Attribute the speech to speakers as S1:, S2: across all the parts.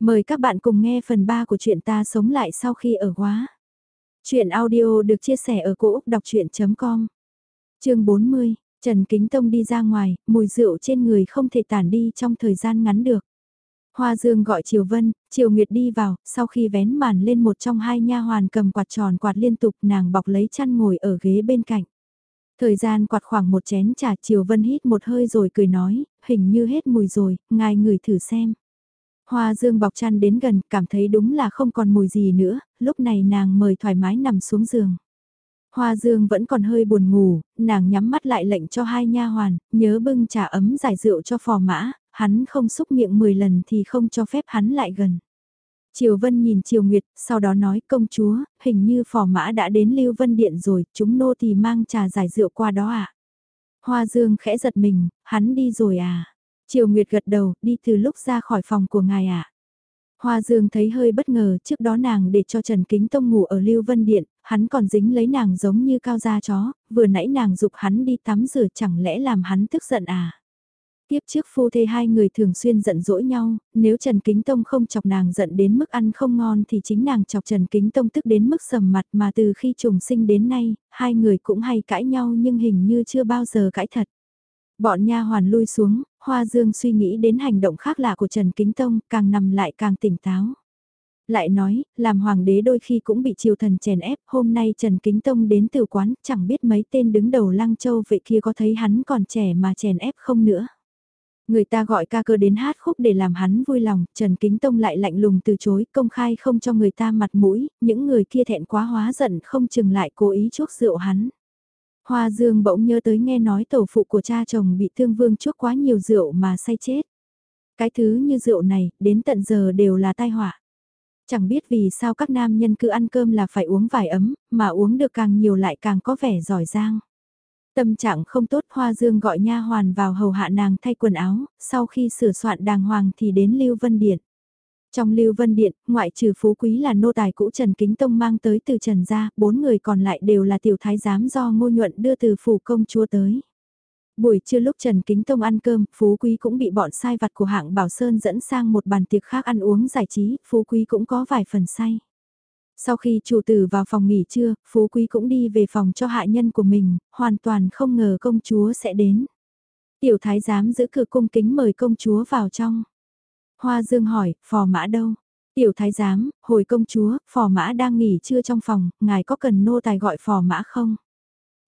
S1: Mời các bạn cùng nghe phần 3 của truyện ta sống lại sau khi ở quá. Chuyện audio được chia sẻ ở cỗ đọc chuyện.com Trường 40, Trần Kính Tông đi ra ngoài, mùi rượu trên người không thể tản đi trong thời gian ngắn được. Hoa Dương gọi Triều Vân, Triều Nguyệt đi vào, sau khi vén màn lên một trong hai nha hoàn cầm quạt tròn quạt liên tục nàng bọc lấy chăn ngồi ở ghế bên cạnh. Thời gian quạt khoảng một chén trà Triều Vân hít một hơi rồi cười nói, hình như hết mùi rồi, ngài ngửi thử xem. Hoa dương bọc chăn đến gần, cảm thấy đúng là không còn mùi gì nữa, lúc này nàng mời thoải mái nằm xuống giường. Hoa dương vẫn còn hơi buồn ngủ, nàng nhắm mắt lại lệnh cho hai nha hoàn, nhớ bưng trà ấm giải rượu cho phò mã, hắn không xúc miệng 10 lần thì không cho phép hắn lại gần. Triều Vân nhìn Triều Nguyệt, sau đó nói công chúa, hình như phò mã đã đến Lưu Vân Điện rồi, chúng nô thì mang trà giải rượu qua đó à. Hoa Dương khẽ giật mình, hắn đi rồi à. Triều Nguyệt gật đầu, đi từ lúc ra khỏi phòng của ngài ạ. À. Hoa Dương thấy hơi bất ngờ, trước đó nàng để cho Trần Kính Tông ngủ ở Lưu Vân Điện, hắn còn dính lấy nàng giống như cao da chó, vừa nãy nàng dục hắn đi tắm rửa chẳng lẽ làm hắn tức giận à. Tiếp trước phu thê hai người thường xuyên giận dỗi nhau, nếu Trần Kính Tông không chọc nàng giận đến mức ăn không ngon thì chính nàng chọc Trần Kính Tông tức đến mức sầm mặt mà từ khi trùng sinh đến nay, hai người cũng hay cãi nhau nhưng hình như chưa bao giờ cãi thật. Bọn nha hoàn lui xuống, Hoa Dương suy nghĩ đến hành động khác lạ của Trần Kính Tông, càng nằm lại càng tỉnh táo. Lại nói, làm hoàng đế đôi khi cũng bị triều thần chèn ép, hôm nay Trần Kính Tông đến từ quán, chẳng biết mấy tên đứng đầu lăng châu vệ kia có thấy hắn còn trẻ mà chèn ép không nữa. Người ta gọi ca cơ đến hát khúc để làm hắn vui lòng, Trần Kính Tông lại lạnh lùng từ chối, công khai không cho người ta mặt mũi, những người kia thẹn quá hóa giận không chừng lại cố ý chuốc rượu hắn. Hoa Dương bỗng nhớ tới nghe nói tổ phụ của cha chồng bị thương vương chuốc quá nhiều rượu mà say chết. Cái thứ như rượu này, đến tận giờ đều là tai họa. Chẳng biết vì sao các nam nhân cứ ăn cơm là phải uống vài ấm, mà uống được càng nhiều lại càng có vẻ giỏi giang. Tâm trạng không tốt Hoa Dương gọi nha hoàn vào hầu hạ nàng thay quần áo, sau khi sửa soạn đàng hoàng thì đến Lưu Vân Điện. Trong Lưu Vân Điện, ngoại trừ phú quý là nô tài cũ Trần Kính Tông mang tới từ Trần gia, bốn người còn lại đều là tiểu thái giám do ngô nhuận đưa từ phủ công chúa tới. Buổi trưa lúc Trần Kính Tông ăn cơm, Phú Quý cũng bị bọn sai vặt của hạng Bảo Sơn dẫn sang một bàn tiệc khác ăn uống giải trí, Phú Quý cũng có vài phần say. Sau khi chủ tử vào phòng nghỉ trưa, Phú Quý cũng đi về phòng cho hạ nhân của mình, hoàn toàn không ngờ công chúa sẽ đến. Tiểu thái giám giữ cửa cung kính mời công chúa vào trong. Hoa Dương hỏi, phò mã đâu? Tiểu thái giám, hồi công chúa, phò mã đang nghỉ trưa trong phòng, ngài có cần nô tài gọi phò mã không?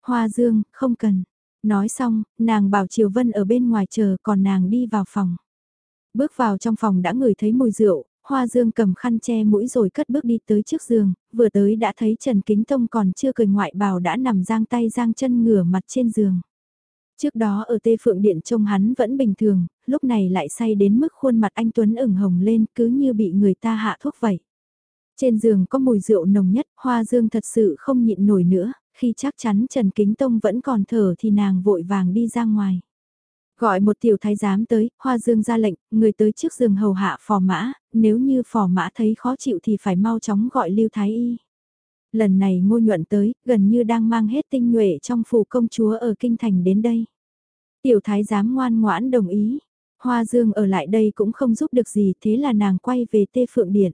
S1: Hoa Dương, không cần. Nói xong, nàng bảo Triều Vân ở bên ngoài chờ còn nàng đi vào phòng. Bước vào trong phòng đã ngửi thấy mùi rượu, Hoa Dương cầm khăn che mũi rồi cất bước đi tới trước giường, vừa tới đã thấy Trần Kính Tông còn chưa cười ngoại bào đã nằm giang tay giang chân ngửa mặt trên giường. Trước đó ở Tê Phượng Điện trông hắn vẫn bình thường, lúc này lại say đến mức khuôn mặt anh Tuấn ửng hồng lên cứ như bị người ta hạ thuốc vậy. Trên giường có mùi rượu nồng nhất, Hoa Dương thật sự không nhịn nổi nữa, khi chắc chắn Trần Kính Tông vẫn còn thở thì nàng vội vàng đi ra ngoài. Gọi một tiểu thái giám tới, Hoa Dương ra lệnh, người tới trước giường hầu hạ phò mã, nếu như phò mã thấy khó chịu thì phải mau chóng gọi Lưu Thái Y. Lần này ngô nhuận tới, gần như đang mang hết tinh nhuệ trong phủ công chúa ở Kinh Thành đến đây. Tiểu thái giám ngoan ngoãn đồng ý. Hoa Dương ở lại đây cũng không giúp được gì thế là nàng quay về tê phượng điện.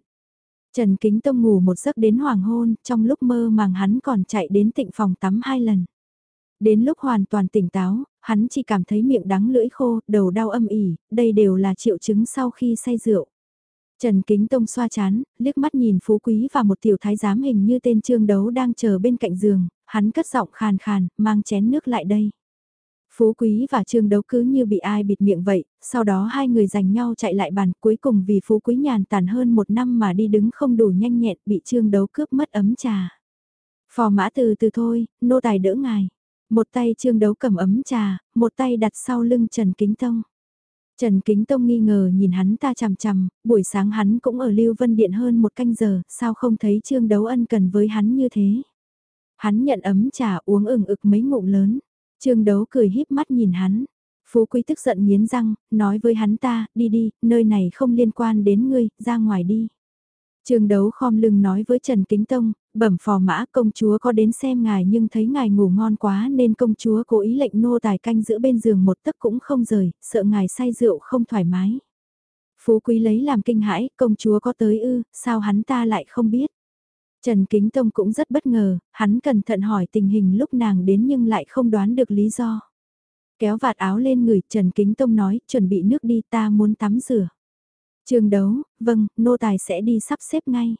S1: Trần Kính Tông ngủ một giấc đến hoàng hôn, trong lúc mơ màng hắn còn chạy đến tịnh phòng tắm hai lần. Đến lúc hoàn toàn tỉnh táo, hắn chỉ cảm thấy miệng đắng lưỡi khô, đầu đau âm ỉ, đây đều là triệu chứng sau khi say rượu. Trần Kính Tông xoa chán, liếc mắt nhìn Phú Quý và một tiểu thái giám hình như tên trương đấu đang chờ bên cạnh giường, hắn cất giọng khàn khàn, mang chén nước lại đây. Phú Quý và Trương Đấu cứ như bị ai bịt miệng vậy, sau đó hai người giành nhau chạy lại bàn cuối cùng vì Phú Quý nhàn tàn hơn một năm mà đi đứng không đủ nhanh nhẹn bị Trương Đấu cướp mất ấm trà. Phò mã từ từ thôi, nô tài đỡ ngài. Một tay Trương Đấu cầm ấm trà, một tay đặt sau lưng Trần Kính Tông. Trần Kính Tông nghi ngờ nhìn hắn ta chằm chằm, buổi sáng hắn cũng ở Lưu Vân Điện hơn một canh giờ, sao không thấy Trương Đấu ân cần với hắn như thế. Hắn nhận ấm trà uống ừng ực mấy ngụm lớn. Trương đấu cười híp mắt nhìn hắn. Phú quý tức giận nghiến răng, nói với hắn ta, đi đi, nơi này không liên quan đến ngươi, ra ngoài đi. Trương đấu khom lưng nói với Trần Kính Tông, bẩm phò mã công chúa có đến xem ngài nhưng thấy ngài ngủ ngon quá nên công chúa cố ý lệnh nô tài canh giữa bên giường một tấc cũng không rời, sợ ngài say rượu không thoải mái. Phú Quý lấy làm kinh hãi, công chúa có tới ư, sao hắn ta lại không biết. Trần Kính Tông cũng rất bất ngờ, hắn cẩn thận hỏi tình hình lúc nàng đến nhưng lại không đoán được lý do. Kéo vạt áo lên người, Trần Kính Tông nói, chuẩn bị nước đi ta muốn tắm rửa. Trường đấu, vâng, nô tài sẽ đi sắp xếp ngay.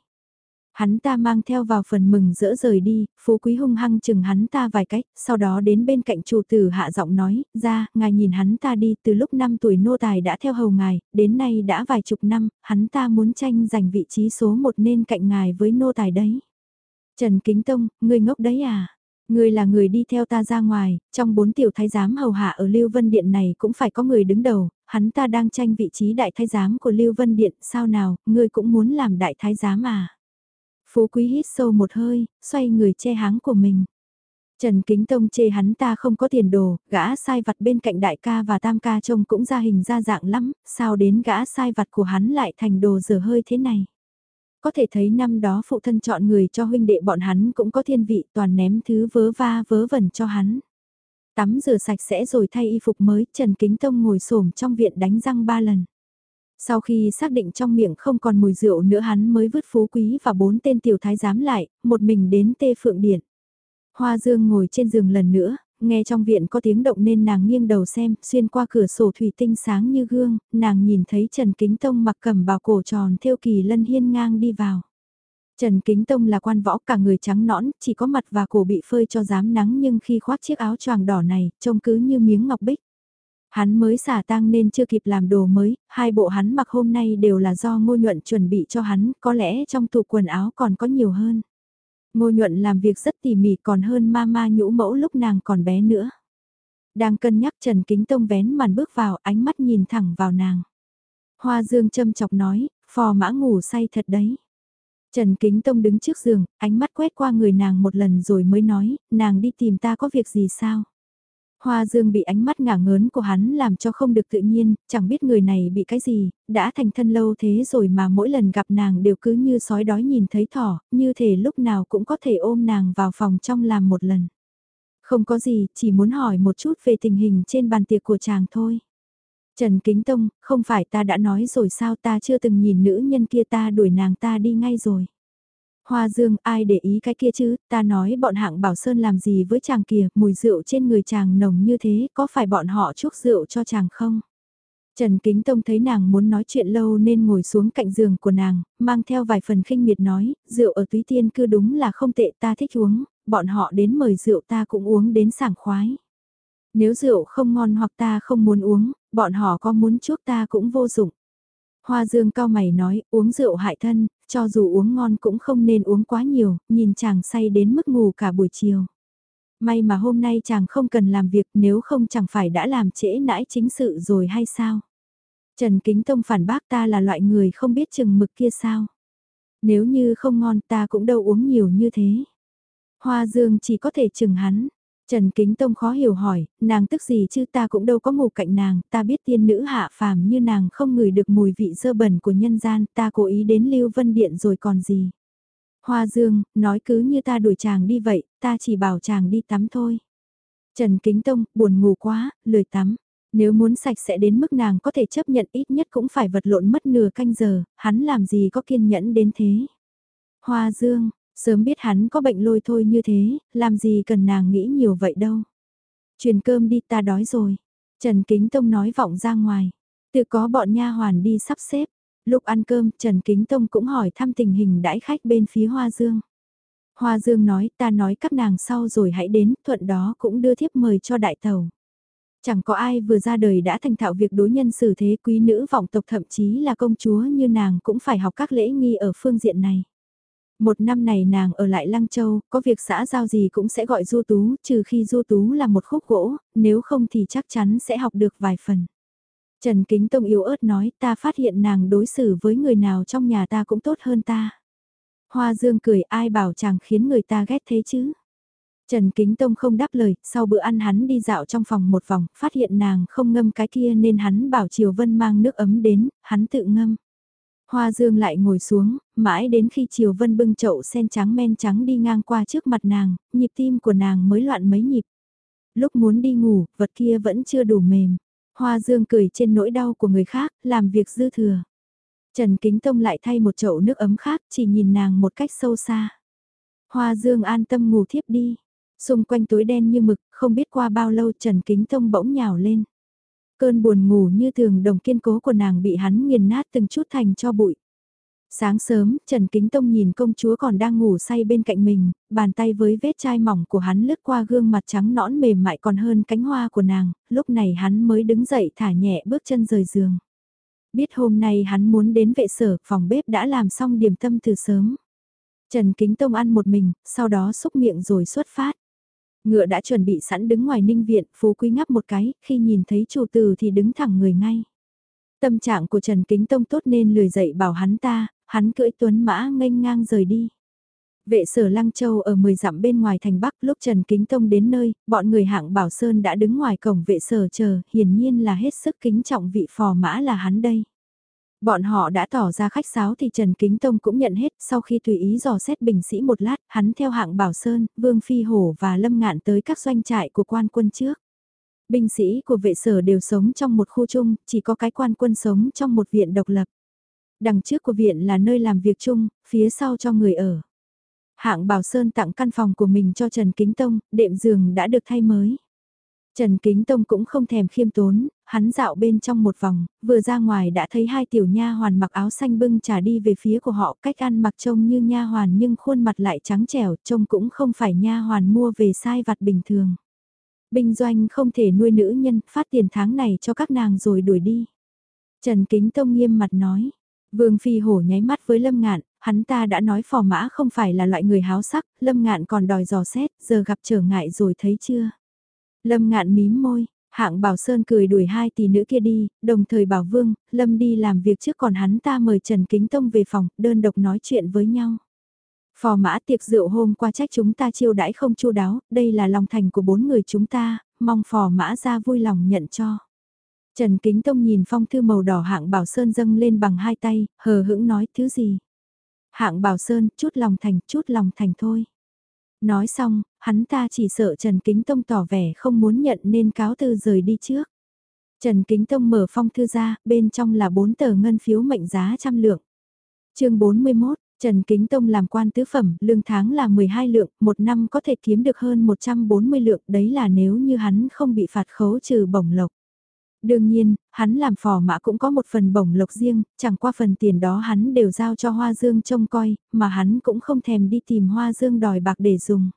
S1: Hắn ta mang theo vào phần mừng rỡ rời đi, phú quý hung hăng chừng hắn ta vài cách, sau đó đến bên cạnh chủ tử hạ giọng nói, ra, ngài nhìn hắn ta đi, từ lúc 5 tuổi nô tài đã theo hầu ngài, đến nay đã vài chục năm, hắn ta muốn tranh giành vị trí số một nên cạnh ngài với nô tài đấy. Trần Kính Tông, ngươi ngốc đấy à? ngươi là người đi theo ta ra ngoài, trong bốn tiểu thái giám hầu hạ ở Lưu Vân Điện này cũng phải có người đứng đầu, hắn ta đang tranh vị trí đại thái giám của Lưu Vân Điện, sao nào, ngươi cũng muốn làm đại thái giám à? Phú Quý hít sâu một hơi, xoay người che háng của mình. Trần Kính Tông chê hắn ta không có tiền đồ, gã sai vặt bên cạnh đại ca và tam ca trông cũng ra hình ra dạng lắm, sao đến gã sai vặt của hắn lại thành đồ dở hơi thế này. Có thể thấy năm đó phụ thân chọn người cho huynh đệ bọn hắn cũng có thiên vị toàn ném thứ vớ va vớ vẩn cho hắn. Tắm rửa sạch sẽ rồi thay y phục mới, Trần Kính Tông ngồi xổm trong viện đánh răng ba lần. Sau khi xác định trong miệng không còn mùi rượu nữa hắn mới vứt phú quý và bốn tên tiểu thái giám lại, một mình đến tê phượng điện. Hoa Dương ngồi trên giường lần nữa, nghe trong viện có tiếng động nên nàng nghiêng đầu xem, xuyên qua cửa sổ thủy tinh sáng như gương, nàng nhìn thấy Trần Kính Tông mặc cầm bào cổ tròn theo kỳ lân hiên ngang đi vào. Trần Kính Tông là quan võ cả người trắng nõn, chỉ có mặt và cổ bị phơi cho dám nắng nhưng khi khoác chiếc áo choàng đỏ này, trông cứ như miếng ngọc bích. Hắn mới xả tang nên chưa kịp làm đồ mới, hai bộ hắn mặc hôm nay đều là do ngô nhuận chuẩn bị cho hắn, có lẽ trong tủ quần áo còn có nhiều hơn. Ngô nhuận làm việc rất tỉ mỉ còn hơn mama nhũ mẫu lúc nàng còn bé nữa. Đang cân nhắc Trần Kính Tông vén màn bước vào ánh mắt nhìn thẳng vào nàng. Hoa Dương châm chọc nói, phò mã ngủ say thật đấy. Trần Kính Tông đứng trước giường, ánh mắt quét qua người nàng một lần rồi mới nói, nàng đi tìm ta có việc gì sao? Hoa Dương bị ánh mắt ngả ngớn của hắn làm cho không được tự nhiên, chẳng biết người này bị cái gì, đã thành thân lâu thế rồi mà mỗi lần gặp nàng đều cứ như sói đói nhìn thấy thỏ, như thể lúc nào cũng có thể ôm nàng vào phòng trong làm một lần. Không có gì, chỉ muốn hỏi một chút về tình hình trên bàn tiệc của chàng thôi. Trần Kính Tông, không phải ta đã nói rồi sao ta chưa từng nhìn nữ nhân kia ta đuổi nàng ta đi ngay rồi. Hoa Dương, ai để ý cái kia chứ, ta nói bọn hạng bảo sơn làm gì với chàng kìa, mùi rượu trên người chàng nồng như thế, có phải bọn họ chuốc rượu cho chàng không? Trần Kính Tông thấy nàng muốn nói chuyện lâu nên ngồi xuống cạnh giường của nàng, mang theo vài phần khinh miệt nói, rượu ở túy tiên cư đúng là không tệ ta thích uống, bọn họ đến mời rượu ta cũng uống đến sảng khoái. Nếu rượu không ngon hoặc ta không muốn uống, bọn họ có muốn chuốc ta cũng vô dụng. Hoa Dương cao mày nói, uống rượu hại thân, cho dù uống ngon cũng không nên uống quá nhiều, nhìn chàng say đến mức ngủ cả buổi chiều. May mà hôm nay chàng không cần làm việc nếu không chẳng phải đã làm trễ nãi chính sự rồi hay sao? Trần Kính Tông phản bác ta là loại người không biết chừng mực kia sao? Nếu như không ngon ta cũng đâu uống nhiều như thế. Hoa Dương chỉ có thể chừng hắn. Trần Kính Tông khó hiểu hỏi, nàng tức gì chứ ta cũng đâu có ngủ cạnh nàng, ta biết tiên nữ hạ phàm như nàng không ngửi được mùi vị dơ bẩn của nhân gian, ta cố ý đến Lưu Vân Điện rồi còn gì. Hoa Dương, nói cứ như ta đuổi chàng đi vậy, ta chỉ bảo chàng đi tắm thôi. Trần Kính Tông, buồn ngủ quá, lười tắm. Nếu muốn sạch sẽ đến mức nàng có thể chấp nhận ít nhất cũng phải vật lộn mất nửa canh giờ, hắn làm gì có kiên nhẫn đến thế. Hoa Dương, Sớm biết hắn có bệnh lôi thôi như thế, làm gì cần nàng nghĩ nhiều vậy đâu. Truyền cơm đi ta đói rồi. Trần Kính Tông nói vọng ra ngoài. Tự có bọn nha hoàn đi sắp xếp. Lúc ăn cơm, Trần Kính Tông cũng hỏi thăm tình hình đãi khách bên phía Hoa Dương. Hoa Dương nói ta nói các nàng sau rồi hãy đến, thuận đó cũng đưa thiếp mời cho đại tàu. Chẳng có ai vừa ra đời đã thành thạo việc đối nhân xử thế quý nữ vọng tộc thậm chí là công chúa như nàng cũng phải học các lễ nghi ở phương diện này. Một năm này nàng ở lại Lăng Châu, có việc xã giao gì cũng sẽ gọi Du Tú, trừ khi Du Tú là một khúc gỗ, nếu không thì chắc chắn sẽ học được vài phần. Trần Kính Tông yếu ớt nói ta phát hiện nàng đối xử với người nào trong nhà ta cũng tốt hơn ta. Hoa Dương cười ai bảo chàng khiến người ta ghét thế chứ. Trần Kính Tông không đáp lời, sau bữa ăn hắn đi dạo trong phòng một vòng, phát hiện nàng không ngâm cái kia nên hắn bảo Triều Vân mang nước ấm đến, hắn tự ngâm. Hoa Dương lại ngồi xuống, mãi đến khi Triều Vân bưng chậu sen trắng men trắng đi ngang qua trước mặt nàng, nhịp tim của nàng mới loạn mấy nhịp. Lúc muốn đi ngủ, vật kia vẫn chưa đủ mềm. Hoa Dương cười trên nỗi đau của người khác, làm việc dư thừa. Trần Kính Tông lại thay một chậu nước ấm khác, chỉ nhìn nàng một cách sâu xa. Hoa Dương an tâm ngủ thiếp đi. Xung quanh tối đen như mực, không biết qua bao lâu Trần Kính Tông bỗng nhào lên. Cơn buồn ngủ như thường đồng kiên cố của nàng bị hắn nghiền nát từng chút thành cho bụi. Sáng sớm, Trần Kính Tông nhìn công chúa còn đang ngủ say bên cạnh mình, bàn tay với vết chai mỏng của hắn lướt qua gương mặt trắng nõn mềm mại còn hơn cánh hoa của nàng, lúc này hắn mới đứng dậy thả nhẹ bước chân rời giường. Biết hôm nay hắn muốn đến vệ sở, phòng bếp đã làm xong điểm tâm từ sớm. Trần Kính Tông ăn một mình, sau đó xúc miệng rồi xuất phát. Ngựa đã chuẩn bị sẵn đứng ngoài ninh viện, phú quý ngắp một cái, khi nhìn thấy chủ tử thì đứng thẳng người ngay. Tâm trạng của Trần Kính Tông tốt nên lười dậy bảo hắn ta, hắn cưỡi tuấn mã nghênh ngang rời đi. Vệ sở Lăng Châu ở 10 dặm bên ngoài thành Bắc lúc Trần Kính Tông đến nơi, bọn người hạng Bảo Sơn đã đứng ngoài cổng vệ sở chờ, hiển nhiên là hết sức kính trọng vị phò mã là hắn đây. Bọn họ đã tỏ ra khách sáo thì Trần Kính Tông cũng nhận hết, sau khi tùy ý dò xét bình sĩ một lát, hắn theo hạng Bảo Sơn, Vương Phi Hổ và Lâm Ngạn tới các doanh trại của quan quân trước. Binh sĩ của vệ sở đều sống trong một khu chung, chỉ có cái quan quân sống trong một viện độc lập. Đằng trước của viện là nơi làm việc chung, phía sau cho người ở. Hạng Bảo Sơn tặng căn phòng của mình cho Trần Kính Tông, đệm giường đã được thay mới. Trần Kính Tông cũng không thèm khiêm tốn, hắn dạo bên trong một vòng, vừa ra ngoài đã thấy hai tiểu nha hoàn mặc áo xanh bưng trà đi về phía của họ, cách ăn mặc trông như nha hoàn nhưng khuôn mặt lại trắng trẻo, trông cũng không phải nha hoàn mua về sai vặt bình thường. Binh doanh không thể nuôi nữ nhân, phát tiền tháng này cho các nàng rồi đuổi đi. Trần Kính Tông nghiêm mặt nói, Vương Phi Hổ nháy mắt với Lâm Ngạn, hắn ta đã nói phò mã không phải là loại người háo sắc, Lâm Ngạn còn đòi dò xét, giờ gặp trở ngại rồi thấy chưa. Lâm Ngạn mím môi, hạng Bảo Sơn cười đuổi hai tỷ nữ kia đi, đồng thời bảo Vương, Lâm đi làm việc trước còn hắn ta mời Trần Kính Tông về phòng, đơn độc nói chuyện với nhau. Phò mã tiệc rượu hôm qua trách chúng ta chiêu đãi không chu đáo, đây là lòng thành của bốn người chúng ta, mong phò mã ra vui lòng nhận cho. Trần Kính Tông nhìn phong thư màu đỏ hạng Bảo Sơn dâng lên bằng hai tay, hờ hững nói thứ gì. Hạng Bảo Sơn, chút lòng thành, chút lòng thành thôi. Nói xong, hắn ta chỉ sợ Trần Kính Tông tỏ vẻ không muốn nhận nên cáo từ rời đi trước. Trần Kính Tông mở phong thư ra, bên trong là bốn tờ ngân phiếu mệnh giá trăm lượng. chương 41, Trần Kính Tông làm quan tứ phẩm, lương tháng là 12 lượng, một năm có thể kiếm được hơn 140 lượng, đấy là nếu như hắn không bị phạt khấu trừ bổng lộc. Đương nhiên, hắn làm phò mã cũng có một phần bổng lộc riêng, chẳng qua phần tiền đó hắn đều giao cho Hoa Dương trông coi, mà hắn cũng không thèm đi tìm Hoa Dương đòi bạc để dùng.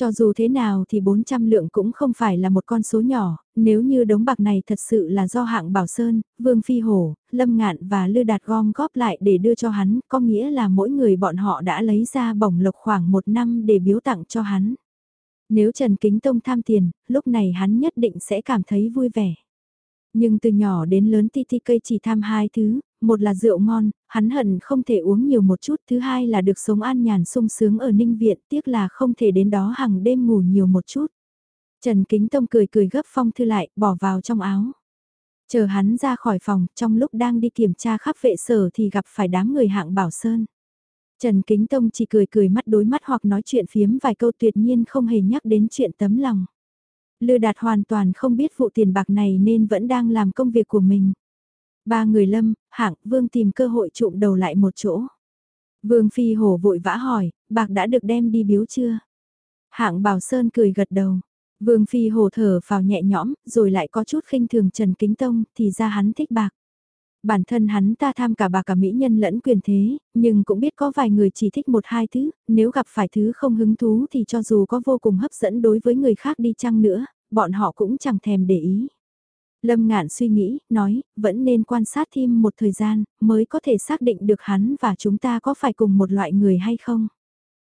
S1: Cho dù thế nào thì 400 lượng cũng không phải là một con số nhỏ, nếu như đống bạc này thật sự là do hạng Bảo Sơn, Vương Phi Hổ, Lâm Ngạn và Lư Đạt gom góp lại để đưa cho hắn, có nghĩa là mỗi người bọn họ đã lấy ra bổng lộc khoảng một năm để biếu tặng cho hắn. Nếu Trần Kính Tông tham tiền, lúc này hắn nhất định sẽ cảm thấy vui vẻ. Nhưng từ nhỏ đến lớn Titi cây chỉ tham hai thứ, một là rượu ngon, hắn hận không thể uống nhiều một chút, thứ hai là được sống an nhàn sung sướng ở Ninh Viện, tiếc là không thể đến đó hàng đêm ngủ nhiều một chút. Trần Kính Tông cười cười gấp phong thư lại, bỏ vào trong áo. Chờ hắn ra khỏi phòng, trong lúc đang đi kiểm tra khắp vệ sở thì gặp phải đám người hạng bảo sơn. Trần Kính Tông chỉ cười cười mắt đối mắt hoặc nói chuyện phiếm vài câu tuyệt nhiên không hề nhắc đến chuyện tấm lòng. Lư Đạt hoàn toàn không biết vụ tiền bạc này nên vẫn đang làm công việc của mình. Ba người lâm, hạng, vương tìm cơ hội trụm đầu lại một chỗ. Vương Phi Hổ vội vã hỏi, bạc đã được đem đi biếu chưa? Hạng Bảo Sơn cười gật đầu. Vương Phi Hổ thở vào nhẹ nhõm, rồi lại có chút khinh thường Trần Kính Tông, thì ra hắn thích bạc. Bản thân hắn ta tham cả bà cả mỹ nhân lẫn quyền thế, nhưng cũng biết có vài người chỉ thích một hai thứ, nếu gặp phải thứ không hứng thú thì cho dù có vô cùng hấp dẫn đối với người khác đi chăng nữa, bọn họ cũng chẳng thèm để ý. Lâm ngạn suy nghĩ, nói, vẫn nên quan sát thêm một thời gian, mới có thể xác định được hắn và chúng ta có phải cùng một loại người hay không.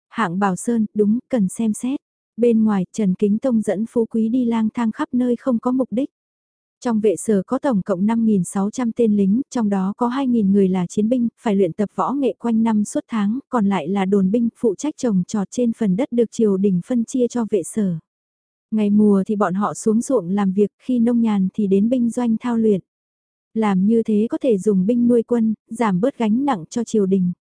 S1: Hạng Bảo Sơn, đúng, cần xem xét. Bên ngoài, Trần Kính Tông dẫn Phú Quý đi lang thang khắp nơi không có mục đích. Trong vệ sở có tổng cộng 5.600 tên lính, trong đó có 2.000 người là chiến binh, phải luyện tập võ nghệ quanh năm suốt tháng, còn lại là đồn binh phụ trách trồng trọt trên phần đất được triều đình phân chia cho vệ sở. Ngày mùa thì bọn họ xuống ruộng làm việc, khi nông nhàn thì đến binh doanh thao luyện. Làm như thế có thể dùng binh nuôi quân, giảm bớt gánh nặng cho triều đình.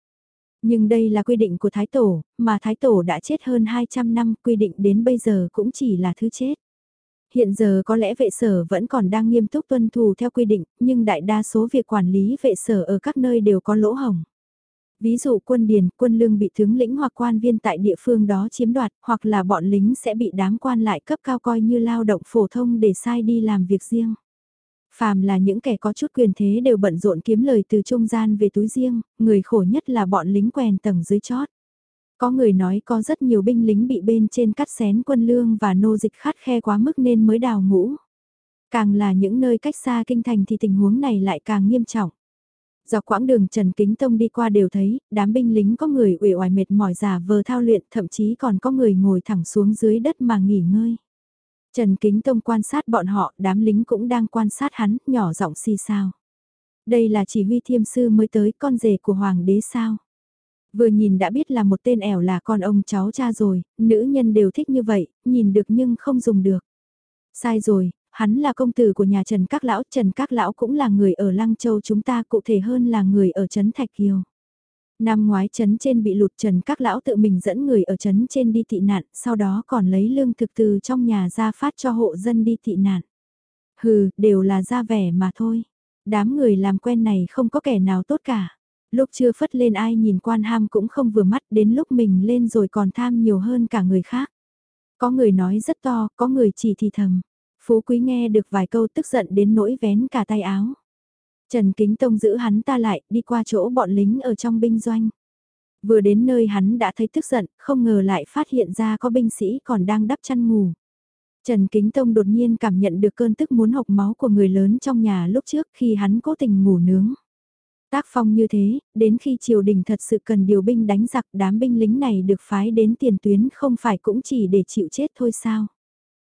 S1: Nhưng đây là quy định của Thái Tổ, mà Thái Tổ đã chết hơn 200 năm, quy định đến bây giờ cũng chỉ là thứ chết. Hiện giờ có lẽ vệ sở vẫn còn đang nghiêm túc tuân thủ theo quy định, nhưng đại đa số việc quản lý vệ sở ở các nơi đều có lỗ hổng. Ví dụ quân điền, quân lương bị tướng lĩnh hoặc quan viên tại địa phương đó chiếm đoạt, hoặc là bọn lính sẽ bị đám quan lại cấp cao coi như lao động phổ thông để sai đi làm việc riêng. Phàm là những kẻ có chút quyền thế đều bận rộn kiếm lời từ trung gian về túi riêng, người khổ nhất là bọn lính quèn tầng dưới chót. Có người nói có rất nhiều binh lính bị bên trên cắt xén quân lương và nô dịch khát khe quá mức nên mới đào ngũ. Càng là những nơi cách xa kinh thành thì tình huống này lại càng nghiêm trọng. Dọc quãng đường Trần Kính Tông đi qua đều thấy, đám binh lính có người uể oải mệt mỏi giả vờ thao luyện, thậm chí còn có người ngồi thẳng xuống dưới đất mà nghỉ ngơi. Trần Kính Tông quan sát bọn họ, đám lính cũng đang quan sát hắn, nhỏ giọng xì sao. Đây là chỉ huy thiêm sư mới tới, con rể của hoàng đế sao. Vừa nhìn đã biết là một tên ẻo là con ông cháu cha rồi, nữ nhân đều thích như vậy, nhìn được nhưng không dùng được. Sai rồi, hắn là công tử của nhà Trần Các Lão, Trần Các Lão cũng là người ở Lăng Châu chúng ta cụ thể hơn là người ở Trấn Thạch Kiều. Năm ngoái trấn trên bị lụt Trần Các Lão tự mình dẫn người ở trấn trên đi tị nạn, sau đó còn lấy lương thực từ trong nhà ra phát cho hộ dân đi tị nạn. Hừ, đều là ra vẻ mà thôi. Đám người làm quen này không có kẻ nào tốt cả. Lúc chưa phất lên ai nhìn quan ham cũng không vừa mắt đến lúc mình lên rồi còn tham nhiều hơn cả người khác. Có người nói rất to, có người chỉ thì thầm. Phú Quý nghe được vài câu tức giận đến nỗi vén cả tay áo. Trần Kính Tông giữ hắn ta lại, đi qua chỗ bọn lính ở trong binh doanh. Vừa đến nơi hắn đã thấy tức giận, không ngờ lại phát hiện ra có binh sĩ còn đang đắp chăn ngủ. Trần Kính Tông đột nhiên cảm nhận được cơn tức muốn hộc máu của người lớn trong nhà lúc trước khi hắn cố tình ngủ nướng. Tác phong như thế, đến khi triều đình thật sự cần điều binh đánh giặc đám binh lính này được phái đến tiền tuyến không phải cũng chỉ để chịu chết thôi sao.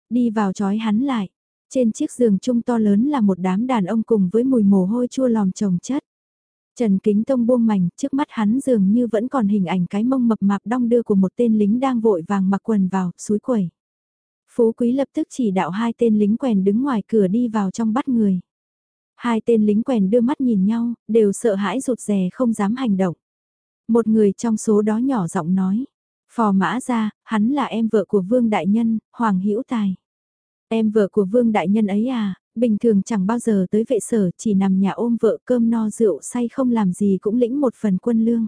S1: Đi vào trói hắn lại, trên chiếc giường chung to lớn là một đám đàn ông cùng với mùi mồ hôi chua lòm trồng chất. Trần Kính Tông buông mảnh, trước mắt hắn dường như vẫn còn hình ảnh cái mông mập mạp đong đưa của một tên lính đang vội vàng mặc quần vào, suối quẩy. Phú Quý lập tức chỉ đạo hai tên lính quèn đứng ngoài cửa đi vào trong bắt người. Hai tên lính quèn đưa mắt nhìn nhau, đều sợ hãi rụt rè không dám hành động. Một người trong số đó nhỏ giọng nói, phò mã ra, hắn là em vợ của Vương Đại Nhân, Hoàng Hữu Tài. Em vợ của Vương Đại Nhân ấy à, bình thường chẳng bao giờ tới vệ sở, chỉ nằm nhà ôm vợ cơm no rượu say không làm gì cũng lĩnh một phần quân lương.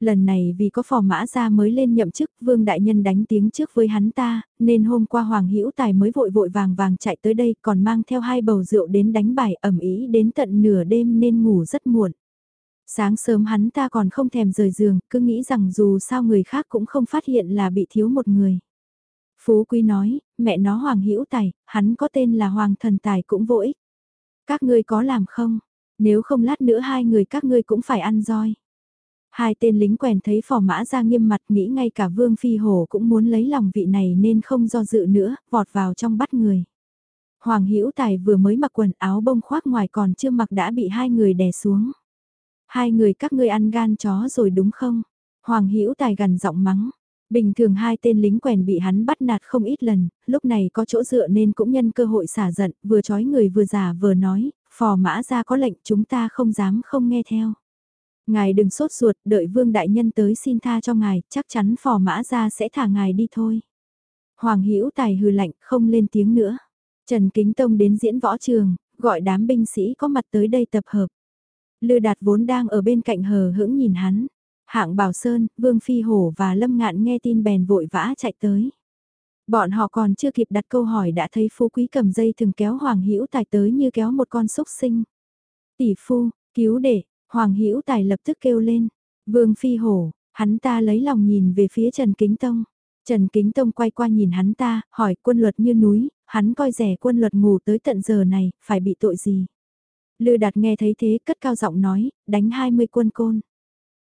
S1: Lần này vì có phò mã ra mới lên nhậm chức, Vương Đại Nhân đánh tiếng trước với hắn ta, nên hôm qua Hoàng Hữu Tài mới vội vội vàng vàng chạy tới đây còn mang theo hai bầu rượu đến đánh bài ẩm ý đến tận nửa đêm nên ngủ rất muộn. Sáng sớm hắn ta còn không thèm rời giường, cứ nghĩ rằng dù sao người khác cũng không phát hiện là bị thiếu một người. Phú Quý nói, mẹ nó Hoàng Hữu Tài, hắn có tên là Hoàng Thần Tài cũng vô ích. Các ngươi có làm không? Nếu không lát nữa hai người các ngươi cũng phải ăn roi. Hai tên lính quèn thấy phò mã ra nghiêm mặt nghĩ ngay cả Vương Phi Hổ cũng muốn lấy lòng vị này nên không do dự nữa, vọt vào trong bắt người. Hoàng Hữu Tài vừa mới mặc quần áo bông khoác ngoài còn chưa mặc đã bị hai người đè xuống. Hai người các ngươi ăn gan chó rồi đúng không? Hoàng Hữu Tài gần giọng mắng. Bình thường hai tên lính quèn bị hắn bắt nạt không ít lần, lúc này có chỗ dựa nên cũng nhân cơ hội xả giận, vừa chói người vừa giả vừa nói, phò mã ra có lệnh chúng ta không dám không nghe theo. Ngài đừng sốt ruột, đợi vương đại nhân tới xin tha cho ngài, chắc chắn phò mã ra sẽ thả ngài đi thôi. Hoàng Hữu Tài hừ lạnh, không lên tiếng nữa. Trần Kính Tông đến diễn võ trường, gọi đám binh sĩ có mặt tới đây tập hợp. Lư Đạt vốn đang ở bên cạnh hờ hững nhìn hắn. Hạng Bảo Sơn, Vương Phi Hổ và Lâm Ngạn nghe tin bèn vội vã chạy tới. Bọn họ còn chưa kịp đặt câu hỏi đã thấy Phú Quý cầm dây thường kéo Hoàng Hữu Tài tới như kéo một con súc sinh. Tỷ phu, cứu đệ Hoàng Hữu Tài lập tức kêu lên. Vương Phi Hổ, hắn ta lấy lòng nhìn về phía Trần Kính Tông. Trần Kính Tông quay qua nhìn hắn ta, hỏi quân luật như núi, hắn coi rẻ quân luật ngủ tới tận giờ này, phải bị tội gì? Lư Đạt nghe thấy thế cất cao giọng nói, đánh 20 quân côn.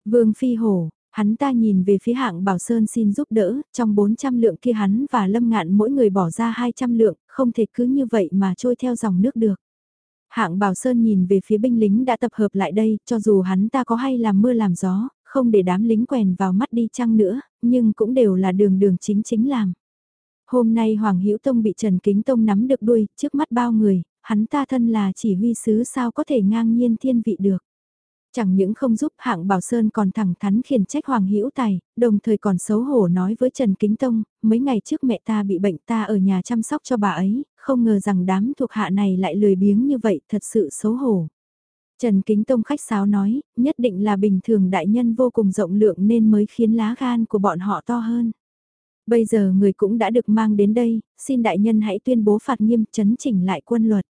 S1: Vương Phi Hổ, hắn ta nhìn về phía hạng Bảo Sơn xin giúp đỡ, trong 400 lượng kia hắn và Lâm Ngạn mỗi người bỏ ra 200 lượng, không thể cứ như vậy mà trôi theo dòng nước được. Hạng Bảo Sơn nhìn về phía binh lính đã tập hợp lại đây, cho dù hắn ta có hay làm mưa làm gió, không để đám lính quèn vào mắt đi chăng nữa, nhưng cũng đều là đường đường chính chính làm. Hôm nay Hoàng Hữu Tông bị Trần Kính Tông nắm được đuôi, trước mắt bao người, hắn ta thân là chỉ huy sứ sao có thể ngang nhiên thiên vị được. Chẳng những không giúp hạng Bảo Sơn còn thẳng thắn khiển trách Hoàng Hữu Tài, đồng thời còn xấu hổ nói với Trần Kính Tông, mấy ngày trước mẹ ta bị bệnh ta ở nhà chăm sóc cho bà ấy, không ngờ rằng đám thuộc hạ này lại lười biếng như vậy, thật sự xấu hổ. Trần Kính Tông khách sáo nói, nhất định là bình thường đại nhân vô cùng rộng lượng nên mới khiến lá gan của bọn họ to hơn. Bây giờ người cũng đã được mang đến đây, xin đại nhân hãy tuyên bố phạt nghiêm chấn chỉnh lại quân luật.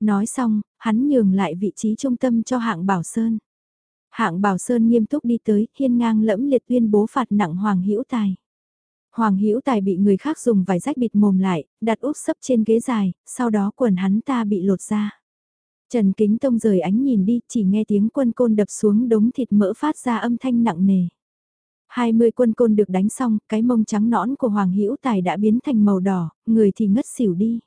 S1: Nói xong, hắn nhường lại vị trí trung tâm cho hạng Bảo Sơn. Hạng Bảo Sơn nghiêm túc đi tới, hiên ngang lẫm liệt tuyên bố phạt nặng Hoàng Hữu Tài. Hoàng Hữu Tài bị người khác dùng vải rách bịt mồm lại, đặt úp sấp trên ghế dài, sau đó quần hắn ta bị lột ra. Trần Kính Tông rời ánh nhìn đi, chỉ nghe tiếng quân côn đập xuống đống thịt mỡ phát ra âm thanh nặng nề. 20 quân côn được đánh xong, cái mông trắng nõn của Hoàng Hữu Tài đã biến thành màu đỏ, người thì ngất xỉu đi.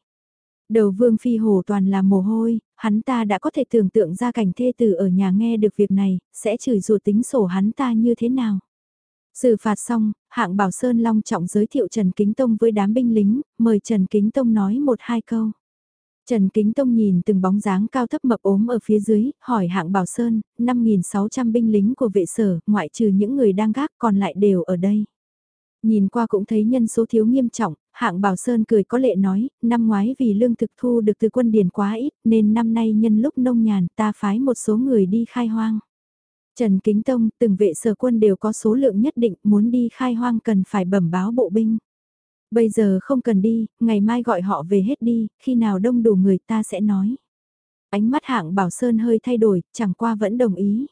S1: Đầu Vương Phi Hồ toàn là mồ hôi, hắn ta đã có thể tưởng tượng ra cảnh thê tử ở nhà nghe được việc này, sẽ chửi rủa tính sổ hắn ta như thế nào. Xử phạt xong, hạng Bảo Sơn Long trọng giới thiệu Trần Kính Tông với đám binh lính, mời Trần Kính Tông nói một hai câu. Trần Kính Tông nhìn từng bóng dáng cao thấp mập ốm ở phía dưới, hỏi hạng Bảo Sơn, 5.600 binh lính của vệ sở, ngoại trừ những người đang gác còn lại đều ở đây. Nhìn qua cũng thấy nhân số thiếu nghiêm trọng, hạng Bảo Sơn cười có lệ nói, năm ngoái vì lương thực thu được từ quân điền quá ít nên năm nay nhân lúc nông nhàn ta phái một số người đi khai hoang. Trần Kính Tông, từng vệ sở quân đều có số lượng nhất định muốn đi khai hoang cần phải bẩm báo bộ binh. Bây giờ không cần đi, ngày mai gọi họ về hết đi, khi nào đông đủ người ta sẽ nói. Ánh mắt hạng Bảo Sơn hơi thay đổi, chẳng qua vẫn đồng ý.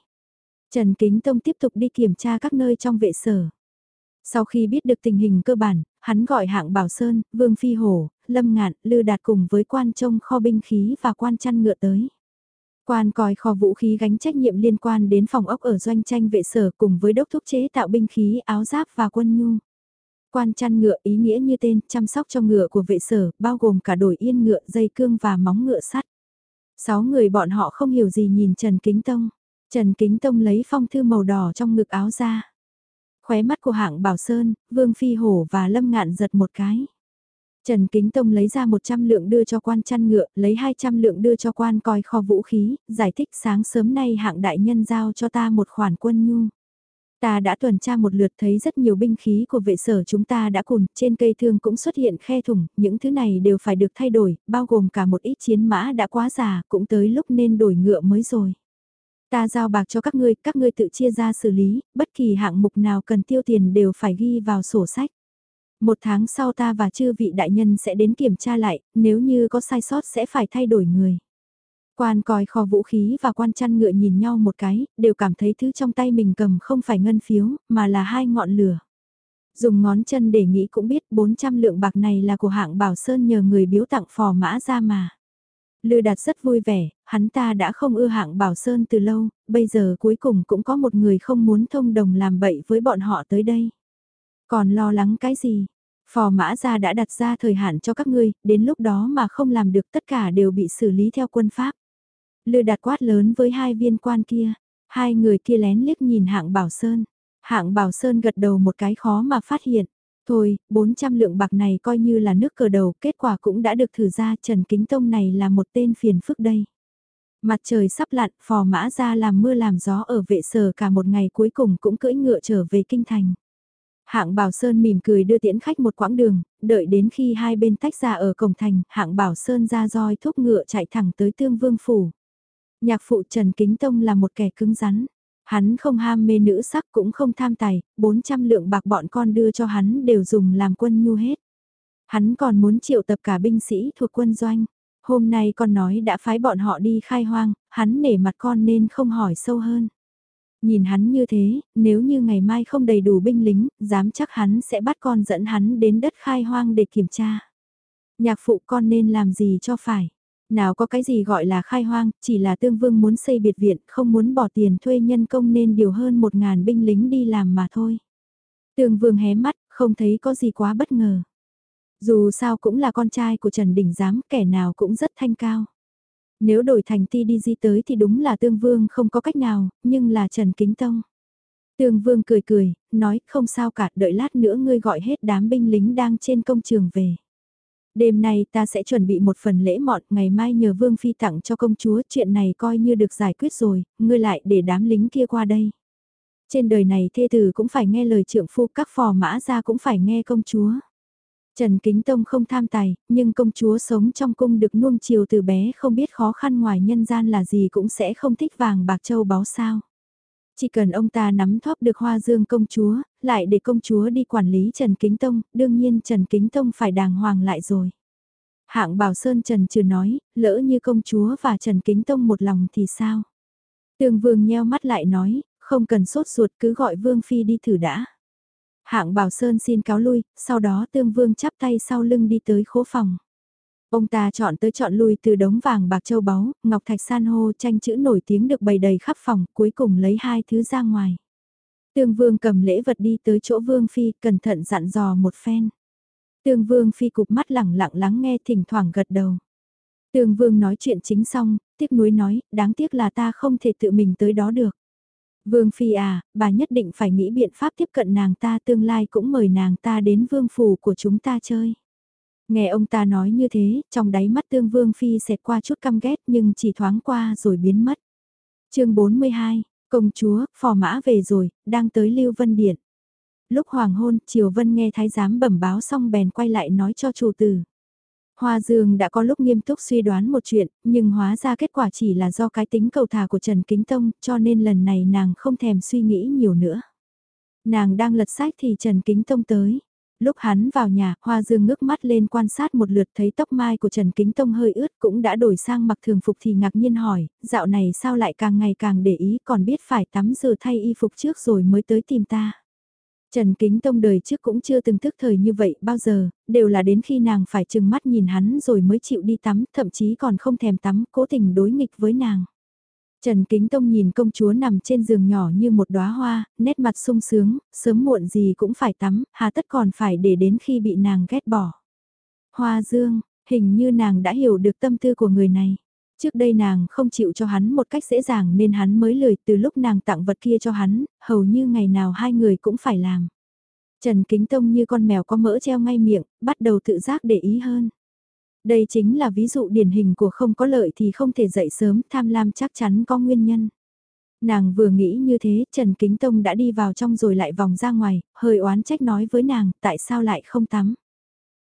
S1: Trần Kính Tông tiếp tục đi kiểm tra các nơi trong vệ sở. Sau khi biết được tình hình cơ bản, hắn gọi hạng Bảo Sơn, Vương Phi Hổ, Lâm Ngạn, Lư Đạt cùng với quan trông kho binh khí và quan chăn ngựa tới. Quan coi kho vũ khí gánh trách nhiệm liên quan đến phòng ốc ở doanh tranh vệ sở cùng với đốc thúc chế tạo binh khí áo giáp và quân nhu. Quan chăn ngựa ý nghĩa như tên chăm sóc cho ngựa của vệ sở, bao gồm cả đổi yên ngựa, dây cương và móng ngựa sắt. Sáu người bọn họ không hiểu gì nhìn Trần Kính Tông. Trần Kính Tông lấy phong thư màu đỏ trong ngực áo ra. Khóe mắt của hạng Bảo Sơn, Vương Phi Hổ và Lâm Ngạn giật một cái. Trần Kính Tông lấy ra 100 lượng đưa cho quan chăn ngựa, lấy 200 lượng đưa cho quan coi kho vũ khí, giải thích sáng sớm nay hạng đại nhân giao cho ta một khoản quân nhu. Ta đã tuần tra một lượt thấy rất nhiều binh khí của vệ sở chúng ta đã cùn, trên cây thương cũng xuất hiện khe thủng, những thứ này đều phải được thay đổi, bao gồm cả một ít chiến mã đã quá già, cũng tới lúc nên đổi ngựa mới rồi. Ta giao bạc cho các ngươi, các ngươi tự chia ra xử lý, bất kỳ hạng mục nào cần tiêu tiền đều phải ghi vào sổ sách. Một tháng sau ta và chư vị đại nhân sẽ đến kiểm tra lại, nếu như có sai sót sẽ phải thay đổi người. Quan coi kho vũ khí và quan chăn ngựa nhìn nhau một cái, đều cảm thấy thứ trong tay mình cầm không phải ngân phiếu, mà là hai ngọn lửa. Dùng ngón chân để nghĩ cũng biết 400 lượng bạc này là của hạng Bảo Sơn nhờ người biếu tặng phò mã ra mà. Lư Đạt rất vui vẻ, hắn ta đã không ưa hạng Bảo Sơn từ lâu, bây giờ cuối cùng cũng có một người không muốn thông đồng làm bậy với bọn họ tới đây. Còn lo lắng cái gì? Phò mã gia đã đặt ra thời hạn cho các ngươi, đến lúc đó mà không làm được tất cả đều bị xử lý theo quân pháp. Lư đạt quát lớn với hai viên quan kia, hai người kia lén liếc nhìn hạng Bảo Sơn. Hạng Bảo Sơn gật đầu một cái khó mà phát hiện. Thôi, 400 lượng bạc này coi như là nước cờ đầu, kết quả cũng đã được thử ra Trần Kính Tông này là một tên phiền phức đây. Mặt trời sắp lặn, phò mã ra làm mưa làm gió ở vệ sở cả một ngày cuối cùng cũng cưỡi ngựa trở về kinh thành. Hạng Bảo Sơn mỉm cười đưa tiễn khách một quãng đường, đợi đến khi hai bên tách ra ở cổng thành, Hạng Bảo Sơn ra roi thúc ngựa chạy thẳng tới Tương Vương Phủ. Nhạc phụ Trần Kính Tông là một kẻ cứng rắn. Hắn không ham mê nữ sắc cũng không tham tài, 400 lượng bạc bọn con đưa cho hắn đều dùng làm quân nhu hết. Hắn còn muốn triệu tập cả binh sĩ thuộc quân doanh. Hôm nay con nói đã phái bọn họ đi khai hoang, hắn nể mặt con nên không hỏi sâu hơn. Nhìn hắn như thế, nếu như ngày mai không đầy đủ binh lính, dám chắc hắn sẽ bắt con dẫn hắn đến đất khai hoang để kiểm tra. Nhạc phụ con nên làm gì cho phải. Nào có cái gì gọi là khai hoang, chỉ là tương vương muốn xây biệt viện, không muốn bỏ tiền thuê nhân công nên điều hơn một ngàn binh lính đi làm mà thôi. Tương vương hé mắt, không thấy có gì quá bất ngờ. Dù sao cũng là con trai của Trần Đình Giám, kẻ nào cũng rất thanh cao. Nếu đổi thành ti đi di tới thì đúng là tương vương không có cách nào, nhưng là Trần Kính Tông. Tương vương cười cười, nói không sao cả, đợi lát nữa ngươi gọi hết đám binh lính đang trên công trường về. Đêm nay ta sẽ chuẩn bị một phần lễ mọn, ngày mai nhờ Vương Phi tặng cho công chúa, chuyện này coi như được giải quyết rồi, ngươi lại để đám lính kia qua đây. Trên đời này thê tử cũng phải nghe lời trượng phu, các phò mã ra cũng phải nghe công chúa. Trần Kính Tông không tham tài, nhưng công chúa sống trong cung được nuông chiều từ bé không biết khó khăn ngoài nhân gian là gì cũng sẽ không thích vàng bạc châu báu sao. Chỉ cần ông ta nắm thóp được hoa dương công chúa, lại để công chúa đi quản lý Trần Kính Tông, đương nhiên Trần Kính Tông phải đàng hoàng lại rồi. Hạng Bảo Sơn Trần chưa nói, lỡ như công chúa và Trần Kính Tông một lòng thì sao? Tương Vương nheo mắt lại nói, không cần sốt ruột cứ gọi Vương Phi đi thử đã. Hạng Bảo Sơn xin cáo lui, sau đó Tương Vương chắp tay sau lưng đi tới khố phòng. Ông ta chọn tới chọn lui từ đống vàng bạc châu báu, ngọc thạch san hô tranh chữ nổi tiếng được bày đầy khắp phòng, cuối cùng lấy hai thứ ra ngoài. Tương Vương cầm lễ vật đi tới chỗ Vương Phi, cẩn thận dặn dò một phen. Tương Vương Phi cục mắt lẳng lặng lắng nghe thỉnh thoảng gật đầu. Tương Vương nói chuyện chính xong, tiếc nuối nói, đáng tiếc là ta không thể tự mình tới đó được. Vương Phi à, bà nhất định phải nghĩ biện pháp tiếp cận nàng ta tương lai cũng mời nàng ta đến vương phủ của chúng ta chơi. Nghe ông ta nói như thế, trong đáy mắt tương Vương Phi xẹt qua chút căm ghét nhưng chỉ thoáng qua rồi biến mất. chương 42, công chúa, phò mã về rồi, đang tới Lưu Vân Điện. Lúc hoàng hôn, Triều Vân nghe thái giám bẩm báo xong bèn quay lại nói cho chủ tử. Hoa Dương đã có lúc nghiêm túc suy đoán một chuyện, nhưng hóa ra kết quả chỉ là do cái tính cầu thả của Trần Kính Tông, cho nên lần này nàng không thèm suy nghĩ nhiều nữa. Nàng đang lật sách thì Trần Kính Tông tới. Lúc hắn vào nhà, Hoa Dương ngước mắt lên quan sát một lượt thấy tóc mai của Trần Kính Tông hơi ướt cũng đã đổi sang mặc thường phục thì ngạc nhiên hỏi, dạo này sao lại càng ngày càng để ý còn biết phải tắm rửa thay y phục trước rồi mới tới tìm ta. Trần Kính Tông đời trước cũng chưa từng thức thời như vậy bao giờ, đều là đến khi nàng phải chừng mắt nhìn hắn rồi mới chịu đi tắm, thậm chí còn không thèm tắm, cố tình đối nghịch với nàng. Trần Kính Tông nhìn công chúa nằm trên giường nhỏ như một đóa hoa, nét mặt sung sướng, sớm muộn gì cũng phải tắm, hà tất còn phải để đến khi bị nàng ghét bỏ. Hoa dương, hình như nàng đã hiểu được tâm tư của người này. Trước đây nàng không chịu cho hắn một cách dễ dàng nên hắn mới lười từ lúc nàng tặng vật kia cho hắn, hầu như ngày nào hai người cũng phải làm. Trần Kính Tông như con mèo có mỡ treo ngay miệng, bắt đầu tự giác để ý hơn. Đây chính là ví dụ điển hình của không có lợi thì không thể dậy sớm, tham lam chắc chắn có nguyên nhân. Nàng vừa nghĩ như thế, Trần Kính Tông đã đi vào trong rồi lại vòng ra ngoài, hơi oán trách nói với nàng, tại sao lại không tắm.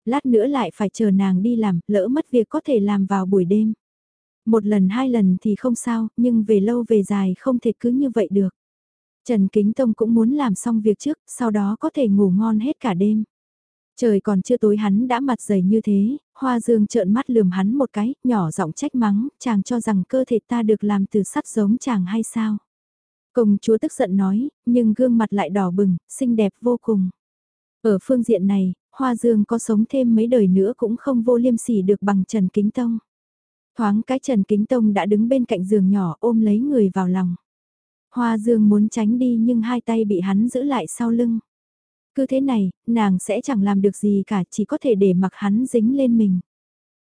S1: Lát nữa lại phải chờ nàng đi làm, lỡ mất việc có thể làm vào buổi đêm. Một lần hai lần thì không sao, nhưng về lâu về dài không thể cứ như vậy được. Trần Kính Tông cũng muốn làm xong việc trước, sau đó có thể ngủ ngon hết cả đêm. Trời còn chưa tối hắn đã mặt dày như thế, Hoa Dương trợn mắt lườm hắn một cái, nhỏ giọng trách mắng, chàng cho rằng cơ thể ta được làm từ sắt giống chàng hay sao? Công chúa tức giận nói, nhưng gương mặt lại đỏ bừng, xinh đẹp vô cùng. Ở phương diện này, Hoa Dương có sống thêm mấy đời nữa cũng không vô liêm sỉ được bằng Trần Kính Tông. Thoáng cái Trần Kính Tông đã đứng bên cạnh giường nhỏ ôm lấy người vào lòng. Hoa Dương muốn tránh đi nhưng hai tay bị hắn giữ lại sau lưng. Cứ thế này, nàng sẽ chẳng làm được gì cả chỉ có thể để mặc hắn dính lên mình.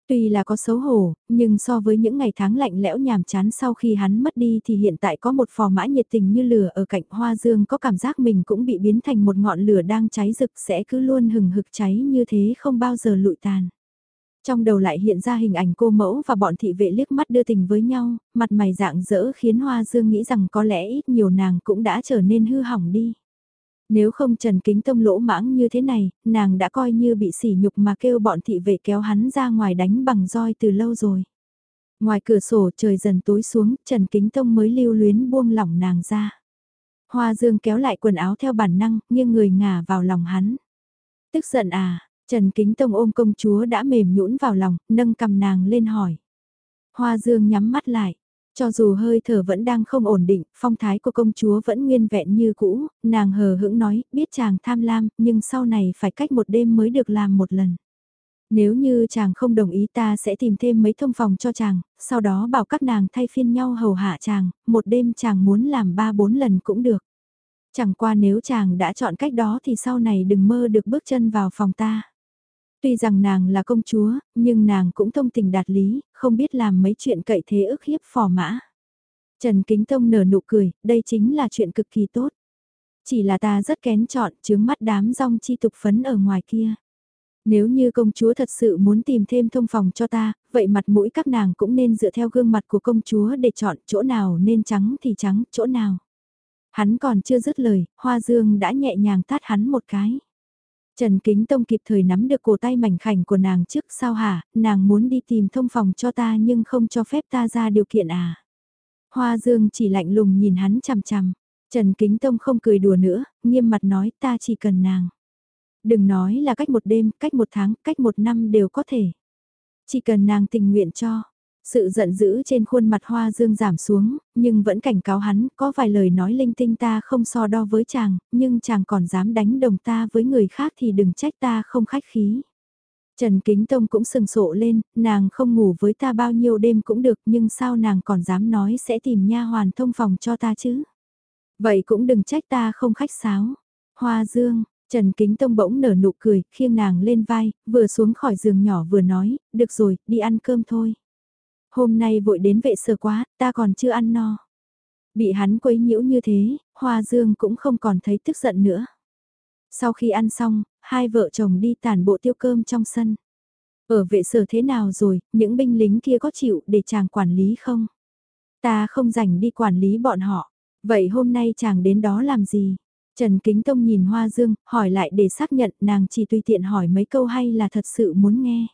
S1: Tuy là có xấu hổ, nhưng so với những ngày tháng lạnh lẽo nhàm chán sau khi hắn mất đi thì hiện tại có một phò mã nhiệt tình như lửa ở cạnh hoa dương có cảm giác mình cũng bị biến thành một ngọn lửa đang cháy rực sẽ cứ luôn hừng hực cháy như thế không bao giờ lụi tàn. Trong đầu lại hiện ra hình ảnh cô mẫu và bọn thị vệ liếc mắt đưa tình với nhau, mặt mày dạng dỡ khiến Hoa Dương nghĩ rằng có lẽ ít nhiều nàng cũng đã trở nên hư hỏng đi. Nếu không Trần Kính Tông lỗ mãng như thế này, nàng đã coi như bị sỉ nhục mà kêu bọn thị vệ kéo hắn ra ngoài đánh bằng roi từ lâu rồi. Ngoài cửa sổ trời dần tối xuống, Trần Kính Tông mới lưu luyến buông lỏng nàng ra. Hoa Dương kéo lại quần áo theo bản năng, nghiêng người ngả vào lòng hắn. Tức giận à, Trần Kính Tông ôm công chúa đã mềm nhũn vào lòng, nâng cầm nàng lên hỏi. Hoa Dương nhắm mắt lại. Cho dù hơi thở vẫn đang không ổn định, phong thái của công chúa vẫn nguyên vẹn như cũ, nàng hờ hững nói, biết chàng tham lam, nhưng sau này phải cách một đêm mới được làm một lần. Nếu như chàng không đồng ý ta sẽ tìm thêm mấy thông phòng cho chàng, sau đó bảo các nàng thay phiên nhau hầu hạ chàng, một đêm chàng muốn làm ba bốn lần cũng được. Chẳng qua nếu chàng đã chọn cách đó thì sau này đừng mơ được bước chân vào phòng ta. Tuy rằng nàng là công chúa, nhưng nàng cũng thông tình đạt lý, không biết làm mấy chuyện cậy thế ức hiếp phò mã. Trần Kính Tông nở nụ cười, đây chính là chuyện cực kỳ tốt. Chỉ là ta rất kén chọn, chướng mắt đám rong chi tục phấn ở ngoài kia. Nếu như công chúa thật sự muốn tìm thêm thông phòng cho ta, vậy mặt mũi các nàng cũng nên dựa theo gương mặt của công chúa để chọn chỗ nào nên trắng thì trắng, chỗ nào. Hắn còn chưa dứt lời, Hoa Dương đã nhẹ nhàng tát hắn một cái. Trần Kính Tông kịp thời nắm được cổ tay mảnh khảnh của nàng trước sao hả, nàng muốn đi tìm thông phòng cho ta nhưng không cho phép ta ra điều kiện à. Hoa Dương chỉ lạnh lùng nhìn hắn chằm chằm. Trần Kính Tông không cười đùa nữa, nghiêm mặt nói ta chỉ cần nàng. Đừng nói là cách một đêm, cách một tháng, cách một năm đều có thể. Chỉ cần nàng tình nguyện cho. Sự giận dữ trên khuôn mặt hoa dương giảm xuống, nhưng vẫn cảnh cáo hắn, có vài lời nói linh tinh ta không so đo với chàng, nhưng chàng còn dám đánh đồng ta với người khác thì đừng trách ta không khách khí. Trần Kính Tông cũng sừng sộ lên, nàng không ngủ với ta bao nhiêu đêm cũng được nhưng sao nàng còn dám nói sẽ tìm nha hoàn thông phòng cho ta chứ. Vậy cũng đừng trách ta không khách sáo. Hoa Dương, Trần Kính Tông bỗng nở nụ cười, khiêng nàng lên vai, vừa xuống khỏi giường nhỏ vừa nói, được rồi, đi ăn cơm thôi. Hôm nay vội đến vệ sở quá, ta còn chưa ăn no. Bị hắn quấy nhiễu như thế, Hoa Dương cũng không còn thấy tức giận nữa. Sau khi ăn xong, hai vợ chồng đi tàn bộ tiêu cơm trong sân. Ở vệ sở thế nào rồi, những binh lính kia có chịu để chàng quản lý không? Ta không rảnh đi quản lý bọn họ. Vậy hôm nay chàng đến đó làm gì? Trần Kính Tông nhìn Hoa Dương, hỏi lại để xác nhận nàng chỉ tùy tiện hỏi mấy câu hay là thật sự muốn nghe.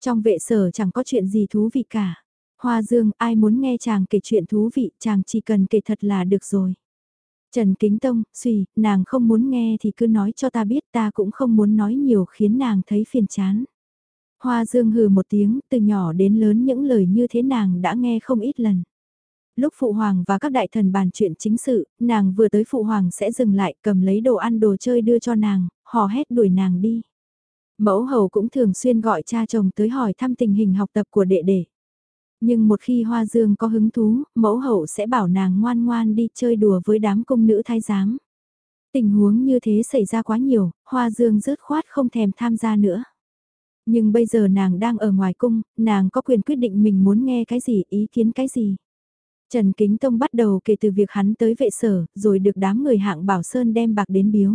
S1: Trong vệ sở chẳng có chuyện gì thú vị cả. Hoa Dương, ai muốn nghe chàng kể chuyện thú vị, chàng chỉ cần kể thật là được rồi. Trần Kính Tông, suy, nàng không muốn nghe thì cứ nói cho ta biết ta cũng không muốn nói nhiều khiến nàng thấy phiền chán. Hoa Dương hừ một tiếng, từ nhỏ đến lớn những lời như thế nàng đã nghe không ít lần. Lúc Phụ Hoàng và các đại thần bàn chuyện chính sự, nàng vừa tới Phụ Hoàng sẽ dừng lại cầm lấy đồ ăn đồ chơi đưa cho nàng, hò hét đuổi nàng đi. Mẫu hầu cũng thường xuyên gọi cha chồng tới hỏi thăm tình hình học tập của đệ đệ. Nhưng một khi Hoa Dương có hứng thú, mẫu hậu sẽ bảo nàng ngoan ngoan đi chơi đùa với đám công nữ thái giám. Tình huống như thế xảy ra quá nhiều, Hoa Dương rớt khoát không thèm tham gia nữa. Nhưng bây giờ nàng đang ở ngoài cung, nàng có quyền quyết định mình muốn nghe cái gì, ý kiến cái gì. Trần Kính Tông bắt đầu kể từ việc hắn tới vệ sở, rồi được đám người hạng bảo sơn đem bạc đến biếu.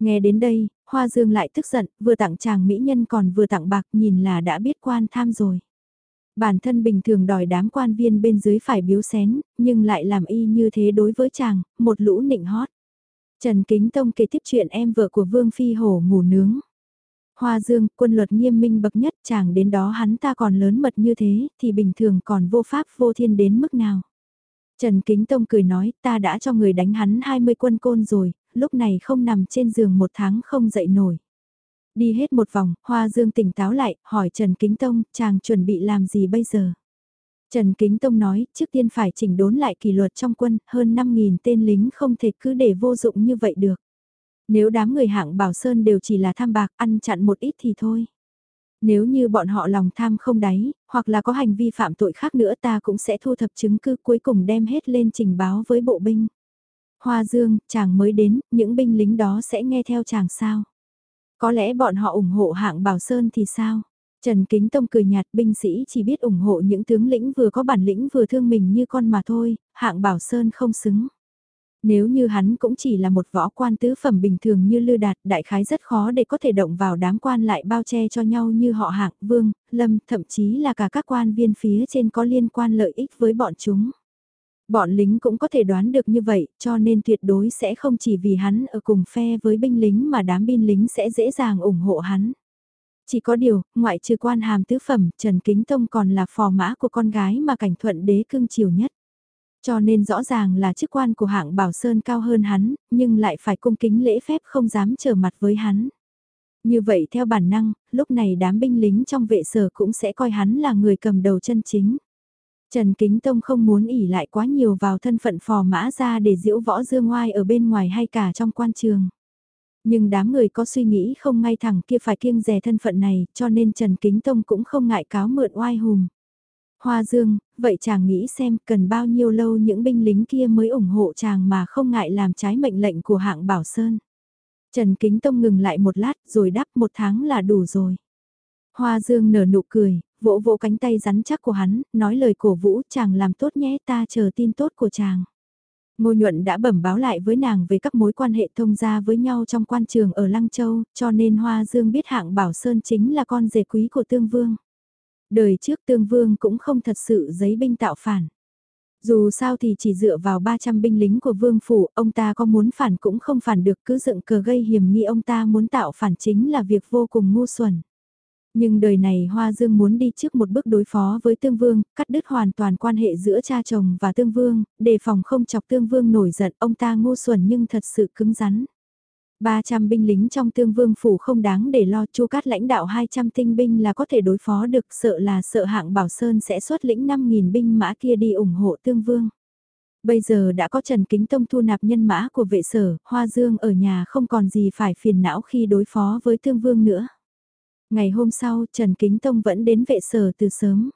S1: Nghe đến đây, Hoa Dương lại tức giận, vừa tặng chàng mỹ nhân còn vừa tặng bạc nhìn là đã biết quan tham rồi. Bản thân bình thường đòi đám quan viên bên dưới phải biếu xén, nhưng lại làm y như thế đối với chàng, một lũ nịnh hót. Trần Kính Tông kể tiếp chuyện em vợ của Vương Phi Hổ ngủ nướng. Hoa Dương, quân luật nghiêm minh bậc nhất chàng đến đó hắn ta còn lớn mật như thế, thì bình thường còn vô pháp vô thiên đến mức nào. Trần Kính Tông cười nói, ta đã cho người đánh hắn 20 quân côn rồi, lúc này không nằm trên giường một tháng không dậy nổi. Đi hết một vòng, Hoa Dương tỉnh táo lại, hỏi Trần Kính Tông, chàng chuẩn bị làm gì bây giờ? Trần Kính Tông nói, trước tiên phải chỉnh đốn lại kỷ luật trong quân, hơn 5.000 tên lính không thể cứ để vô dụng như vậy được. Nếu đám người hạng Bảo Sơn đều chỉ là tham bạc, ăn chặn một ít thì thôi. Nếu như bọn họ lòng tham không đáy, hoặc là có hành vi phạm tội khác nữa ta cũng sẽ thu thập chứng cứ cuối cùng đem hết lên trình báo với bộ binh. Hoa Dương, chàng mới đến, những binh lính đó sẽ nghe theo chàng sao? Có lẽ bọn họ ủng hộ hạng Bảo Sơn thì sao? Trần Kính Tông cười nhạt binh sĩ chỉ biết ủng hộ những tướng lĩnh vừa có bản lĩnh vừa thương mình như con mà thôi, hạng Bảo Sơn không xứng. Nếu như hắn cũng chỉ là một võ quan tứ phẩm bình thường như Lư Đạt, đại khái rất khó để có thể động vào đám quan lại bao che cho nhau như họ hạng, vương, lâm, thậm chí là cả các quan viên phía trên có liên quan lợi ích với bọn chúng. Bọn lính cũng có thể đoán được như vậy, cho nên tuyệt đối sẽ không chỉ vì hắn ở cùng phe với binh lính mà đám binh lính sẽ dễ dàng ủng hộ hắn. Chỉ có điều, ngoại trừ quan hàm tứ phẩm, Trần Kính Tông còn là phò mã của con gái mà cảnh thuận đế cưng chiều nhất. Cho nên rõ ràng là chức quan của hạng Bảo Sơn cao hơn hắn, nhưng lại phải cung kính lễ phép không dám trở mặt với hắn. Như vậy theo bản năng, lúc này đám binh lính trong vệ sở cũng sẽ coi hắn là người cầm đầu chân chính. Trần Kính Tông không muốn ỉ lại quá nhiều vào thân phận phò mã ra để diễu võ dương ngoai ở bên ngoài hay cả trong quan trường. Nhưng đám người có suy nghĩ không ngay thẳng kia phải kiêng rè thân phận này cho nên Trần Kính Tông cũng không ngại cáo mượn oai hùm. Hoa Dương, vậy chàng nghĩ xem cần bao nhiêu lâu những binh lính kia mới ủng hộ chàng mà không ngại làm trái mệnh lệnh của hạng Bảo Sơn. Trần Kính Tông ngừng lại một lát rồi đáp một tháng là đủ rồi. Hoa Dương nở nụ cười, vỗ vỗ cánh tay rắn chắc của hắn, nói lời cổ vũ chàng làm tốt nhé ta chờ tin tốt của chàng. Ngô Nhuận đã bẩm báo lại với nàng về các mối quan hệ thông gia với nhau trong quan trường ở Lăng Châu, cho nên Hoa Dương biết hạng Bảo Sơn chính là con rể quý của Tương Vương. Đời trước Tương Vương cũng không thật sự giấy binh tạo phản. Dù sao thì chỉ dựa vào 300 binh lính của vương phủ, ông ta có muốn phản cũng không phản được cứ dựng cờ gây hiểm nghi ông ta muốn tạo phản chính là việc vô cùng ngu xuẩn. Nhưng đời này Hoa Dương muốn đi trước một bước đối phó với Tương Vương, cắt đứt hoàn toàn quan hệ giữa cha chồng và Tương Vương, đề phòng không chọc Tương Vương nổi giận ông ta ngu xuẩn nhưng thật sự cứng rắn. 300 binh lính trong tương vương phủ không đáng để lo chu cát lãnh đạo 200 tinh binh là có thể đối phó được sợ là sợ hạng bảo sơn sẽ xuất lĩnh 5.000 binh mã kia đi ủng hộ tương vương. Bây giờ đã có Trần Kính Tông thu nạp nhân mã của vệ sở, Hoa Dương ở nhà không còn gì phải phiền não khi đối phó với tương vương nữa. Ngày hôm sau, Trần Kính Tông vẫn đến vệ sở từ sớm.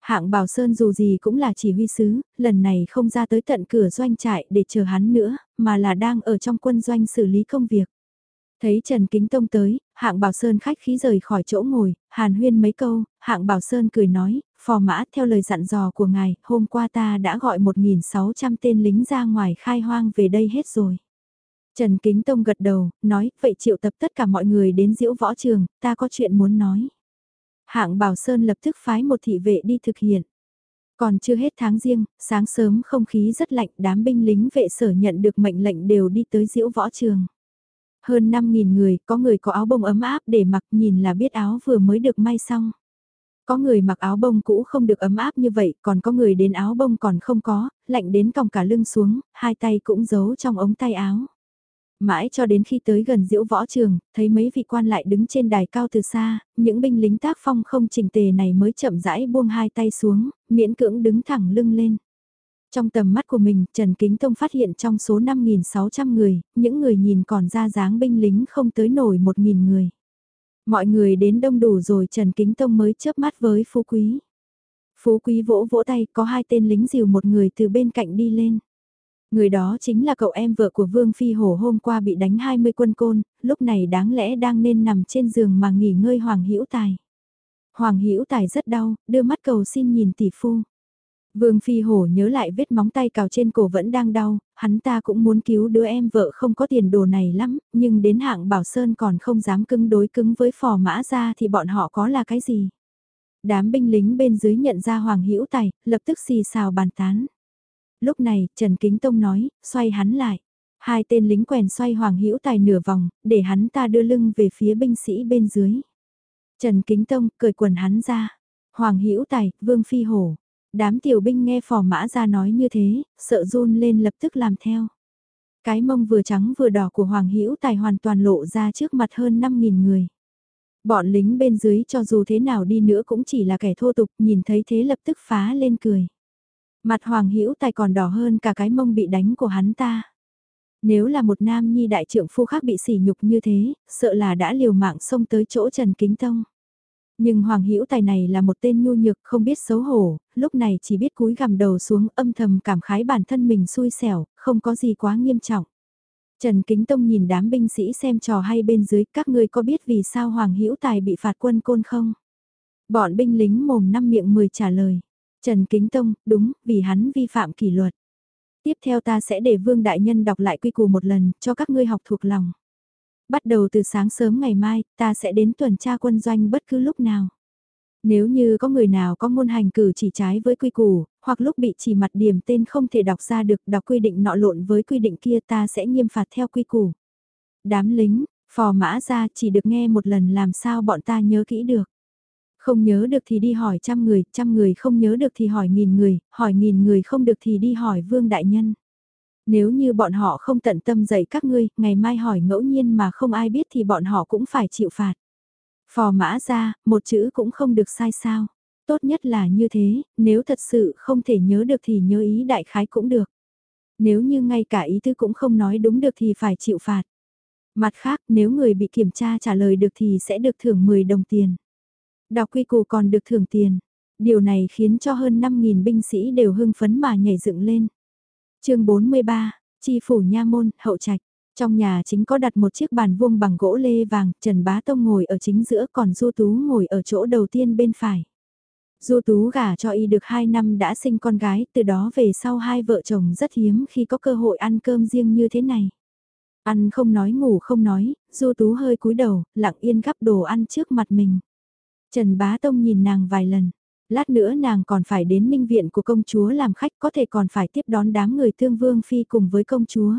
S1: Hạng Bảo Sơn dù gì cũng là chỉ huy sứ, lần này không ra tới tận cửa doanh trại để chờ hắn nữa, mà là đang ở trong quân doanh xử lý công việc. Thấy Trần Kính Tông tới, hạng Bảo Sơn khách khí rời khỏi chỗ ngồi, hàn huyên mấy câu, hạng Bảo Sơn cười nói, phò mã theo lời dặn dò của ngài, hôm qua ta đã gọi 1.600 tên lính ra ngoài khai hoang về đây hết rồi. Trần Kính Tông gật đầu, nói, vậy triệu tập tất cả mọi người đến diễu võ trường, ta có chuyện muốn nói. Hạng Bảo Sơn lập tức phái một thị vệ đi thực hiện. Còn chưa hết tháng riêng, sáng sớm không khí rất lạnh, đám binh lính vệ sở nhận được mệnh lệnh đều đi tới diễu võ trường. Hơn 5.000 người, có người có áo bông ấm áp để mặc nhìn là biết áo vừa mới được may xong. Có người mặc áo bông cũ không được ấm áp như vậy, còn có người đến áo bông còn không có, lạnh đến còng cả lưng xuống, hai tay cũng giấu trong ống tay áo. Mãi cho đến khi tới gần diễu võ trường, thấy mấy vị quan lại đứng trên đài cao từ xa, những binh lính tác phong không trình tề này mới chậm rãi buông hai tay xuống, miễn cưỡng đứng thẳng lưng lên. Trong tầm mắt của mình, Trần Kính Tông phát hiện trong số 5.600 người, những người nhìn còn ra dáng binh lính không tới nổi 1.000 người. Mọi người đến đông đủ rồi Trần Kính Tông mới chớp mắt với Phú Quý. Phú Quý vỗ vỗ tay có hai tên lính dìu một người từ bên cạnh đi lên. Người đó chính là cậu em vợ của Vương Phi Hổ hôm qua bị đánh 20 quân côn, lúc này đáng lẽ đang nên nằm trên giường mà nghỉ ngơi Hoàng Hữu Tài. Hoàng Hữu Tài rất đau, đưa mắt cầu xin nhìn tỷ phu. Vương Phi Hổ nhớ lại vết móng tay cào trên cổ vẫn đang đau, hắn ta cũng muốn cứu đứa em vợ không có tiền đồ này lắm, nhưng đến hạng Bảo Sơn còn không dám cứng đối cứng với phò mã ra thì bọn họ có là cái gì. Đám binh lính bên dưới nhận ra Hoàng Hữu Tài, lập tức xì xào bàn tán. Lúc này, Trần Kính Tông nói, xoay hắn lại. Hai tên lính quèn xoay Hoàng Hữu Tài nửa vòng, để hắn ta đưa lưng về phía binh sĩ bên dưới. Trần Kính Tông cởi quần hắn ra. Hoàng Hữu Tài, Vương Phi Hổ. Đám tiểu binh nghe phò mã ra nói như thế, sợ run lên lập tức làm theo. Cái mông vừa trắng vừa đỏ của Hoàng Hữu Tài hoàn toàn lộ ra trước mặt hơn 5.000 người. Bọn lính bên dưới cho dù thế nào đi nữa cũng chỉ là kẻ thô tục, nhìn thấy thế lập tức phá lên cười. Mặt Hoàng Hữu Tài còn đỏ hơn cả cái mông bị đánh của hắn ta. Nếu là một nam nhi đại trưởng phu khác bị sỉ nhục như thế, sợ là đã liều mạng xông tới chỗ Trần Kính Tông. Nhưng Hoàng Hữu Tài này là một tên nhu nhược không biết xấu hổ, lúc này chỉ biết cúi gằm đầu xuống âm thầm cảm khái bản thân mình xui xẻo, không có gì quá nghiêm trọng. Trần Kính Tông nhìn đám binh sĩ xem trò hay bên dưới các ngươi có biết vì sao Hoàng Hữu Tài bị phạt quân côn không? Bọn binh lính mồm năm miệng mười trả lời. Trần Kính Tông, đúng, vì hắn vi phạm kỷ luật. Tiếp theo ta sẽ để Vương Đại Nhân đọc lại quy củ một lần, cho các ngươi học thuộc lòng. Bắt đầu từ sáng sớm ngày mai, ta sẽ đến tuần tra quân doanh bất cứ lúc nào. Nếu như có người nào có môn hành cử chỉ trái với quy củ, hoặc lúc bị chỉ mặt điểm tên không thể đọc ra được đọc quy định nọ lộn với quy định kia ta sẽ nghiêm phạt theo quy củ. Đám lính, phò mã ra chỉ được nghe một lần làm sao bọn ta nhớ kỹ được. Không nhớ được thì đi hỏi trăm người, trăm người không nhớ được thì hỏi nghìn người, hỏi nghìn người không được thì đi hỏi vương đại nhân. Nếu như bọn họ không tận tâm dạy các ngươi, ngày mai hỏi ngẫu nhiên mà không ai biết thì bọn họ cũng phải chịu phạt. Phò mã ra, một chữ cũng không được sai sao. Tốt nhất là như thế, nếu thật sự không thể nhớ được thì nhớ ý đại khái cũng được. Nếu như ngay cả ý tư cũng không nói đúng được thì phải chịu phạt. Mặt khác, nếu người bị kiểm tra trả lời được thì sẽ được thưởng 10 đồng tiền. Đọc quy củ còn được thưởng tiền. Điều này khiến cho hơn 5.000 binh sĩ đều hưng phấn mà nhảy dựng lên. chương 43, Chi phủ nha môn, hậu trạch. Trong nhà chính có đặt một chiếc bàn vuông bằng gỗ lê vàng, Trần Bá Tông ngồi ở chính giữa còn Du Tú ngồi ở chỗ đầu tiên bên phải. Du Tú gả cho y được 2 năm đã sinh con gái, từ đó về sau hai vợ chồng rất hiếm khi có cơ hội ăn cơm riêng như thế này. Ăn không nói ngủ không nói, Du Tú hơi cúi đầu, lặng yên gắp đồ ăn trước mặt mình. Trần Bá Tông nhìn nàng vài lần, lát nữa nàng còn phải đến ninh viện của công chúa làm khách có thể còn phải tiếp đón đám người thương vương phi cùng với công chúa.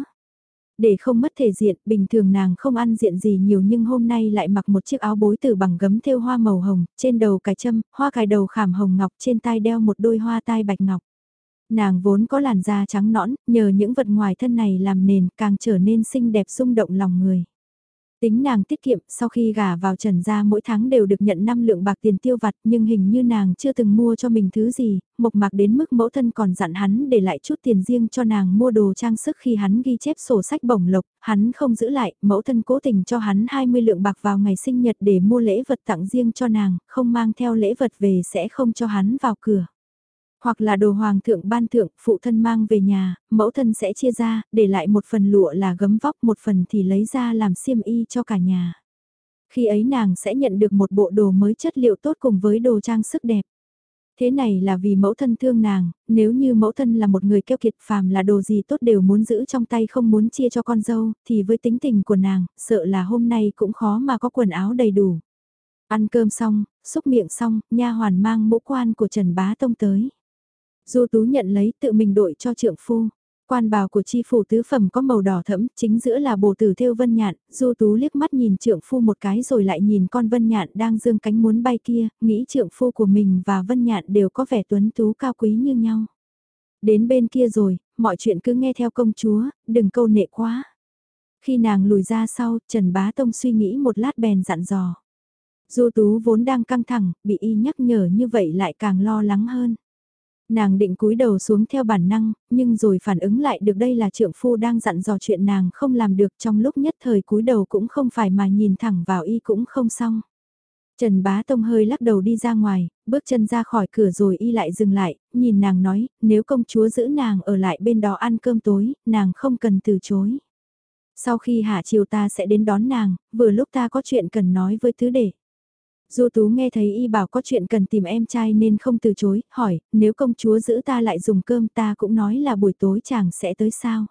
S1: Để không mất thể diện, bình thường nàng không ăn diện gì nhiều nhưng hôm nay lại mặc một chiếc áo bối từ bằng gấm thêu hoa màu hồng, trên đầu cài châm, hoa cài đầu khảm hồng ngọc trên tai đeo một đôi hoa tai bạch ngọc. Nàng vốn có làn da trắng nõn, nhờ những vật ngoài thân này làm nền càng trở nên xinh đẹp rung động lòng người. Tính nàng tiết kiệm, sau khi gả vào trần gia mỗi tháng đều được nhận 5 lượng bạc tiền tiêu vặt nhưng hình như nàng chưa từng mua cho mình thứ gì, mộc mạc đến mức mẫu thân còn dặn hắn để lại chút tiền riêng cho nàng mua đồ trang sức khi hắn ghi chép sổ sách bổng lộc, hắn không giữ lại, mẫu thân cố tình cho hắn 20 lượng bạc vào ngày sinh nhật để mua lễ vật tặng riêng cho nàng, không mang theo lễ vật về sẽ không cho hắn vào cửa. Hoặc là đồ hoàng thượng ban thượng, phụ thân mang về nhà, mẫu thân sẽ chia ra, để lại một phần lụa là gấm vóc, một phần thì lấy ra làm xiêm y cho cả nhà. Khi ấy nàng sẽ nhận được một bộ đồ mới chất liệu tốt cùng với đồ trang sức đẹp. Thế này là vì mẫu thân thương nàng, nếu như mẫu thân là một người keo kiệt phàm là đồ gì tốt đều muốn giữ trong tay không muốn chia cho con dâu, thì với tính tình của nàng, sợ là hôm nay cũng khó mà có quần áo đầy đủ. Ăn cơm xong, xúc miệng xong, nha hoàn mang mũ quan của Trần Bá Tông tới. Du Tú nhận lấy tự mình đội cho trượng phu. Quan bào của chi phủ tứ phẩm có màu đỏ thẫm, chính giữa là bồ tử thêu vân nhạn, Du Tú liếc mắt nhìn trượng phu một cái rồi lại nhìn con vân nhạn đang dương cánh muốn bay kia, nghĩ trượng phu của mình và vân nhạn đều có vẻ tuấn tú cao quý như nhau. Đến bên kia rồi, mọi chuyện cứ nghe theo công chúa, đừng câu nệ quá. Khi nàng lùi ra sau, Trần Bá Tông suy nghĩ một lát bèn dặn dò. Du Tú vốn đang căng thẳng, bị y nhắc nhở như vậy lại càng lo lắng hơn. Nàng định cúi đầu xuống theo bản năng, nhưng rồi phản ứng lại được đây là trượng phu đang dặn dò chuyện nàng không làm được trong lúc nhất thời cúi đầu cũng không phải mà nhìn thẳng vào y cũng không xong. Trần Bá Tông hơi lắc đầu đi ra ngoài, bước chân ra khỏi cửa rồi y lại dừng lại, nhìn nàng nói, nếu công chúa giữ nàng ở lại bên đó ăn cơm tối, nàng không cần từ chối. Sau khi hạ chiều ta sẽ đến đón nàng, vừa lúc ta có chuyện cần nói với tứ đệ. Du Tú nghe thấy y bảo có chuyện cần tìm em trai nên không từ chối, hỏi, nếu công chúa giữ ta lại dùng cơm ta cũng nói là buổi tối chàng sẽ tới sao.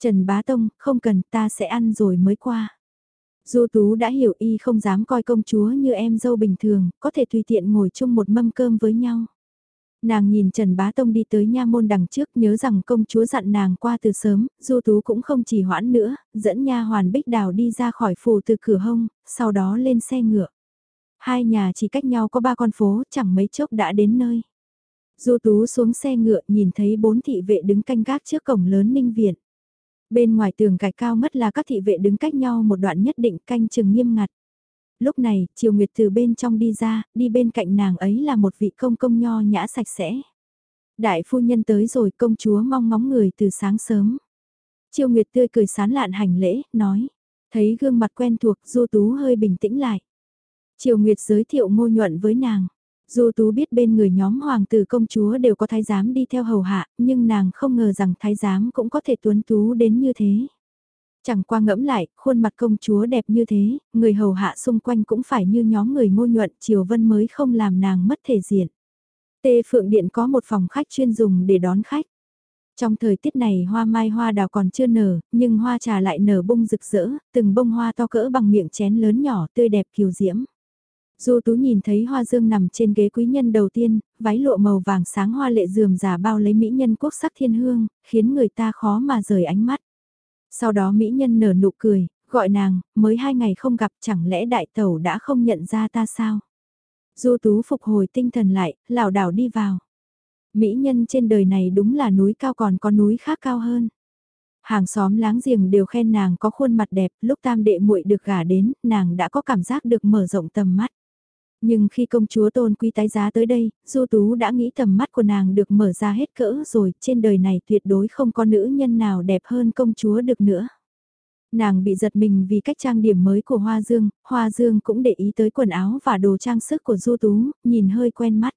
S1: Trần Bá Tông, không cần ta sẽ ăn rồi mới qua. Du Tú đã hiểu y không dám coi công chúa như em dâu bình thường, có thể tùy tiện ngồi chung một mâm cơm với nhau. Nàng nhìn Trần Bá Tông đi tới nha môn đằng trước nhớ rằng công chúa dặn nàng qua từ sớm, Du Tú cũng không chỉ hoãn nữa, dẫn nha hoàn bích đào đi ra khỏi phủ từ cửa hông, sau đó lên xe ngựa. Hai nhà chỉ cách nhau có ba con phố, chẳng mấy chốc đã đến nơi. Du Tú xuống xe ngựa nhìn thấy bốn thị vệ đứng canh gác trước cổng lớn ninh viện. Bên ngoài tường cải cao mất là các thị vệ đứng cách nhau một đoạn nhất định canh chừng nghiêm ngặt. Lúc này, Triều Nguyệt từ bên trong đi ra, đi bên cạnh nàng ấy là một vị công công nho nhã sạch sẽ. Đại phu nhân tới rồi công chúa mong ngóng người từ sáng sớm. Triều Nguyệt tươi cười sán lạn hành lễ, nói. Thấy gương mặt quen thuộc, Du Tú hơi bình tĩnh lại. Triều Nguyệt giới thiệu ngô nhuận với nàng. Du Tú biết bên người nhóm hoàng tử công chúa đều có thái giám đi theo hầu hạ, nhưng nàng không ngờ rằng thái giám cũng có thể tuấn tú đến như thế. Chẳng qua ngẫm lại, khuôn mặt công chúa đẹp như thế, người hầu hạ xung quanh cũng phải như nhóm người ngô nhuận Triều Vân mới không làm nàng mất thể diện. Tê Phượng Điện có một phòng khách chuyên dùng để đón khách. Trong thời tiết này hoa mai hoa đào còn chưa nở, nhưng hoa trà lại nở bông rực rỡ, từng bông hoa to cỡ bằng miệng chén lớn nhỏ tươi đẹp kiều diễm. Du Tú nhìn thấy Hoa Dương nằm trên ghế quý nhân đầu tiên, váy lụa màu vàng sáng hoa lệ dườm giả bao lấy mỹ nhân quốc sắc thiên hương, khiến người ta khó mà rời ánh mắt. Sau đó mỹ nhân nở nụ cười, gọi nàng, mới hai ngày không gặp chẳng lẽ đại tẩu đã không nhận ra ta sao? Du Tú phục hồi tinh thần lại, lảo đảo đi vào. Mỹ nhân trên đời này đúng là núi cao còn có núi khác cao hơn. Hàng xóm láng giềng đều khen nàng có khuôn mặt đẹp, lúc tam đệ muội được gả đến, nàng đã có cảm giác được mở rộng tầm mắt. Nhưng khi công chúa tôn quý tái giá tới đây, Du Tú đã nghĩ tầm mắt của nàng được mở ra hết cỡ rồi, trên đời này tuyệt đối không có nữ nhân nào đẹp hơn công chúa được nữa. Nàng bị giật mình vì cách trang điểm mới của Hoa Dương, Hoa Dương cũng để ý tới quần áo và đồ trang sức của Du Tú, nhìn hơi quen mắt.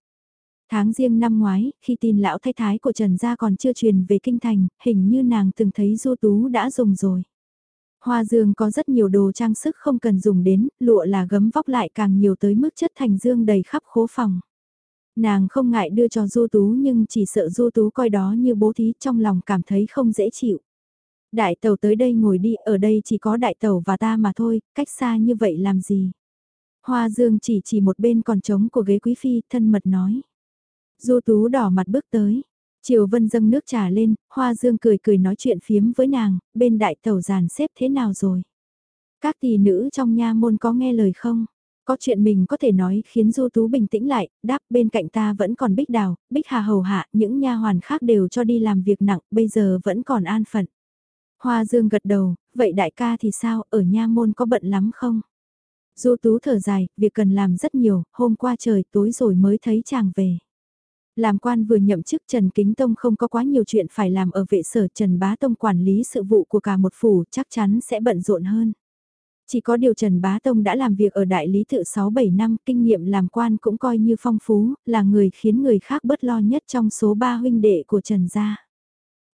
S1: Tháng riêng năm ngoái, khi tin lão thay thái của Trần Gia còn chưa truyền về kinh thành, hình như nàng từng thấy Du Tú đã dùng rồi. Hoa dương có rất nhiều đồ trang sức không cần dùng đến, lụa là gấm vóc lại càng nhiều tới mức chất thành dương đầy khắp khố phòng. Nàng không ngại đưa cho Du Tú nhưng chỉ sợ Du Tú coi đó như bố thí trong lòng cảm thấy không dễ chịu. Đại tàu tới đây ngồi đi, ở đây chỉ có đại tàu và ta mà thôi, cách xa như vậy làm gì? Hoa Dương chỉ chỉ một bên còn trống của ghế quý phi, thân mật nói. Du Tú đỏ mặt bước tới. Triều Vân dâng nước trà lên, Hoa Dương cười cười nói chuyện phiếm với nàng, bên đại tàu giàn xếp thế nào rồi? Các tỷ nữ trong nha môn có nghe lời không? Có chuyện mình có thể nói khiến Du Tú bình tĩnh lại, đáp bên cạnh ta vẫn còn Bích Đào, Bích Hà hầu hạ, những nha hoàn khác đều cho đi làm việc nặng, bây giờ vẫn còn an phận. Hoa Dương gật đầu, vậy đại ca thì sao, ở nha môn có bận lắm không? Du Tú thở dài, việc cần làm rất nhiều, hôm qua trời tối rồi mới thấy chàng về. Làm quan vừa nhậm chức Trần Kính Tông không có quá nhiều chuyện phải làm ở vệ sở Trần Bá Tông quản lý sự vụ của cả một phủ chắc chắn sẽ bận rộn hơn. Chỉ có điều Trần Bá Tông đã làm việc ở đại lý tự 6-7 năm, kinh nghiệm làm quan cũng coi như phong phú, là người khiến người khác bất lo nhất trong số ba huynh đệ của Trần gia.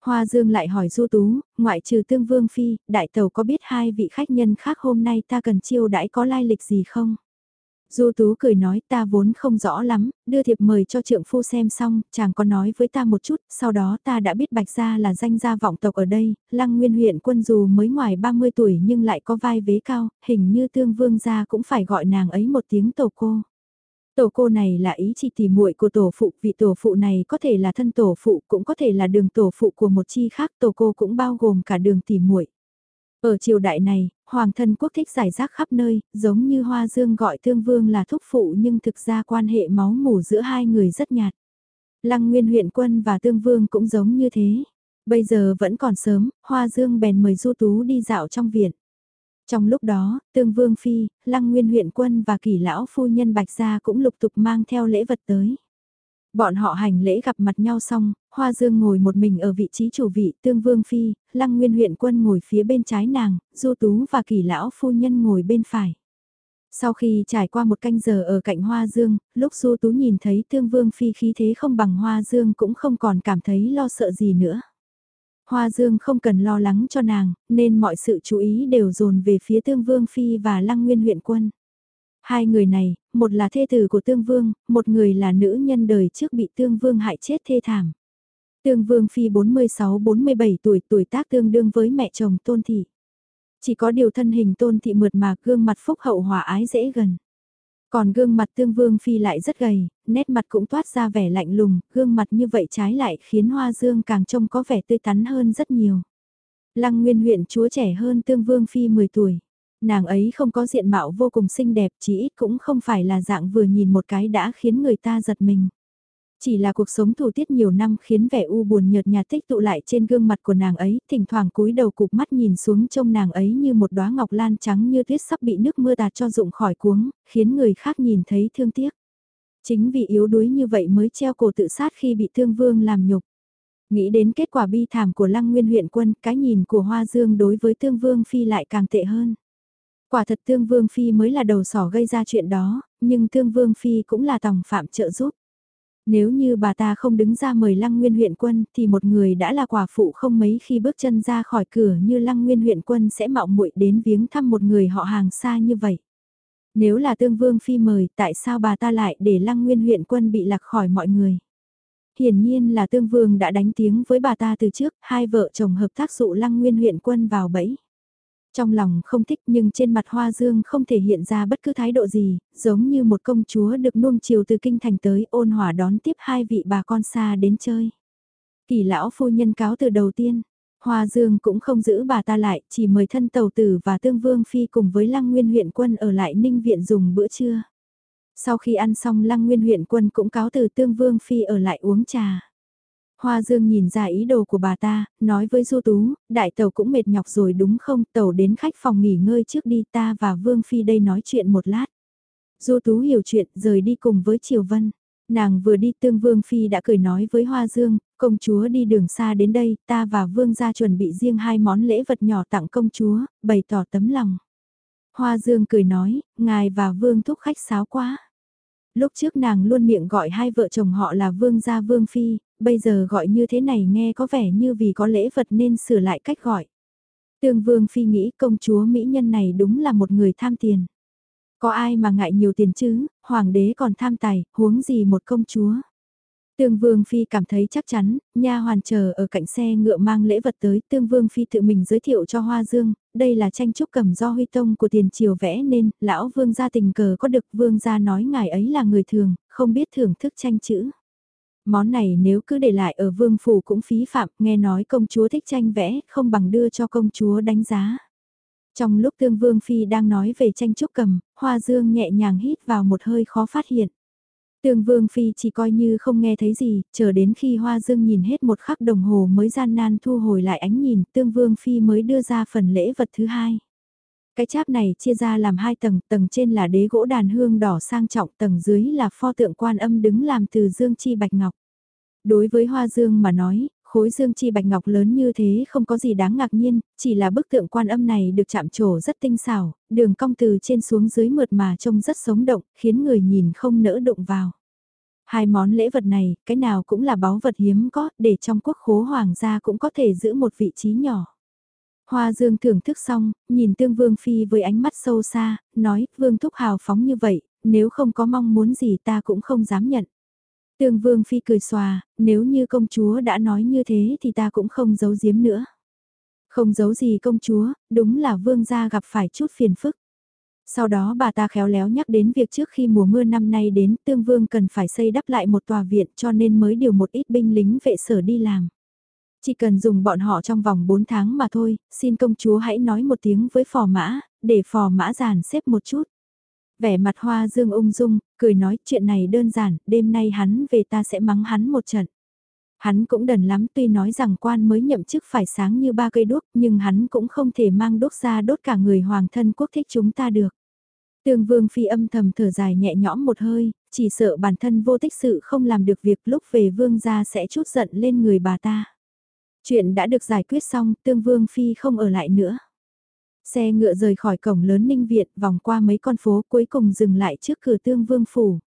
S1: Hoa Dương lại hỏi Du Tú, ngoại trừ Tương Vương Phi, đại tàu có biết hai vị khách nhân khác hôm nay ta cần chiêu đãi có lai lịch gì không? Du Tú cười nói ta vốn không rõ lắm, đưa thiệp mời cho trượng phu xem xong, chàng có nói với ta một chút, sau đó ta đã biết Bạch Gia là danh gia vọng tộc ở đây, Lăng Nguyên huyện quân dù mới ngoài 30 tuổi nhưng lại có vai vế cao, hình như tương vương gia cũng phải gọi nàng ấy một tiếng tổ cô. Tổ cô này là ý chỉ tỉ muội của tổ phụ, vị tổ phụ này có thể là thân tổ phụ, cũng có thể là đường tổ phụ của một chi khác, tổ cô cũng bao gồm cả đường tỉ muội. Ở triều đại này, hoàng thân quốc thích giải rác khắp nơi, giống như Hoa Dương gọi Thương Vương là thúc phụ nhưng thực ra quan hệ máu mủ giữa hai người rất nhạt. Lăng Nguyên huyện quân và Tương Vương cũng giống như thế. Bây giờ vẫn còn sớm, Hoa Dương bèn mời Du Tú đi dạo trong viện. Trong lúc đó, Tương Vương Phi, Lăng Nguyên huyện quân và kỳ lão phu nhân Bạch Gia cũng lục tục mang theo lễ vật tới. Bọn họ hành lễ gặp mặt nhau xong, Hoa Dương ngồi một mình ở vị trí chủ vị, Tương Vương Phi, Lăng Nguyên huyện quân ngồi phía bên trái nàng, Du Tú và kỳ lão phu nhân ngồi bên phải. Sau khi trải qua một canh giờ ở cạnh Hoa Dương, lúc Du Tú nhìn thấy Tương Vương Phi khí thế không bằng Hoa Dương cũng không còn cảm thấy lo sợ gì nữa. Hoa Dương không cần lo lắng cho nàng, nên mọi sự chú ý đều dồn về phía Tương Vương Phi và Lăng Nguyên huyện quân. Hai người này, một là thê tử của Tương Vương, một người là nữ nhân đời trước bị Tương Vương hại chết thê thảm. Tương Vương Phi 46-47 tuổi tuổi tác tương đương với mẹ chồng Tôn Thị. Chỉ có điều thân hình Tôn Thị mượt mà gương mặt phúc hậu hòa ái dễ gần. Còn gương mặt Tương Vương Phi lại rất gầy, nét mặt cũng toát ra vẻ lạnh lùng, gương mặt như vậy trái lại khiến Hoa Dương càng trông có vẻ tươi tắn hơn rất nhiều. Lăng Nguyên huyện chúa trẻ hơn Tương Vương Phi 10 tuổi nàng ấy không có diện mạo vô cùng xinh đẹp chỉ ít cũng không phải là dạng vừa nhìn một cái đã khiến người ta giật mình. Chỉ là cuộc sống thủ tiết nhiều năm khiến vẻ u buồn nhợt nhạt tích tụ lại trên gương mặt của nàng ấy, thỉnh thoảng cúi đầu cục mắt nhìn xuống trông nàng ấy như một đóa ngọc lan trắng như tuyết sắp bị nước mưa tạt cho rụng khỏi cuống, khiến người khác nhìn thấy thương tiếc. Chính vì yếu đuối như vậy mới treo cổ tự sát khi bị thương vương làm nhục. Nghĩ đến kết quả bi thảm của Lăng Nguyên huyện quân, cái nhìn của Hoa Dương đối với thương Vương Phi lại càng tệ hơn. Quả thật Tương Vương Phi mới là đầu sỏ gây ra chuyện đó, nhưng Tương Vương Phi cũng là tòng phạm trợ giúp. Nếu như bà ta không đứng ra mời Lăng Nguyên huyện quân thì một người đã là quả phụ không mấy khi bước chân ra khỏi cửa như Lăng Nguyên huyện quân sẽ mạo muội đến viếng thăm một người họ hàng xa như vậy. Nếu là Tương Vương Phi mời tại sao bà ta lại để Lăng Nguyên huyện quân bị lạc khỏi mọi người? Hiển nhiên là Tương Vương đã đánh tiếng với bà ta từ trước, hai vợ chồng hợp tác dụ Lăng Nguyên huyện quân vào bẫy. Trong lòng không thích nhưng trên mặt Hoa Dương không thể hiện ra bất cứ thái độ gì, giống như một công chúa được nuông chiều từ kinh thành tới ôn hòa đón tiếp hai vị bà con xa đến chơi. Kỳ lão phu nhân cáo từ đầu tiên, Hoa Dương cũng không giữ bà ta lại, chỉ mời thân tàu tử và tương vương phi cùng với lăng nguyên huyện quân ở lại ninh viện dùng bữa trưa. Sau khi ăn xong lăng nguyên huyện quân cũng cáo từ tương vương phi ở lại uống trà. Hoa Dương nhìn ra ý đồ của bà ta, nói với Du Tú, đại tàu cũng mệt nhọc rồi đúng không, tàu đến khách phòng nghỉ ngơi trước đi ta và Vương Phi đây nói chuyện một lát. Du Tú hiểu chuyện, rời đi cùng với Triều Vân. Nàng vừa đi tương Vương Phi đã cười nói với Hoa Dương, công chúa đi đường xa đến đây, ta và Vương ra chuẩn bị riêng hai món lễ vật nhỏ tặng công chúa, bày tỏ tấm lòng. Hoa Dương cười nói, ngài và Vương thúc khách sáo quá. Lúc trước nàng luôn miệng gọi hai vợ chồng họ là Vương gia Vương Phi, bây giờ gọi như thế này nghe có vẻ như vì có lễ vật nên sửa lại cách gọi. Tương Vương Phi nghĩ công chúa Mỹ nhân này đúng là một người tham tiền. Có ai mà ngại nhiều tiền chứ, hoàng đế còn tham tài, huống gì một công chúa. Tương Vương Phi cảm thấy chắc chắn, nha hoàn chờ ở cạnh xe ngựa mang lễ vật tới, Tương Vương Phi tự mình giới thiệu cho Hoa Dương, đây là tranh trúc cầm do Huy Tông của tiền triều vẽ nên, lão Vương gia tình cờ có được Vương gia nói ngài ấy là người thường, không biết thưởng thức tranh chữ. Món này nếu cứ để lại ở Vương Phủ cũng phí phạm, nghe nói công chúa thích tranh vẽ, không bằng đưa cho công chúa đánh giá. Trong lúc Tương Vương Phi đang nói về tranh trúc cầm, Hoa Dương nhẹ nhàng hít vào một hơi khó phát hiện. Tương Vương Phi chỉ coi như không nghe thấy gì, chờ đến khi Hoa Dương nhìn hết một khắc đồng hồ mới gian nan thu hồi lại ánh nhìn, Tương Vương Phi mới đưa ra phần lễ vật thứ hai. Cái cháp này chia ra làm hai tầng, tầng trên là đế gỗ đàn hương đỏ sang trọng, tầng dưới là pho tượng quan âm đứng làm từ dương chi bạch ngọc. Đối với Hoa Dương mà nói, khối dương chi bạch ngọc lớn như thế không có gì đáng ngạc nhiên, chỉ là bức tượng quan âm này được chạm trổ rất tinh xảo, đường cong từ trên xuống dưới mượt mà trông rất sống động, khiến người nhìn không nỡ đụng vào. Hai món lễ vật này, cái nào cũng là báu vật hiếm có, để trong quốc khố hoàng gia cũng có thể giữ một vị trí nhỏ. Hoa Dương thưởng thức xong, nhìn Tương Vương Phi với ánh mắt sâu xa, nói, Vương Thúc hào phóng như vậy, nếu không có mong muốn gì ta cũng không dám nhận. Tương Vương Phi cười xòa, nếu như công chúa đã nói như thế thì ta cũng không giấu giếm nữa. Không giấu gì công chúa, đúng là Vương gia gặp phải chút phiền phức. Sau đó bà ta khéo léo nhắc đến việc trước khi mùa mưa năm nay đến Tương Vương cần phải xây đắp lại một tòa viện cho nên mới điều một ít binh lính vệ sở đi làm. Chỉ cần dùng bọn họ trong vòng 4 tháng mà thôi, xin công chúa hãy nói một tiếng với phò mã, để phò mã giàn xếp một chút. Vẻ mặt hoa dương ung dung, cười nói chuyện này đơn giản, đêm nay hắn về ta sẽ mắng hắn một trận. Hắn cũng đần lắm tuy nói rằng quan mới nhậm chức phải sáng như ba cây đuốc nhưng hắn cũng không thể mang đốt ra đốt cả người hoàng thân quốc thích chúng ta được. Tương vương phi âm thầm thở dài nhẹ nhõm một hơi, chỉ sợ bản thân vô tích sự không làm được việc lúc về vương gia sẽ chút giận lên người bà ta. Chuyện đã được giải quyết xong, tương vương phi không ở lại nữa. Xe ngựa rời khỏi cổng lớn Ninh viện vòng qua mấy con phố cuối cùng dừng lại trước cửa tương vương phủ.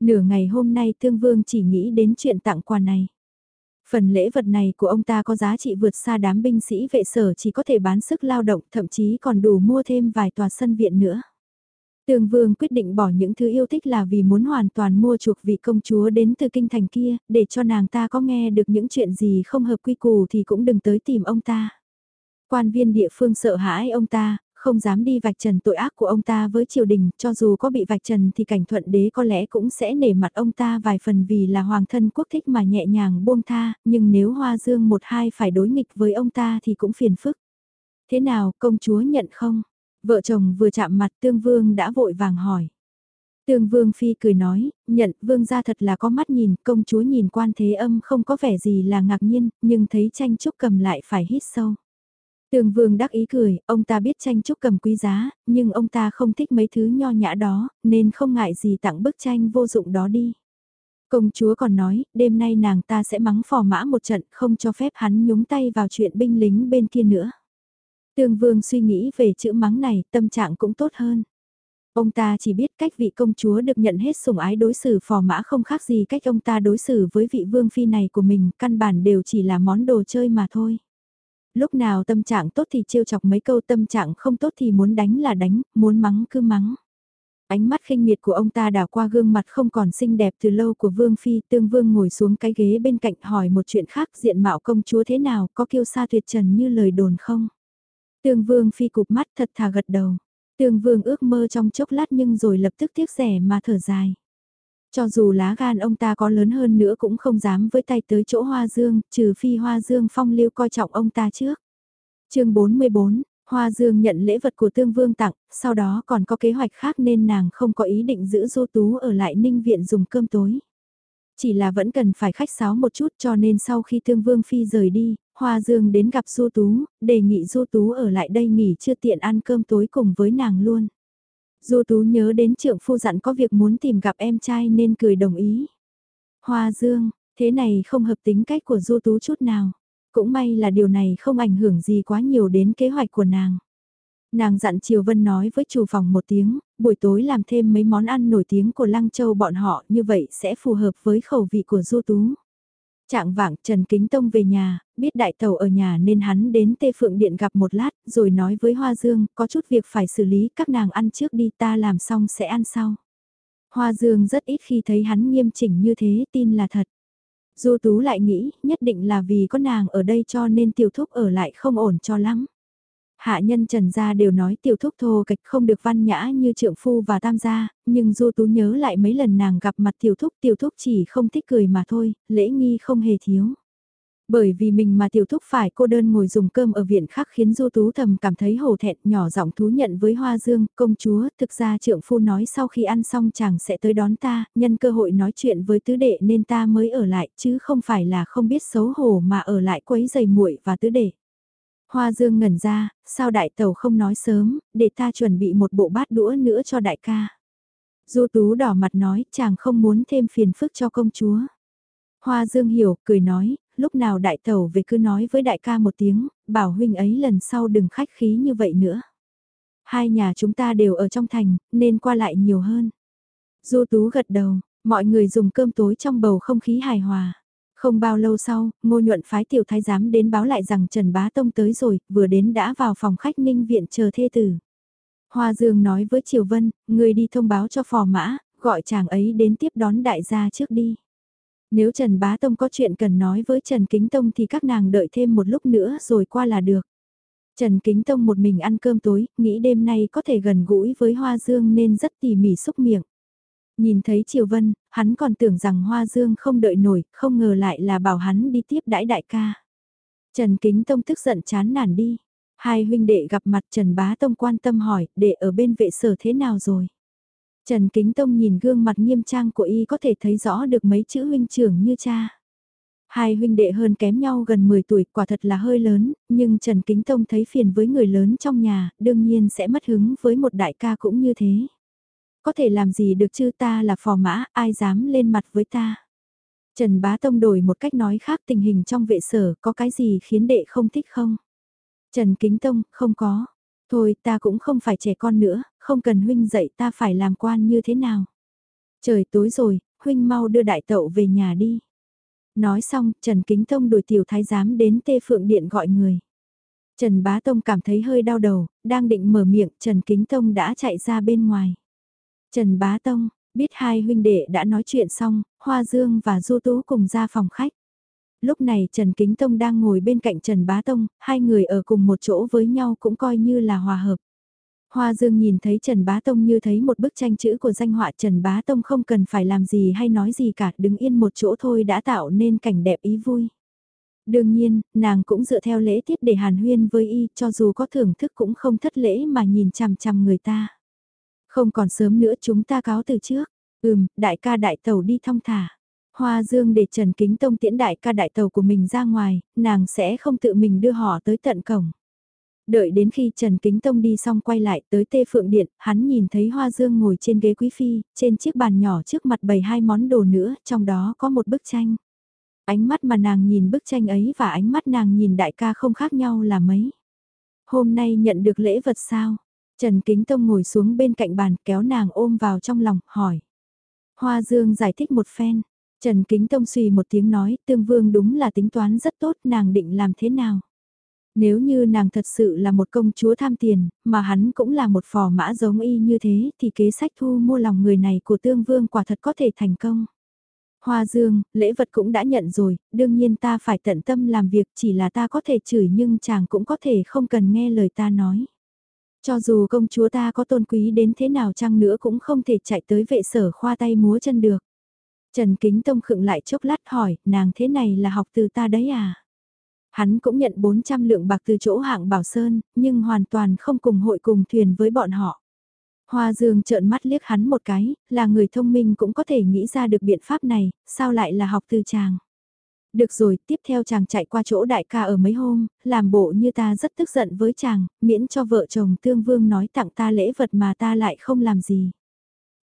S1: Nửa ngày hôm nay tương vương chỉ nghĩ đến chuyện tặng quà này. Phần lễ vật này của ông ta có giá trị vượt xa đám binh sĩ vệ sở chỉ có thể bán sức lao động thậm chí còn đủ mua thêm vài tòa sân viện nữa. tương Vương quyết định bỏ những thứ yêu thích là vì muốn hoàn toàn mua chuộc vị công chúa đến từ kinh thành kia, để cho nàng ta có nghe được những chuyện gì không hợp quy củ thì cũng đừng tới tìm ông ta. Quan viên địa phương sợ hãi ông ta, không dám đi vạch trần tội ác của ông ta với triều đình, cho dù có bị vạch trần thì cảnh thuận đế có lẽ cũng sẽ nể mặt ông ta vài phần vì là hoàng thân quốc thích mà nhẹ nhàng buông tha, nhưng nếu hoa dương một hai phải đối nghịch với ông ta thì cũng phiền phức. Thế nào, công chúa nhận không? Vợ chồng vừa chạm mặt tương vương đã vội vàng hỏi. Tương vương phi cười nói, nhận vương gia thật là có mắt nhìn, công chúa nhìn quan thế âm không có vẻ gì là ngạc nhiên, nhưng thấy tranh trúc cầm lại phải hít sâu tường vương đắc ý cười, ông ta biết tranh trúc cầm quý giá, nhưng ông ta không thích mấy thứ nho nhã đó, nên không ngại gì tặng bức tranh vô dụng đó đi. Công chúa còn nói, đêm nay nàng ta sẽ mắng phò mã một trận, không cho phép hắn nhúng tay vào chuyện binh lính bên kia nữa. Tương vương suy nghĩ về chữ mắng này, tâm trạng cũng tốt hơn. Ông ta chỉ biết cách vị công chúa được nhận hết sủng ái đối xử phò mã không khác gì cách ông ta đối xử với vị vương phi này của mình, căn bản đều chỉ là món đồ chơi mà thôi. Lúc nào tâm trạng tốt thì trêu chọc mấy câu tâm trạng không tốt thì muốn đánh là đánh, muốn mắng cứ mắng. Ánh mắt khinh miệt của ông ta đảo qua gương mặt không còn xinh đẹp từ lâu của Vương Phi, tương Vương ngồi xuống cái ghế bên cạnh hỏi một chuyện khác diện mạo công chúa thế nào, có kiêu sa tuyệt trần như lời đồn không? Tương Vương Phi cụp mắt thật thà gật đầu. Tương Vương ước mơ trong chốc lát nhưng rồi lập tức tiếc rẻ mà thở dài. Cho dù lá gan ông ta có lớn hơn nữa cũng không dám với tay tới chỗ Hoa Dương, trừ phi Hoa Dương phong lưu coi trọng ông ta trước. chương 44, Hoa Dương nhận lễ vật của Tương Vương tặng, sau đó còn có kế hoạch khác nên nàng không có ý định giữ Du Tú ở lại Ninh Viện dùng cơm tối. Chỉ là vẫn cần phải khách sáo một chút cho nên sau khi Tương Vương Phi rời đi, Hoa Dương đến gặp Du Tú, đề nghị Du Tú ở lại đây nghỉ chưa tiện ăn cơm tối cùng với nàng luôn. Du Tú nhớ đến trượng phu dặn có việc muốn tìm gặp em trai nên cười đồng ý. Hoa Dương, thế này không hợp tính cách của Du Tú chút nào. Cũng may là điều này không ảnh hưởng gì quá nhiều đến kế hoạch của nàng. Nàng dặn Triều Vân nói với chủ phòng một tiếng, buổi tối làm thêm mấy món ăn nổi tiếng của Lăng Châu bọn họ như vậy sẽ phù hợp với khẩu vị của Du Tú. Trạng vạng Trần Kính Tông về nhà, biết đại tàu ở nhà nên hắn đến Tê Phượng Điện gặp một lát, rồi nói với Hoa Dương, có chút việc phải xử lý, các nàng ăn trước đi ta làm xong sẽ ăn sau. Hoa Dương rất ít khi thấy hắn nghiêm chỉnh như thế, tin là thật. Du Tú lại nghĩ, nhất định là vì có nàng ở đây cho nên tiểu thúc ở lại không ổn cho lắm. Hạ nhân trần gia đều nói tiểu thúc thô kịch không được văn nhã như trượng phu và tam gia, nhưng Du Tú nhớ lại mấy lần nàng gặp mặt tiểu thúc tiểu thúc chỉ không thích cười mà thôi, lễ nghi không hề thiếu. Bởi vì mình mà tiểu thúc phải cô đơn ngồi dùng cơm ở viện khác khiến Du Tú thầm cảm thấy hổ thẹn nhỏ giọng thú nhận với Hoa Dương, công chúa, thực ra trượng phu nói sau khi ăn xong chàng sẽ tới đón ta, nhân cơ hội nói chuyện với tứ đệ nên ta mới ở lại chứ không phải là không biết xấu hổ mà ở lại quấy giày muội và tứ đệ. Hoa Dương ngẩn ra, sao đại tàu không nói sớm, để ta chuẩn bị một bộ bát đũa nữa cho đại ca. Du Tú đỏ mặt nói, chàng không muốn thêm phiền phức cho công chúa. Hoa Dương hiểu, cười nói, lúc nào đại tàu về cứ nói với đại ca một tiếng, bảo huynh ấy lần sau đừng khách khí như vậy nữa. Hai nhà chúng ta đều ở trong thành, nên qua lại nhiều hơn. Du Tú gật đầu, mọi người dùng cơm tối trong bầu không khí hài hòa. Không bao lâu sau, ngô nhuận phái tiểu thái giám đến báo lại rằng Trần Bá Tông tới rồi, vừa đến đã vào phòng khách ninh viện chờ thê tử. Hoa Dương nói với Triều Vân, người đi thông báo cho phò mã, gọi chàng ấy đến tiếp đón đại gia trước đi. Nếu Trần Bá Tông có chuyện cần nói với Trần Kính Tông thì các nàng đợi thêm một lúc nữa rồi qua là được. Trần Kính Tông một mình ăn cơm tối, nghĩ đêm nay có thể gần gũi với Hoa Dương nên rất tỉ mỉ xúc miệng. Nhìn thấy Triều Vân, hắn còn tưởng rằng Hoa Dương không đợi nổi, không ngờ lại là bảo hắn đi tiếp đãi đại ca. Trần Kính Tông tức giận chán nản đi. Hai huynh đệ gặp mặt Trần Bá Tông quan tâm hỏi, đệ ở bên vệ sở thế nào rồi? Trần Kính Tông nhìn gương mặt nghiêm trang của y có thể thấy rõ được mấy chữ huynh trưởng như cha. Hai huynh đệ hơn kém nhau gần 10 tuổi quả thật là hơi lớn, nhưng Trần Kính Tông thấy phiền với người lớn trong nhà, đương nhiên sẽ mất hứng với một đại ca cũng như thế. Có thể làm gì được chứ ta là phò mã, ai dám lên mặt với ta. Trần Bá Tông đổi một cách nói khác tình hình trong vệ sở có cái gì khiến đệ không thích không? Trần Kính Tông, không có. Thôi ta cũng không phải trẻ con nữa, không cần huynh dạy ta phải làm quan như thế nào. Trời tối rồi, huynh mau đưa đại tậu về nhà đi. Nói xong, Trần Kính Tông đuổi tiểu thái giám đến tê phượng điện gọi người. Trần Bá Tông cảm thấy hơi đau đầu, đang định mở miệng, Trần Kính Tông đã chạy ra bên ngoài. Trần Bá Tông, biết hai huynh đệ đã nói chuyện xong, Hoa Dương và Du Tú cùng ra phòng khách. Lúc này Trần Kính Tông đang ngồi bên cạnh Trần Bá Tông, hai người ở cùng một chỗ với nhau cũng coi như là hòa hợp. Hoa Dương nhìn thấy Trần Bá Tông như thấy một bức tranh chữ của danh họa Trần Bá Tông không cần phải làm gì hay nói gì cả, đứng yên một chỗ thôi đã tạo nên cảnh đẹp ý vui. Đương nhiên, nàng cũng dựa theo lễ tiết để hàn huyên với y, cho dù có thưởng thức cũng không thất lễ mà nhìn chằm chằm người ta. Không còn sớm nữa chúng ta cáo từ trước. Ừm, đại ca đại tàu đi thong thả. Hoa Dương để Trần Kính Tông tiễn đại ca đại tàu của mình ra ngoài, nàng sẽ không tự mình đưa họ tới tận cổng. Đợi đến khi Trần Kính Tông đi xong quay lại tới Tê Phượng Điện, hắn nhìn thấy Hoa Dương ngồi trên ghế quý phi, trên chiếc bàn nhỏ trước mặt bày hai món đồ nữa, trong đó có một bức tranh. Ánh mắt mà nàng nhìn bức tranh ấy và ánh mắt nàng nhìn đại ca không khác nhau là mấy. Hôm nay nhận được lễ vật sao? Trần Kính Tông ngồi xuống bên cạnh bàn kéo nàng ôm vào trong lòng, hỏi. Hoa Dương giải thích một phen. Trần Kính Tông suy một tiếng nói, tương vương đúng là tính toán rất tốt, nàng định làm thế nào? Nếu như nàng thật sự là một công chúa tham tiền, mà hắn cũng là một phò mã giống y như thế, thì kế sách thu mua lòng người này của tương vương quả thật có thể thành công. Hoa Dương, lễ vật cũng đã nhận rồi, đương nhiên ta phải tận tâm làm việc chỉ là ta có thể chửi nhưng chàng cũng có thể không cần nghe lời ta nói. Cho dù công chúa ta có tôn quý đến thế nào chăng nữa cũng không thể chạy tới vệ sở khoa tay múa chân được. Trần Kính Tông khựng lại chốc lát hỏi, nàng thế này là học từ ta đấy à? Hắn cũng nhận 400 lượng bạc từ chỗ hạng Bảo Sơn, nhưng hoàn toàn không cùng hội cùng thuyền với bọn họ. Hoa Dương trợn mắt liếc hắn một cái, là người thông minh cũng có thể nghĩ ra được biện pháp này, sao lại là học từ chàng. Được rồi, tiếp theo chàng chạy qua chỗ đại ca ở mấy hôm, làm bộ như ta rất tức giận với chàng, miễn cho vợ chồng tương vương nói tặng ta lễ vật mà ta lại không làm gì.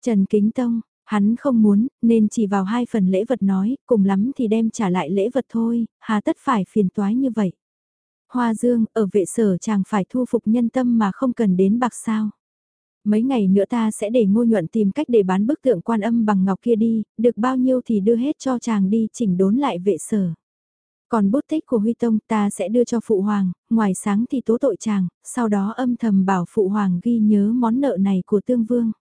S1: Trần Kính Tông, hắn không muốn, nên chỉ vào hai phần lễ vật nói, cùng lắm thì đem trả lại lễ vật thôi, hà tất phải phiền toái như vậy. Hoa Dương, ở vệ sở chàng phải thu phục nhân tâm mà không cần đến bạc sao. Mấy ngày nữa ta sẽ để ngô nhuận tìm cách để bán bức tượng quan âm bằng ngọc kia đi, được bao nhiêu thì đưa hết cho chàng đi chỉnh đốn lại vệ sở. Còn bút tích của Huy Tông ta sẽ đưa cho Phụ Hoàng, ngoài sáng thì tố tội chàng, sau đó âm thầm bảo Phụ Hoàng ghi nhớ món nợ này của Tương Vương.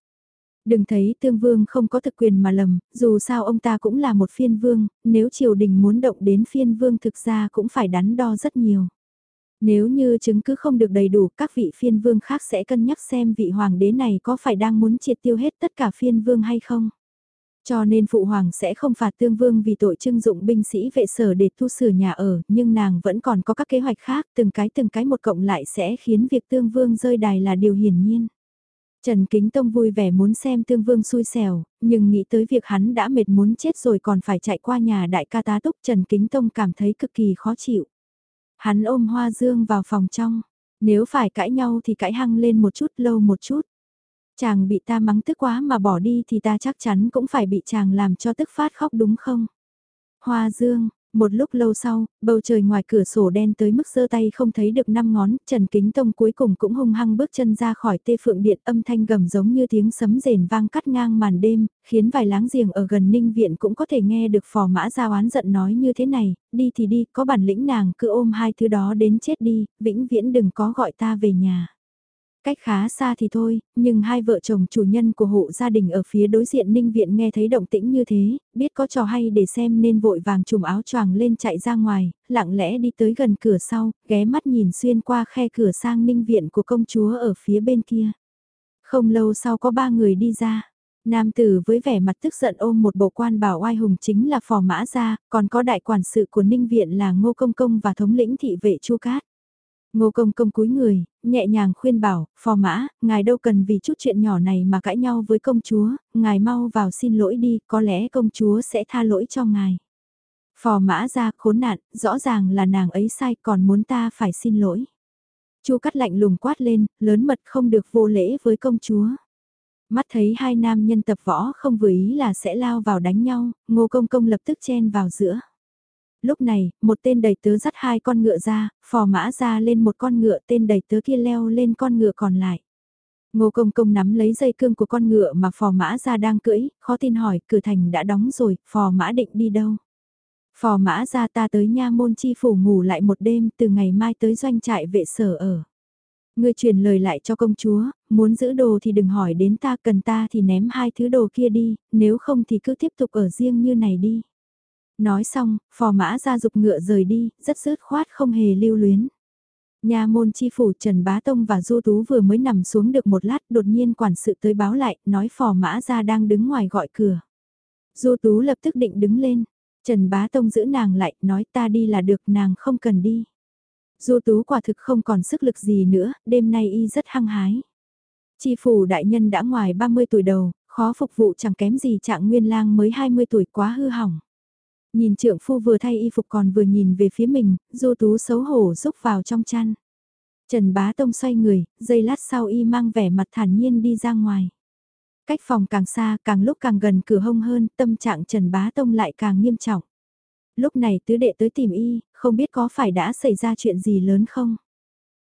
S1: Đừng thấy Tương Vương không có thực quyền mà lầm, dù sao ông ta cũng là một phiên vương, nếu triều đình muốn động đến phiên vương thực ra cũng phải đắn đo rất nhiều. Nếu như chứng cứ không được đầy đủ các vị phiên vương khác sẽ cân nhắc xem vị hoàng đế này có phải đang muốn triệt tiêu hết tất cả phiên vương hay không. Cho nên phụ hoàng sẽ không phạt tương vương vì tội trưng dụng binh sĩ vệ sở để thu sửa nhà ở, nhưng nàng vẫn còn có các kế hoạch khác, từng cái từng cái một cộng lại sẽ khiến việc tương vương rơi đài là điều hiển nhiên. Trần Kính Tông vui vẻ muốn xem tương vương xui xẻo, nhưng nghĩ tới việc hắn đã mệt muốn chết rồi còn phải chạy qua nhà đại ca tá túc Trần Kính Tông cảm thấy cực kỳ khó chịu. Hắn ôm Hoa Dương vào phòng trong, nếu phải cãi nhau thì cãi hăng lên một chút lâu một chút. Chàng bị ta mắng tức quá mà bỏ đi thì ta chắc chắn cũng phải bị chàng làm cho tức phát khóc đúng không? Hoa Dương, một lúc lâu sau, bầu trời ngoài cửa sổ đen tới mức sơ tay không thấy được năm ngón, Trần Kính Tông cuối cùng cũng hung hăng bước chân ra khỏi tê phượng điện âm thanh gầm giống như tiếng sấm rền vang cắt ngang màn đêm, khiến vài láng giềng ở gần ninh viện cũng có thể nghe được phò mã ra oán giận nói như thế này, đi thì đi, có bản lĩnh nàng cứ ôm hai thứ đó đến chết đi, vĩnh viễn đừng có gọi ta về nhà. Cách khá xa thì thôi, nhưng hai vợ chồng chủ nhân của hộ gia đình ở phía đối diện ninh viện nghe thấy động tĩnh như thế, biết có trò hay để xem nên vội vàng trùm áo choàng lên chạy ra ngoài, lặng lẽ đi tới gần cửa sau, ghé mắt nhìn xuyên qua khe cửa sang ninh viện của công chúa ở phía bên kia. Không lâu sau có ba người đi ra. Nam tử với vẻ mặt tức giận ôm một bộ quan bảo oai hùng chính là phò mã gia, còn có đại quản sự của ninh viện là ngô công công và thống lĩnh thị vệ chu cát. Ngô công công cúi người, nhẹ nhàng khuyên bảo, phò mã, ngài đâu cần vì chút chuyện nhỏ này mà cãi nhau với công chúa, ngài mau vào xin lỗi đi, có lẽ công chúa sẽ tha lỗi cho ngài. Phò mã ra khốn nạn, rõ ràng là nàng ấy sai còn muốn ta phải xin lỗi. Chu cắt lạnh lùng quát lên, lớn mật không được vô lễ với công chúa. Mắt thấy hai nam nhân tập võ không vừa ý là sẽ lao vào đánh nhau, ngô công công lập tức chen vào giữa lúc này, một tên đầy tớ dắt hai con ngựa ra, phò mã ra lên một con ngựa tên đầy tớ kia leo lên con ngựa còn lại. Ngô công công nắm lấy dây cương của con ngựa mà phò mã ra đang cưỡi, khó tin hỏi, cửa thành đã đóng rồi, phò mã định đi đâu? Phò mã ra ta tới nha môn chi phủ ngủ lại một đêm, từ ngày mai tới doanh trại vệ sở ở. Ngươi truyền lời lại cho công chúa, muốn giữ đồ thì đừng hỏi đến ta, cần ta thì ném hai thứ đồ kia đi, nếu không thì cứ tiếp tục ở riêng như này đi. Nói xong, phò mã ra dục ngựa rời đi, rất sứt khoát không hề lưu luyến. Nhà môn chi phủ Trần Bá Tông và Du Tú vừa mới nằm xuống được một lát đột nhiên quản sự tới báo lại, nói phò mã ra đang đứng ngoài gọi cửa. Du Tú lập tức định đứng lên, Trần Bá Tông giữ nàng lại, nói ta đi là được nàng không cần đi. Du Tú quả thực không còn sức lực gì nữa, đêm nay y rất hăng hái. Chi phủ đại nhân đã ngoài 30 tuổi đầu, khó phục vụ chẳng kém gì trạng nguyên lang mới 20 tuổi quá hư hỏng. Nhìn trượng phu vừa thay y phục còn vừa nhìn về phía mình, du tú xấu hổ rúc vào trong chăn. Trần Bá Tông xoay người, giây lát sau y mang vẻ mặt thản nhiên đi ra ngoài. Cách phòng càng xa càng lúc càng gần cửa hông hơn, tâm trạng Trần Bá Tông lại càng nghiêm trọng. Lúc này tứ đệ tới tìm y, không biết có phải đã xảy ra chuyện gì lớn không?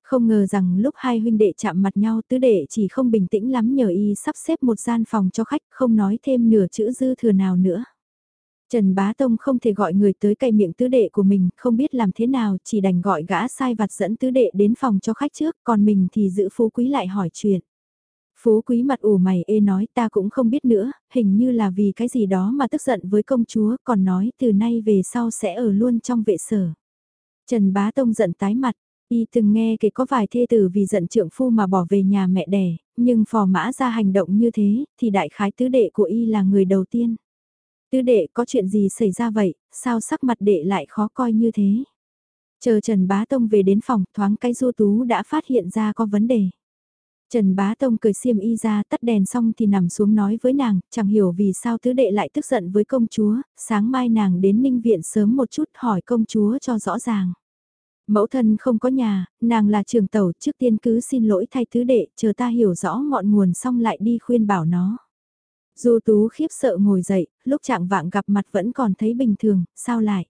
S1: Không ngờ rằng lúc hai huynh đệ chạm mặt nhau tứ đệ chỉ không bình tĩnh lắm nhờ y sắp xếp một gian phòng cho khách không nói thêm nửa chữ dư thừa nào nữa. Trần Bá Tông không thể gọi người tới cậy miệng tứ đệ của mình, không biết làm thế nào, chỉ đành gọi gã sai vặt dẫn tứ đệ đến phòng cho khách trước, còn mình thì giữ phú quý lại hỏi chuyện. Phú quý mặt ủ mày ê nói ta cũng không biết nữa, hình như là vì cái gì đó mà tức giận với công chúa, còn nói từ nay về sau sẽ ở luôn trong vệ sở. Trần Bá Tông giận tái mặt, y từng nghe kể có vài thê tử vì giận trượng phu mà bỏ về nhà mẹ đẻ, nhưng phò mã ra hành động như thế, thì đại khái tứ đệ của y là người đầu tiên. Tứ đệ có chuyện gì xảy ra vậy, sao sắc mặt đệ lại khó coi như thế? Chờ Trần Bá Tông về đến phòng, thoáng cái du tú đã phát hiện ra có vấn đề. Trần Bá Tông cười xiêm y ra tắt đèn xong thì nằm xuống nói với nàng, chẳng hiểu vì sao tứ đệ lại tức giận với công chúa, sáng mai nàng đến ninh viện sớm một chút hỏi công chúa cho rõ ràng. Mẫu thân không có nhà, nàng là trường tàu trước tiên cứ xin lỗi thay tứ đệ, chờ ta hiểu rõ ngọn nguồn xong lại đi khuyên bảo nó. Du Tú khiếp sợ ngồi dậy, lúc trạng vạng gặp mặt vẫn còn thấy bình thường, sao lại?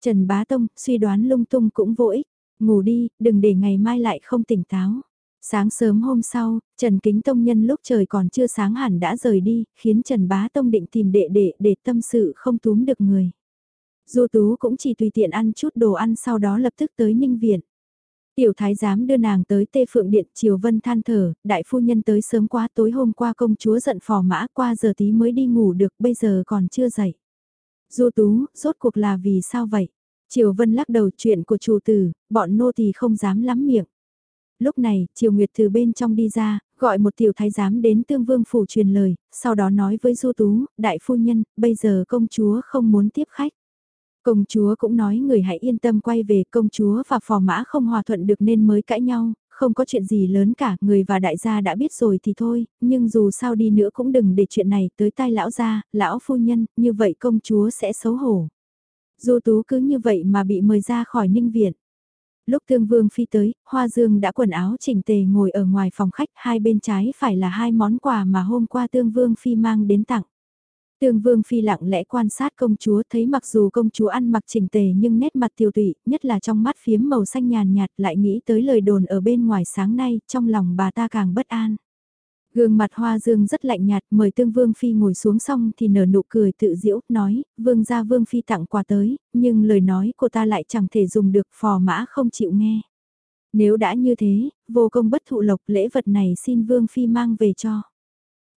S1: Trần Bá Tông, suy đoán lung tung cũng vô ích, ngủ đi, đừng để ngày mai lại không tỉnh táo. Sáng sớm hôm sau, Trần Kính Tông nhân lúc trời còn chưa sáng hẳn đã rời đi, khiến Trần Bá Tông định tìm đệ đệ để tâm sự không túm được người. Du Tú cũng chỉ tùy tiện ăn chút đồ ăn sau đó lập tức tới Ninh Viện. Tiểu thái giám đưa nàng tới Tê Phượng Điện, Triều Vân than thở, đại phu nhân tới sớm quá tối hôm qua công chúa giận phò mã qua giờ tí mới đi ngủ được, bây giờ còn chưa dậy. Du Tú, rốt cuộc là vì sao vậy? Triều Vân lắc đầu chuyện của chủ tử, bọn nô thì không dám lắm miệng. Lúc này, Triều Nguyệt từ bên trong đi ra, gọi một tiểu thái giám đến tương vương phủ truyền lời, sau đó nói với Du Tú, đại phu nhân, bây giờ công chúa không muốn tiếp khách. Công chúa cũng nói người hãy yên tâm quay về công chúa và phò mã không hòa thuận được nên mới cãi nhau, không có chuyện gì lớn cả, người và đại gia đã biết rồi thì thôi, nhưng dù sao đi nữa cũng đừng để chuyện này tới tai lão gia, lão phu nhân, như vậy công chúa sẽ xấu hổ. Du tú cứ như vậy mà bị mời ra khỏi ninh viện. Lúc thương vương phi tới, Hoa Dương đã quần áo chỉnh tề ngồi ở ngoài phòng khách, hai bên trái phải là hai món quà mà hôm qua tương vương phi mang đến tặng. Tương Vương Phi lặng lẽ quan sát công chúa thấy mặc dù công chúa ăn mặc chỉnh tề nhưng nét mặt tiêu tụy, nhất là trong mắt phiếm màu xanh nhàn nhạt lại nghĩ tới lời đồn ở bên ngoài sáng nay, trong lòng bà ta càng bất an. Gương mặt hoa dương rất lạnh nhạt mời tương vương phi ngồi xuống xong thì nở nụ cười tự diễu, nói, vương gia vương phi tặng quà tới, nhưng lời nói của ta lại chẳng thể dùng được phò mã không chịu nghe. Nếu đã như thế, vô công bất thụ lộc lễ vật này xin vương phi mang về cho.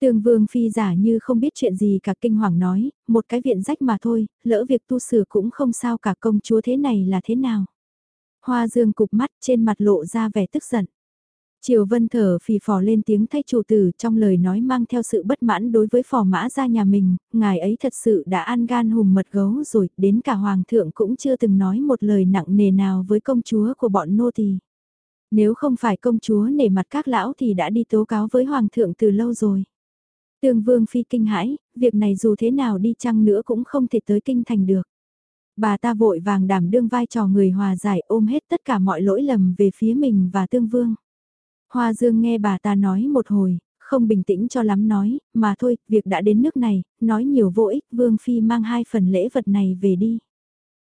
S1: Tương vương phi giả như không biết chuyện gì cả kinh hoàng nói, một cái viện rách mà thôi, lỡ việc tu sửa cũng không sao cả công chúa thế này là thế nào. Hoa dương cục mắt trên mặt lộ ra vẻ tức giận. Triều Vân thở phì phò lên tiếng thay chủ tử trong lời nói mang theo sự bất mãn đối với phò mã ra nhà mình, ngài ấy thật sự đã an gan hùm mật gấu rồi, đến cả hoàng thượng cũng chưa từng nói một lời nặng nề nào với công chúa của bọn nô tỳ. Nếu không phải công chúa nể mặt các lão thì đã đi tố cáo với hoàng thượng từ lâu rồi. Tương Vương Phi kinh hãi, việc này dù thế nào đi chăng nữa cũng không thể tới kinh thành được. Bà ta vội vàng đảm đương vai trò người hòa giải ôm hết tất cả mọi lỗi lầm về phía mình và Tương Vương. Hoa Dương nghe bà ta nói một hồi, không bình tĩnh cho lắm nói, mà thôi, việc đã đến nước này, nói nhiều vô ích, Vương Phi mang hai phần lễ vật này về đi.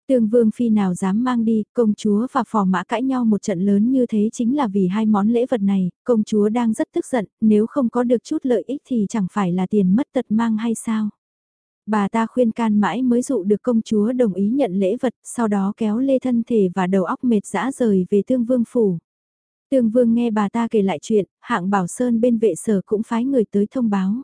S1: Tương Vương Phi nào dám mang đi, công chúa và phò mã cãi nhau một trận lớn như thế chính là vì hai món lễ vật này, công chúa đang rất tức giận, nếu không có được chút lợi ích thì chẳng phải là tiền mất tật mang hay sao. Bà ta khuyên can mãi mới dụ được công chúa đồng ý nhận lễ vật, sau đó kéo lê thân thể và đầu óc mệt dã rời về Tương Vương Phủ. Tương Vương nghe bà ta kể lại chuyện, hạng bảo sơn bên vệ sở cũng phái người tới thông báo.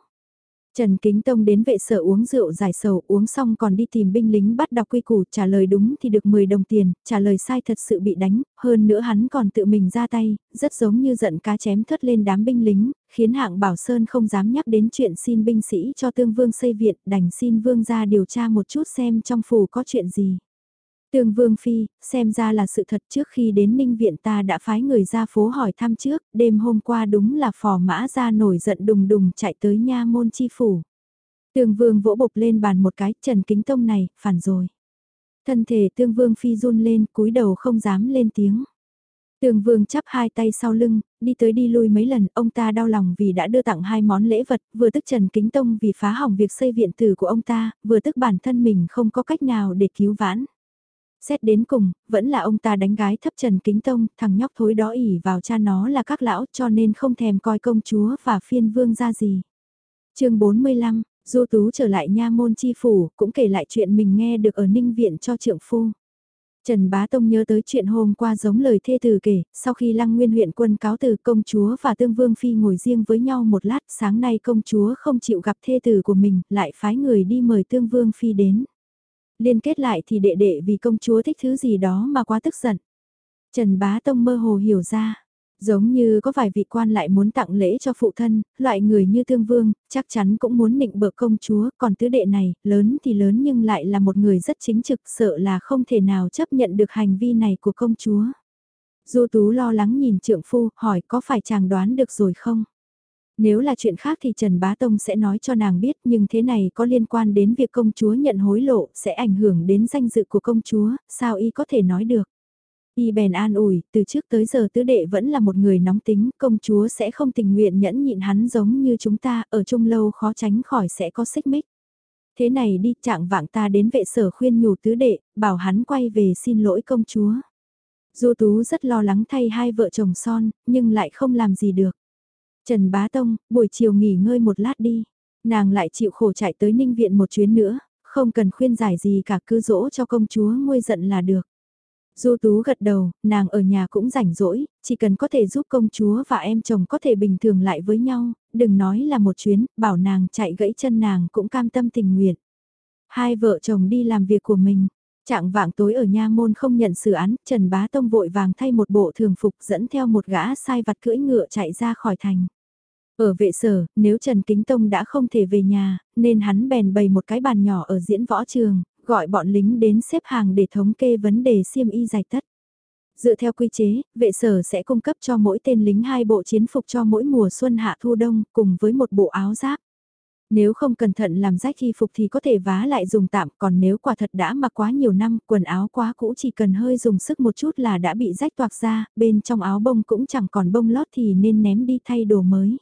S1: Trần Kính Tông đến vệ sở uống rượu giải sầu, uống xong còn đi tìm binh lính bắt đọc quy củ, trả lời đúng thì được 10 đồng tiền, trả lời sai thật sự bị đánh, hơn nữa hắn còn tự mình ra tay, rất giống như giận cá chém thất lên đám binh lính, khiến hạng Bảo Sơn không dám nhắc đến chuyện xin binh sĩ cho tương vương xây viện, đành xin vương ra điều tra một chút xem trong phủ có chuyện gì. Tương Vương Phi, xem ra là sự thật trước khi đến Ninh Viện ta đã phái người ra phố hỏi thăm trước, đêm hôm qua đúng là phò mã ra nổi giận đùng đùng chạy tới nha môn chi phủ. Tương Vương vỗ bộc lên bàn một cái, Trần Kính Tông này, phản rồi. Thân thể Tương Vương Phi run lên, cúi đầu không dám lên tiếng. Tương Vương chắp hai tay sau lưng, đi tới đi lui mấy lần, ông ta đau lòng vì đã đưa tặng hai món lễ vật, vừa tức Trần Kính Tông vì phá hỏng việc xây viện tử của ông ta, vừa tức bản thân mình không có cách nào để cứu vãn. Xét đến cùng, vẫn là ông ta đánh gái thấp Trần Kính Tông, thằng nhóc thối đó ỉ vào cha nó là các lão cho nên không thèm coi công chúa và phiên vương ra gì. chương 45, Du Tú trở lại nha môn chi phủ, cũng kể lại chuyện mình nghe được ở ninh viện cho trượng phu. Trần Bá Tông nhớ tới chuyện hôm qua giống lời thê từ kể, sau khi lăng nguyên huyện quân cáo từ công chúa và tương vương phi ngồi riêng với nhau một lát, sáng nay công chúa không chịu gặp thê tử của mình, lại phái người đi mời tương vương phi đến. Liên kết lại thì đệ đệ vì công chúa thích thứ gì đó mà quá tức giận. Trần Bá Tông mơ hồ hiểu ra, giống như có vài vị quan lại muốn tặng lễ cho phụ thân, loại người như thương vương, chắc chắn cũng muốn nịnh bợ công chúa, còn tứ đệ này, lớn thì lớn nhưng lại là một người rất chính trực, sợ là không thể nào chấp nhận được hành vi này của công chúa. Du Tú lo lắng nhìn trượng phu, hỏi có phải chàng đoán được rồi không? Nếu là chuyện khác thì Trần Bá Tông sẽ nói cho nàng biết nhưng thế này có liên quan đến việc công chúa nhận hối lộ sẽ ảnh hưởng đến danh dự của công chúa, sao y có thể nói được. Y bèn an ủi, từ trước tới giờ tứ đệ vẫn là một người nóng tính, công chúa sẽ không tình nguyện nhẫn nhịn hắn giống như chúng ta, ở chung lâu khó tránh khỏi sẽ có xích mích. Thế này đi, trạng vạng ta đến vệ sở khuyên nhủ tứ đệ, bảo hắn quay về xin lỗi công chúa. Du Tú rất lo lắng thay hai vợ chồng son, nhưng lại không làm gì được. Trần Bá Tông, buổi chiều nghỉ ngơi một lát đi. Nàng lại chịu khổ chạy tới ninh viện một chuyến nữa, không cần khuyên giải gì cả cứ dỗ cho công chúa nguôi giận là được. Du Tú gật đầu, nàng ở nhà cũng rảnh rỗi, chỉ cần có thể giúp công chúa và em chồng có thể bình thường lại với nhau, đừng nói là một chuyến, bảo nàng chạy gãy chân nàng cũng cam tâm tình nguyện. Hai vợ chồng đi làm việc của mình, trạng vạng tối ở nha môn không nhận xử án, Trần Bá Tông vội vàng thay một bộ thường phục dẫn theo một gã sai vặt cưỡi ngựa chạy ra khỏi thành. Ở vệ sở, nếu Trần Kính Tông đã không thể về nhà, nên hắn bèn bày một cái bàn nhỏ ở diễn võ trường, gọi bọn lính đến xếp hàng để thống kê vấn đề xiêm y giải tất. Dựa theo quy chế, vệ sở sẽ cung cấp cho mỗi tên lính hai bộ chiến phục cho mỗi mùa xuân hạ thu đông, cùng với một bộ áo giáp. Nếu không cẩn thận làm rách y phục thì có thể vá lại dùng tạm, còn nếu quả thật đã mặc quá nhiều năm, quần áo quá cũ chỉ cần hơi dùng sức một chút là đã bị rách toạc ra, bên trong áo bông cũng chẳng còn bông lót thì nên ném đi thay đồ mới.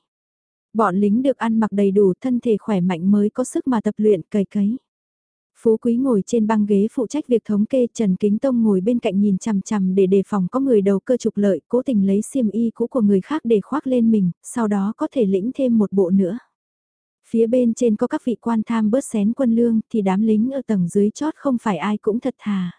S1: Bọn lính được ăn mặc đầy đủ thân thể khỏe mạnh mới có sức mà tập luyện cày cấy. Phú Quý ngồi trên băng ghế phụ trách việc thống kê Trần Kính Tông ngồi bên cạnh nhìn chằm chằm để đề phòng có người đầu cơ trục lợi cố tình lấy xiêm y cũ của người khác để khoác lên mình, sau đó có thể lĩnh thêm một bộ nữa. Phía bên trên có các vị quan tham bớt xén quân lương thì đám lính ở tầng dưới chót không phải ai cũng thật thà.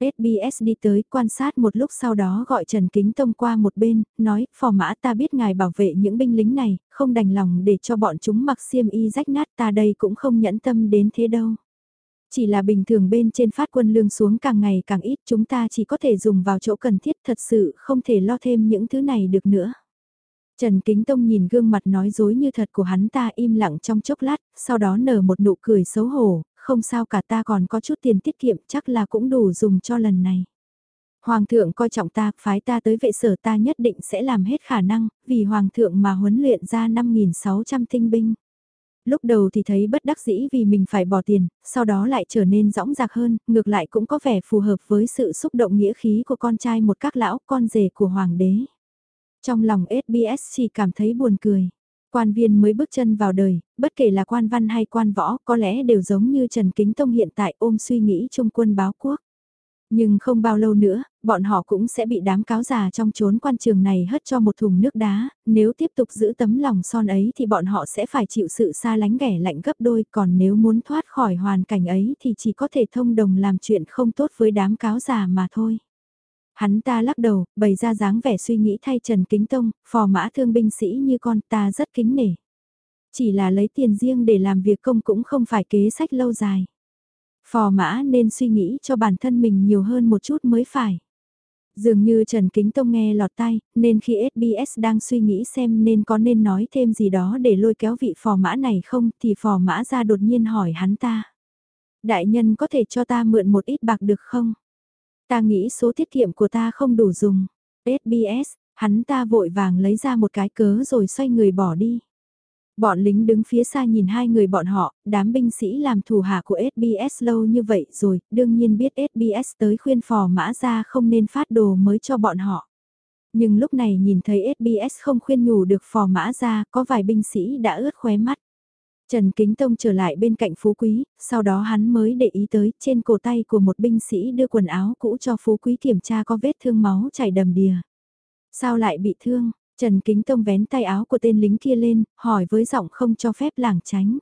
S1: SBS đi tới quan sát một lúc sau đó gọi Trần Kính Tông qua một bên, nói, phò mã ta biết ngài bảo vệ những binh lính này, không đành lòng để cho bọn chúng mặc xiêm y rách nát ta đây cũng không nhẫn tâm đến thế đâu. Chỉ là bình thường bên trên phát quân lương xuống càng ngày càng ít chúng ta chỉ có thể dùng vào chỗ cần thiết thật sự không thể lo thêm những thứ này được nữa. Trần Kính Tông nhìn gương mặt nói dối như thật của hắn ta im lặng trong chốc lát, sau đó nở một nụ cười xấu hổ, không sao cả ta còn có chút tiền tiết kiệm chắc là cũng đủ dùng cho lần này. Hoàng thượng coi trọng ta, phái ta tới vệ sở ta nhất định sẽ làm hết khả năng, vì Hoàng thượng mà huấn luyện ra 5.600 tinh binh. Lúc đầu thì thấy bất đắc dĩ vì mình phải bỏ tiền, sau đó lại trở nên rõng rạc hơn, ngược lại cũng có vẻ phù hợp với sự xúc động nghĩa khí của con trai một các lão con rể của Hoàng đế. Trong lòng SBS chỉ cảm thấy buồn cười. Quan viên mới bước chân vào đời, bất kể là quan văn hay quan võ, có lẽ đều giống như Trần Kính Tông hiện tại ôm suy nghĩ trung quân báo quốc. Nhưng không bao lâu nữa, bọn họ cũng sẽ bị đám cáo già trong chốn quan trường này hất cho một thùng nước đá, nếu tiếp tục giữ tấm lòng son ấy thì bọn họ sẽ phải chịu sự xa lánh ghẻ lạnh gấp đôi, còn nếu muốn thoát khỏi hoàn cảnh ấy thì chỉ có thể thông đồng làm chuyện không tốt với đám cáo già mà thôi. Hắn ta lắc đầu, bày ra dáng vẻ suy nghĩ thay Trần Kính Tông, phò mã thương binh sĩ như con ta rất kính nể. Chỉ là lấy tiền riêng để làm việc công cũng không phải kế sách lâu dài. Phò mã nên suy nghĩ cho bản thân mình nhiều hơn một chút mới phải. Dường như Trần Kính Tông nghe lọt tai, nên khi SBS đang suy nghĩ xem nên có nên nói thêm gì đó để lôi kéo vị phò mã này không thì phò mã ra đột nhiên hỏi hắn ta. Đại nhân có thể cho ta mượn một ít bạc được không? Ta nghĩ số tiết kiệm của ta không đủ dùng. SBS, hắn ta vội vàng lấy ra một cái cớ rồi xoay người bỏ đi. Bọn lính đứng phía xa nhìn hai người bọn họ, đám binh sĩ làm thủ hạ của SBS lâu như vậy rồi, đương nhiên biết SBS tới khuyên phò mã ra không nên phát đồ mới cho bọn họ. Nhưng lúc này nhìn thấy SBS không khuyên nhủ được phò mã ra, có vài binh sĩ đã ướt khóe mắt. Trần Kính Tông trở lại bên cạnh Phú Quý, sau đó hắn mới để ý tới trên cổ tay của một binh sĩ đưa quần áo cũ cho Phú Quý kiểm tra có vết thương máu chảy đầm đìa. Sao lại bị thương? Trần Kính Tông vén tay áo của tên lính kia lên, hỏi với giọng không cho phép lảng tránh.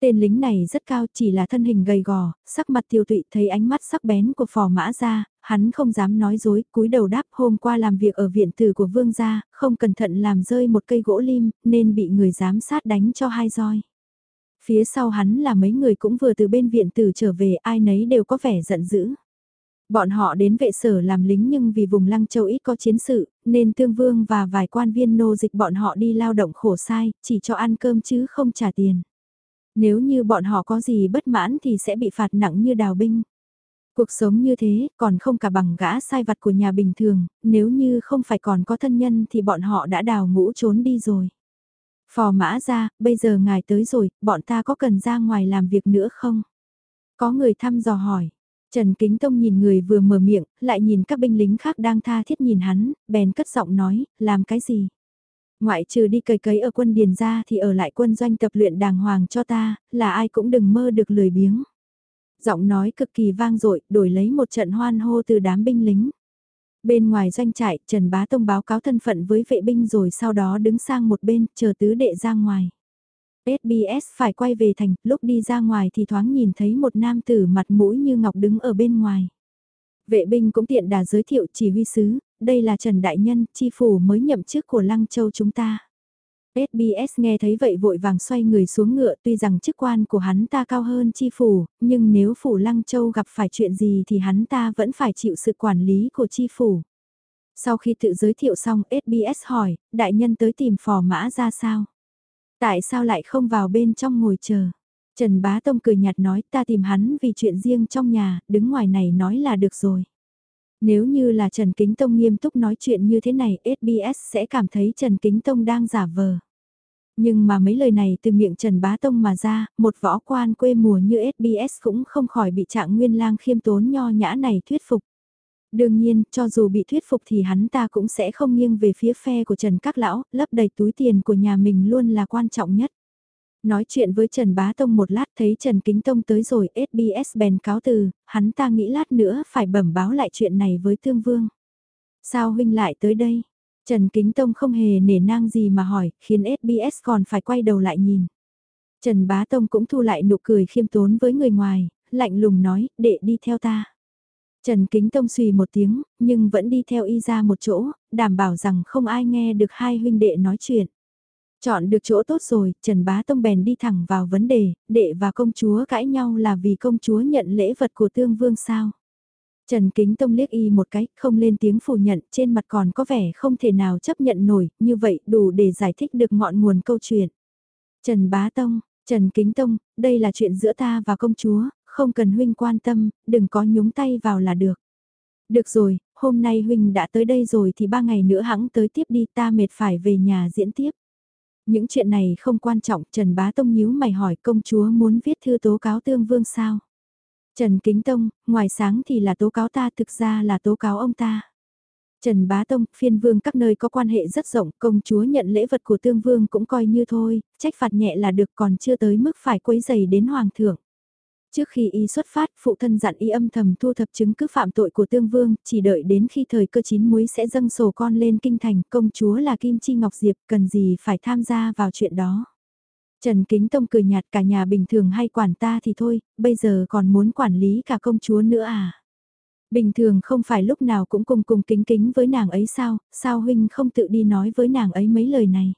S1: Tên lính này rất cao chỉ là thân hình gầy gò, sắc mặt tiêu tụy thấy ánh mắt sắc bén của phò mã ra, hắn không dám nói dối, cúi đầu đáp hôm qua làm việc ở viện tử của vương gia, không cẩn thận làm rơi một cây gỗ lim, nên bị người giám sát đánh cho hai roi. Phía sau hắn là mấy người cũng vừa từ bên viện tử trở về ai nấy đều có vẻ giận dữ. Bọn họ đến vệ sở làm lính nhưng vì vùng Lăng Châu ít có chiến sự, nên Tương Vương và vài quan viên nô dịch bọn họ đi lao động khổ sai, chỉ cho ăn cơm chứ không trả tiền. Nếu như bọn họ có gì bất mãn thì sẽ bị phạt nặng như đào binh. Cuộc sống như thế còn không cả bằng gã sai vặt của nhà bình thường, nếu như không phải còn có thân nhân thì bọn họ đã đào ngũ trốn đi rồi. Phò mã ra, bây giờ ngài tới rồi, bọn ta có cần ra ngoài làm việc nữa không? Có người thăm dò hỏi. Trần Kính Tông nhìn người vừa mở miệng, lại nhìn các binh lính khác đang tha thiết nhìn hắn, bèn cất giọng nói, làm cái gì? Ngoại trừ đi cầy cấy ở quân điền ra thì ở lại quân doanh tập luyện đàng hoàng cho ta, là ai cũng đừng mơ được lười biếng. Giọng nói cực kỳ vang dội, đổi lấy một trận hoan hô từ đám binh lính. Bên ngoài doanh trại, Trần Bá Tông báo cáo thân phận với vệ binh rồi sau đó đứng sang một bên, chờ tứ đệ ra ngoài. SBS phải quay về thành, lúc đi ra ngoài thì thoáng nhìn thấy một nam tử mặt mũi như ngọc đứng ở bên ngoài. Vệ binh cũng tiện đà giới thiệu chỉ huy sứ, đây là Trần Đại Nhân, chi phủ mới nhậm chức của Lăng Châu chúng ta. SBS nghe thấy vậy vội vàng xoay người xuống ngựa tuy rằng chức quan của hắn ta cao hơn chi phủ, nhưng nếu phủ Lăng Châu gặp phải chuyện gì thì hắn ta vẫn phải chịu sự quản lý của chi phủ. Sau khi tự giới thiệu xong SBS hỏi, đại nhân tới tìm phò mã ra sao? Tại sao lại không vào bên trong ngồi chờ? Trần Bá Tông cười nhạt nói ta tìm hắn vì chuyện riêng trong nhà, đứng ngoài này nói là được rồi. Nếu như là Trần Kính Tông nghiêm túc nói chuyện như thế này, SBS sẽ cảm thấy Trần Kính Tông đang giả vờ. Nhưng mà mấy lời này từ miệng Trần Bá Tông mà ra, một võ quan quê mùa như SBS cũng không khỏi bị trạng nguyên lang khiêm tốn nho nhã này thuyết phục. Đương nhiên, cho dù bị thuyết phục thì hắn ta cũng sẽ không nghiêng về phía phe của Trần Các Lão, lấp đầy túi tiền của nhà mình luôn là quan trọng nhất. Nói chuyện với Trần Bá Tông một lát thấy Trần Kính Tông tới rồi SBS bèn cáo từ, hắn ta nghĩ lát nữa phải bẩm báo lại chuyện này với Tương Vương. Sao huynh lại tới đây? Trần Kính Tông không hề nể nang gì mà hỏi, khiến SBS còn phải quay đầu lại nhìn. Trần Bá Tông cũng thu lại nụ cười khiêm tốn với người ngoài, lạnh lùng nói, đệ đi theo ta. Trần Kính Tông suy một tiếng, nhưng vẫn đi theo y ra một chỗ, đảm bảo rằng không ai nghe được hai huynh đệ nói chuyện. Chọn được chỗ tốt rồi, Trần Bá Tông bèn đi thẳng vào vấn đề, đệ và công chúa cãi nhau là vì công chúa nhận lễ vật của tương vương sao. Trần Kính Tông liếc y một cái, không lên tiếng phủ nhận, trên mặt còn có vẻ không thể nào chấp nhận nổi, như vậy đủ để giải thích được ngọn nguồn câu chuyện. Trần Bá Tông, Trần Kính Tông, đây là chuyện giữa ta và công chúa, không cần huynh quan tâm, đừng có nhúng tay vào là được. Được rồi, hôm nay huynh đã tới đây rồi thì ba ngày nữa hãng tới tiếp đi ta mệt phải về nhà diễn tiếp. Những chuyện này không quan trọng, Trần Bá Tông nhíu mày hỏi công chúa muốn viết thư tố cáo tương vương sao? Trần Kính Tông, ngoài sáng thì là tố cáo ta thực ra là tố cáo ông ta. Trần Bá Tông, phiên vương các nơi có quan hệ rất rộng, công chúa nhận lễ vật của tương vương cũng coi như thôi, trách phạt nhẹ là được còn chưa tới mức phải quấy giày đến hoàng thượng. Trước khi y xuất phát, phụ thân dặn y âm thầm thu thập chứng cứ phạm tội của tương vương, chỉ đợi đến khi thời cơ chín muối sẽ dâng sổ con lên kinh thành, công chúa là Kim Chi Ngọc Diệp, cần gì phải tham gia vào chuyện đó. Trần Kính Tông cười nhạt cả nhà bình thường hay quản ta thì thôi, bây giờ còn muốn quản lý cả công chúa nữa à. Bình thường không phải lúc nào cũng cùng cùng kính kính với nàng ấy sao, sao huynh không tự đi nói với nàng ấy mấy lời này.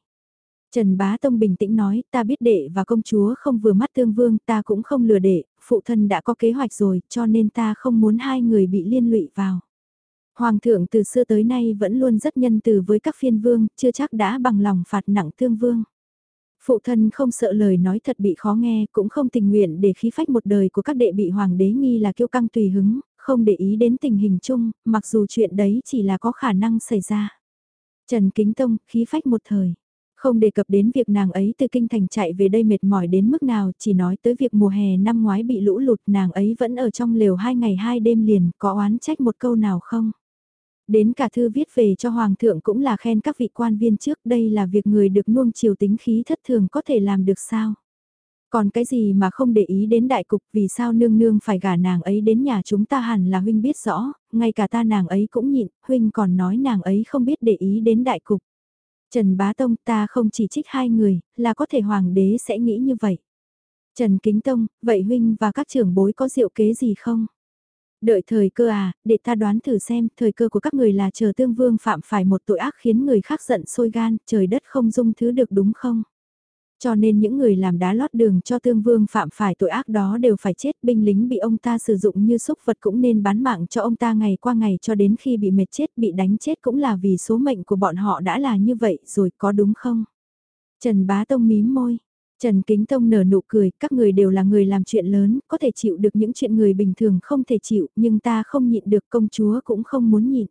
S1: Trần Bá Tông bình tĩnh nói, ta biết đệ và công chúa không vừa mắt tương vương, ta cũng không lừa đệ, phụ thân đã có kế hoạch rồi, cho nên ta không muốn hai người bị liên lụy vào. Hoàng thượng từ xưa tới nay vẫn luôn rất nhân từ với các phiên vương, chưa chắc đã bằng lòng phạt nặng tương vương. Phụ thân không sợ lời nói thật bị khó nghe, cũng không tình nguyện để khí phách một đời của các đệ bị hoàng đế nghi là kiêu căng tùy hứng, không để ý đến tình hình chung, mặc dù chuyện đấy chỉ là có khả năng xảy ra. Trần Kính Tông, khí phách một thời. Không đề cập đến việc nàng ấy từ kinh thành chạy về đây mệt mỏi đến mức nào, chỉ nói tới việc mùa hè năm ngoái bị lũ lụt nàng ấy vẫn ở trong lều hai ngày hai đêm liền, có oán trách một câu nào không? Đến cả thư viết về cho Hoàng thượng cũng là khen các vị quan viên trước đây là việc người được nuông chiều tính khí thất thường có thể làm được sao? Còn cái gì mà không để ý đến đại cục vì sao nương nương phải gả nàng ấy đến nhà chúng ta hẳn là huynh biết rõ, ngay cả ta nàng ấy cũng nhịn, huynh còn nói nàng ấy không biết để ý đến đại cục. Trần Bá Tông ta không chỉ trích hai người, là có thể hoàng đế sẽ nghĩ như vậy. Trần Kính Tông, vậy huynh và các trưởng bối có diệu kế gì không? Đợi thời cơ à, để ta đoán thử xem, thời cơ của các người là chờ tương vương phạm phải một tội ác khiến người khác giận sôi gan, trời đất không dung thứ được đúng không? Cho nên những người làm đá lót đường cho tương vương phạm phải tội ác đó đều phải chết, binh lính bị ông ta sử dụng như xúc vật cũng nên bán mạng cho ông ta ngày qua ngày cho đến khi bị mệt chết, bị đánh chết cũng là vì số mệnh của bọn họ đã là như vậy rồi có đúng không? Trần Bá Tông mím môi, Trần Kính Tông nở nụ cười, các người đều là người làm chuyện lớn, có thể chịu được những chuyện người bình thường không thể chịu, nhưng ta không nhịn được công chúa cũng không muốn nhịn.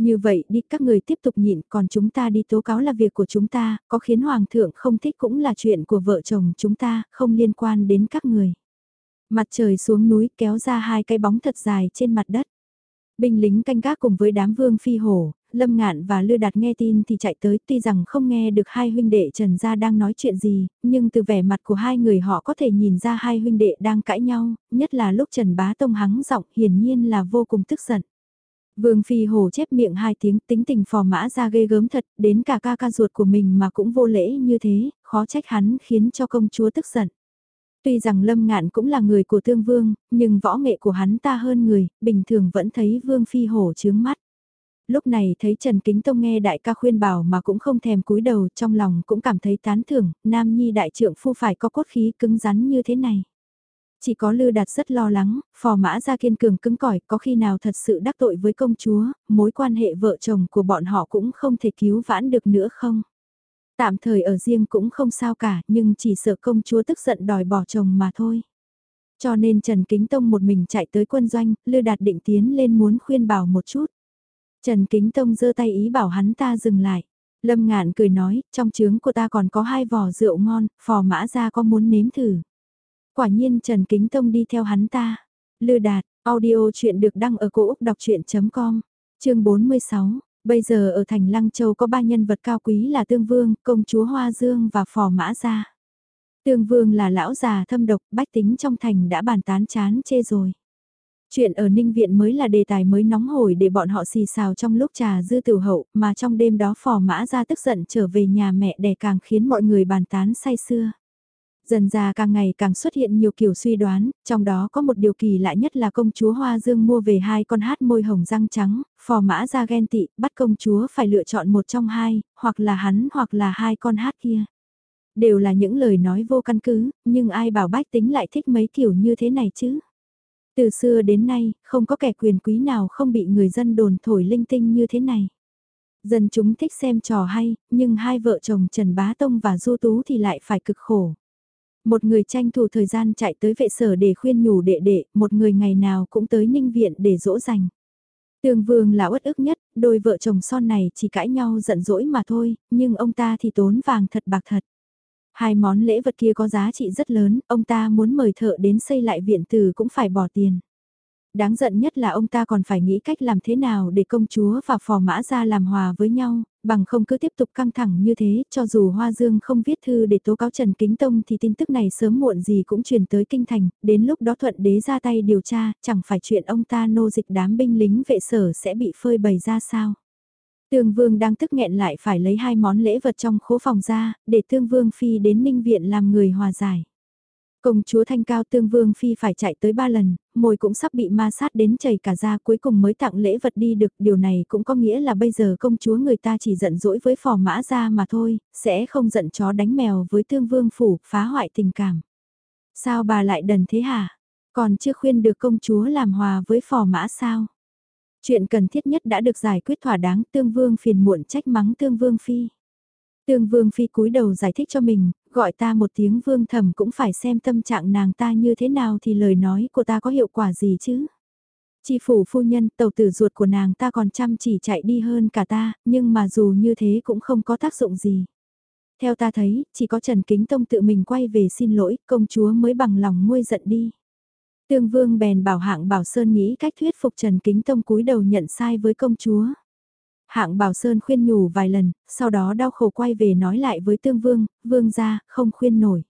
S1: Như vậy đi các người tiếp tục nhịn, còn chúng ta đi tố cáo là việc của chúng ta, có khiến Hoàng thượng không thích cũng là chuyện của vợ chồng chúng ta, không liên quan đến các người. Mặt trời xuống núi kéo ra hai cái bóng thật dài trên mặt đất. Binh lính canh gác cùng với đám vương phi hổ, Lâm Ngạn và Lư Đạt nghe tin thì chạy tới tuy rằng không nghe được hai huynh đệ Trần Gia đang nói chuyện gì, nhưng từ vẻ mặt của hai người họ có thể nhìn ra hai huynh đệ đang cãi nhau, nhất là lúc Trần Bá Tông hắng giọng hiển nhiên là vô cùng tức giận. Vương Phi Hồ chép miệng hai tiếng tính tình phò mã ra ghê gớm thật, đến cả ca ca ruột của mình mà cũng vô lễ như thế, khó trách hắn khiến cho công chúa tức giận. Tuy rằng Lâm Ngạn cũng là người của Tương Vương, nhưng võ nghệ của hắn ta hơn người, bình thường vẫn thấy Vương Phi Hổ chướng mắt. Lúc này thấy Trần Kính Tông nghe đại ca khuyên bảo mà cũng không thèm cúi đầu trong lòng cũng cảm thấy tán thưởng, Nam Nhi đại trượng phu phải có cốt khí cứng rắn như thế này. Chỉ có Lư Đạt rất lo lắng, phò mã ra kiên cường cứng cỏi có khi nào thật sự đắc tội với công chúa, mối quan hệ vợ chồng của bọn họ cũng không thể cứu vãn được nữa không? Tạm thời ở riêng cũng không sao cả, nhưng chỉ sợ công chúa tức giận đòi bỏ chồng mà thôi. Cho nên Trần Kính Tông một mình chạy tới quân doanh, Lư Đạt định tiến lên muốn khuyên bảo một chút. Trần Kính Tông giơ tay ý bảo hắn ta dừng lại. Lâm Ngạn cười nói, trong trướng của ta còn có hai vò rượu ngon, phò mã ra có muốn nếm thử. Quả nhiên Trần Kính Tông đi theo hắn ta. Lư Đạt, audio chuyện được đăng ở cổ Úc đọc chuyện.com, chương 46. Bây giờ ở thành Lăng Châu có ba nhân vật cao quý là Tương Vương, công chúa Hoa Dương và Phò Mã Gia. Tương Vương là lão già thâm độc, bách tính trong thành đã bàn tán chán chê rồi. Chuyện ở Ninh Viện mới là đề tài mới nóng hổi để bọn họ xì xào trong lúc trà dư tử hậu, mà trong đêm đó Phò Mã Gia tức giận trở về nhà mẹ đẻ càng khiến mọi người bàn tán say xưa. Dần ra càng ngày càng xuất hiện nhiều kiểu suy đoán, trong đó có một điều kỳ lạ nhất là công chúa Hoa Dương mua về hai con hát môi hồng răng trắng, phò mã ra ghen tị, bắt công chúa phải lựa chọn một trong hai, hoặc là hắn hoặc là hai con hát kia. Đều là những lời nói vô căn cứ, nhưng ai bảo bách tính lại thích mấy kiểu như thế này chứ? Từ xưa đến nay, không có kẻ quyền quý nào không bị người dân đồn thổi linh tinh như thế này. Dân chúng thích xem trò hay, nhưng hai vợ chồng Trần Bá Tông và Du Tú thì lại phải cực khổ. Một người tranh thủ thời gian chạy tới vệ sở để khuyên nhủ đệ đệ, một người ngày nào cũng tới ninh viện để dỗ dành. Tường vương là uất ức nhất, đôi vợ chồng son này chỉ cãi nhau giận dỗi mà thôi, nhưng ông ta thì tốn vàng thật bạc thật. Hai món lễ vật kia có giá trị rất lớn, ông ta muốn mời thợ đến xây lại viện từ cũng phải bỏ tiền. Đáng giận nhất là ông ta còn phải nghĩ cách làm thế nào để công chúa và phò mã ra làm hòa với nhau, bằng không cứ tiếp tục căng thẳng như thế, cho dù Hoa Dương không viết thư để tố cáo Trần Kính Tông thì tin tức này sớm muộn gì cũng truyền tới kinh thành, đến lúc đó thuận đế ra tay điều tra, chẳng phải chuyện ông ta nô dịch đám binh lính vệ sở sẽ bị phơi bày ra sao. Tương Vương đang tức nghẹn lại phải lấy hai món lễ vật trong khố phòng ra, để Tương Vương Phi đến Ninh Viện làm người hòa giải. Công chúa thanh cao tương vương phi phải chạy tới ba lần, môi cũng sắp bị ma sát đến chảy cả da cuối cùng mới tặng lễ vật đi được. Điều này cũng có nghĩa là bây giờ công chúa người ta chỉ giận dỗi với phò mã ra mà thôi, sẽ không giận chó đánh mèo với tương vương phủ, phá hoại tình cảm. Sao bà lại đần thế hả? Còn chưa khuyên được công chúa làm hòa với phò mã sao? Chuyện cần thiết nhất đã được giải quyết thỏa đáng tương vương phiền muộn trách mắng tương vương phi. Tương Vương Phi cúi đầu giải thích cho mình, gọi ta một tiếng Vương Thẩm cũng phải xem tâm trạng nàng ta như thế nào thì lời nói của ta có hiệu quả gì chứ. Chi phủ phu nhân, tàu tử ruột của nàng ta còn chăm chỉ chạy đi hơn cả ta, nhưng mà dù như thế cũng không có tác dụng gì. Theo ta thấy, chỉ có Trần Kính Tông tự mình quay về xin lỗi, công chúa mới bằng lòng nguôi giận đi. Tương Vương bèn bảo hạng Bảo Sơn nghĩ cách thuyết phục Trần Kính Tông cúi đầu nhận sai với công chúa. Hạng Bảo Sơn khuyên nhủ vài lần, sau đó đau khổ quay về nói lại với Tương Vương, Vương ra, không khuyên nổi.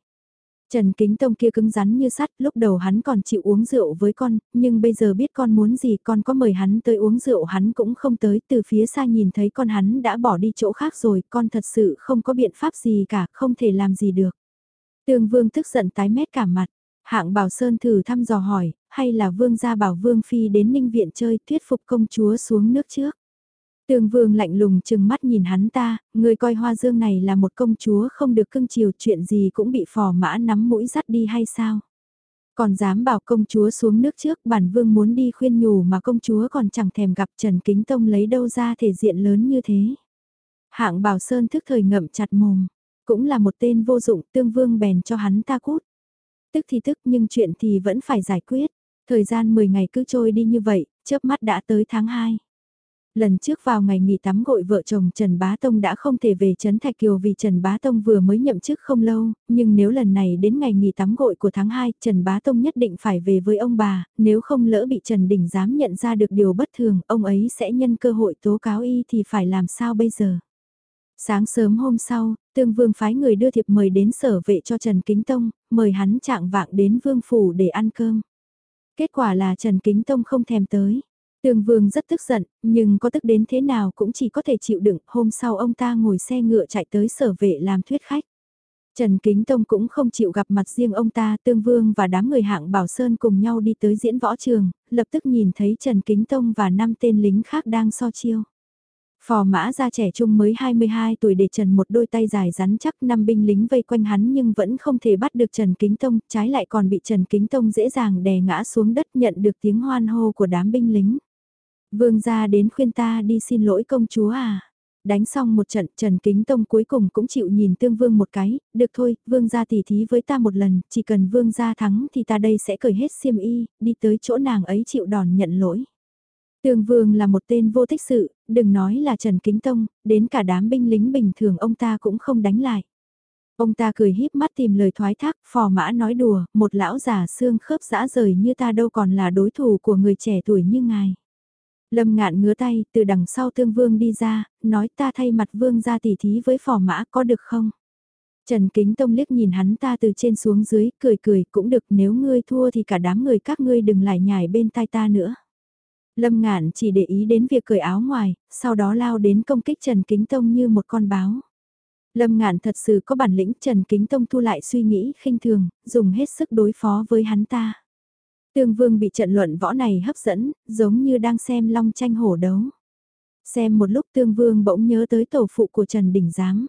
S1: Trần Kính Tông kia cứng rắn như sắt, lúc đầu hắn còn chịu uống rượu với con, nhưng bây giờ biết con muốn gì con có mời hắn tới uống rượu hắn cũng không tới, từ phía xa nhìn thấy con hắn đã bỏ đi chỗ khác rồi, con thật sự không có biện pháp gì cả, không thể làm gì được. Tương Vương tức giận tái mét cả mặt, hạng Bảo Sơn thử thăm dò hỏi, hay là Vương gia bảo Vương Phi đến Ninh Viện chơi thuyết phục công chúa xuống nước trước. Tương vương lạnh lùng chừng mắt nhìn hắn ta, người coi hoa dương này là một công chúa không được cưng chiều chuyện gì cũng bị phò mã nắm mũi dắt đi hay sao? Còn dám bảo công chúa xuống nước trước bản vương muốn đi khuyên nhủ mà công chúa còn chẳng thèm gặp Trần Kính Tông lấy đâu ra thể diện lớn như thế. Hạng bảo sơn thức thời ngậm chặt mồm, cũng là một tên vô dụng tương vương bèn cho hắn ta cút. Tức thì tức nhưng chuyện thì vẫn phải giải quyết. Thời gian 10 ngày cứ trôi đi như vậy, chớp mắt đã tới tháng 2. Lần trước vào ngày nghỉ tắm gội vợ chồng Trần Bá Tông đã không thể về Trấn Thạch Kiều vì Trần Bá Tông vừa mới nhậm chức không lâu, nhưng nếu lần này đến ngày nghỉ tắm gội của tháng 2, Trần Bá Tông nhất định phải về với ông bà, nếu không lỡ bị Trần Đình dám nhận ra được điều bất thường, ông ấy sẽ nhân cơ hội tố cáo y thì phải làm sao bây giờ. Sáng sớm hôm sau, Tương Vương phái người đưa thiệp mời đến sở vệ cho Trần Kính Tông, mời hắn trạng vạng đến Vương Phủ để ăn cơm. Kết quả là Trần Kính Tông không thèm tới. Tương Vương rất tức giận, nhưng có tức đến thế nào cũng chỉ có thể chịu đựng, hôm sau ông ta ngồi xe ngựa chạy tới sở vệ làm thuyết khách. Trần Kính Tông cũng không chịu gặp mặt riêng ông ta, Tương Vương và đám người hạng Bảo Sơn cùng nhau đi tới diễn võ trường, lập tức nhìn thấy Trần Kính Tông và năm tên lính khác đang so chiêu. Phò mã ra trẻ trung mới 22 tuổi để Trần một đôi tay dài rắn chắc năm binh lính vây quanh hắn nhưng vẫn không thể bắt được Trần Kính Tông, trái lại còn bị Trần Kính Tông dễ dàng đè ngã xuống đất nhận được tiếng hoan hô của đám binh lính. Vương gia đến khuyên ta đi xin lỗi công chúa à. Đánh xong một trận Trần Kính Tông cuối cùng cũng chịu nhìn tương vương một cái, được thôi, vương gia tỉ thí với ta một lần, chỉ cần vương gia thắng thì ta đây sẽ cởi hết xiêm y, đi tới chỗ nàng ấy chịu đòn nhận lỗi. Tương vương là một tên vô tích sự, đừng nói là Trần Kính Tông, đến cả đám binh lính bình thường ông ta cũng không đánh lại. Ông ta cười híp mắt tìm lời thoái thác, phò mã nói đùa, một lão già xương khớp dã rời như ta đâu còn là đối thủ của người trẻ tuổi như ngài. Lâm ngạn ngứa tay, từ đằng sau tương vương đi ra, nói ta thay mặt vương ra tỉ thí với phò mã có được không? Trần Kính Tông liếc nhìn hắn ta từ trên xuống dưới, cười cười, cũng được nếu ngươi thua thì cả đám người các ngươi đừng lại nhảy bên tai ta nữa. Lâm ngạn chỉ để ý đến việc cởi áo ngoài, sau đó lao đến công kích Trần Kính Tông như một con báo. Lâm ngạn thật sự có bản lĩnh Trần Kính Tông thu lại suy nghĩ khinh thường, dùng hết sức đối phó với hắn ta. Tương Vương bị trận luận võ này hấp dẫn, giống như đang xem long tranh hổ đấu. Xem một lúc Tương Vương bỗng nhớ tới tổ phụ của Trần Đình Giám.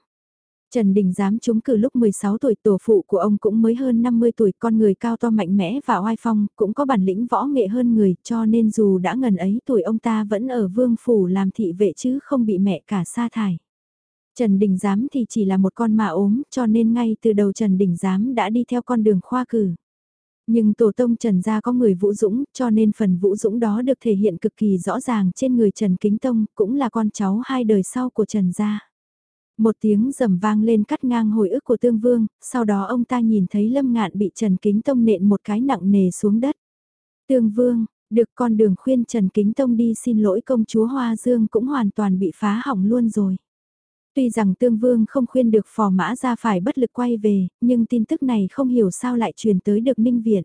S1: Trần Đình Giám trúng cử lúc 16 tuổi tổ phụ của ông cũng mới hơn 50 tuổi con người cao to mạnh mẽ và oai phong, cũng có bản lĩnh võ nghệ hơn người cho nên dù đã ngần ấy tuổi ông ta vẫn ở vương phủ làm thị vệ chứ không bị mẹ cả sa thải. Trần Đình Giám thì chỉ là một con mà ốm cho nên ngay từ đầu Trần Đình Giám đã đi theo con đường khoa cử. Nhưng tổ tông Trần gia có người Vũ Dũng, cho nên phần Vũ Dũng đó được thể hiện cực kỳ rõ ràng trên người Trần Kính Tông, cũng là con cháu hai đời sau của Trần gia. Một tiếng rầm vang lên cắt ngang hồi ức của Tương Vương, sau đó ông ta nhìn thấy Lâm Ngạn bị Trần Kính Tông nện một cái nặng nề xuống đất. Tương Vương, được con đường khuyên Trần Kính Tông đi xin lỗi công chúa Hoa Dương cũng hoàn toàn bị phá hỏng luôn rồi. Tuy rằng Tương Vương không khuyên được phò mã ra phải bất lực quay về, nhưng tin tức này không hiểu sao lại truyền tới được Ninh Viện.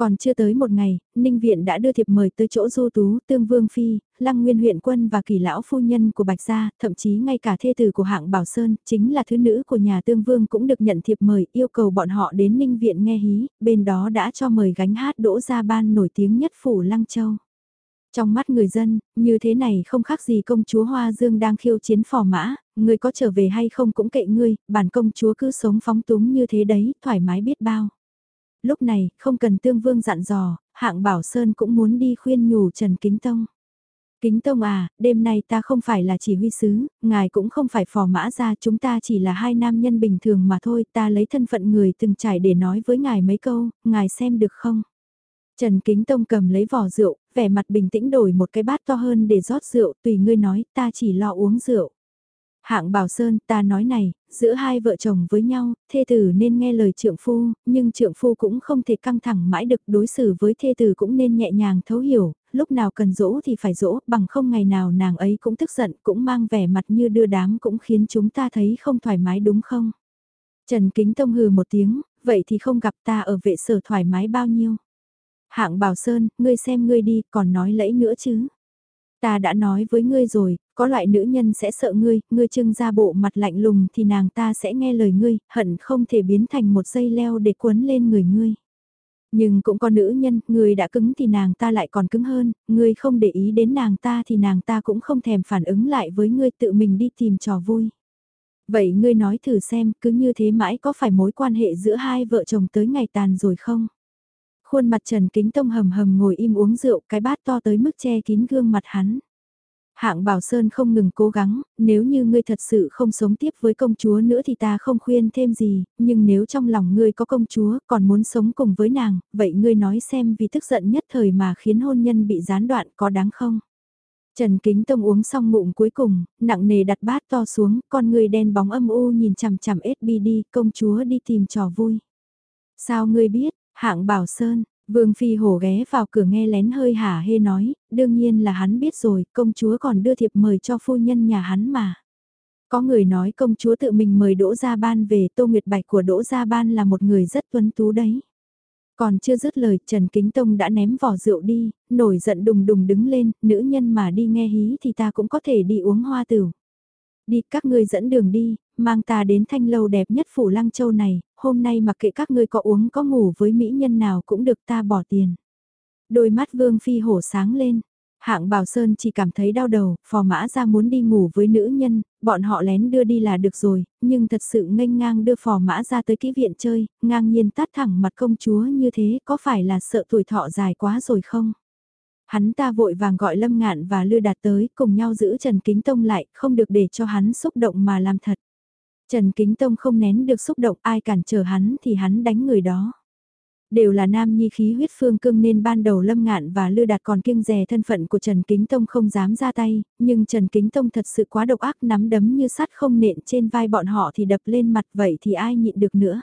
S1: Còn chưa tới một ngày, Ninh Viện đã đưa thiệp mời tới chỗ Du Tú, Tương Vương Phi, Lăng Nguyên huyện quân và kỳ lão phu nhân của Bạch Gia, thậm chí ngay cả thê tử của hạng Bảo Sơn, chính là thứ nữ của nhà Tương Vương cũng được nhận thiệp mời yêu cầu bọn họ đến Ninh Viện nghe hí, bên đó đã cho mời gánh hát đỗ gia ban nổi tiếng nhất phủ Lăng Châu. Trong mắt người dân, như thế này không khác gì công chúa Hoa Dương đang khiêu chiến phò mã, người có trở về hay không cũng kệ ngươi, bản công chúa cứ sống phóng túng như thế đấy, thoải mái biết bao. Lúc này, không cần tương vương dặn dò, hạng bảo sơn cũng muốn đi khuyên nhủ Trần Kính Tông. Kính Tông à, đêm nay ta không phải là chỉ huy sứ, ngài cũng không phải phò mã ra, chúng ta chỉ là hai nam nhân bình thường mà thôi, ta lấy thân phận người từng trải để nói với ngài mấy câu, ngài xem được không? Trần Kính Tông cầm lấy vỏ rượu, vẻ mặt bình tĩnh đổi một cái bát to hơn để rót rượu, tùy ngươi nói, ta chỉ lo uống rượu. Hạng Bảo Sơn, ta nói này, giữa hai vợ chồng với nhau, thê tử nên nghe lời trượng phu, nhưng trượng phu cũng không thể căng thẳng mãi được đối xử với thê tử cũng nên nhẹ nhàng thấu hiểu, lúc nào cần dỗ thì phải dỗ, bằng không ngày nào nàng ấy cũng tức giận, cũng mang vẻ mặt như đưa đám cũng khiến chúng ta thấy không thoải mái đúng không? Trần Kính Tông hừ một tiếng, vậy thì không gặp ta ở vệ sở thoải mái bao nhiêu. Hạng Bảo Sơn, ngươi xem ngươi đi, còn nói lẫy nữa chứ. Ta đã nói với ngươi rồi, có loại nữ nhân sẽ sợ ngươi, ngươi trưng ra bộ mặt lạnh lùng thì nàng ta sẽ nghe lời ngươi, hận không thể biến thành một dây leo để quấn lên người ngươi. Nhưng cũng có nữ nhân, ngươi đã cứng thì nàng ta lại còn cứng hơn, ngươi không để ý đến nàng ta thì nàng ta cũng không thèm phản ứng lại với ngươi tự mình đi tìm trò vui. Vậy ngươi nói thử xem, cứ như thế mãi có phải mối quan hệ giữa hai vợ chồng tới ngày tàn rồi không? Khuôn mặt Trần Kính Tông hầm hầm ngồi im uống rượu, cái bát to tới mức che kín gương mặt hắn. Hạng Bảo Sơn không ngừng cố gắng, nếu như ngươi thật sự không sống tiếp với công chúa nữa thì ta không khuyên thêm gì, nhưng nếu trong lòng ngươi có công chúa còn muốn sống cùng với nàng, vậy ngươi nói xem vì tức giận nhất thời mà khiến hôn nhân bị gián đoạn có đáng không? Trần Kính Tông uống xong ngụm cuối cùng, nặng nề đặt bát to xuống, con người đen bóng âm u nhìn chằm chằm SBD, công chúa đi tìm trò vui. Sao ngươi biết, Hạng Bảo Sơn, Vương Phi Hổ ghé vào cửa nghe lén hơi hả hê nói, đương nhiên là hắn biết rồi, công chúa còn đưa thiệp mời cho phu nhân nhà hắn mà. Có người nói công chúa tự mình mời Đỗ Gia Ban về Tô Nguyệt Bạch của Đỗ Gia Ban là một người rất tuấn tú đấy. Còn chưa dứt lời, Trần Kính Tông đã ném vỏ rượu đi, nổi giận đùng đùng đứng lên, nữ nhân mà đi nghe hí thì ta cũng có thể đi uống hoa tửu. Đi, các ngươi dẫn đường đi, mang ta đến thanh lâu đẹp nhất phủ lăng châu này, hôm nay mặc kệ các ngươi có uống có ngủ với mỹ nhân nào cũng được ta bỏ tiền. Đôi mắt vương phi hổ sáng lên, Hạng Bảo Sơn chỉ cảm thấy đau đầu, phò mã ra muốn đi ngủ với nữ nhân, bọn họ lén đưa đi là được rồi, nhưng thật sự nghênh ngang đưa phò mã ra tới kỹ viện chơi, ngang nhiên tát thẳng mặt công chúa như thế có phải là sợ tuổi thọ dài quá rồi không? Hắn ta vội vàng gọi Lâm Ngạn và Lư Đạt tới cùng nhau giữ Trần Kính Tông lại, không được để cho hắn xúc động mà làm thật. Trần Kính Tông không nén được xúc động ai cản trở hắn thì hắn đánh người đó. Đều là nam nhi khí huyết phương cương nên ban đầu Lâm Ngạn và Lư Đạt còn kiêng rè thân phận của Trần Kính Tông không dám ra tay, nhưng Trần Kính Tông thật sự quá độc ác nắm đấm như sắt không nện trên vai bọn họ thì đập lên mặt vậy thì ai nhịn được nữa.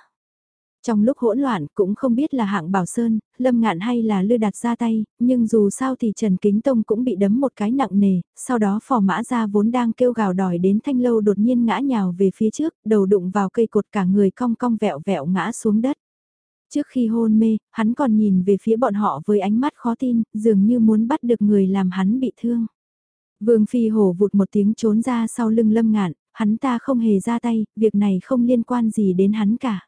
S1: Trong lúc hỗn loạn cũng không biết là hạng Bảo Sơn, Lâm Ngạn hay là Lư Đạt ra tay, nhưng dù sao thì Trần Kính Tông cũng bị đấm một cái nặng nề, sau đó phò mã ra vốn đang kêu gào đòi đến thanh lâu đột nhiên ngã nhào về phía trước, đầu đụng vào cây cột cả người cong cong vẹo vẹo ngã xuống đất. Trước khi hôn mê, hắn còn nhìn về phía bọn họ với ánh mắt khó tin, dường như muốn bắt được người làm hắn bị thương. Vương Phi hổ vụt một tiếng trốn ra sau lưng lâm ngạn, hắn ta không hề ra tay, việc này không liên quan gì đến hắn cả.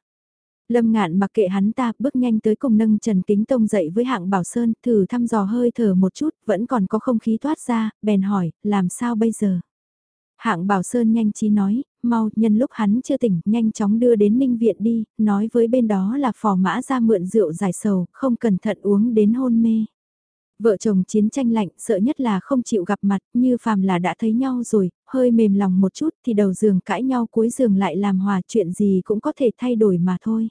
S1: Lâm ngạn mặc kệ hắn ta bước nhanh tới cùng nâng Trần Kính Tông dậy với hạng Bảo Sơn thử thăm dò hơi thở một chút, vẫn còn có không khí thoát ra, bèn hỏi, làm sao bây giờ? Hạng Bảo Sơn nhanh trí nói, mau, nhân lúc hắn chưa tỉnh, nhanh chóng đưa đến Ninh Viện đi, nói với bên đó là phò mã ra mượn rượu giải sầu, không cẩn thận uống đến hôn mê. Vợ chồng chiến tranh lạnh, sợ nhất là không chịu gặp mặt, như phàm là đã thấy nhau rồi, hơi mềm lòng một chút thì đầu giường cãi nhau cuối giường lại làm hòa chuyện gì cũng có thể thay đổi mà thôi.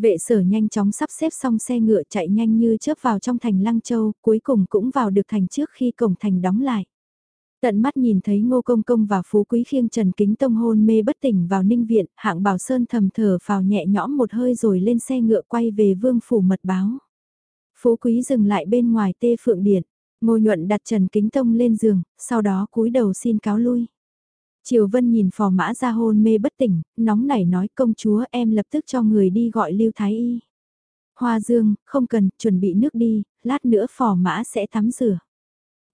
S1: Vệ sở nhanh chóng sắp xếp xong xe ngựa chạy nhanh như chớp vào trong thành Lăng Châu, cuối cùng cũng vào được thành trước khi cổng thành đóng lại. Tận mắt nhìn thấy Ngô Công Công và Phú Quý khiêng Trần Kính Tông hôn mê bất tỉnh vào ninh viện, hạng bảo sơn thầm thở vào nhẹ nhõm một hơi rồi lên xe ngựa quay về vương phủ mật báo. Phú Quý dừng lại bên ngoài tê phượng điện, Ngô Nhuận đặt Trần Kính Tông lên giường, sau đó cúi đầu xin cáo lui. Triều Vân nhìn phò mã ra hôn mê bất tỉnh, nóng nảy nói công chúa em lập tức cho người đi gọi Lưu Thái Y. Hoa Dương, không cần, chuẩn bị nước đi, lát nữa phò mã sẽ tắm rửa.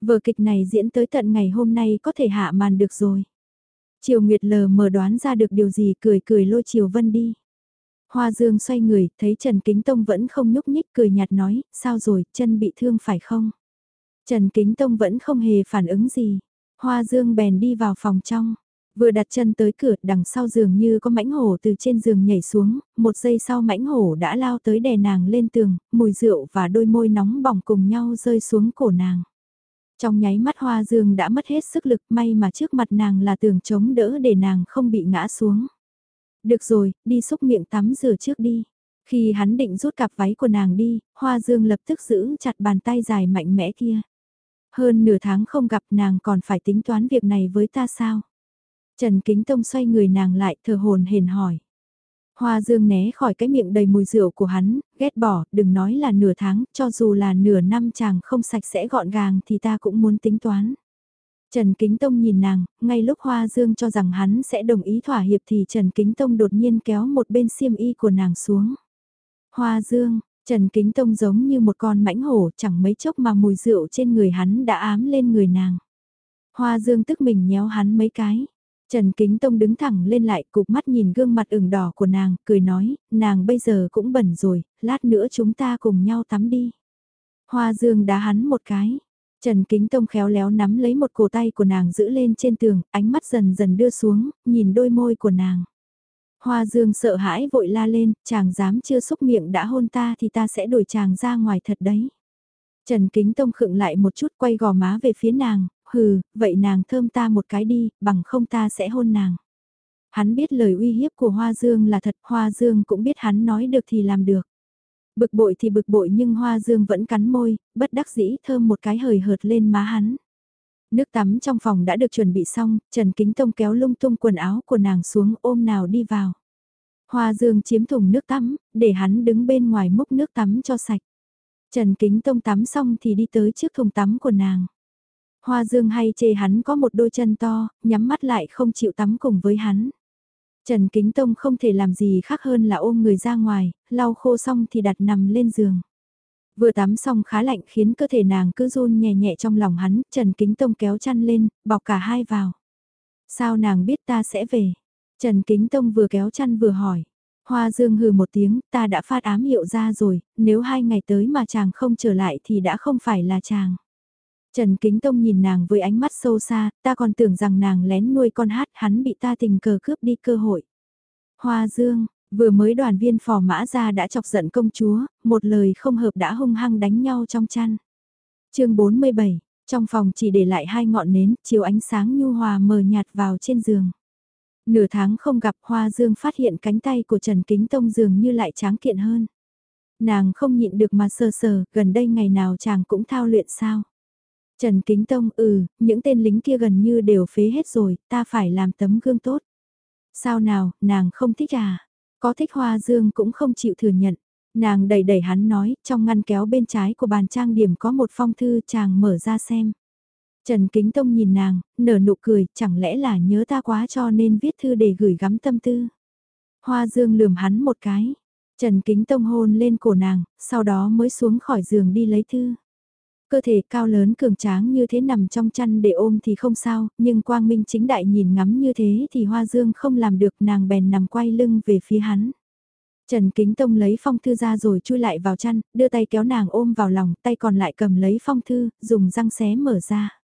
S1: Vở kịch này diễn tới tận ngày hôm nay có thể hạ màn được rồi. Triều Nguyệt lờ mờ đoán ra được điều gì cười cười lôi Triều Vân đi. Hoa Dương xoay người, thấy Trần Kính Tông vẫn không nhúc nhích cười nhạt nói, sao rồi, chân bị thương phải không? Trần Kính Tông vẫn không hề phản ứng gì. Hoa Dương bèn đi vào phòng trong. Vừa đặt chân tới cửa đằng sau giường như có mãnh hổ từ trên giường nhảy xuống, một giây sau mãnh hổ đã lao tới đè nàng lên tường, mùi rượu và đôi môi nóng bỏng cùng nhau rơi xuống cổ nàng. Trong nháy mắt hoa dương đã mất hết sức lực may mà trước mặt nàng là tường chống đỡ để nàng không bị ngã xuống. Được rồi, đi xúc miệng tắm rửa trước đi. Khi hắn định rút cặp váy của nàng đi, hoa dương lập tức giữ chặt bàn tay dài mạnh mẽ kia. Hơn nửa tháng không gặp nàng còn phải tính toán việc này với ta sao? Trần Kính Tông xoay người nàng lại thờ hồn hền hỏi. Hoa Dương né khỏi cái miệng đầy mùi rượu của hắn, ghét bỏ, đừng nói là nửa tháng, cho dù là nửa năm chàng không sạch sẽ gọn gàng thì ta cũng muốn tính toán. Trần Kính Tông nhìn nàng, ngay lúc Hoa Dương cho rằng hắn sẽ đồng ý thỏa hiệp thì Trần Kính Tông đột nhiên kéo một bên xiêm y của nàng xuống. Hoa Dương, Trần Kính Tông giống như một con mãnh hổ chẳng mấy chốc mà mùi rượu trên người hắn đã ám lên người nàng. Hoa Dương tức mình nhéo hắn mấy cái. Trần Kính Tông đứng thẳng lên lại cục mắt nhìn gương mặt ửng đỏ của nàng, cười nói, nàng bây giờ cũng bẩn rồi, lát nữa chúng ta cùng nhau tắm đi. Hoa Dương đá hắn một cái. Trần Kính Tông khéo léo nắm lấy một cổ tay của nàng giữ lên trên tường, ánh mắt dần dần đưa xuống, nhìn đôi môi của nàng. Hoa Dương sợ hãi vội la lên, chàng dám chưa xúc miệng đã hôn ta thì ta sẽ đuổi chàng ra ngoài thật đấy. Trần Kính Tông khựng lại một chút quay gò má về phía nàng, hừ, vậy nàng thơm ta một cái đi, bằng không ta sẽ hôn nàng. Hắn biết lời uy hiếp của Hoa Dương là thật, Hoa Dương cũng biết hắn nói được thì làm được. Bực bội thì bực bội nhưng Hoa Dương vẫn cắn môi, bất đắc dĩ thơm một cái hời hợt lên má hắn. Nước tắm trong phòng đã được chuẩn bị xong, Trần Kính Tông kéo lung tung quần áo của nàng xuống ôm nào đi vào. Hoa Dương chiếm thùng nước tắm, để hắn đứng bên ngoài múc nước tắm cho sạch. Trần Kính Tông tắm xong thì đi tới trước thùng tắm của nàng. Hoa Dương hay chê hắn có một đôi chân to, nhắm mắt lại không chịu tắm cùng với hắn. Trần Kính Tông không thể làm gì khác hơn là ôm người ra ngoài, lau khô xong thì đặt nằm lên giường. Vừa tắm xong khá lạnh khiến cơ thể nàng cứ run nhẹ nhẹ trong lòng hắn, Trần Kính Tông kéo chăn lên, bọc cả hai vào. Sao nàng biết ta sẽ về? Trần Kính Tông vừa kéo chăn vừa hỏi. Hoa Dương hừ một tiếng, ta đã phát ám hiệu ra rồi, nếu hai ngày tới mà chàng không trở lại thì đã không phải là chàng. Trần Kính Tông nhìn nàng với ánh mắt sâu xa, ta còn tưởng rằng nàng lén nuôi con hát hắn bị ta tình cờ cướp đi cơ hội. Hoa Dương, vừa mới đoàn viên phò mã ra đã chọc giận công chúa, một lời không hợp đã hung hăng đánh nhau trong chăn. chương 47, trong phòng chỉ để lại hai ngọn nến, chiếu ánh sáng nhu hòa mờ nhạt vào trên giường. Nửa tháng không gặp Hoa Dương phát hiện cánh tay của Trần Kính Tông dường như lại tráng kiện hơn. Nàng không nhịn được mà sờ sờ, gần đây ngày nào chàng cũng thao luyện sao. Trần Kính Tông, ừ, những tên lính kia gần như đều phế hết rồi, ta phải làm tấm gương tốt. Sao nào, nàng không thích à? Có thích Hoa Dương cũng không chịu thừa nhận. Nàng đẩy đẩy hắn nói, trong ngăn kéo bên trái của bàn trang điểm có một phong thư chàng mở ra xem. Trần Kính Tông nhìn nàng, nở nụ cười, chẳng lẽ là nhớ ta quá cho nên viết thư để gửi gắm tâm tư. Hoa Dương lườm hắn một cái. Trần Kính Tông hôn lên cổ nàng, sau đó mới xuống khỏi giường đi lấy thư. Cơ thể cao lớn cường tráng như thế nằm trong chăn để ôm thì không sao, nhưng quang minh chính đại nhìn ngắm như thế thì Hoa Dương không làm được nàng bèn nằm quay lưng về phía hắn. Trần Kính Tông lấy phong thư ra rồi chui lại vào chăn, đưa tay kéo nàng ôm vào lòng, tay còn lại cầm lấy phong thư, dùng răng xé mở ra.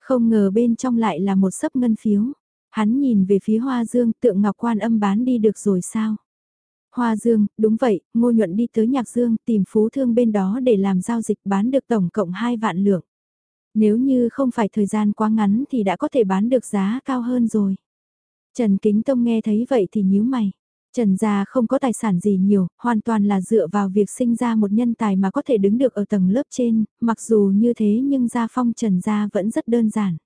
S1: Không ngờ bên trong lại là một sấp ngân phiếu. Hắn nhìn về phía Hoa Dương tượng ngọc quan âm bán đi được rồi sao? Hoa Dương, đúng vậy, ngô nhuận đi tới Nhạc Dương tìm phú thương bên đó để làm giao dịch bán được tổng cộng 2 vạn lượng. Nếu như không phải thời gian quá ngắn thì đã có thể bán được giá cao hơn rồi. Trần Kính Tông nghe thấy vậy thì nhíu mày. Trần gia không có tài sản gì nhiều, hoàn toàn là dựa vào việc sinh ra một nhân tài mà có thể đứng được ở tầng lớp trên, mặc dù như thế nhưng gia phong Trần gia vẫn rất đơn giản.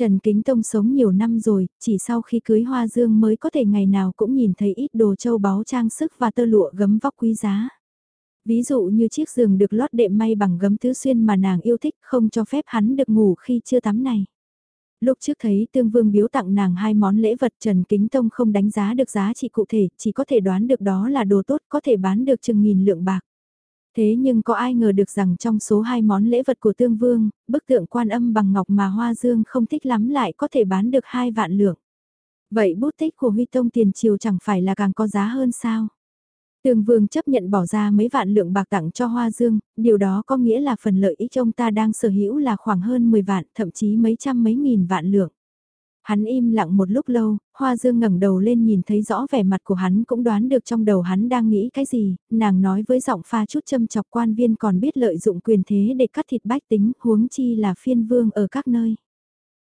S1: Trần Kính Tông sống nhiều năm rồi, chỉ sau khi cưới Hoa Dương mới có thể ngày nào cũng nhìn thấy ít đồ châu báu trang sức và tơ lụa gấm vóc quý giá. Ví dụ như chiếc giường được lót đệm may bằng gấm tứ xuyên mà nàng yêu thích không cho phép hắn được ngủ khi chưa tắm này. Lúc trước thấy tương vương biếu tặng nàng hai món lễ vật Trần Kính Tông không đánh giá được giá trị cụ thể, chỉ có thể đoán được đó là đồ tốt có thể bán được chừng nghìn lượng bạc. Thế nhưng có ai ngờ được rằng trong số hai món lễ vật của tương vương, bức tượng quan âm bằng ngọc mà Hoa Dương không thích lắm lại có thể bán được hai vạn lượng. Vậy bút tích của Huy Tông tiền triều chẳng phải là càng có giá hơn sao? Tương Vương chấp nhận bỏ ra mấy vạn lượng bạc tặng cho Hoa Dương, điều đó có nghĩa là phần lợi ích ông ta đang sở hữu là khoảng hơn 10 vạn, thậm chí mấy trăm mấy nghìn vạn lượng. Hắn im lặng một lúc lâu, Hoa Dương ngẩng đầu lên nhìn thấy rõ vẻ mặt của hắn cũng đoán được trong đầu hắn đang nghĩ cái gì, nàng nói với giọng pha chút châm chọc quan viên còn biết lợi dụng quyền thế để cắt thịt bách tính, huống chi là phiên vương ở các nơi.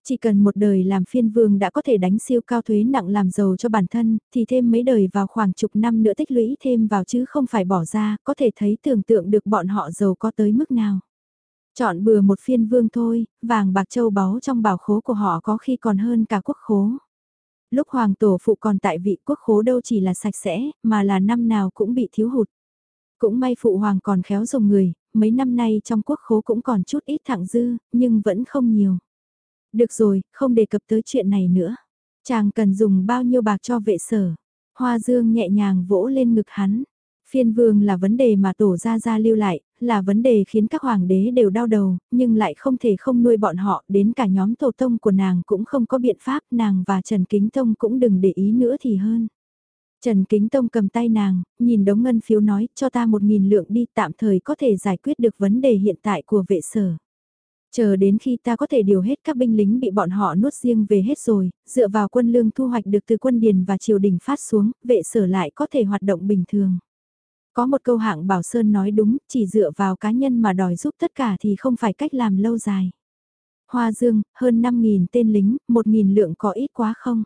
S1: Chỉ cần một đời làm phiên vương đã có thể đánh siêu cao thuế nặng làm giàu cho bản thân, thì thêm mấy đời vào khoảng chục năm nữa tích lũy thêm vào chứ không phải bỏ ra, có thể thấy tưởng tượng được bọn họ giàu có tới mức nào. Chọn bừa một phiên vương thôi, vàng bạc châu báu trong bảo khố của họ có khi còn hơn cả quốc khố. Lúc hoàng tổ phụ còn tại vị quốc khố đâu chỉ là sạch sẽ, mà là năm nào cũng bị thiếu hụt. Cũng may phụ hoàng còn khéo dùng người, mấy năm nay trong quốc khố cũng còn chút ít thẳng dư, nhưng vẫn không nhiều. Được rồi, không đề cập tới chuyện này nữa. Chàng cần dùng bao nhiêu bạc cho vệ sở. Hoa dương nhẹ nhàng vỗ lên ngực hắn. Phiên vương là vấn đề mà tổ gia gia lưu lại, là vấn đề khiến các hoàng đế đều đau đầu, nhưng lại không thể không nuôi bọn họ, đến cả nhóm tổ tông của nàng cũng không có biện pháp, nàng và Trần Kính Tông cũng đừng để ý nữa thì hơn. Trần Kính Tông cầm tay nàng, nhìn đống ngân phiếu nói, cho ta một nghìn lượng đi, tạm thời có thể giải quyết được vấn đề hiện tại của vệ sở. Chờ đến khi ta có thể điều hết các binh lính bị bọn họ nuốt riêng về hết rồi, dựa vào quân lương thu hoạch được từ quân điền và triều đình phát xuống, vệ sở lại có thể hoạt động bình thường. Có một câu hạng Bảo Sơn nói đúng, chỉ dựa vào cá nhân mà đòi giúp tất cả thì không phải cách làm lâu dài. Hoa Dương, hơn 5.000 tên lính, 1.000 lượng có ít quá không?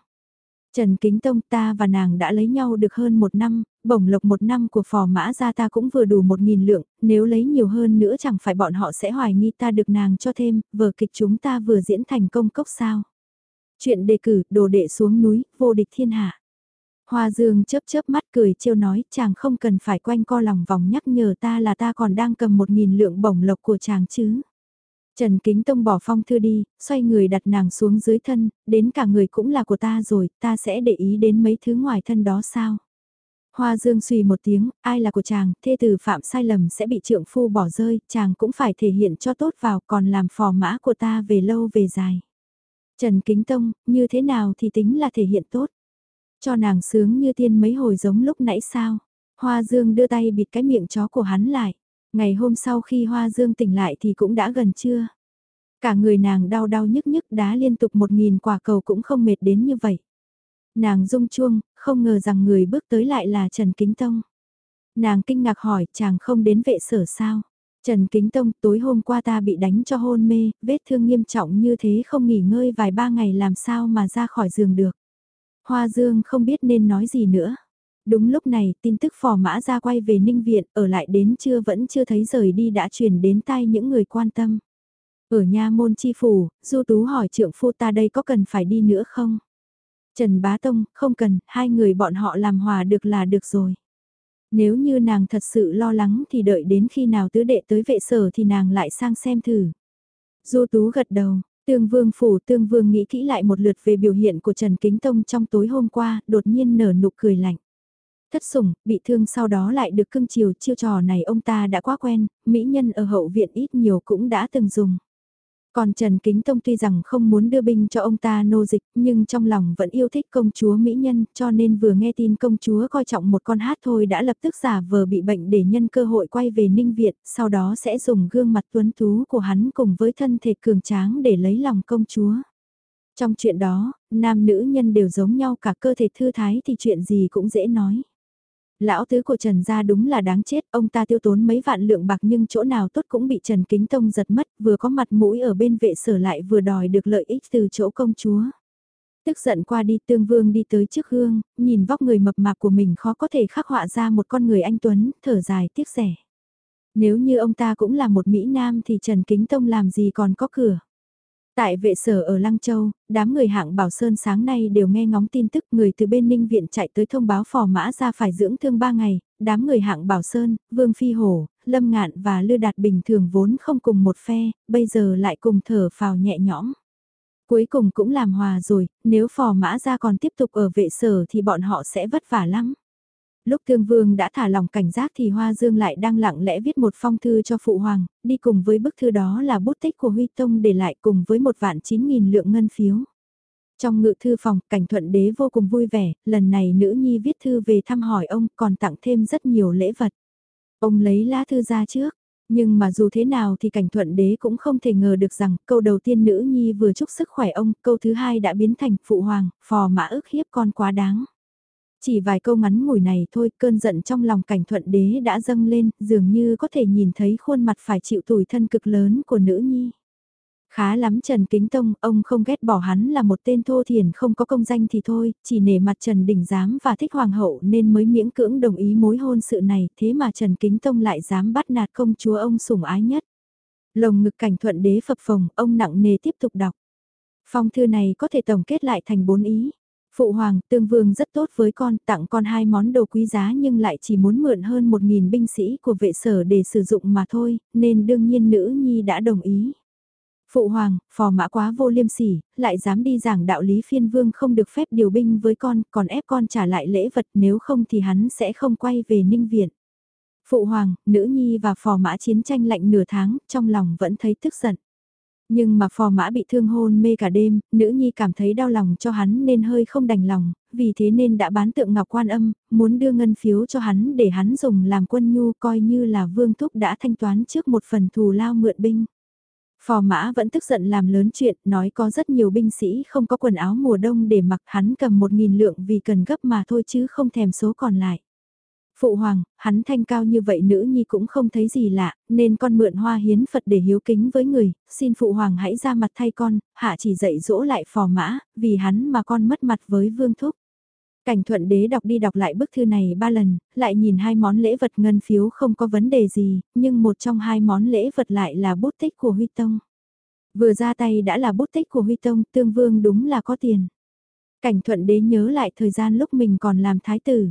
S1: Trần Kính Tông ta và nàng đã lấy nhau được hơn một năm, bổng lộc một năm của phò mã ra ta cũng vừa đủ một nghìn lượng, nếu lấy nhiều hơn nữa chẳng phải bọn họ sẽ hoài nghi ta được nàng cho thêm, vở kịch chúng ta vừa diễn thành công cốc sao. Chuyện đề cử, đồ đệ xuống núi, vô địch thiên hạ. Hoa Dương chớp chớp mắt cười trêu nói chàng không cần phải quanh co lòng vòng nhắc nhở ta là ta còn đang cầm một nghìn lượng bổng lộc của chàng chứ. Trần Kính Tông bỏ phong thư đi, xoay người đặt nàng xuống dưới thân, đến cả người cũng là của ta rồi, ta sẽ để ý đến mấy thứ ngoài thân đó sao? Hoa dương suy một tiếng, ai là của chàng, thê tử phạm sai lầm sẽ bị trượng phu bỏ rơi, chàng cũng phải thể hiện cho tốt vào còn làm phò mã của ta về lâu về dài. Trần Kính Tông, như thế nào thì tính là thể hiện tốt. Cho nàng sướng như tiên mấy hồi giống lúc nãy sao. Hoa dương đưa tay bịt cái miệng chó của hắn lại. Ngày hôm sau khi Hoa Dương tỉnh lại thì cũng đã gần trưa. Cả người nàng đau đau nhức nhức đá liên tục một nghìn quả cầu cũng không mệt đến như vậy. Nàng rung chuông, không ngờ rằng người bước tới lại là Trần Kính Tông. Nàng kinh ngạc hỏi chàng không đến vệ sở sao. Trần Kính Tông tối hôm qua ta bị đánh cho hôn mê, vết thương nghiêm trọng như thế không nghỉ ngơi vài ba ngày làm sao mà ra khỏi giường được. Hoa Dương không biết nên nói gì nữa. Đúng lúc này, tin tức phò mã ra quay về Ninh Viện, ở lại đến trưa vẫn chưa thấy rời đi đã truyền đến tay những người quan tâm. Ở nha môn chi phủ, Du Tú hỏi trượng phu ta đây có cần phải đi nữa không? Trần Bá Tông, không cần, hai người bọn họ làm hòa được là được rồi. Nếu như nàng thật sự lo lắng thì đợi đến khi nào tứ đệ tới vệ sở thì nàng lại sang xem thử. Du Tú gật đầu, Tương Vương phủ Tương Vương nghĩ kỹ lại một lượt về biểu hiện của Trần Kính Tông trong tối hôm qua, đột nhiên nở nụ cười lạnh. Thất sủng, bị thương sau đó lại được cưng chiều chiêu trò này ông ta đã quá quen, mỹ nhân ở hậu viện ít nhiều cũng đã từng dùng. Còn Trần Kính Tông tuy rằng không muốn đưa binh cho ông ta nô dịch nhưng trong lòng vẫn yêu thích công chúa Mỹ Nhân cho nên vừa nghe tin công chúa coi trọng một con hát thôi đã lập tức giả vờ bị bệnh để nhân cơ hội quay về Ninh Việt, sau đó sẽ dùng gương mặt tuấn tú của hắn cùng với thân thể cường tráng để lấy lòng công chúa. Trong chuyện đó, nam nữ nhân đều giống nhau cả cơ thể thư thái thì chuyện gì cũng dễ nói. Lão tứ của Trần gia đúng là đáng chết, ông ta tiêu tốn mấy vạn lượng bạc nhưng chỗ nào tốt cũng bị Trần Kính Tông giật mất, vừa có mặt mũi ở bên vệ sở lại vừa đòi được lợi ích từ chỗ công chúa. Tức giận qua đi tương vương đi tới trước hương, nhìn vóc người mập mạp của mình khó có thể khắc họa ra một con người anh Tuấn, thở dài tiếc rẻ. Nếu như ông ta cũng là một Mỹ Nam thì Trần Kính Tông làm gì còn có cửa. Tại vệ sở ở Lăng Châu, đám người hạng Bảo Sơn sáng nay đều nghe ngóng tin tức người từ bên Ninh Viện chạy tới thông báo phò mã ra phải dưỡng thương 3 ngày, đám người hạng Bảo Sơn, Vương Phi Hổ, Lâm Ngạn và Lư Đạt bình thường vốn không cùng một phe, bây giờ lại cùng thở phào nhẹ nhõm. Cuối cùng cũng làm hòa rồi, nếu phò mã ra còn tiếp tục ở vệ sở thì bọn họ sẽ vất vả lắm. Lúc Thương Vương đã thả lòng cảnh giác thì Hoa Dương lại đang lặng lẽ viết một phong thư cho Phụ Hoàng, đi cùng với bức thư đó là bút tích của Huy Tông để lại cùng với một vạn chín nghìn lượng ngân phiếu. Trong ngự thư phòng, cảnh thuận đế vô cùng vui vẻ, lần này nữ nhi viết thư về thăm hỏi ông còn tặng thêm rất nhiều lễ vật. Ông lấy lá thư ra trước, nhưng mà dù thế nào thì cảnh thuận đế cũng không thể ngờ được rằng câu đầu tiên nữ nhi vừa chúc sức khỏe ông, câu thứ hai đã biến thành phụ hoàng, phò mã ức hiếp con quá đáng. Chỉ vài câu ngắn ngủi này thôi, cơn giận trong lòng cảnh thuận đế đã dâng lên, dường như có thể nhìn thấy khuôn mặt phải chịu tủi thân cực lớn của nữ nhi. Khá lắm Trần Kính Tông, ông không ghét bỏ hắn là một tên thô thiền không có công danh thì thôi, chỉ nể mặt Trần Đình Giám và thích hoàng hậu nên mới miễn cưỡng đồng ý mối hôn sự này, thế mà Trần Kính Tông lại dám bắt nạt công chúa ông sủng ái nhất. Lồng ngực cảnh thuận đế phập phồng, ông nặng nề tiếp tục đọc. Phong thư này có thể tổng kết lại thành bốn ý. Phụ hoàng, tương vương rất tốt với con, tặng con hai món đồ quý giá nhưng lại chỉ muốn mượn hơn một nghìn binh sĩ của vệ sở để sử dụng mà thôi, nên đương nhiên nữ nhi đã đồng ý. Phụ hoàng, phò mã quá vô liêm sỉ, lại dám đi giảng đạo lý phiên vương không được phép điều binh với con, còn ép con trả lại lễ vật nếu không thì hắn sẽ không quay về ninh viện. Phụ hoàng, nữ nhi và phò mã chiến tranh lạnh nửa tháng, trong lòng vẫn thấy tức giận. Nhưng mà phò mã bị thương hôn mê cả đêm, nữ nhi cảm thấy đau lòng cho hắn nên hơi không đành lòng, vì thế nên đã bán tượng ngọc quan âm, muốn đưa ngân phiếu cho hắn để hắn dùng làm quân nhu coi như là vương thúc đã thanh toán trước một phần thù lao mượn binh. Phò mã vẫn tức giận làm lớn chuyện, nói có rất nhiều binh sĩ không có quần áo mùa đông để mặc hắn cầm một nghìn lượng vì cần gấp mà thôi chứ không thèm số còn lại. Phụ hoàng, hắn thanh cao như vậy nữ nhi cũng không thấy gì lạ, nên con mượn hoa hiến Phật để hiếu kính với người, xin phụ hoàng hãy ra mặt thay con, hạ chỉ dạy dỗ lại phò mã, vì hắn mà con mất mặt với vương thúc. Cảnh thuận đế đọc đi đọc lại bức thư này ba lần, lại nhìn hai món lễ vật ngân phiếu không có vấn đề gì, nhưng một trong hai món lễ vật lại là bút tích của Huy Tông. Vừa ra tay đã là bút tích của Huy Tông, tương vương đúng là có tiền. Cảnh thuận đế nhớ lại thời gian lúc mình còn làm thái tử.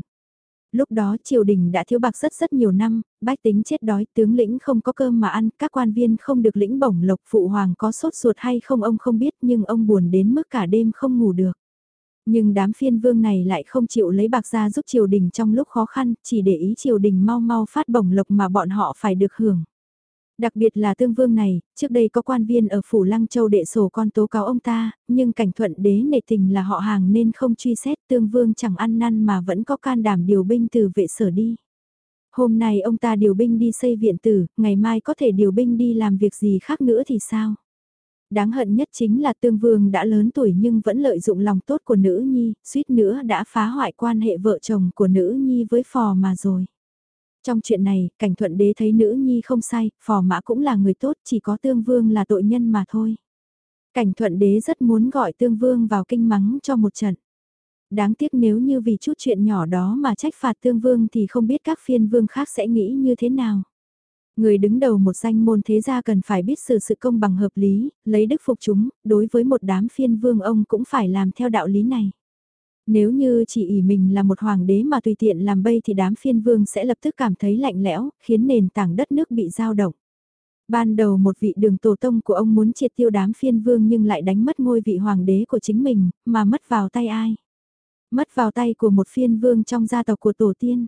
S1: Lúc đó triều đình đã thiếu bạc rất rất nhiều năm, bách tính chết đói, tướng lĩnh không có cơm mà ăn, các quan viên không được lĩnh bổng lộc phụ hoàng có sốt ruột hay không ông không biết nhưng ông buồn đến mức cả đêm không ngủ được. Nhưng đám phiên vương này lại không chịu lấy bạc ra giúp triều đình trong lúc khó khăn, chỉ để ý triều đình mau mau phát bổng lộc mà bọn họ phải được hưởng. Đặc biệt là tương vương này, trước đây có quan viên ở Phủ Lăng Châu đệ sổ con tố cáo ông ta, nhưng cảnh thuận đế nể tình là họ hàng nên không truy xét tương vương chẳng ăn năn mà vẫn có can đảm điều binh từ vệ sở đi. Hôm nay ông ta điều binh đi xây viện tử, ngày mai có thể điều binh đi làm việc gì khác nữa thì sao? Đáng hận nhất chính là tương vương đã lớn tuổi nhưng vẫn lợi dụng lòng tốt của nữ nhi, suýt nữa đã phá hoại quan hệ vợ chồng của nữ nhi với phò mà rồi. Trong chuyện này, cảnh thuận đế thấy nữ nhi không sai, phò mã cũng là người tốt, chỉ có tương vương là tội nhân mà thôi. Cảnh thuận đế rất muốn gọi tương vương vào kinh mắng cho một trận. Đáng tiếc nếu như vì chút chuyện nhỏ đó mà trách phạt tương vương thì không biết các phiên vương khác sẽ nghĩ như thế nào. Người đứng đầu một danh môn thế gia cần phải biết sự sự công bằng hợp lý, lấy đức phục chúng, đối với một đám phiên vương ông cũng phải làm theo đạo lý này. Nếu như chỉ ỷ mình là một hoàng đế mà tùy tiện làm bây thì đám phiên vương sẽ lập tức cảm thấy lạnh lẽo, khiến nền tảng đất nước bị dao động. Ban đầu một vị đường tổ tông của ông muốn triệt tiêu đám phiên vương nhưng lại đánh mất ngôi vị hoàng đế của chính mình, mà mất vào tay ai? Mất vào tay của một phiên vương trong gia tộc của tổ tiên.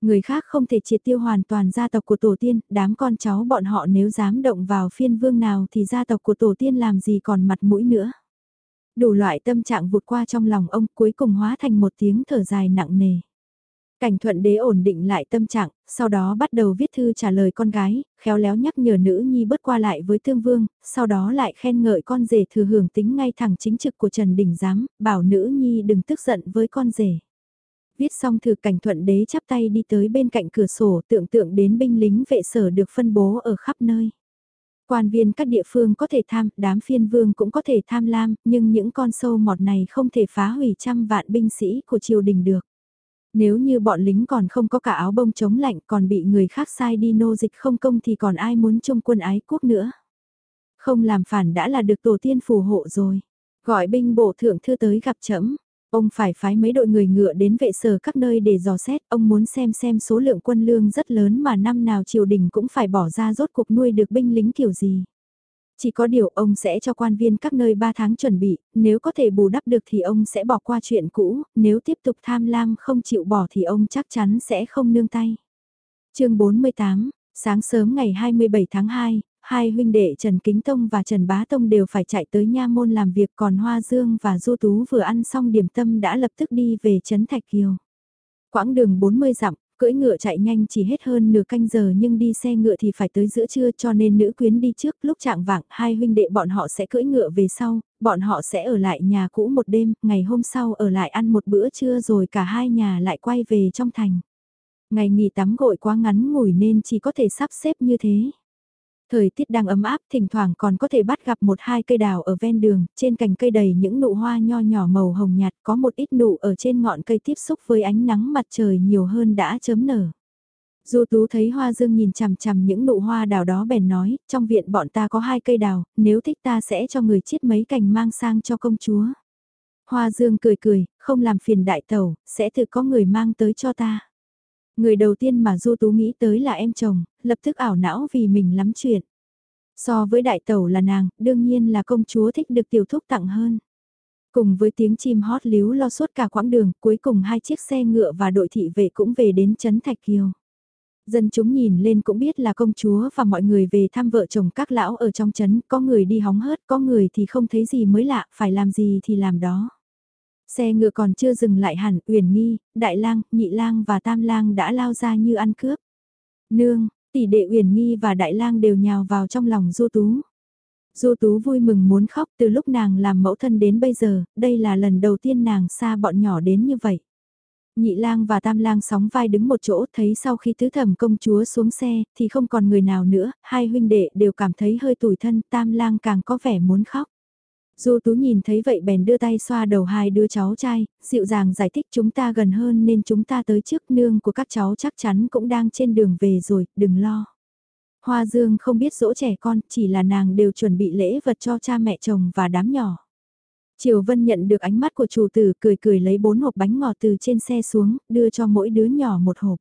S1: Người khác không thể triệt tiêu hoàn toàn gia tộc của tổ tiên, đám con cháu bọn họ nếu dám động vào phiên vương nào thì gia tộc của tổ tiên làm gì còn mặt mũi nữa. Đủ loại tâm trạng vụt qua trong lòng ông cuối cùng hóa thành một tiếng thở dài nặng nề. Cảnh thuận đế ổn định lại tâm trạng, sau đó bắt đầu viết thư trả lời con gái, khéo léo nhắc nhở nữ nhi bớt qua lại với tương vương, sau đó lại khen ngợi con rể thừa hưởng tính ngay thẳng chính trực của Trần Đình Giám, bảo nữ nhi đừng tức giận với con rể. Viết xong thư cảnh thuận đế chắp tay đi tới bên cạnh cửa sổ tượng tượng đến binh lính vệ sở được phân bố ở khắp nơi. Quan viên các địa phương có thể tham, đám phiên vương cũng có thể tham lam, nhưng những con sâu mọt này không thể phá hủy trăm vạn binh sĩ của triều đình được. Nếu như bọn lính còn không có cả áo bông chống lạnh còn bị người khác sai đi nô dịch không công thì còn ai muốn chung quân ái quốc nữa. Không làm phản đã là được tổ tiên phù hộ rồi. Gọi binh bộ thượng thư tới gặp chấm. Ông phải phái mấy đội người ngựa đến vệ sở các nơi để dò xét, ông muốn xem xem số lượng quân lương rất lớn mà năm nào triều đình cũng phải bỏ ra rốt cuộc nuôi được binh lính kiểu gì. Chỉ có điều ông sẽ cho quan viên các nơi 3 tháng chuẩn bị, nếu có thể bù đắp được thì ông sẽ bỏ qua chuyện cũ, nếu tiếp tục tham lam không chịu bỏ thì ông chắc chắn sẽ không nương tay. chương 48, sáng sớm ngày 27 tháng 2, hai huynh đệ Trần Kính Tông và Trần Bá Tông đều phải chạy tới nha môn làm việc còn Hoa Dương và Du Tú vừa ăn xong điểm tâm đã lập tức đi về Trấn Thạch Kiều. Quãng đường 40 dặm, cưỡi ngựa chạy nhanh chỉ hết hơn nửa canh giờ nhưng đi xe ngựa thì phải tới giữa trưa cho nên nữ quyến đi trước lúc trạng vạng hai huynh đệ bọn họ sẽ cưỡi ngựa về sau, bọn họ sẽ ở lại nhà cũ một đêm, ngày hôm sau ở lại ăn một bữa trưa rồi cả hai nhà lại quay về trong thành. Ngày nghỉ tắm gội quá ngắn ngủi nên chỉ có thể sắp xếp như thế. Thời tiết đang ấm áp, thỉnh thoảng còn có thể bắt gặp một hai cây đào ở ven đường, trên cành cây đầy những nụ hoa nho nhỏ màu hồng nhạt, có một ít nụ ở trên ngọn cây tiếp xúc với ánh nắng mặt trời nhiều hơn đã chớm nở. Du Tú thấy Hoa Dương nhìn chằm chằm những nụ hoa đào đó bèn nói, trong viện bọn ta có hai cây đào, nếu thích ta sẽ cho người chiết mấy cành mang sang cho công chúa. Hoa Dương cười cười, không làm phiền đại tẩu, sẽ tự có người mang tới cho ta. Người đầu tiên mà Du Tú nghĩ tới là em chồng, lập tức ảo não vì mình lắm chuyện. So với đại tẩu là nàng, đương nhiên là công chúa thích được tiểu thúc tặng hơn. Cùng với tiếng chim hót líu lo suốt cả quãng đường, cuối cùng hai chiếc xe ngựa và đội thị vệ cũng về đến Trấn Thạch Kiều. Dân chúng nhìn lên cũng biết là công chúa và mọi người về thăm vợ chồng các lão ở trong trấn, có người đi hóng hớt, có người thì không thấy gì mới lạ, phải làm gì thì làm đó. Xe ngựa còn chưa dừng lại hẳn, Uyển Nghi, Đại Lang, Nhị Lang và Tam Lang đã lao ra như ăn cướp. Nương, tỷ đệ Uyển Nghi và Đại Lang đều nhào vào trong lòng Du Tú. Du Tú vui mừng muốn khóc từ lúc nàng làm mẫu thân đến bây giờ, đây là lần đầu tiên nàng xa bọn nhỏ đến như vậy. Nhị lang và tam lang sóng vai đứng một chỗ thấy sau khi tứ thẩm công chúa xuống xe thì không còn người nào nữa, hai huynh đệ đều cảm thấy hơi tủi thân, tam lang càng có vẻ muốn khóc. Du Tú nhìn thấy vậy bèn đưa tay xoa đầu hai đứa cháu trai, dịu dàng giải thích chúng ta gần hơn nên chúng ta tới trước nương của các cháu chắc chắn cũng đang trên đường về rồi, đừng lo. Hoa Dương không biết dỗ trẻ con, chỉ là nàng đều chuẩn bị lễ vật cho cha mẹ chồng và đám nhỏ. Triều Vân nhận được ánh mắt của chủ tử cười cười lấy bốn hộp bánh ngọt từ trên xe xuống, đưa cho mỗi đứa nhỏ một hộp.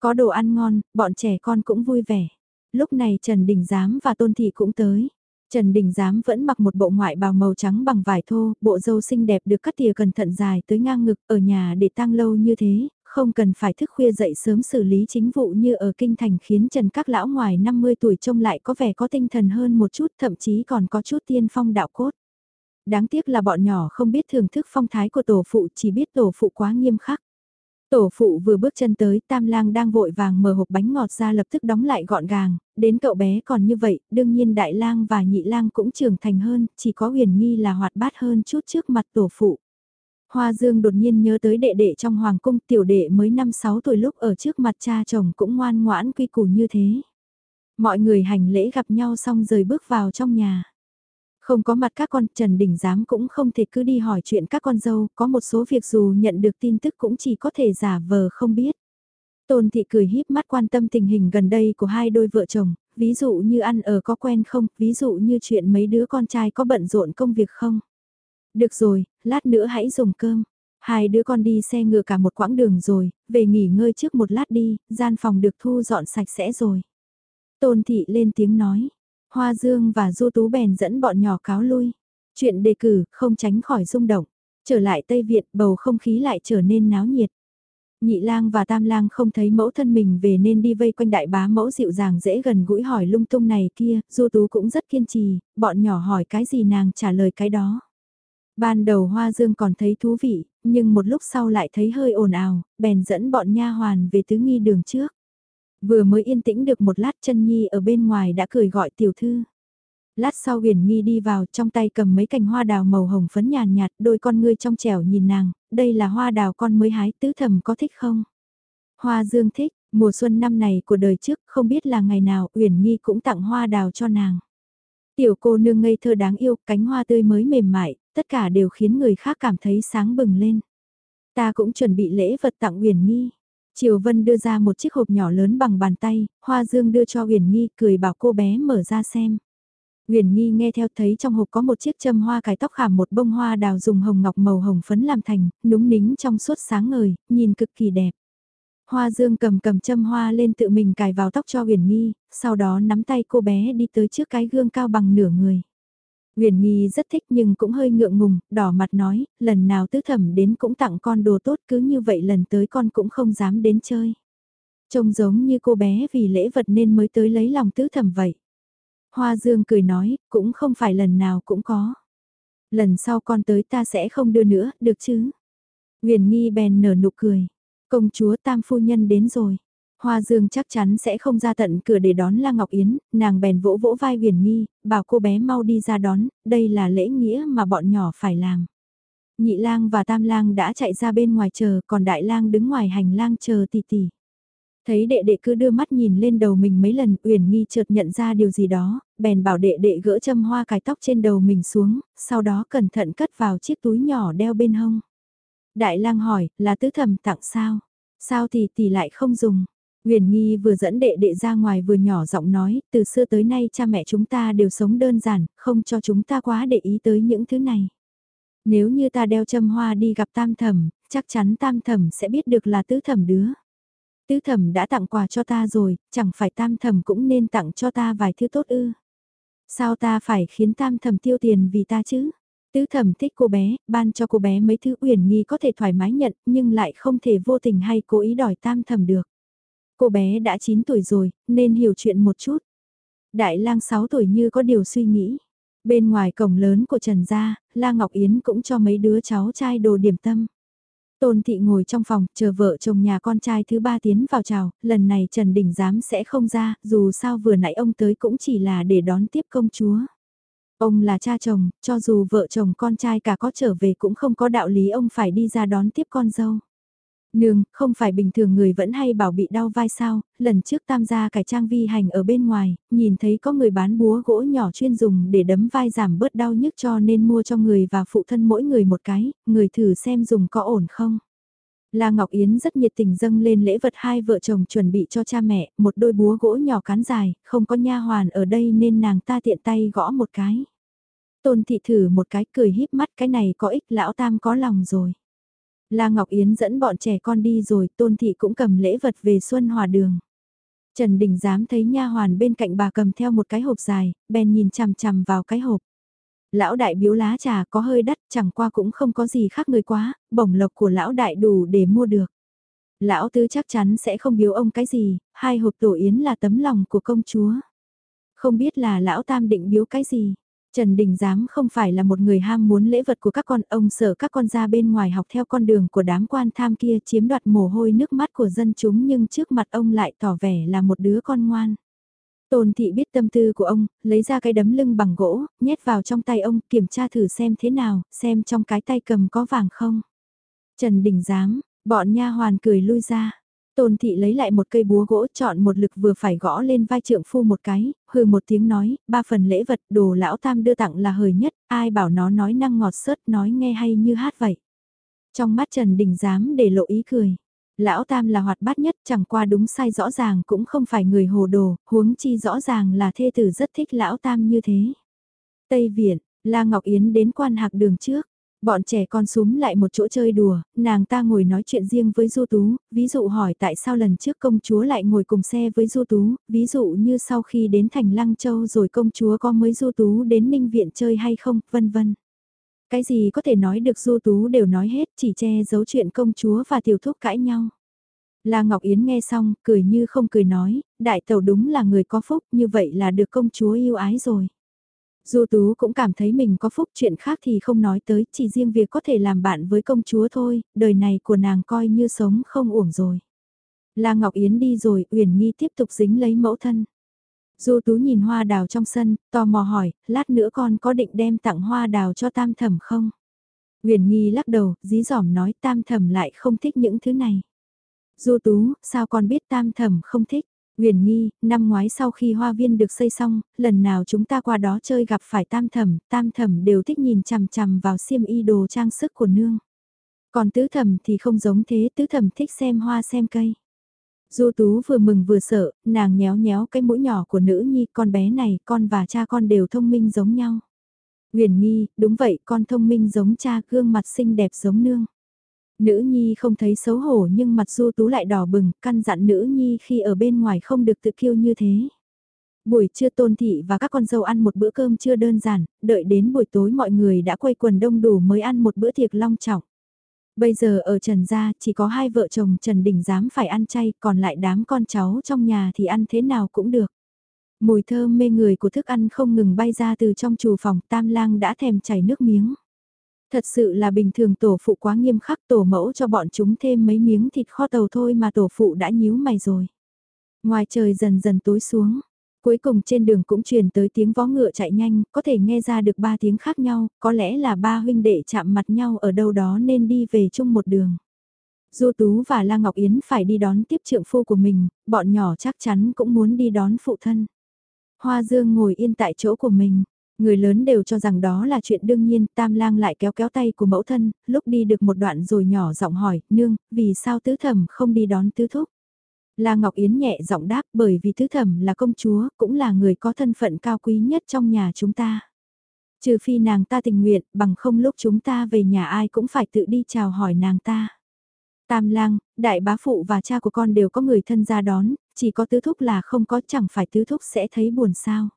S1: Có đồ ăn ngon, bọn trẻ con cũng vui vẻ. Lúc này Trần Đình Giám và Tôn Thị cũng tới. Trần Đình Giám vẫn mặc một bộ ngoại bào màu trắng bằng vải thô, bộ dâu xinh đẹp được cắt tỉa cẩn thận dài tới ngang ngực ở nhà để tang lâu như thế, không cần phải thức khuya dậy sớm xử lý chính vụ như ở kinh thành khiến Trần các lão ngoài 50 tuổi trông lại có vẻ có tinh thần hơn một chút thậm chí còn có chút tiên phong đạo cốt. Đáng tiếc là bọn nhỏ không biết thưởng thức phong thái của tổ phụ chỉ biết tổ phụ quá nghiêm khắc. Tổ phụ vừa bước chân tới, tam lang đang vội vàng mở hộp bánh ngọt ra lập tức đóng lại gọn gàng, đến cậu bé còn như vậy, đương nhiên đại lang và nhị lang cũng trưởng thành hơn, chỉ có huyền nghi là hoạt bát hơn chút trước mặt tổ phụ. Hoa Dương đột nhiên nhớ tới đệ đệ trong hoàng cung tiểu đệ mới 5-6 tuổi lúc ở trước mặt cha chồng cũng ngoan ngoãn quy củ như thế. Mọi người hành lễ gặp nhau xong rời bước vào trong nhà. Không có mặt các con, Trần Đình Giám cũng không thể cứ đi hỏi chuyện các con dâu, có một số việc dù nhận được tin tức cũng chỉ có thể giả vờ không biết. Tôn thị cười híp mắt quan tâm tình hình gần đây của hai đôi vợ chồng, ví dụ như ăn ở có quen không, ví dụ như chuyện mấy đứa con trai có bận rộn công việc không. Được rồi, lát nữa hãy dùng cơm. Hai đứa con đi xe ngựa cả một quãng đường rồi, về nghỉ ngơi trước một lát đi, gian phòng được thu dọn sạch sẽ rồi. Tôn thị lên tiếng nói, Hoa Dương và Du Tú bèn dẫn bọn nhỏ cáo lui. Chuyện đề cử không tránh khỏi rung động. Trở lại Tây Viện bầu không khí lại trở nên náo nhiệt. Nhị lang và tam lang không thấy mẫu thân mình về nên đi vây quanh đại bá mẫu dịu dàng dễ gần gũi hỏi lung tung này kia, Du Tú cũng rất kiên trì, bọn nhỏ hỏi cái gì nàng trả lời cái đó. Ban đầu Hoa Dương còn thấy thú vị, nhưng một lúc sau lại thấy hơi ồn ào, bèn dẫn bọn nha hoàn về tứ nghi đường trước. Vừa mới yên tĩnh được một lát chân nhi ở bên ngoài đã cười gọi tiểu thư. Lát sau huyền nghi đi vào trong tay cầm mấy cành hoa đào màu hồng phấn nhàn nhạt, đôi con ngươi trong trẻo nhìn nàng, đây là hoa đào con mới hái tứ thầm có thích không? Hoa dương thích, mùa xuân năm này của đời trước không biết là ngày nào Uyển Nghi cũng tặng hoa đào cho nàng. Tiểu cô nương ngây thơ đáng yêu, cánh hoa tươi mới mềm mại, tất cả đều khiến người khác cảm thấy sáng bừng lên. Ta cũng chuẩn bị lễ vật tặng Uyển Nghi. Triều Vân đưa ra một chiếc hộp nhỏ lớn bằng bàn tay, Hoa Dương đưa cho Uyển Nghi cười bảo cô bé mở ra xem. Uyển Nghi nghe theo thấy trong hộp có một chiếc châm hoa cài tóc khảm một bông hoa đào dùng hồng ngọc màu hồng phấn làm thành, núng nính trong suốt sáng ngời, nhìn cực kỳ đẹp. Hoa Dương cầm cầm châm hoa lên tự mình cài vào tóc cho Uyển Nghi, sau đó nắm tay cô bé đi tới trước cái gương cao bằng nửa người. Huyền Nghi rất thích nhưng cũng hơi ngượng ngùng, đỏ mặt nói, lần nào tứ thẩm đến cũng tặng con đồ tốt cứ như vậy lần tới con cũng không dám đến chơi. Trông giống như cô bé vì lễ vật nên mới tới lấy lòng tứ thẩm vậy. Hoa Dương cười nói, cũng không phải lần nào cũng có. Lần sau con tới ta sẽ không đưa nữa, được chứ? Huyền Nghi bèn nở nụ cười. Công chúa Tam Phu Nhân đến rồi. Hoa Dương chắc chắn sẽ không ra tận cửa để đón La Ngọc Yến, nàng bèn vỗ vỗ vai huyền nghi, bảo cô bé mau đi ra đón, đây là lễ nghĩa mà bọn nhỏ phải làm. Nhị lang và tam lang đã chạy ra bên ngoài chờ, còn đại lang đứng ngoài hành lang chờ tỷ tỷ. Thấy đệ đệ cứ đưa mắt nhìn lên đầu mình mấy lần, Uyển Nghi chợt nhận ra điều gì đó, bèn bảo đệ đệ gỡ châm hoa cài tóc trên đầu mình xuống, sau đó cẩn thận cất vào chiếc túi nhỏ đeo bên hông. Đại lang hỏi, là tứ thẩm tặng sao? Sao thì tỷ lại không dùng? Huyền Nghi vừa dẫn đệ đệ ra ngoài vừa nhỏ giọng nói, từ xưa tới nay cha mẹ chúng ta đều sống đơn giản, không cho chúng ta quá để ý tới những thứ này. Nếu như ta đeo châm hoa đi gặp tam thẩm, chắc chắn tam thẩm sẽ biết được là tứ thẩm đứa. Tứ thẩm đã tặng quà cho ta rồi, chẳng phải tam thẩm cũng nên tặng cho ta vài thứ tốt ư. Sao ta phải khiến tam thẩm tiêu tiền vì ta chứ? Tứ thẩm thích cô bé, ban cho cô bé mấy thứ uyển nghi có thể thoải mái nhận, nhưng lại không thể vô tình hay cố ý đòi tam thẩm được. Cô bé đã 9 tuổi rồi, nên hiểu chuyện một chút. Đại lang 6 tuổi như có điều suy nghĩ. Bên ngoài cổng lớn của Trần Gia, La Ngọc Yến cũng cho mấy đứa cháu trai đồ điểm tâm. Tôn Thị ngồi trong phòng, chờ vợ chồng nhà con trai thứ ba tiến vào chào, lần này Trần Đình Giám sẽ không ra, dù sao vừa nãy ông tới cũng chỉ là để đón tiếp công chúa. Ông là cha chồng, cho dù vợ chồng con trai cả có trở về cũng không có đạo lý ông phải đi ra đón tiếp con dâu. Nương, không phải bình thường người vẫn hay bảo bị đau vai sao, lần trước tam gia cải trang vi hành ở bên ngoài, nhìn thấy có người bán búa gỗ nhỏ chuyên dùng để đấm vai giảm bớt đau nhức cho nên mua cho người và phụ thân mỗi người một cái, người thử xem dùng có ổn không. La Ngọc Yến rất nhiệt tình dâng lên lễ vật hai vợ chồng chuẩn bị cho cha mẹ, một đôi búa gỗ nhỏ cán dài, không có nha hoàn ở đây nên nàng ta tiện tay gõ một cái. Tôn thị thử một cái cười híp mắt cái này có ích lão tam có lòng rồi. La Ngọc Yến dẫn bọn trẻ con đi rồi, Tôn thị cũng cầm lễ vật về Xuân Hòa Đường. Trần Đình dám thấy nha hoàn bên cạnh bà cầm theo một cái hộp dài, bèn nhìn chằm chằm vào cái hộp. Lão đại biếu lá trà có hơi đắt, chẳng qua cũng không có gì khác người quá, bổng lộc của lão đại đủ để mua được. Lão tứ chắc chắn sẽ không biếu ông cái gì, hai hộp tổ yến là tấm lòng của công chúa. Không biết là lão tam định biếu cái gì. Trần Đình Giám không phải là một người ham muốn lễ vật của các con, ông sợ các con ra bên ngoài học theo con đường của đám quan tham kia chiếm đoạt mồ hôi nước mắt của dân chúng nhưng trước mặt ông lại tỏ vẻ là một đứa con ngoan. Tôn thị biết tâm tư của ông, lấy ra cái đấm lưng bằng gỗ, nhét vào trong tay ông, kiểm tra thử xem thế nào, xem trong cái tay cầm có vàng không. Trần Đình Giám, bọn nha hoàn cười lui ra. Tôn thị lấy lại một cây búa gỗ chọn một lực vừa phải gõ lên vai trượng phu một cái, hừ một tiếng nói, ba phần lễ vật đồ lão tam đưa tặng là hời nhất, ai bảo nó nói năng ngọt sớt nói nghe hay như hát vậy. Trong mắt Trần Đình dám để lộ ý cười. Lão tam là hoạt bát nhất chẳng qua đúng sai rõ ràng cũng không phải người hồ đồ, huống chi rõ ràng là thê tử rất thích lão tam như thế. Tây Viện, La Ngọc Yến đến quan hạc đường trước. Bọn trẻ con súm lại một chỗ chơi đùa, nàng ta ngồi nói chuyện riêng với Du Tú, ví dụ hỏi tại sao lần trước công chúa lại ngồi cùng xe với Du Tú, ví dụ như sau khi đến thành Lăng Châu rồi công chúa có mới Du Tú đến Ninh Viện chơi hay không, vân vân. Cái gì có thể nói được Du Tú đều nói hết, chỉ che giấu chuyện công chúa và tiểu thúc cãi nhau. La Ngọc Yến nghe xong, cười như không cười nói, đại tàu đúng là người có phúc, như vậy là được công chúa yêu ái rồi. Du Tú cũng cảm thấy mình có phúc chuyện khác thì không nói tới, chỉ riêng việc có thể làm bạn với công chúa thôi, đời này của nàng coi như sống không uổng rồi. La Ngọc Yến đi rồi, Uyển Nghi tiếp tục dính lấy mẫu thân. Du Tú nhìn hoa đào trong sân, tò mò hỏi, lát nữa con có định đem tặng hoa đào cho tam thẩm không? Uyển Nghi lắc đầu, dí dỏm nói tam thẩm lại không thích những thứ này. Du Tú, sao con biết tam thẩm không thích? Huyền nghi, năm ngoái sau khi hoa viên được xây xong, lần nào chúng ta qua đó chơi gặp phải tam thẩm, tam thẩm đều thích nhìn chằm chằm vào xiêm y đồ trang sức của nương. Còn tứ thẩm thì không giống thế, tứ thẩm thích xem hoa xem cây. Du Tú vừa mừng vừa sợ, nàng nhéo nhéo cái mũi nhỏ của nữ nhi, con bé này, con và cha con đều thông minh giống nhau. Huyền nghi, đúng vậy, con thông minh giống cha, gương mặt xinh đẹp giống nương. Nữ nhi không thấy xấu hổ nhưng mặt du tú lại đỏ bừng, căn dặn nữ nhi khi ở bên ngoài không được tự kiêu như thế. Buổi trưa tôn thị và các con dâu ăn một bữa cơm chưa đơn giản, đợi đến buổi tối mọi người đã quay quần đông đủ mới ăn một bữa tiệc long trọng. Bây giờ ở Trần Gia chỉ có hai vợ chồng Trần Đình dám phải ăn chay, còn lại đám con cháu trong nhà thì ăn thế nào cũng được. Mùi thơm mê người của thức ăn không ngừng bay ra từ trong chủ phòng, tam lang đã thèm chảy nước miếng. Thật sự là bình thường tổ phụ quá nghiêm khắc tổ mẫu cho bọn chúng thêm mấy miếng thịt kho tàu thôi mà tổ phụ đã nhíu mày rồi. Ngoài trời dần dần tối xuống, cuối cùng trên đường cũng truyền tới tiếng vó ngựa chạy nhanh, có thể nghe ra được ba tiếng khác nhau, có lẽ là ba huynh đệ chạm mặt nhau ở đâu đó nên đi về chung một đường. Du Tú và La Ngọc Yến phải đi đón tiếp trượng phu của mình, bọn nhỏ chắc chắn cũng muốn đi đón phụ thân. Hoa Dương ngồi yên tại chỗ của mình, Người lớn đều cho rằng đó là chuyện đương nhiên, tam lang lại kéo kéo tay của mẫu thân, lúc đi được một đoạn rồi nhỏ giọng hỏi, nương, vì sao tứ thẩm không đi đón tứ thúc? La Ngọc Yến nhẹ giọng đáp bởi vì tứ thẩm là công chúa, cũng là người có thân phận cao quý nhất trong nhà chúng ta. Trừ phi nàng ta tình nguyện, bằng không lúc chúng ta về nhà ai cũng phải tự đi chào hỏi nàng ta. Tam lang, đại bá phụ và cha của con đều có người thân ra đón, chỉ có tứ thúc là không có chẳng phải tứ thúc sẽ thấy buồn sao.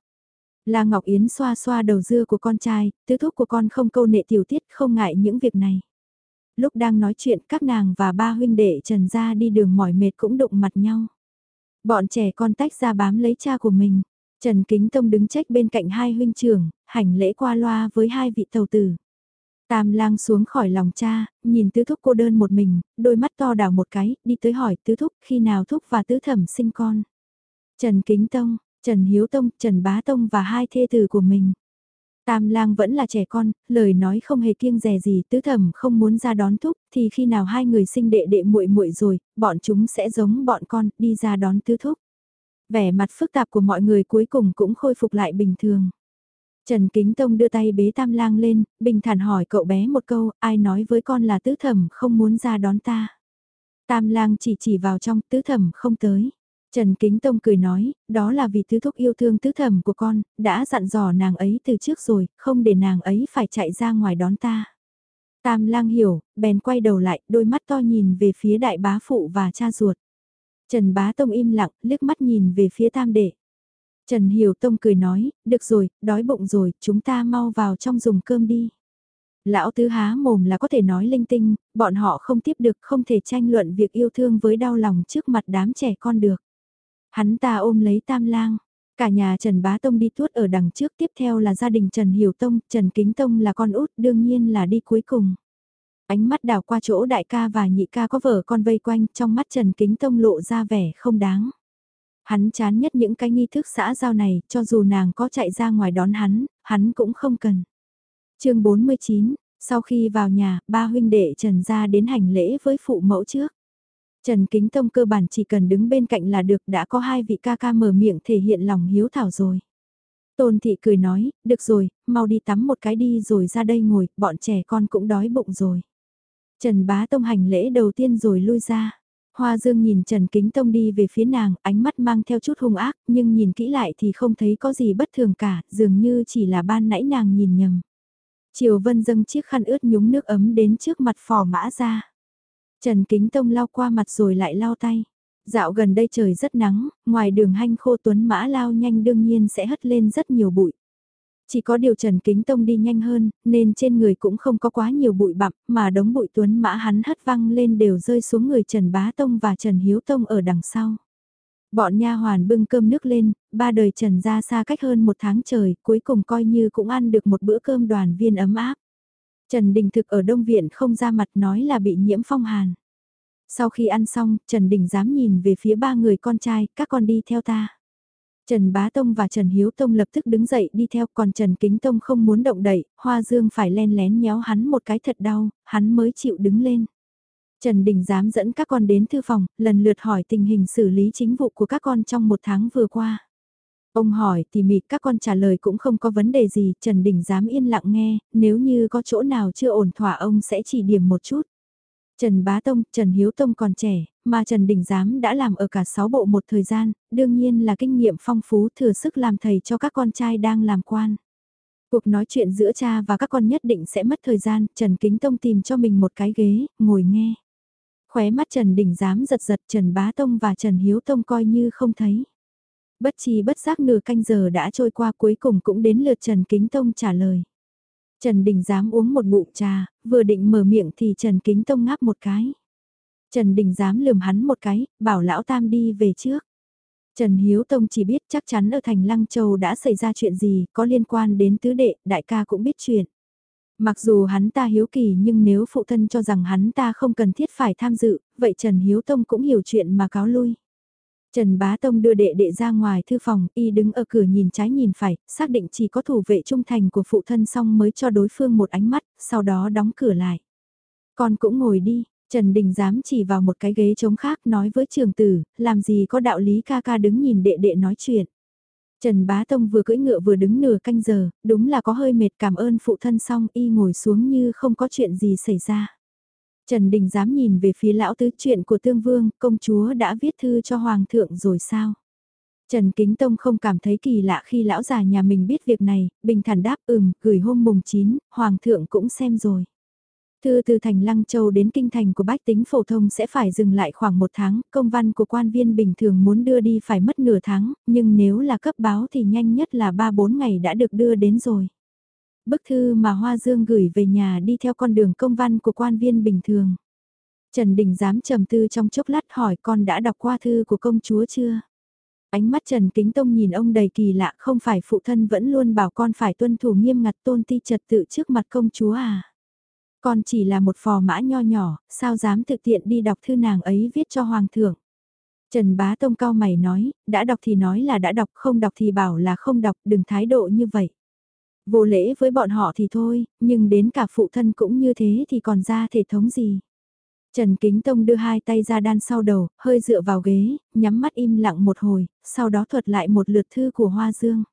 S1: La Ngọc Yến xoa xoa đầu dưa của con trai, tứ thúc của con không câu nệ tiểu tiết không ngại những việc này. Lúc đang nói chuyện các nàng và ba huynh đệ trần ra đi đường mỏi mệt cũng đụng mặt nhau. Bọn trẻ con tách ra bám lấy cha của mình. Trần Kính Tông đứng trách bên cạnh hai huynh trưởng, hành lễ qua loa với hai vị tàu tử. Tam lang xuống khỏi lòng cha, nhìn tứ thúc cô đơn một mình, đôi mắt to đảo một cái, đi tới hỏi tứ thúc khi nào thúc và tứ thẩm sinh con. Trần Kính Tông, Trần Hiếu Tông, Trần Bá Tông và hai thê tử của mình. Tam lang vẫn là trẻ con, lời nói không hề kiêng dè gì, tứ thẩm không muốn ra đón thúc, thì khi nào hai người sinh đệ đệ muội muội rồi, bọn chúng sẽ giống bọn con, đi ra đón tứ thúc. Vẻ mặt phức tạp của mọi người cuối cùng cũng khôi phục lại bình thường. Trần Kính Tông đưa tay bế Tam lang lên, bình thản hỏi cậu bé một câu, ai nói với con là tứ thẩm không muốn ra đón ta. Tam lang chỉ chỉ vào trong, tứ thẩm không tới. Trần Kính Tông cười nói, đó là vì tứ thúc yêu thương tứ thẩm của con, đã dặn dò nàng ấy từ trước rồi, không để nàng ấy phải chạy ra ngoài đón ta. Tam lang hiểu, bèn quay đầu lại, đôi mắt to nhìn về phía đại bá phụ và cha ruột. Trần bá tông im lặng, liếc mắt nhìn về phía tam đệ. Trần Hiểu Tông cười nói, được rồi, đói bụng rồi, chúng ta mau vào trong dùng cơm đi. Lão tứ há mồm là có thể nói linh tinh, bọn họ không tiếp được không thể tranh luận việc yêu thương với đau lòng trước mặt đám trẻ con được. Hắn ta ôm lấy tam lang, cả nhà Trần Bá Tông đi tuốt ở đằng trước tiếp theo là gia đình Trần Hiểu Tông, Trần Kính Tông là con út đương nhiên là đi cuối cùng. Ánh mắt đào qua chỗ đại ca và nhị ca có vợ con vây quanh trong mắt Trần Kính Tông lộ ra vẻ không đáng. Hắn chán nhất những cái nghi thức xã giao này, cho dù nàng có chạy ra ngoài đón hắn, hắn cũng không cần. chương 49, sau khi vào nhà, ba huynh đệ Trần ra đến hành lễ với phụ mẫu trước. Trần Kính Tông cơ bản chỉ cần đứng bên cạnh là được đã có hai vị ca ca mở miệng thể hiện lòng hiếu thảo rồi. Tôn thị cười nói, được rồi, mau đi tắm một cái đi rồi ra đây ngồi, bọn trẻ con cũng đói bụng rồi. Trần Bá Tông hành lễ đầu tiên rồi lui ra. Hoa Dương nhìn Trần Kính Tông đi về phía nàng, ánh mắt mang theo chút hung ác, nhưng nhìn kỹ lại thì không thấy có gì bất thường cả, dường như chỉ là ban nãy nàng nhìn nhầm. Triều Vân dâng chiếc khăn ướt nhúng nước ấm đến trước mặt phò mã ra. Trần Kính Tông lau qua mặt rồi lại lau tay. Dạo gần đây trời rất nắng, ngoài đường hanh khô tuấn mã lao nhanh đương nhiên sẽ hất lên rất nhiều bụi. Chỉ có điều Trần Kính Tông đi nhanh hơn, nên trên người cũng không có quá nhiều bụi bặm, mà đống bụi tuấn mã hắn hất văng lên đều rơi xuống người Trần Bá Tông và Trần Hiếu Tông ở đằng sau. Bọn nha hoàn bưng cơm nước lên, ba đời Trần ra xa cách hơn một tháng trời, cuối cùng coi như cũng ăn được một bữa cơm đoàn viên ấm áp. Trần Đình Thực ở Đông Viện không ra mặt nói là bị nhiễm phong hàn. Sau khi ăn xong, Trần Đình dám nhìn về phía ba người con trai, các con đi theo ta. Trần Bá Tông và Trần Hiếu Tông lập tức đứng dậy đi theo còn Trần Kính Tông không muốn động đậy, Hoa Dương phải len lén nhéo hắn một cái thật đau, hắn mới chịu đứng lên. Trần Đình dám dẫn các con đến thư phòng, lần lượt hỏi tình hình xử lý chính vụ của các con trong một tháng vừa qua. Ông hỏi tỉ mỉ các con trả lời cũng không có vấn đề gì, Trần Đình dám yên lặng nghe, nếu như có chỗ nào chưa ổn thỏa ông sẽ chỉ điểm một chút. Trần Bá Tông, Trần Hiếu Tông còn trẻ, mà Trần Đình Giám đã làm ở cả 6 bộ một thời gian, đương nhiên là kinh nghiệm phong phú thừa sức làm thầy cho các con trai đang làm quan. Cuộc nói chuyện giữa cha và các con nhất định sẽ mất thời gian, Trần Kính Tông tìm cho mình một cái ghế, ngồi nghe. Khóe mắt Trần Đình Giám giật giật Trần Bá Tông và Trần Hiếu Tông coi như không thấy. Bất chi bất giác nửa canh giờ đã trôi qua cuối cùng cũng đến lượt Trần Kính Tông trả lời. Trần Đình dám uống một ngụm trà, vừa định mở miệng thì Trần Kính Tông ngáp một cái. Trần Đình dám lườm hắn một cái, bảo lão tam đi về trước. Trần Hiếu Tông chỉ biết chắc chắn ở thành Lăng Châu đã xảy ra chuyện gì có liên quan đến tứ đệ, đại ca cũng biết chuyện. Mặc dù hắn ta hiếu kỳ nhưng nếu phụ thân cho rằng hắn ta không cần thiết phải tham dự, vậy Trần Hiếu Tông cũng hiểu chuyện mà cáo lui. Trần Bá Tông đưa đệ đệ ra ngoài thư phòng, y đứng ở cửa nhìn trái nhìn phải, xác định chỉ có thủ vệ trung thành của phụ thân xong mới cho đối phương một ánh mắt, sau đó đóng cửa lại. Con cũng ngồi đi, Trần Đình dám chỉ vào một cái ghế trống khác nói với trường tử, làm gì có đạo lý ca ca đứng nhìn đệ đệ nói chuyện. Trần Bá Tông vừa cưỡi ngựa vừa đứng nửa canh giờ, đúng là có hơi mệt cảm ơn phụ thân xong y ngồi xuống như không có chuyện gì xảy ra. Trần Đình dám nhìn về phía lão tứ chuyện của tương vương, công chúa đã viết thư cho hoàng thượng rồi sao? Trần Kính Tông không cảm thấy kỳ lạ khi lão già nhà mình biết việc này, bình thản đáp ừm, gửi hôm mùng 9, hoàng thượng cũng xem rồi. Thư từ thành Lăng Châu đến kinh thành của bách tính phổ thông sẽ phải dừng lại khoảng một tháng, công văn của quan viên bình thường muốn đưa đi phải mất nửa tháng, nhưng nếu là cấp báo thì nhanh nhất là 3-4 ngày đã được đưa đến rồi. Bức thư mà Hoa Dương gửi về nhà đi theo con đường công văn của quan viên bình thường. Trần Đình dám trầm tư trong chốc lát hỏi con đã đọc qua thư của công chúa chưa? Ánh mắt Trần Kính Tông nhìn ông đầy kỳ lạ không phải phụ thân vẫn luôn bảo con phải tuân thủ nghiêm ngặt tôn ti trật tự trước mặt công chúa à? Con chỉ là một phò mã nho nhỏ, sao dám thực tiện đi đọc thư nàng ấy viết cho hoàng thượng? Trần Bá Tông cao mày nói, đã đọc thì nói là đã đọc, không đọc thì bảo là không đọc, đừng thái độ như vậy. Vô lễ với bọn họ thì thôi, nhưng đến cả phụ thân cũng như thế thì còn ra thể thống gì. Trần Kính Tông đưa hai tay ra đan sau đầu, hơi dựa vào ghế, nhắm mắt im lặng một hồi, sau đó thuật lại một lượt thư của Hoa Dương.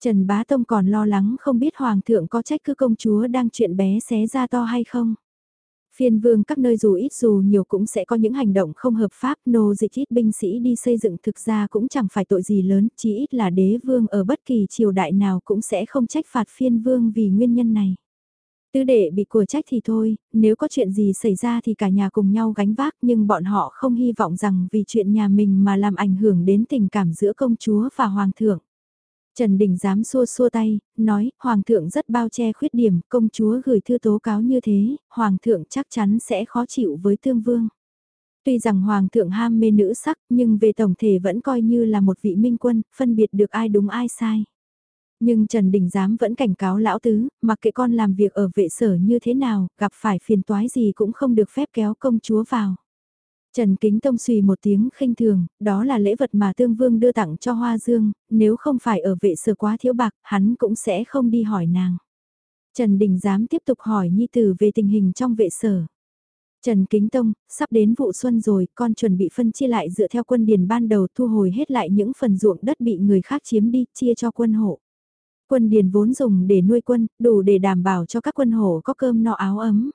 S1: Trần Bá Tông còn lo lắng không biết Hoàng thượng có trách cứ công chúa đang chuyện bé xé ra to hay không. Phiên vương các nơi dù ít dù nhiều cũng sẽ có những hành động không hợp pháp, nô dịch ít binh sĩ đi xây dựng thực ra cũng chẳng phải tội gì lớn, chỉ ít là đế vương ở bất kỳ triều đại nào cũng sẽ không trách phạt phiên vương vì nguyên nhân này. Tứ đệ bị của trách thì thôi, nếu có chuyện gì xảy ra thì cả nhà cùng nhau gánh vác nhưng bọn họ không hy vọng rằng vì chuyện nhà mình mà làm ảnh hưởng đến tình cảm giữa công chúa và hoàng thượng. Trần Đình dám xua xua tay, nói, Hoàng thượng rất bao che khuyết điểm, công chúa gửi thư tố cáo như thế, Hoàng thượng chắc chắn sẽ khó chịu với tương vương. Tuy rằng Hoàng thượng ham mê nữ sắc, nhưng về tổng thể vẫn coi như là một vị minh quân, phân biệt được ai đúng ai sai. Nhưng Trần Đình Giám vẫn cảnh cáo lão tứ, mặc kệ con làm việc ở vệ sở như thế nào, gặp phải phiền toái gì cũng không được phép kéo công chúa vào. Trần Kính Tông suy một tiếng khinh thường, đó là lễ vật mà Tương Vương đưa tặng cho Hoa Dương, nếu không phải ở vệ sở quá thiếu bạc, hắn cũng sẽ không đi hỏi nàng. Trần Đình dám tiếp tục hỏi Nhi Tử về tình hình trong vệ sở. Trần Kính Tông, sắp đến vụ xuân rồi, con chuẩn bị phân chia lại dựa theo quân điền ban đầu thu hồi hết lại những phần ruộng đất bị người khác chiếm đi, chia cho quân hộ. Quân điền vốn dùng để nuôi quân, đủ để đảm bảo cho các quân hộ có cơm no áo ấm.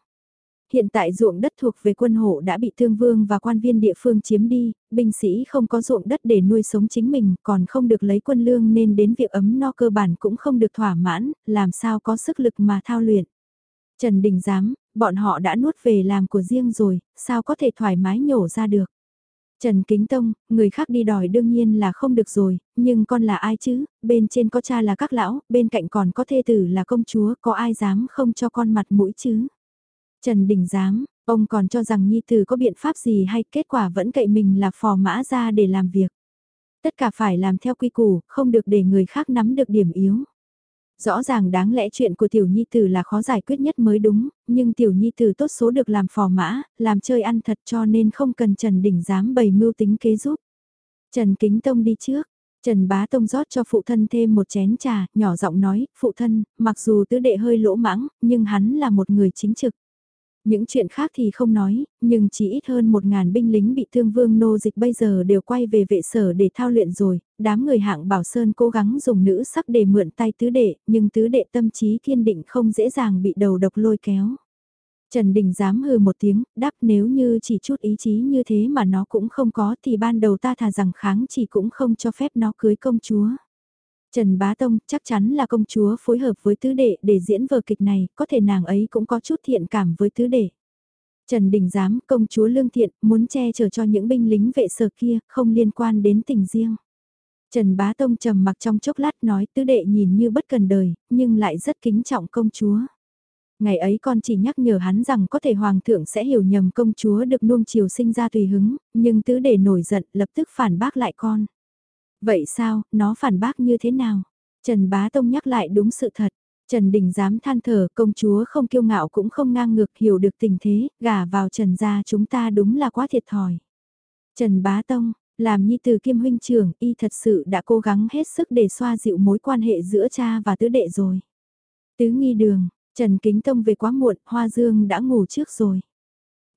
S1: Hiện tại ruộng đất thuộc về quân hộ đã bị thương vương và quan viên địa phương chiếm đi, binh sĩ không có ruộng đất để nuôi sống chính mình, còn không được lấy quân lương nên đến việc ấm no cơ bản cũng không được thỏa mãn, làm sao có sức lực mà thao luyện. Trần Đình Giám, bọn họ đã nuốt về làm của riêng rồi, sao có thể thoải mái nhổ ra được. Trần Kính Tông, người khác đi đòi đương nhiên là không được rồi, nhưng con là ai chứ, bên trên có cha là các lão, bên cạnh còn có thê tử là công chúa, có ai dám không cho con mặt mũi chứ. Trần Đình Giám, ông còn cho rằng Nhi Tử có biện pháp gì hay kết quả vẫn cậy mình là phò mã ra để làm việc. Tất cả phải làm theo quy củ, không được để người khác nắm được điểm yếu. Rõ ràng đáng lẽ chuyện của tiểu nhi tử là khó giải quyết nhất mới đúng, nhưng tiểu nhi tử tốt số được làm phò mã, làm chơi ăn thật cho nên không cần Trần Đình dám bày mưu tính kế giúp. Trần Kính Tông đi trước, Trần Bá Tông rót cho phụ thân thêm một chén trà, nhỏ giọng nói, phụ thân, mặc dù tứ đệ hơi lỗ mãng, nhưng hắn là một người chính trực. Những chuyện khác thì không nói, nhưng chỉ ít hơn một ngàn binh lính bị thương vương nô dịch bây giờ đều quay về vệ sở để thao luyện rồi, đám người hạng bảo sơn cố gắng dùng nữ sắc để mượn tay tứ đệ, nhưng tứ đệ tâm trí kiên định không dễ dàng bị đầu độc lôi kéo. Trần Đình dám hừ một tiếng, đáp nếu như chỉ chút ý chí như thế mà nó cũng không có thì ban đầu ta thà rằng kháng chỉ cũng không cho phép nó cưới công chúa. Trần Bá Tông chắc chắn là công chúa phối hợp với tứ đệ để diễn vở kịch này, có thể nàng ấy cũng có chút thiện cảm với tứ đệ. Trần Đình Giám, công chúa lương thiện, muốn che chở cho những binh lính vệ sở kia, không liên quan đến tình riêng. Trần Bá Tông trầm mặc trong chốc lát nói tứ đệ nhìn như bất cần đời, nhưng lại rất kính trọng công chúa. Ngày ấy con chỉ nhắc nhở hắn rằng có thể hoàng thượng sẽ hiểu nhầm công chúa được nuông chiều sinh ra tùy hứng, nhưng tứ đệ nổi giận lập tức phản bác lại con. Vậy sao, nó phản bác như thế nào? Trần Bá Tông nhắc lại đúng sự thật. Trần Đình dám than thở công chúa không kiêu ngạo cũng không ngang ngược hiểu được tình thế, gả vào Trần gia chúng ta đúng là quá thiệt thòi. Trần Bá Tông, làm nhi từ kim huynh trưởng, y thật sự đã cố gắng hết sức để xoa dịu mối quan hệ giữa cha và tứ đệ rồi. Tứ nghi đường, Trần Kính Tông về quá muộn, Hoa Dương đã ngủ trước rồi.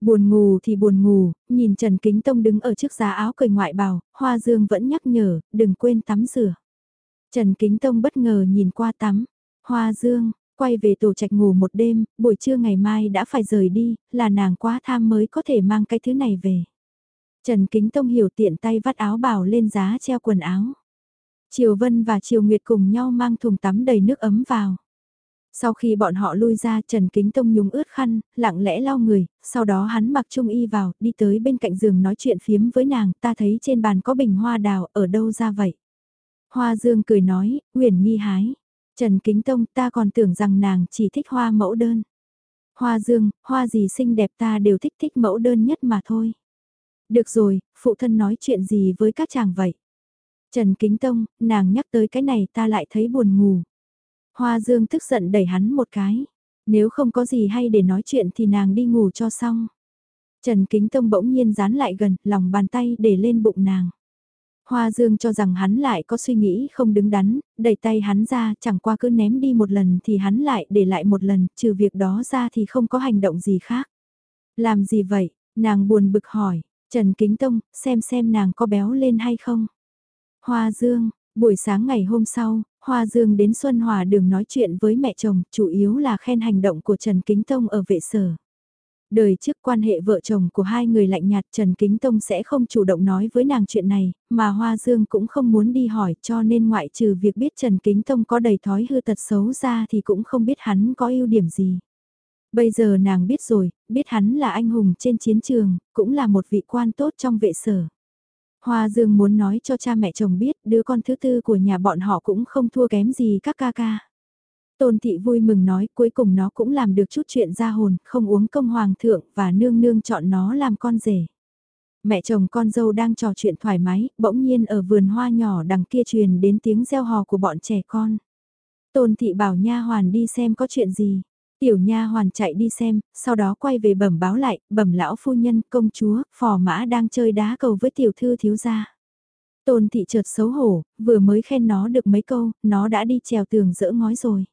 S1: Buồn ngủ thì buồn ngủ, nhìn Trần Kính Tông đứng ở trước giá áo cười ngoại bào, Hoa Dương vẫn nhắc nhở, đừng quên tắm rửa. Trần Kính Tông bất ngờ nhìn qua tắm, Hoa Dương, quay về tổ trạch ngủ một đêm, buổi trưa ngày mai đã phải rời đi, là nàng quá tham mới có thể mang cái thứ này về. Trần Kính Tông hiểu tiện tay vắt áo bào lên giá treo quần áo. Triều Vân và Triều Nguyệt cùng nhau mang thùng tắm đầy nước ấm vào. Sau khi bọn họ lui ra Trần Kính Tông nhúng ướt khăn, lặng lẽ lau người, sau đó hắn mặc trung y vào, đi tới bên cạnh giường nói chuyện phiếm với nàng, ta thấy trên bàn có bình hoa đào, ở đâu ra vậy? Hoa Dương cười nói, Uyển nghi hái. Trần Kính Tông ta còn tưởng rằng nàng chỉ thích hoa mẫu đơn. Hoa Dương, hoa gì xinh đẹp ta đều thích thích mẫu đơn nhất mà thôi. Được rồi, phụ thân nói chuyện gì với các chàng vậy? Trần Kính Tông, nàng nhắc tới cái này ta lại thấy buồn ngủ. Hoa Dương tức giận đẩy hắn một cái. Nếu không có gì hay để nói chuyện thì nàng đi ngủ cho xong. Trần Kính Tông bỗng nhiên dán lại gần, lòng bàn tay để lên bụng nàng. Hoa Dương cho rằng hắn lại có suy nghĩ không đứng đắn, đẩy tay hắn ra, chẳng qua cứ ném đi một lần thì hắn lại để lại một lần, trừ việc đó ra thì không có hành động gì khác. Làm gì vậy? Nàng buồn bực hỏi, Trần Kính Tông, xem xem nàng có béo lên hay không? Hoa Dương, buổi sáng ngày hôm sau, Hoa Dương đến Xuân Hòa đường nói chuyện với mẹ chồng, chủ yếu là khen hành động của Trần Kính Tông ở vệ sở. Đời trước quan hệ vợ chồng của hai người lạnh nhạt Trần Kính Tông sẽ không chủ động nói với nàng chuyện này, mà Hoa Dương cũng không muốn đi hỏi cho nên ngoại trừ việc biết Trần Kính Tông có đầy thói hư tật xấu ra thì cũng không biết hắn có ưu điểm gì. Bây giờ nàng biết rồi, biết hắn là anh hùng trên chiến trường, cũng là một vị quan tốt trong vệ sở. Hoa Dương muốn nói cho cha mẹ chồng biết đứa con thứ tư của nhà bọn họ cũng không thua kém gì các ca ca. Tôn thị vui mừng nói cuối cùng nó cũng làm được chút chuyện ra hồn, không uống công hoàng thượng và nương nương chọn nó làm con rể. Mẹ chồng con dâu đang trò chuyện thoải mái, bỗng nhiên ở vườn hoa nhỏ đằng kia truyền đến tiếng reo hò của bọn trẻ con. Tôn thị bảo nha hoàn đi xem có chuyện gì. Tiểu nha hoàn chạy đi xem, sau đó quay về bẩm báo lại, bẩm lão phu nhân, công chúa, phò mã đang chơi đá cầu với tiểu thư thiếu gia. Tôn thị chợt xấu hổ, vừa mới khen nó được mấy câu, nó đã đi trèo tường dỡ ngói rồi.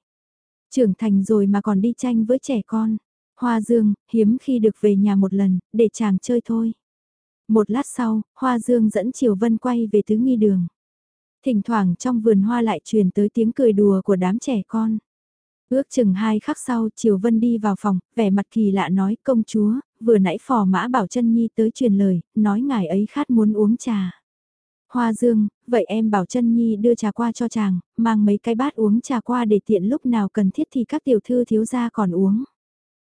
S1: Trưởng thành rồi mà còn đi tranh với trẻ con. Hoa Dương, hiếm khi được về nhà một lần, để chàng chơi thôi. Một lát sau, Hoa Dương dẫn Triều Vân quay về tứ nghi đường. Thỉnh thoảng trong vườn hoa lại truyền tới tiếng cười đùa của đám trẻ con. Ước chừng hai khắc sau, Triều Vân đi vào phòng, vẻ mặt kỳ lạ nói, công chúa, vừa nãy phò mã bảo chân nhi tới truyền lời, nói ngài ấy khát muốn uống trà. Hoa Dương, vậy em bảo chân nhi đưa trà qua cho chàng, mang mấy cái bát uống trà qua để tiện lúc nào cần thiết thì các tiểu thư thiếu gia còn uống.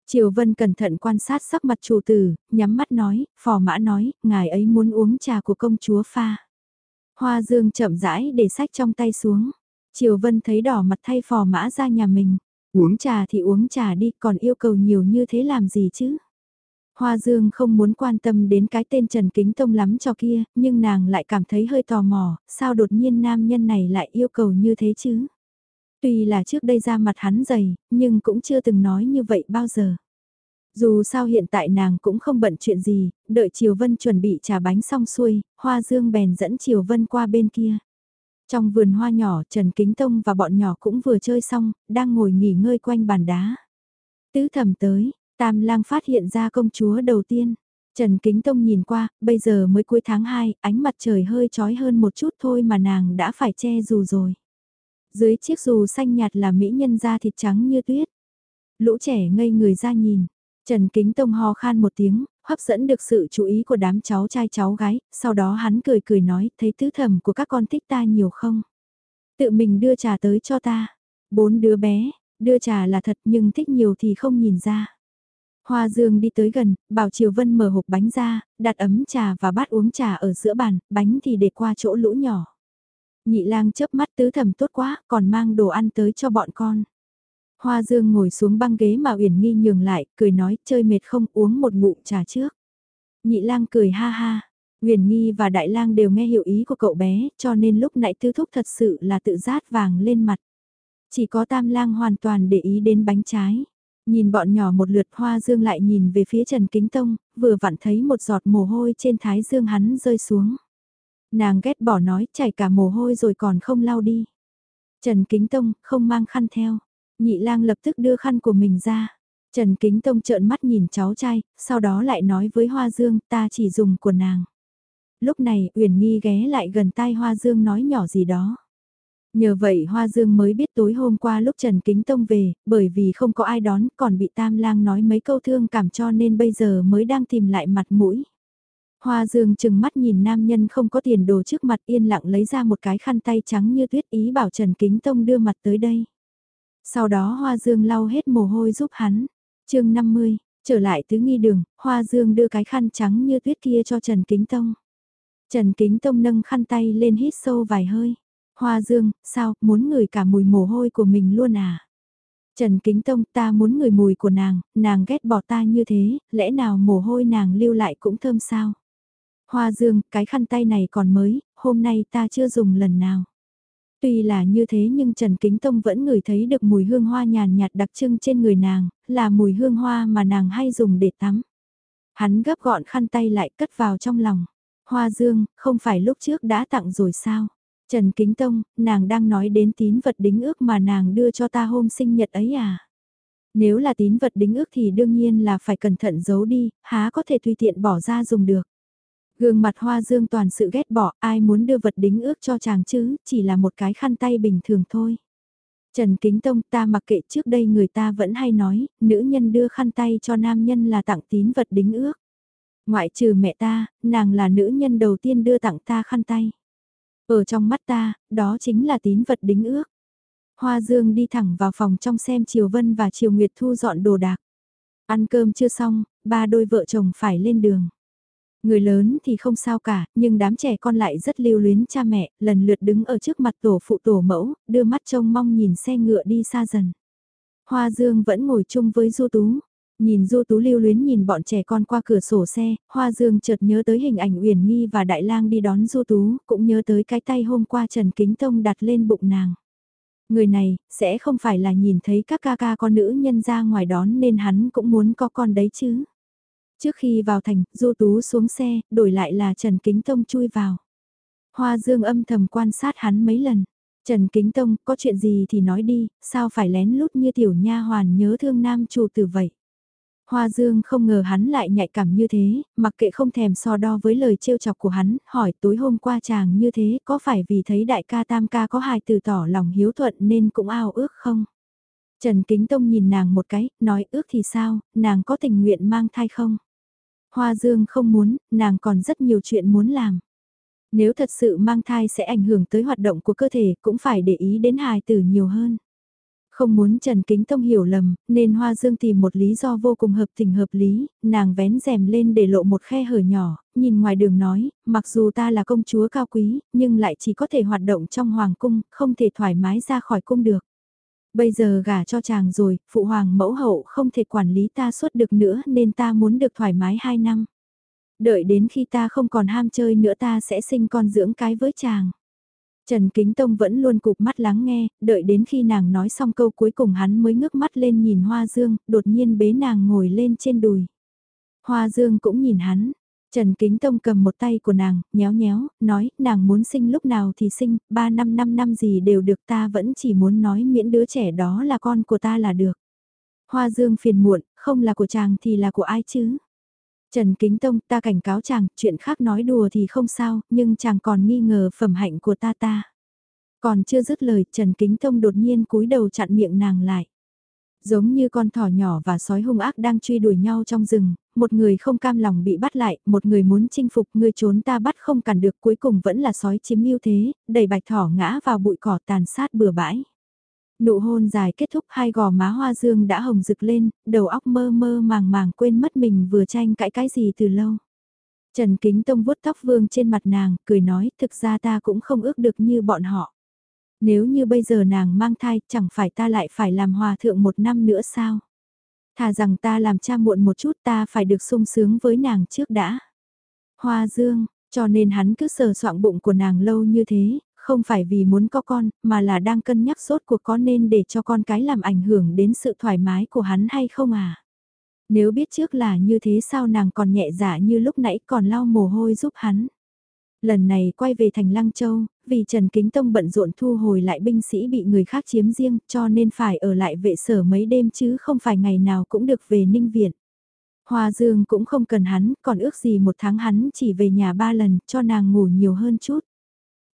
S1: Triều Vân cẩn thận quan sát sắc mặt chủ tử, nhắm mắt nói, phò mã nói, ngài ấy muốn uống trà của công chúa pha. Hoa Dương chậm rãi để sách trong tay xuống. Triều Vân thấy đỏ mặt thay phò mã ra nhà mình. Uống trà thì uống trà đi, còn yêu cầu nhiều như thế làm gì chứ? Hoa Dương không muốn quan tâm đến cái tên Trần Kính Tông lắm cho kia, nhưng nàng lại cảm thấy hơi tò mò, sao đột nhiên nam nhân này lại yêu cầu như thế chứ? Tuy là trước đây ra mặt hắn dày, nhưng cũng chưa từng nói như vậy bao giờ. Dù sao hiện tại nàng cũng không bận chuyện gì, đợi Triều Vân chuẩn bị trà bánh xong xuôi, Hoa Dương bèn dẫn Triều Vân qua bên kia. Trong vườn hoa nhỏ Trần Kính Tông và bọn nhỏ cũng vừa chơi xong, đang ngồi nghỉ ngơi quanh bàn đá. Tứ thẩm tới, Tam lang phát hiện ra công chúa đầu tiên. Trần Kính Tông nhìn qua, bây giờ mới cuối tháng 2, ánh mặt trời hơi trói hơn một chút thôi mà nàng đã phải che dù rồi. Dưới chiếc dù xanh nhạt là mỹ nhân da thịt trắng như tuyết. Lũ trẻ ngây người ra nhìn. Trần Kính Tông ho khan một tiếng, hấp dẫn được sự chú ý của đám cháu trai cháu gái, sau đó hắn cười cười nói, thấy tứ thẩm của các con thích ta nhiều không? Tự mình đưa trà tới cho ta. Bốn đứa bé, đưa trà là thật nhưng thích nhiều thì không nhìn ra. Hoa Dương đi tới gần, bảo Triều Vân mở hộp bánh ra, đặt ấm trà và bát uống trà ở giữa bàn, bánh thì để qua chỗ lũ nhỏ. Nhị lang chớp mắt tứ thầm tốt quá, còn mang đồ ăn tới cho bọn con. Hoa Dương ngồi xuống băng ghế mà Uyển Nghi nhường lại, cười nói, chơi mệt không uống một ngụm trà trước. Nhị lang cười ha ha, Uyển Nghi và Đại lang đều nghe hiểu ý của cậu bé, cho nên lúc nãy tư thúc thật sự là tự rát vàng lên mặt. Chỉ có Tam lang hoàn toàn để ý đến bánh trái. Nhìn bọn nhỏ một lượt hoa dương lại nhìn về phía Trần Kính Tông, vừa vặn thấy một giọt mồ hôi trên thái dương hắn rơi xuống. Nàng ghét bỏ nói chảy cả mồ hôi rồi còn không lau đi. Trần Kính Tông không mang khăn theo. Nhị lang lập tức đưa khăn của mình ra. Trần Kính Tông trợn mắt nhìn cháu trai, sau đó lại nói với Hoa Dương ta chỉ dùng của nàng. Lúc này Uyển Nghi ghé lại gần tai Hoa Dương nói nhỏ gì đó. Nhờ vậy Hoa Dương mới biết tối hôm qua lúc Trần Kính Tông về, bởi vì không có ai đón còn bị Tam Lang nói mấy câu thương cảm cho nên bây giờ mới đang tìm lại mặt mũi. Hoa Dương chừng mắt nhìn nam nhân không có tiền đồ trước mặt yên lặng lấy ra một cái khăn tay trắng như tuyết ý bảo Trần Kính Tông đưa mặt tới đây. Sau đó Hoa Dương lau hết mồ hôi giúp hắn. chương 50, trở lại tứ nghi đường, Hoa Dương đưa cái khăn trắng như tuyết kia cho Trần Kính Tông. Trần Kính Tông nâng khăn tay lên hít sâu vài hơi. Hoa Dương, sao, muốn ngửi cả mùi mồ hôi của mình luôn à? Trần Kính Tông, ta muốn ngửi mùi của nàng, nàng ghét bỏ ta như thế, lẽ nào mồ hôi nàng lưu lại cũng thơm sao? Hoa Dương, cái khăn tay này còn mới, hôm nay ta chưa dùng lần nào. Tuy là như thế nhưng Trần Kính Tông vẫn ngửi thấy được mùi hương hoa nhàn nhạt đặc trưng trên người nàng, là mùi hương hoa mà nàng hay dùng để tắm. Hắn gấp gọn khăn tay lại cất vào trong lòng. Hoa Dương, không phải lúc trước đã tặng rồi sao? Trần Kính Tông, nàng đang nói đến tín vật đính ước mà nàng đưa cho ta hôm sinh nhật ấy à? Nếu là tín vật đính ước thì đương nhiên là phải cẩn thận giấu đi, há có thể tùy tiện bỏ ra dùng được. Gương mặt hoa dương toàn sự ghét bỏ, ai muốn đưa vật đính ước cho chàng chứ, chỉ là một cái khăn tay bình thường thôi. Trần Kính Tông ta mặc kệ trước đây người ta vẫn hay nói, nữ nhân đưa khăn tay cho nam nhân là tặng tín vật đính ước. Ngoại trừ mẹ ta, nàng là nữ nhân đầu tiên đưa tặng ta khăn tay. Ở trong mắt ta, đó chính là tín vật đính ước. Hoa Dương đi thẳng vào phòng trong xem Triều Vân và Triều Nguyệt thu dọn đồ đạc. Ăn cơm chưa xong, ba đôi vợ chồng phải lên đường. Người lớn thì không sao cả, nhưng đám trẻ con lại rất lưu luyến cha mẹ, lần lượt đứng ở trước mặt tổ phụ tổ mẫu, đưa mắt trông mong nhìn xe ngựa đi xa dần. Hoa Dương vẫn ngồi chung với Du Tú. Nhìn Du Tú lưu luyến nhìn bọn trẻ con qua cửa sổ xe, Hoa Dương chợt nhớ tới hình ảnh Uyển Nghi và Đại Lang đi đón Du Tú, cũng nhớ tới cái tay hôm qua Trần Kính Tông đặt lên bụng nàng. Người này, sẽ không phải là nhìn thấy các ca ca con nữ nhân ra ngoài đón nên hắn cũng muốn có con đấy chứ. Trước khi vào thành, Du Tú xuống xe, đổi lại là Trần Kính Tông chui vào. Hoa Dương âm thầm quan sát hắn mấy lần. Trần Kính Tông, có chuyện gì thì nói đi, sao phải lén lút như tiểu nha hoàn nhớ thương nam chủ tử vậy. Hoa Dương không ngờ hắn lại nhạy cảm như thế, mặc kệ không thèm so đo với lời trêu chọc của hắn, hỏi tối hôm qua chàng như thế có phải vì thấy đại ca tam ca có hài từ tỏ lòng hiếu thuận nên cũng ao ước không? Trần Kính Tông nhìn nàng một cái, nói ước thì sao, nàng có tình nguyện mang thai không? Hoa Dương không muốn, nàng còn rất nhiều chuyện muốn làm. Nếu thật sự mang thai sẽ ảnh hưởng tới hoạt động của cơ thể cũng phải để ý đến hài tử nhiều hơn. Không muốn Trần Kính Tông hiểu lầm, nên Hoa Dương tìm một lý do vô cùng hợp tình hợp lý, nàng vén rèm lên để lộ một khe hở nhỏ, nhìn ngoài đường nói, mặc dù ta là công chúa cao quý, nhưng lại chỉ có thể hoạt động trong hoàng cung, không thể thoải mái ra khỏi cung được. Bây giờ gả cho chàng rồi, phụ hoàng mẫu hậu không thể quản lý ta suốt được nữa nên ta muốn được thoải mái 2 năm. Đợi đến khi ta không còn ham chơi nữa ta sẽ sinh con dưỡng cái với chàng. Trần Kính Tông vẫn luôn cụp mắt lắng nghe, đợi đến khi nàng nói xong câu cuối cùng hắn mới ngước mắt lên nhìn Hoa Dương, đột nhiên bế nàng ngồi lên trên đùi. Hoa Dương cũng nhìn hắn, Trần Kính Tông cầm một tay của nàng, nhéo nhéo, nói, nàng muốn sinh lúc nào thì sinh, ba năm năm năm gì đều được ta vẫn chỉ muốn nói miễn đứa trẻ đó là con của ta là được. Hoa Dương phiền muộn, không là của chàng thì là của ai chứ? Trần Kính Tông ta cảnh cáo chàng, chuyện khác nói đùa thì không sao, nhưng chàng còn nghi ngờ phẩm hạnh của ta ta. Còn chưa dứt lời, Trần Kính Tông đột nhiên cúi đầu chặn miệng nàng lại. Giống như con thỏ nhỏ và sói hung ác đang truy đuổi nhau trong rừng, một người không cam lòng bị bắt lại, một người muốn chinh phục, người trốn ta bắt không cản được cuối cùng vẫn là sói chiếm ưu thế, đẩy bạch thỏ ngã vào bụi cỏ tàn sát bừa bãi. Nụ hôn dài kết thúc hai gò má hoa dương đã hồng rực lên, đầu óc mơ mơ màng màng quên mất mình vừa tranh cãi cái gì từ lâu. Trần Kính Tông vuốt tóc vương trên mặt nàng, cười nói thực ra ta cũng không ước được như bọn họ. Nếu như bây giờ nàng mang thai chẳng phải ta lại phải làm hòa thượng một năm nữa sao? Thà rằng ta làm cha muộn một chút ta phải được sung sướng với nàng trước đã. Hoa dương, cho nên hắn cứ sờ soạng bụng của nàng lâu như thế, không phải vì muốn có con, mà là đang cân nhắc sốt cuộc có nên để cho con cái làm ảnh hưởng đến sự thoải mái của hắn hay không à. Nếu biết trước là như thế sao nàng còn nhẹ dạ như lúc nãy còn lau mồ hôi giúp hắn. Lần này quay về thành Lăng Châu, vì Trần Kính Tông bận rộn thu hồi lại binh sĩ bị người khác chiếm riêng cho nên phải ở lại vệ sở mấy đêm chứ không phải ngày nào cũng được về Ninh Viện. Hoa Dương cũng không cần hắn, còn ước gì một tháng hắn chỉ về nhà ba lần cho nàng ngủ nhiều hơn chút.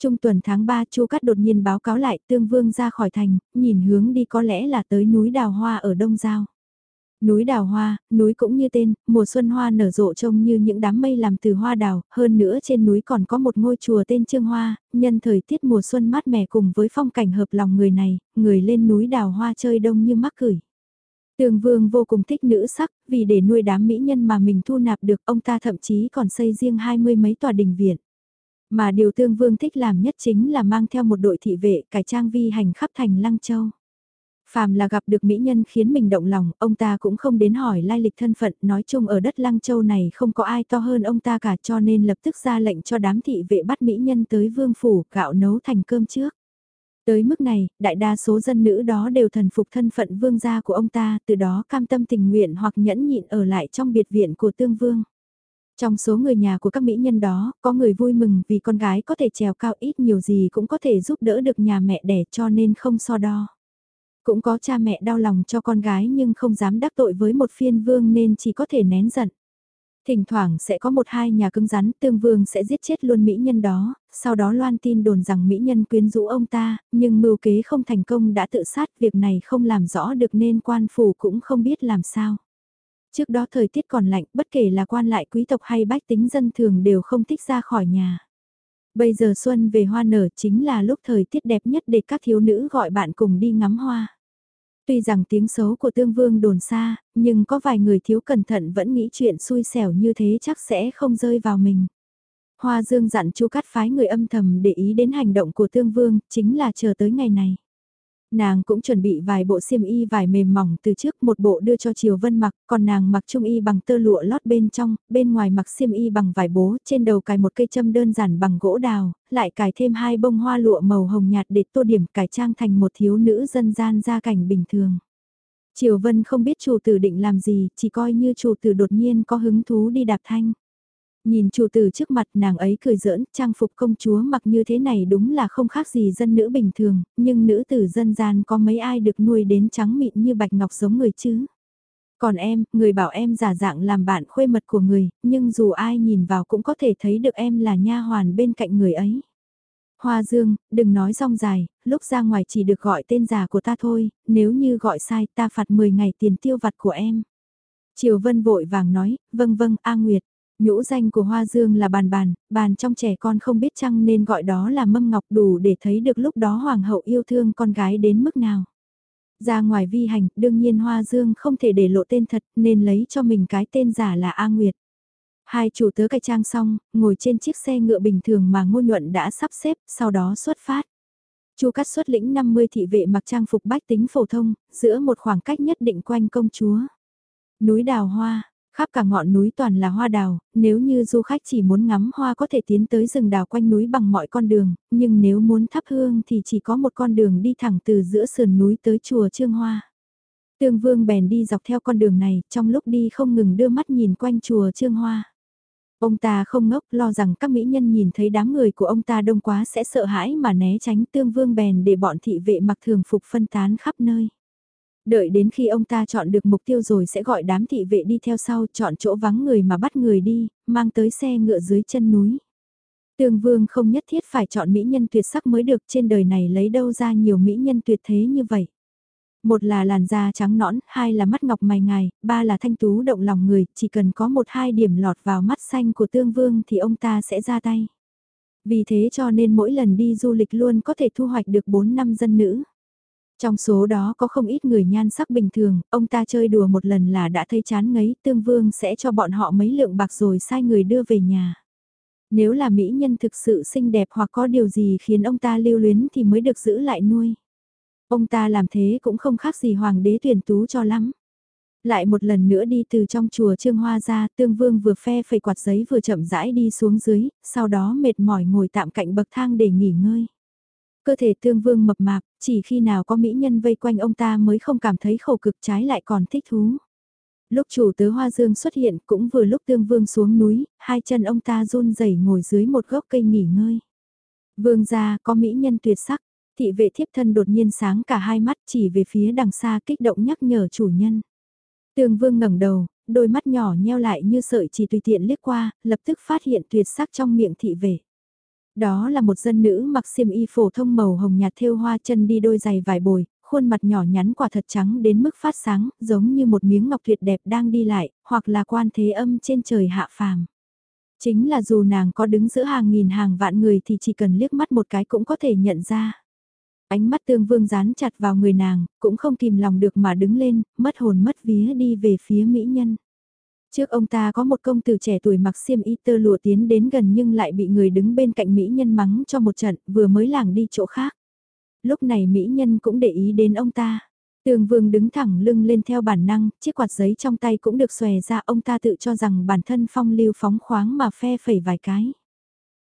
S1: Trung tuần tháng 3 Chu Cát đột nhiên báo cáo lại Tương Vương ra khỏi thành, nhìn hướng đi có lẽ là tới núi Đào Hoa ở Đông Giao. Núi đào hoa, núi cũng như tên, mùa xuân hoa nở rộ trông như những đám mây làm từ hoa đào, hơn nữa trên núi còn có một ngôi chùa tên Trương Hoa, nhân thời tiết mùa xuân mát mẻ cùng với phong cảnh hợp lòng người này, người lên núi đào hoa chơi đông như mắc cửi. Tường Vương vô cùng thích nữ sắc, vì để nuôi đám mỹ nhân mà mình thu nạp được ông ta thậm chí còn xây riêng hai mươi mấy tòa đình viện. Mà điều Tương Vương thích làm nhất chính là mang theo một đội thị vệ cải trang vi hành khắp thành Lăng Châu. Phàm là gặp được mỹ nhân khiến mình động lòng, ông ta cũng không đến hỏi lai lịch thân phận, nói chung ở đất Lăng Châu này không có ai to hơn ông ta cả cho nên lập tức ra lệnh cho đám thị vệ bắt mỹ nhân tới vương phủ, gạo nấu thành cơm trước. Tới mức này, đại đa số dân nữ đó đều thần phục thân phận vương gia của ông ta, từ đó cam tâm tình nguyện hoặc nhẫn nhịn ở lại trong biệt viện của tương vương. Trong số người nhà của các mỹ nhân đó, có người vui mừng vì con gái có thể trèo cao ít nhiều gì cũng có thể giúp đỡ được nhà mẹ đẻ cho nên không so đo. Cũng có cha mẹ đau lòng cho con gái nhưng không dám đắc tội với một phiên vương nên chỉ có thể nén giận. Thỉnh thoảng sẽ có một hai nhà cứng rắn tương vương sẽ giết chết luôn mỹ nhân đó, sau đó loan tin đồn rằng mỹ nhân quyến rũ ông ta, nhưng mưu kế không thành công đã tự sát việc này không làm rõ được nên quan phủ cũng không biết làm sao. Trước đó thời tiết còn lạnh bất kể là quan lại quý tộc hay bách tính dân thường đều không thích ra khỏi nhà. Bây giờ xuân về hoa nở chính là lúc thời tiết đẹp nhất để các thiếu nữ gọi bạn cùng đi ngắm hoa. Tuy rằng tiếng xấu của tương vương đồn xa, nhưng có vài người thiếu cẩn thận vẫn nghĩ chuyện xui xẻo như thế chắc sẽ không rơi vào mình. Hoa Dương dặn chu cắt phái người âm thầm để ý đến hành động của tương vương, chính là chờ tới ngày này. Nàng cũng chuẩn bị vài bộ xiêm y vải mềm mỏng từ trước một bộ đưa cho Triều Vân mặc, còn nàng mặc trung y bằng tơ lụa lót bên trong, bên ngoài mặc xiêm y bằng vải bố, trên đầu cài một cây châm đơn giản bằng gỗ đào, lại cài thêm hai bông hoa lụa màu hồng nhạt để tô điểm cải trang thành một thiếu nữ dân gian gia cảnh bình thường. Triều Vân không biết chủ tử định làm gì, chỉ coi như chủ tử đột nhiên có hứng thú đi đạp thanh. Nhìn chủ tử trước mặt nàng ấy cười giỡn, trang phục công chúa mặc như thế này đúng là không khác gì dân nữ bình thường, nhưng nữ tử dân gian có mấy ai được nuôi đến trắng mịn như bạch ngọc giống người chứ. Còn em, người bảo em giả dạng làm bạn khuê mật của người, nhưng dù ai nhìn vào cũng có thể thấy được em là nha hoàn bên cạnh người ấy. Hoa Dương, đừng nói rong dài, lúc ra ngoài chỉ được gọi tên giả của ta thôi, nếu như gọi sai ta phạt 10 ngày tiền tiêu vặt của em. Triều Vân vội vàng nói, vâng vâng, A Nguyệt. Nhũ danh của Hoa Dương là bàn bàn, bàn trong trẻ con không biết chăng nên gọi đó là mâm ngọc đủ để thấy được lúc đó hoàng hậu yêu thương con gái đến mức nào. Ra ngoài vi hành, đương nhiên Hoa Dương không thể để lộ tên thật nên lấy cho mình cái tên giả là A Nguyệt. Hai chủ tớ cải trang xong, ngồi trên chiếc xe ngựa bình thường mà ngô nhuận đã sắp xếp, sau đó xuất phát. Chu cắt xuất lĩnh 50 thị vệ mặc trang phục bách tính phổ thông, giữa một khoảng cách nhất định quanh công chúa. Núi đào hoa, Khắp cả ngọn núi toàn là hoa đào, nếu như du khách chỉ muốn ngắm hoa có thể tiến tới rừng đào quanh núi bằng mọi con đường, nhưng nếu muốn thắp hương thì chỉ có một con đường đi thẳng từ giữa sườn núi tới chùa Trương Hoa. Tương Vương bèn đi dọc theo con đường này, trong lúc đi không ngừng đưa mắt nhìn quanh chùa Trương Hoa. Ông ta không ngốc lo rằng các mỹ nhân nhìn thấy đám người của ông ta đông quá sẽ sợ hãi mà né tránh Tương Vương bèn để bọn thị vệ mặc thường phục phân tán khắp nơi. Đợi đến khi ông ta chọn được mục tiêu rồi sẽ gọi đám thị vệ đi theo sau chọn chỗ vắng người mà bắt người đi, mang tới xe ngựa dưới chân núi. Tương vương không nhất thiết phải chọn mỹ nhân tuyệt sắc mới được trên đời này lấy đâu ra nhiều mỹ nhân tuyệt thế như vậy. Một là làn da trắng nõn, hai là mắt ngọc mày ngài, ba là thanh tú động lòng người, chỉ cần có một hai điểm lọt vào mắt xanh của tương vương thì ông ta sẽ ra tay. Vì thế cho nên mỗi lần đi du lịch luôn có thể thu hoạch được 4 năm dân nữ. Trong số đó có không ít người nhan sắc bình thường, ông ta chơi đùa một lần là đã thấy chán ngấy, tương vương sẽ cho bọn họ mấy lượng bạc rồi sai người đưa về nhà. Nếu là mỹ nhân thực sự xinh đẹp hoặc có điều gì khiến ông ta lưu luyến thì mới được giữ lại nuôi. Ông ta làm thế cũng không khác gì hoàng đế tuyển tú cho lắm. Lại một lần nữa đi từ trong chùa Trương Hoa ra, tương vương vừa phe phẩy quạt giấy vừa chậm rãi đi xuống dưới, sau đó mệt mỏi ngồi tạm cạnh bậc thang để nghỉ ngơi. Cơ thể tương vương mập mạp, chỉ khi nào có mỹ nhân vây quanh ông ta mới không cảm thấy khổ cực trái lại còn thích thú. Lúc chủ tớ Hoa Dương xuất hiện cũng vừa lúc tương vương xuống núi, hai chân ông ta run rẩy ngồi dưới một gốc cây nghỉ ngơi. Vương gia có mỹ nhân tuyệt sắc, thị vệ thiếp thân đột nhiên sáng cả hai mắt chỉ về phía đằng xa kích động nhắc nhở chủ nhân. Tương vương ngẩng đầu, đôi mắt nhỏ nheo lại như sợi chỉ tùy tiện liếc qua, lập tức phát hiện tuyệt sắc trong miệng thị vệ. Đó là một dân nữ mặc xiêm y phổ thông màu hồng nhạt thêu hoa chân đi đôi giày vải bồi, khuôn mặt nhỏ nhắn quả thật trắng đến mức phát sáng, giống như một miếng ngọc tuyệt đẹp đang đi lại, hoặc là quan thế âm trên trời hạ phàm. Chính là dù nàng có đứng giữa hàng nghìn hàng vạn người thì chỉ cần liếc mắt một cái cũng có thể nhận ra. Ánh mắt tương vương dán chặt vào người nàng, cũng không kìm lòng được mà đứng lên, mất hồn mất vía đi về phía mỹ nhân. Trước ông ta có một công tử trẻ tuổi mặc xiêm y tơ lụa tiến đến gần nhưng lại bị người đứng bên cạnh Mỹ nhân mắng cho một trận, vừa mới làng đi chỗ khác. Lúc này Mỹ nhân cũng để ý đến ông ta. Tường vương đứng thẳng lưng lên theo bản năng, chiếc quạt giấy trong tay cũng được xòe ra ông ta tự cho rằng bản thân phong lưu phóng khoáng mà phe phẩy vài cái.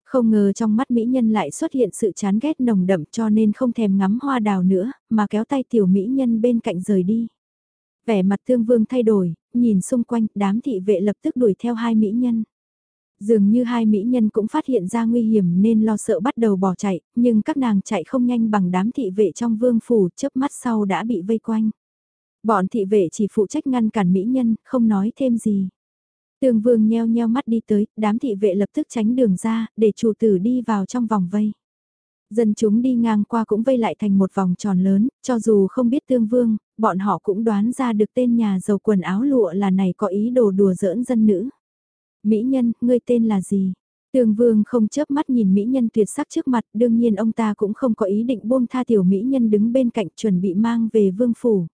S1: Không ngờ trong mắt mỹ nhân lại xuất hiện sự chán ghét nồng đậm cho nên không thèm ngắm hoa đào nữa, mà kéo tay tiểu mỹ nhân bên cạnh rời đi. Vẻ mặt thương vương thay đổi, nhìn xung quanh, đám thị vệ lập tức đuổi theo hai mỹ nhân. Dường như hai mỹ nhân cũng phát hiện ra nguy hiểm nên lo sợ bắt đầu bỏ chạy, nhưng các nàng chạy không nhanh bằng đám thị vệ trong vương phủ, chớp mắt sau đã bị vây quanh. Bọn thị vệ chỉ phụ trách ngăn cản mỹ nhân, không nói thêm gì. tường vương nheo nheo mắt đi tới, đám thị vệ lập tức tránh đường ra, để chủ tử đi vào trong vòng vây. Dân chúng đi ngang qua cũng vây lại thành một vòng tròn lớn, cho dù không biết tương vương, bọn họ cũng đoán ra được tên nhà giàu quần áo lụa là này có ý đồ đùa giỡn dân nữ. Mỹ nhân, ngươi tên là gì? Tương vương không chớp mắt nhìn Mỹ nhân tuyệt sắc trước mặt, đương nhiên ông ta cũng không có ý định buông tha tiểu Mỹ nhân đứng bên cạnh chuẩn bị mang về vương phủ.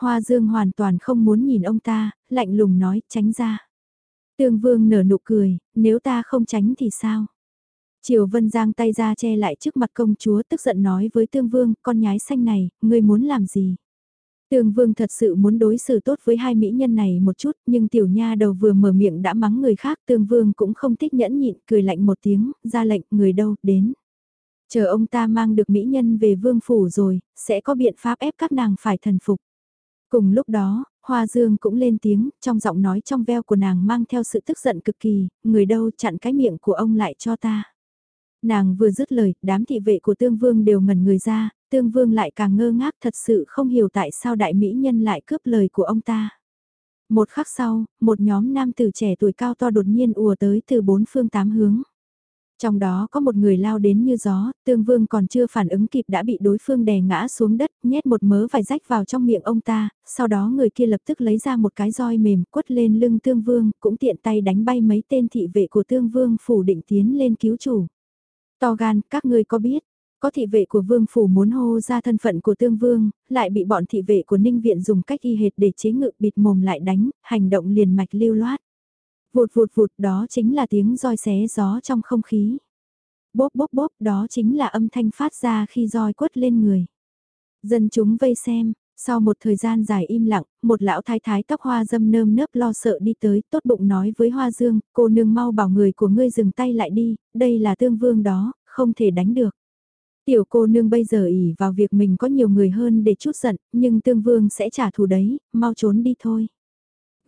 S1: Hoa dương hoàn toàn không muốn nhìn ông ta, lạnh lùng nói, tránh ra. Tương vương nở nụ cười, nếu ta không tránh thì sao? Triều Vân giang tay ra che lại trước mặt công chúa tức giận nói với Tương Vương, con nhái xanh này, ngươi muốn làm gì? Tương Vương thật sự muốn đối xử tốt với hai mỹ nhân này một chút, nhưng tiểu nha đầu vừa mở miệng đã mắng người khác, Tương Vương cũng không thích nhẫn nhịn, cười lạnh một tiếng, ra lệnh, người đâu, đến. Chờ ông ta mang được mỹ nhân về vương phủ rồi, sẽ có biện pháp ép các nàng phải thần phục. Cùng lúc đó, Hoa Dương cũng lên tiếng, trong giọng nói trong veo của nàng mang theo sự tức giận cực kỳ, người đâu chặn cái miệng của ông lại cho ta. Nàng vừa dứt lời, đám thị vệ của Tương Vương đều ngẩn người ra, Tương Vương lại càng ngơ ngác thật sự không hiểu tại sao đại mỹ nhân lại cướp lời của ông ta. Một khắc sau, một nhóm nam tử trẻ tuổi cao to đột nhiên ùa tới từ bốn phương tám hướng. Trong đó có một người lao đến như gió, tương vương còn chưa phản ứng kịp đã bị đối phương đè ngã xuống đất, nhét một mớ vải rách vào trong miệng ông ta, sau đó người kia lập tức lấy ra một cái roi mềm quất lên lưng tương vương, cũng tiện tay đánh bay mấy tên thị vệ của tương vương phủ định tiến lên cứu chủ. To gan, các ngươi có biết, có thị vệ của vương phủ muốn hô ra thân phận của tương vương, lại bị bọn thị vệ của ninh viện dùng cách y hệt để chế ngự bịt mồm lại đánh, hành động liền mạch lưu loát. Vụt vụt vụt đó chính là tiếng roi xé gió trong không khí. Bốp bốp bốp đó chính là âm thanh phát ra khi roi quất lên người. Dân chúng vây xem, sau một thời gian dài im lặng, một lão thái thái tóc hoa dâm nơm nớp lo sợ đi tới, tốt bụng nói với Hoa Dương, cô nương mau bảo người của ngươi dừng tay lại đi, đây là tương vương đó, không thể đánh được. Tiểu cô nương bây giờ ỉ vào việc mình có nhiều người hơn để chút giận, nhưng tương vương sẽ trả thù đấy, mau trốn đi thôi.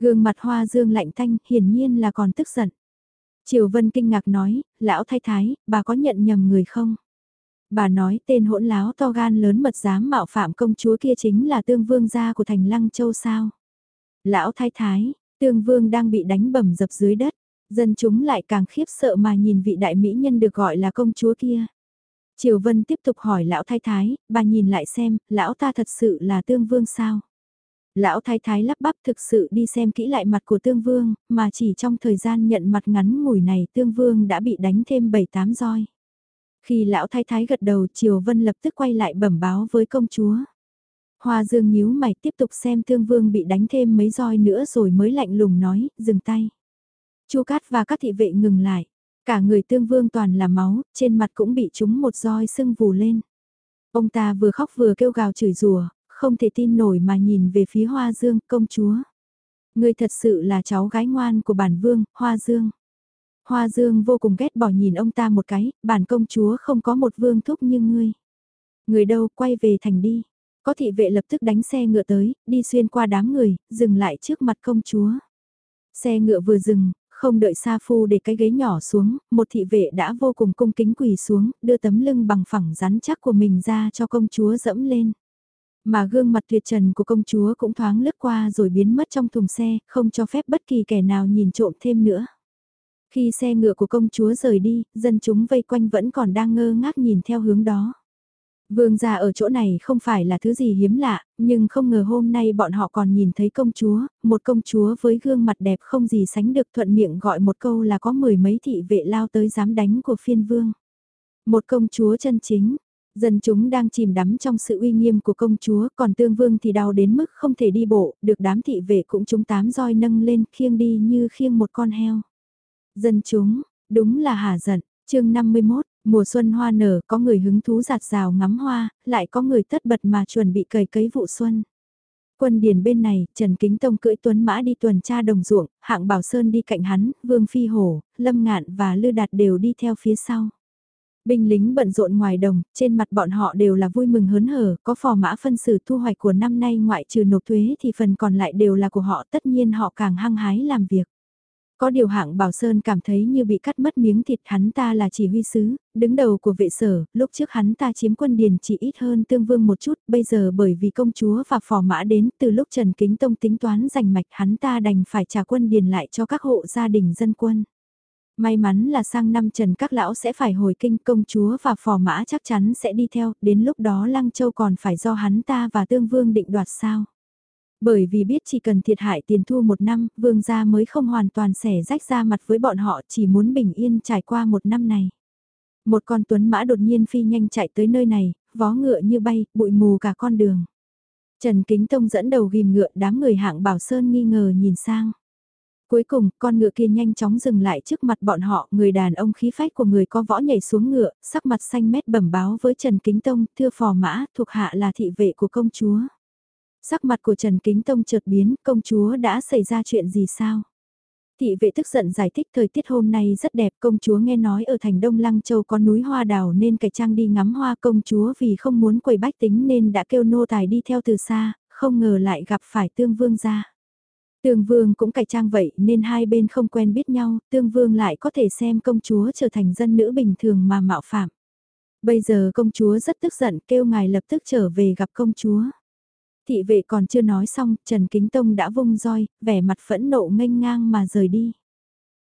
S1: Gương mặt Hoa Dương lạnh thanh, hiển nhiên là còn tức giận. Triều Vân kinh ngạc nói, lão thái thái, bà có nhận nhầm người không? Bà nói tên hỗn láo to gan lớn mật dám mạo phạm công chúa kia chính là tương vương gia của thành lăng châu sao. Lão thái thái, tương vương đang bị đánh bầm dập dưới đất, dân chúng lại càng khiếp sợ mà nhìn vị đại mỹ nhân được gọi là công chúa kia. Triều Vân tiếp tục hỏi lão thái thái, bà nhìn lại xem, lão ta thật sự là tương vương sao? Lão thái thái lắp bắp thực sự đi xem kỹ lại mặt của tương vương, mà chỉ trong thời gian nhận mặt ngắn ngủi này tương vương đã bị đánh thêm 7-8 roi. Khi lão thái thái gật đầu Triều Vân lập tức quay lại bẩm báo với công chúa. Hoa dương nhíu mày tiếp tục xem tương vương bị đánh thêm mấy roi nữa rồi mới lạnh lùng nói, dừng tay. Chu Cát và các thị vệ ngừng lại. Cả người tương vương toàn là máu, trên mặt cũng bị trúng một roi sưng vù lên. Ông ta vừa khóc vừa kêu gào chửi rủa, không thể tin nổi mà nhìn về phía Hoa Dương, công chúa. người thật sự là cháu gái ngoan của bản vương, Hoa Dương. Hoa Dương vô cùng ghét bỏ nhìn ông ta một cái, bản công chúa không có một vương thúc như ngươi. Người đâu quay về thành đi. Có thị vệ lập tức đánh xe ngựa tới, đi xuyên qua đám người, dừng lại trước mặt công chúa. Xe ngựa vừa dừng, không đợi Sa Phu để cái ghế nhỏ xuống, một thị vệ đã vô cùng cung kính quỳ xuống, đưa tấm lưng bằng phẳng rắn chắc của mình ra cho công chúa dẫm lên. Mà gương mặt tuyệt trần của công chúa cũng thoáng lướt qua rồi biến mất trong thùng xe, không cho phép bất kỳ kẻ nào nhìn trộm thêm nữa. Khi xe ngựa của công chúa rời đi, dân chúng vây quanh vẫn còn đang ngơ ngác nhìn theo hướng đó. Vương gia ở chỗ này không phải là thứ gì hiếm lạ, nhưng không ngờ hôm nay bọn họ còn nhìn thấy công chúa, một công chúa với gương mặt đẹp không gì sánh được thuận miệng gọi một câu là có mười mấy thị vệ lao tới dám đánh của phiên vương. Một công chúa chân chính, Dân chúng đang chìm đắm trong sự uy nghiêm của công chúa, còn tương vương thì đau đến mức không thể đi bộ, được đám thị vệ cũng chúng tám roi nâng lên khiêng đi như khiêng một con heo. Dân chúng, đúng là hà giận, chương 51, mùa xuân hoa nở, có người hứng thú giạt rào ngắm hoa, lại có người tất bật mà chuẩn bị cày cấy vụ xuân. Quân điền bên này, Trần Kính Tông cưỡi tuấn mã đi tuần tra đồng ruộng, hạng Bảo Sơn đi cạnh hắn, Vương Phi Hổ, Lâm Ngạn và Lư Đạt đều đi theo phía sau. Binh lính bận rộn ngoài đồng, trên mặt bọn họ đều là vui mừng hớn hở, có phò mã phân xử thu hoạch của năm nay ngoại trừ nộp thuế thì phần còn lại đều là của họ tất nhiên họ càng hăng hái làm việc. Có điều hạng Bảo Sơn cảm thấy như bị cắt mất miếng thịt hắn ta là chỉ huy sứ, đứng đầu của vệ sở, lúc trước hắn ta chiếm quân điền chỉ ít hơn tương vương một chút, bây giờ bởi vì công chúa và phò mã đến từ lúc Trần Kính Tông tính toán giành mạch hắn ta đành phải trả quân điền lại cho các hộ gia đình dân quân. May mắn là sang năm Trần các lão sẽ phải hồi kinh công chúa và phò mã chắc chắn sẽ đi theo, đến lúc đó Lăng Châu còn phải do hắn ta và tương vương định đoạt sao. Bởi vì biết chỉ cần thiệt hại tiền thu một năm, vương gia mới không hoàn toàn xẻ rách ra mặt với bọn họ chỉ muốn bình yên trải qua một năm này. Một con tuấn mã đột nhiên phi nhanh chạy tới nơi này, vó ngựa như bay, bụi mù cả con đường. Trần Kính Tông dẫn đầu ghim ngựa đám người hạng bảo sơn nghi ngờ nhìn sang. Cuối cùng, con ngựa kia nhanh chóng dừng lại trước mặt bọn họ, người đàn ông khí phách của người có võ nhảy xuống ngựa, sắc mặt xanh mét bẩm báo với Trần Kính Tông, thưa phò mã, thuộc hạ là thị vệ của công chúa. Sắc mặt của Trần Kính Tông chợt biến, công chúa đã xảy ra chuyện gì sao? Thị vệ tức giận giải thích thời tiết hôm nay rất đẹp, công chúa nghe nói ở thành Đông Lăng Châu có núi hoa đào nên cải trang đi ngắm hoa công chúa vì không muốn quầy bách tính nên đã kêu nô tài đi theo từ xa, không ngờ lại gặp phải tương vương gia. Tương vương cũng cải trang vậy nên hai bên không quen biết nhau, tương vương lại có thể xem công chúa trở thành dân nữ bình thường mà mạo phạm. Bây giờ công chúa rất tức giận kêu ngài lập tức trở về gặp công chúa. Thị vệ còn chưa nói xong, Trần Kính Tông đã vung roi, vẻ mặt phẫn nộ nghênh ngang mà rời đi.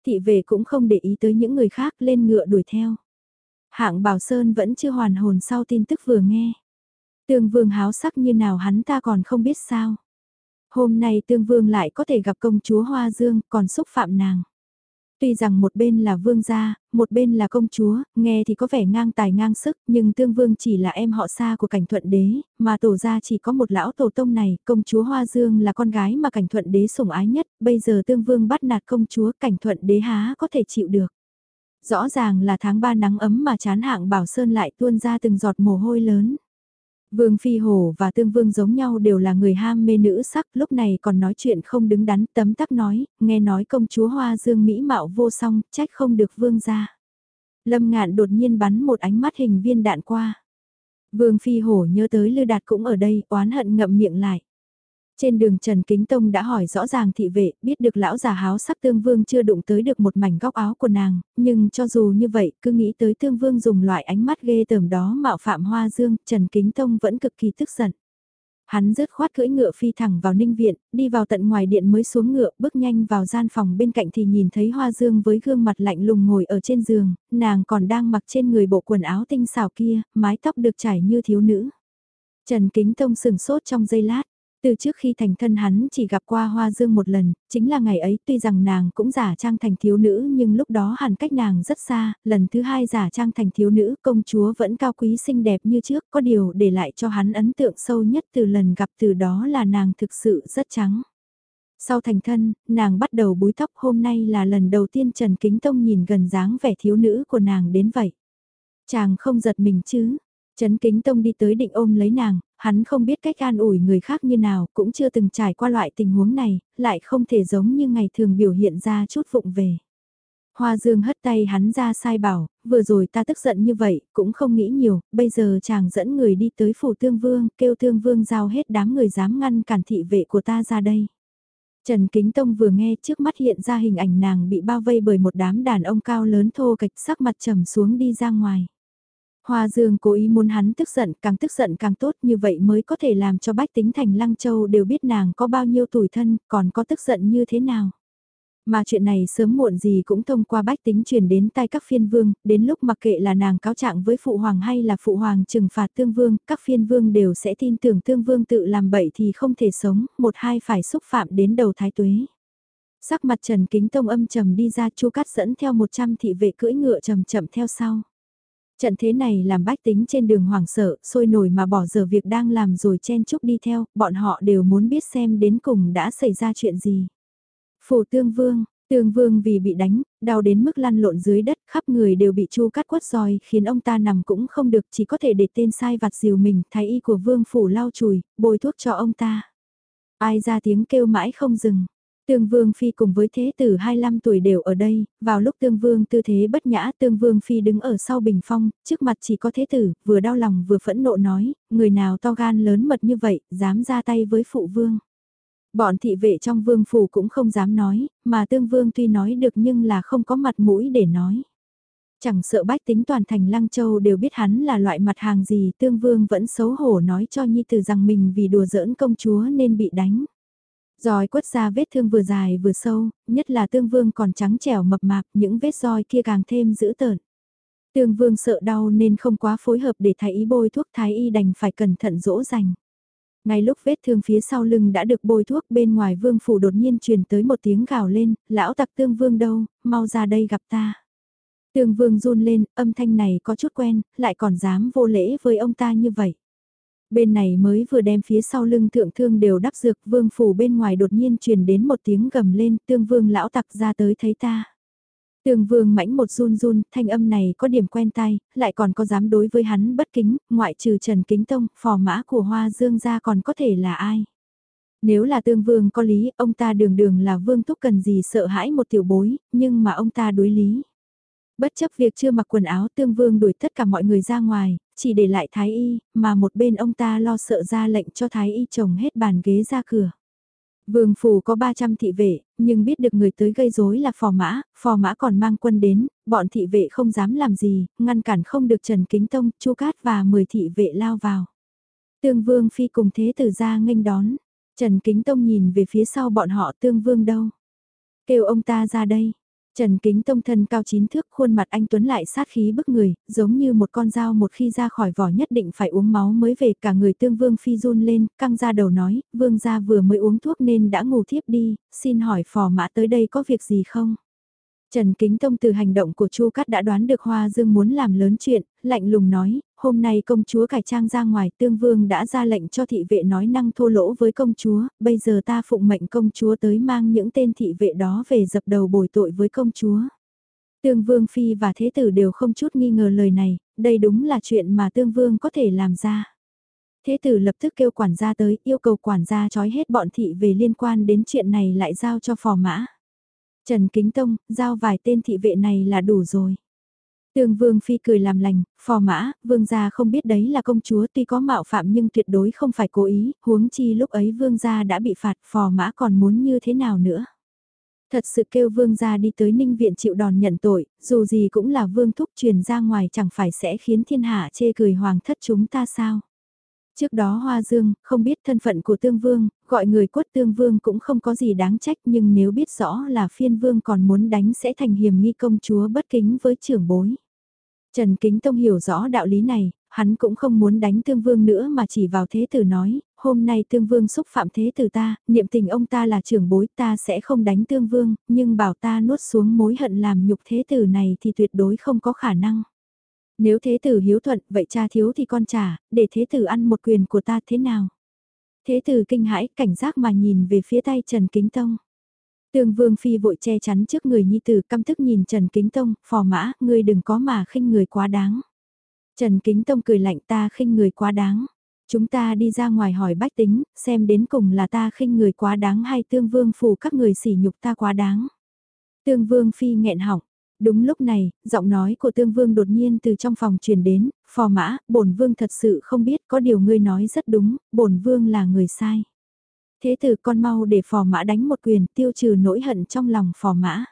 S1: Thị vệ cũng không để ý tới những người khác lên ngựa đuổi theo. Hạng Bảo Sơn vẫn chưa hoàn hồn sau tin tức vừa nghe. Tương vương háo sắc như nào hắn ta còn không biết sao. Hôm nay tương vương lại có thể gặp công chúa Hoa Dương còn xúc phạm nàng. Tuy rằng một bên là vương gia, một bên là công chúa, nghe thì có vẻ ngang tài ngang sức, nhưng tương vương chỉ là em họ xa của cảnh thuận đế, mà tổ gia chỉ có một lão tổ tông này, công chúa Hoa Dương là con gái mà cảnh thuận đế sủng ái nhất, bây giờ tương vương bắt nạt công chúa cảnh thuận đế há có thể chịu được. Rõ ràng là tháng 3 nắng ấm mà chán hạng bảo sơn lại tuôn ra từng giọt mồ hôi lớn. Vương Phi Hổ và Tương Vương giống nhau đều là người ham mê nữ sắc, lúc này còn nói chuyện không đứng đắn, tấm tắc nói, nghe nói công chúa Hoa Dương Mỹ mạo vô song, trách không được Vương ra. Lâm ngạn đột nhiên bắn một ánh mắt hình viên đạn qua. Vương Phi Hổ nhớ tới Lư Đạt cũng ở đây, oán hận ngậm miệng lại. Trên đường Trần Kính Tông đã hỏi rõ ràng thị vệ, biết được lão già háo sắc tương vương chưa đụng tới được một mảnh góc áo của nàng, nhưng cho dù như vậy, cứ nghĩ tới tương vương dùng loại ánh mắt ghê tởm đó mạo phạm hoa dương, Trần Kính Tông vẫn cực kỳ tức giận. Hắn rớt khoát cưỡi ngựa phi thẳng vào ninh viện, đi vào tận ngoài điện mới xuống ngựa, bước nhanh vào gian phòng bên cạnh thì nhìn thấy hoa dương với gương mặt lạnh lùng ngồi ở trên giường, nàng còn đang mặc trên người bộ quần áo tinh xảo kia, mái tóc được trải như thiếu nữ. Trần Kính Tông sừng sốt trong giây lát, từ trước khi thành thân hắn chỉ gặp qua Hoa Dương một lần, chính là ngày ấy tuy rằng nàng cũng giả trang thành thiếu nữ nhưng lúc đó hẳn cách nàng rất xa, lần thứ hai giả trang thành thiếu nữ công chúa vẫn cao quý xinh đẹp như trước có điều để lại cho hắn ấn tượng sâu nhất từ lần gặp từ đó là nàng thực sự rất trắng. Sau thành thân, nàng bắt đầu búi tóc hôm nay là lần đầu tiên Trần Kính Tông nhìn gần dáng vẻ thiếu nữ của nàng đến vậy. Chàng không giật mình chứ, Trấn Kính Tông đi tới định ôm lấy nàng, hắn không biết cách an ủi người khác như nào, cũng chưa từng trải qua loại tình huống này, lại không thể giống như ngày thường biểu hiện ra chút vụng về. Hoa Dương hất tay hắn ra sai bảo, vừa rồi ta tức giận như vậy, cũng không nghĩ nhiều, bây giờ chàng dẫn người đi tới phủ tương vương, kêu tương vương giao hết đám người dám ngăn cản thị vệ của ta ra đây. Trần Kính Tông vừa nghe trước mắt hiện ra hình ảnh nàng bị bao vây bởi một đám đàn ông cao lớn thô kịch sắc mặt trầm xuống đi ra ngoài. Hoa Dương cố ý muốn hắn tức giận, càng tức giận càng tốt như vậy mới có thể làm cho bách tính thành Lăng Châu đều biết nàng có bao nhiêu tuổi thân, còn có tức giận như thế nào. Mà chuyện này sớm muộn gì cũng thông qua bách tính truyền đến tay các phiên vương, đến lúc mặc kệ là nàng cáo trạng với phụ hoàng hay là phụ hoàng trừng phạt tương vương, các phiên vương đều sẽ tin tưởng tương vương tự làm bậy thì không thể sống, một hai phải xúc phạm đến đầu thái tuế. Sắc mặt Trần Kính Tông âm trầm đi ra chu cắt dẫn theo 100 thị vệ cưỡi ngựa chậm chậm theo sau. Trận thế này làm bách tính trên đường hoảng sợ, sôi nổi mà bỏ giờ việc đang làm rồi chen chúc đi theo, bọn họ đều muốn biết xem đến cùng đã xảy ra chuyện gì. Phủ tương vương, tương vương vì bị đánh, đau đến mức lăn lộn dưới đất, khắp người đều bị chu cắt quất roi, khiến ông ta nằm cũng không được, chỉ có thể để tên sai vặt dìu mình, thái y của vương phủ lau chùi, bôi thuốc cho ông ta. Ai ra tiếng kêu mãi không dừng. Tương Vương Phi cùng với thế tử 25 tuổi đều ở đây, vào lúc Tương Vương tư thế bất nhã Tương Vương Phi đứng ở sau bình phong, trước mặt chỉ có thế tử, vừa đau lòng vừa phẫn nộ nói, người nào to gan lớn mật như vậy, dám ra tay với phụ vương. Bọn thị vệ trong vương phủ cũng không dám nói, mà tương vương tuy nói được nhưng là không có mặt mũi để nói. Chẳng sợ bách tính toàn thành Lăng Châu đều biết hắn là loại mặt hàng gì tương vương vẫn xấu hổ nói cho Nhi Tử rằng mình vì đùa giỡn công chúa nên bị đánh. Roi quất ra vết thương vừa dài vừa sâu, nhất là tương vương còn trắng trẻo mập mạp, những vết roi kia càng thêm dữ tợn. Tương vương sợ đau nên không quá phối hợp để thái y bôi thuốc thái y đành phải cẩn thận dỗ dành. Ngay lúc vết thương phía sau lưng đã được bôi thuốc bên ngoài vương phủ đột nhiên truyền tới một tiếng gào lên, lão tặc tương vương đâu, mau ra đây gặp ta. Tương vương run lên, âm thanh này có chút quen, lại còn dám vô lễ với ông ta như vậy. Bên này mới vừa đem phía sau lưng thượng thương đều đắp dược, vương phủ bên ngoài đột nhiên truyền đến một tiếng gầm lên, tương vương lão tặc ra tới thấy ta. Tương vương mãnh một run run, thanh âm này có điểm quen tai, lại còn có dám đối với hắn bất kính, ngoại trừ Trần Kính Tông, phò mã của Hoa Dương gia còn có thể là ai. Nếu là tương vương có lý, ông ta đường đường là vương thúc cần gì sợ hãi một tiểu bối, nhưng mà ông ta đối lý. Bất chấp việc chưa mặc quần áo tương vương đuổi tất cả mọi người ra ngoài, chỉ để lại thái y, mà một bên ông ta lo sợ ra lệnh cho thái y chồng hết bàn ghế ra cửa. Vương phủ có 300 thị vệ, nhưng biết được người tới gây rối là phò mã, phò mã còn mang quân đến, bọn thị vệ không dám làm gì, ngăn cản không được Trần Kính Tông, Chu Cát và 10 thị vệ lao vào. Tương Vương phi cùng thế tử ra nghênh đón, Trần Kính Tông nhìn về phía sau bọn họ Tương Vương đâu. Kêu ông ta ra đây, Trần Kính Tông thân cao chín thước khuôn mặt anh Tuấn lại sát khí bức người, giống như một con dao một khi ra khỏi vỏ nhất định phải uống máu mới về cả người tương vương phi run lên, căng ra đầu nói, vương gia vừa mới uống thuốc nên đã ngủ thiếp đi, xin hỏi phò mã tới đây có việc gì không? Trần Kính Tông từ hành động của Chu Cát đã đoán được Hoa Dương muốn làm lớn chuyện, lạnh lùng nói, hôm nay công chúa cải trang ra ngoài tương vương đã ra lệnh cho thị vệ nói năng thô lỗ với công chúa, bây giờ ta phụng mệnh công chúa tới mang những tên thị vệ đó về dập đầu bồi tội với công chúa. Tương vương phi và thế tử đều không chút nghi ngờ lời này, đây đúng là chuyện mà tương vương có thể làm ra. Thế tử lập tức kêu quản gia tới, yêu cầu quản gia trói hết bọn thị về liên quan đến chuyện này lại giao cho phò mã. Trần Kính Tông, giao vài tên thị vệ này là đủ rồi. Tương Vương Phi cười làm lành, phò mã, Vương gia không biết đấy là công chúa tuy có mạo phạm nhưng tuyệt đối không phải cố ý, huống chi lúc ấy Vương gia đã bị phạt, phò mã còn muốn như thế nào nữa. Thật sự kêu Vương gia đi tới ninh viện chịu đòn nhận tội, dù gì cũng là Vương thúc truyền ra ngoài chẳng phải sẽ khiến thiên hạ chê cười hoàng thất chúng ta sao. Trước đó Hoa Dương, không biết thân phận của Tương Vương, gọi người quất Tương Vương cũng không có gì đáng trách nhưng nếu biết rõ là phiên vương còn muốn đánh sẽ thành hiểm nghi công chúa bất kính với trưởng bối. Trần Kính Tông hiểu rõ đạo lý này, hắn cũng không muốn đánh Tương Vương nữa mà chỉ vào thế tử nói, hôm nay Tương Vương xúc phạm thế tử ta, niệm tình ông ta là trưởng bối ta sẽ không đánh Tương Vương, nhưng bảo ta nuốt xuống mối hận làm nhục thế tử này thì tuyệt đối không có khả năng. Nếu thế tử hiếu thuận, vậy cha thiếu thì con trả, để thế tử ăn một quyền của ta thế nào? Thế tử kinh hãi, cảnh giác mà nhìn về phía tay Trần Kính Tông. Tương Vương Phi vội che chắn trước người nhi tử căm thức nhìn Trần Kính Tông, phò mã, ngươi đừng có mà khinh người quá đáng. Trần Kính Tông cười lạnh ta khinh người quá đáng. Chúng ta đi ra ngoài hỏi bách tính, xem đến cùng là ta khinh người quá đáng hay Tương Vương phủ các người sỉ nhục ta quá đáng. Tương Vương Phi nghẹn họng, Đúng lúc này, giọng nói của tương vương đột nhiên từ trong phòng truyền đến, phò mã, bổn vương thật sự không biết có điều ngươi nói rất đúng, bổn vương là người sai. Thế tử con mau để phò mã đánh một quyền tiêu trừ nỗi hận trong lòng phò mã.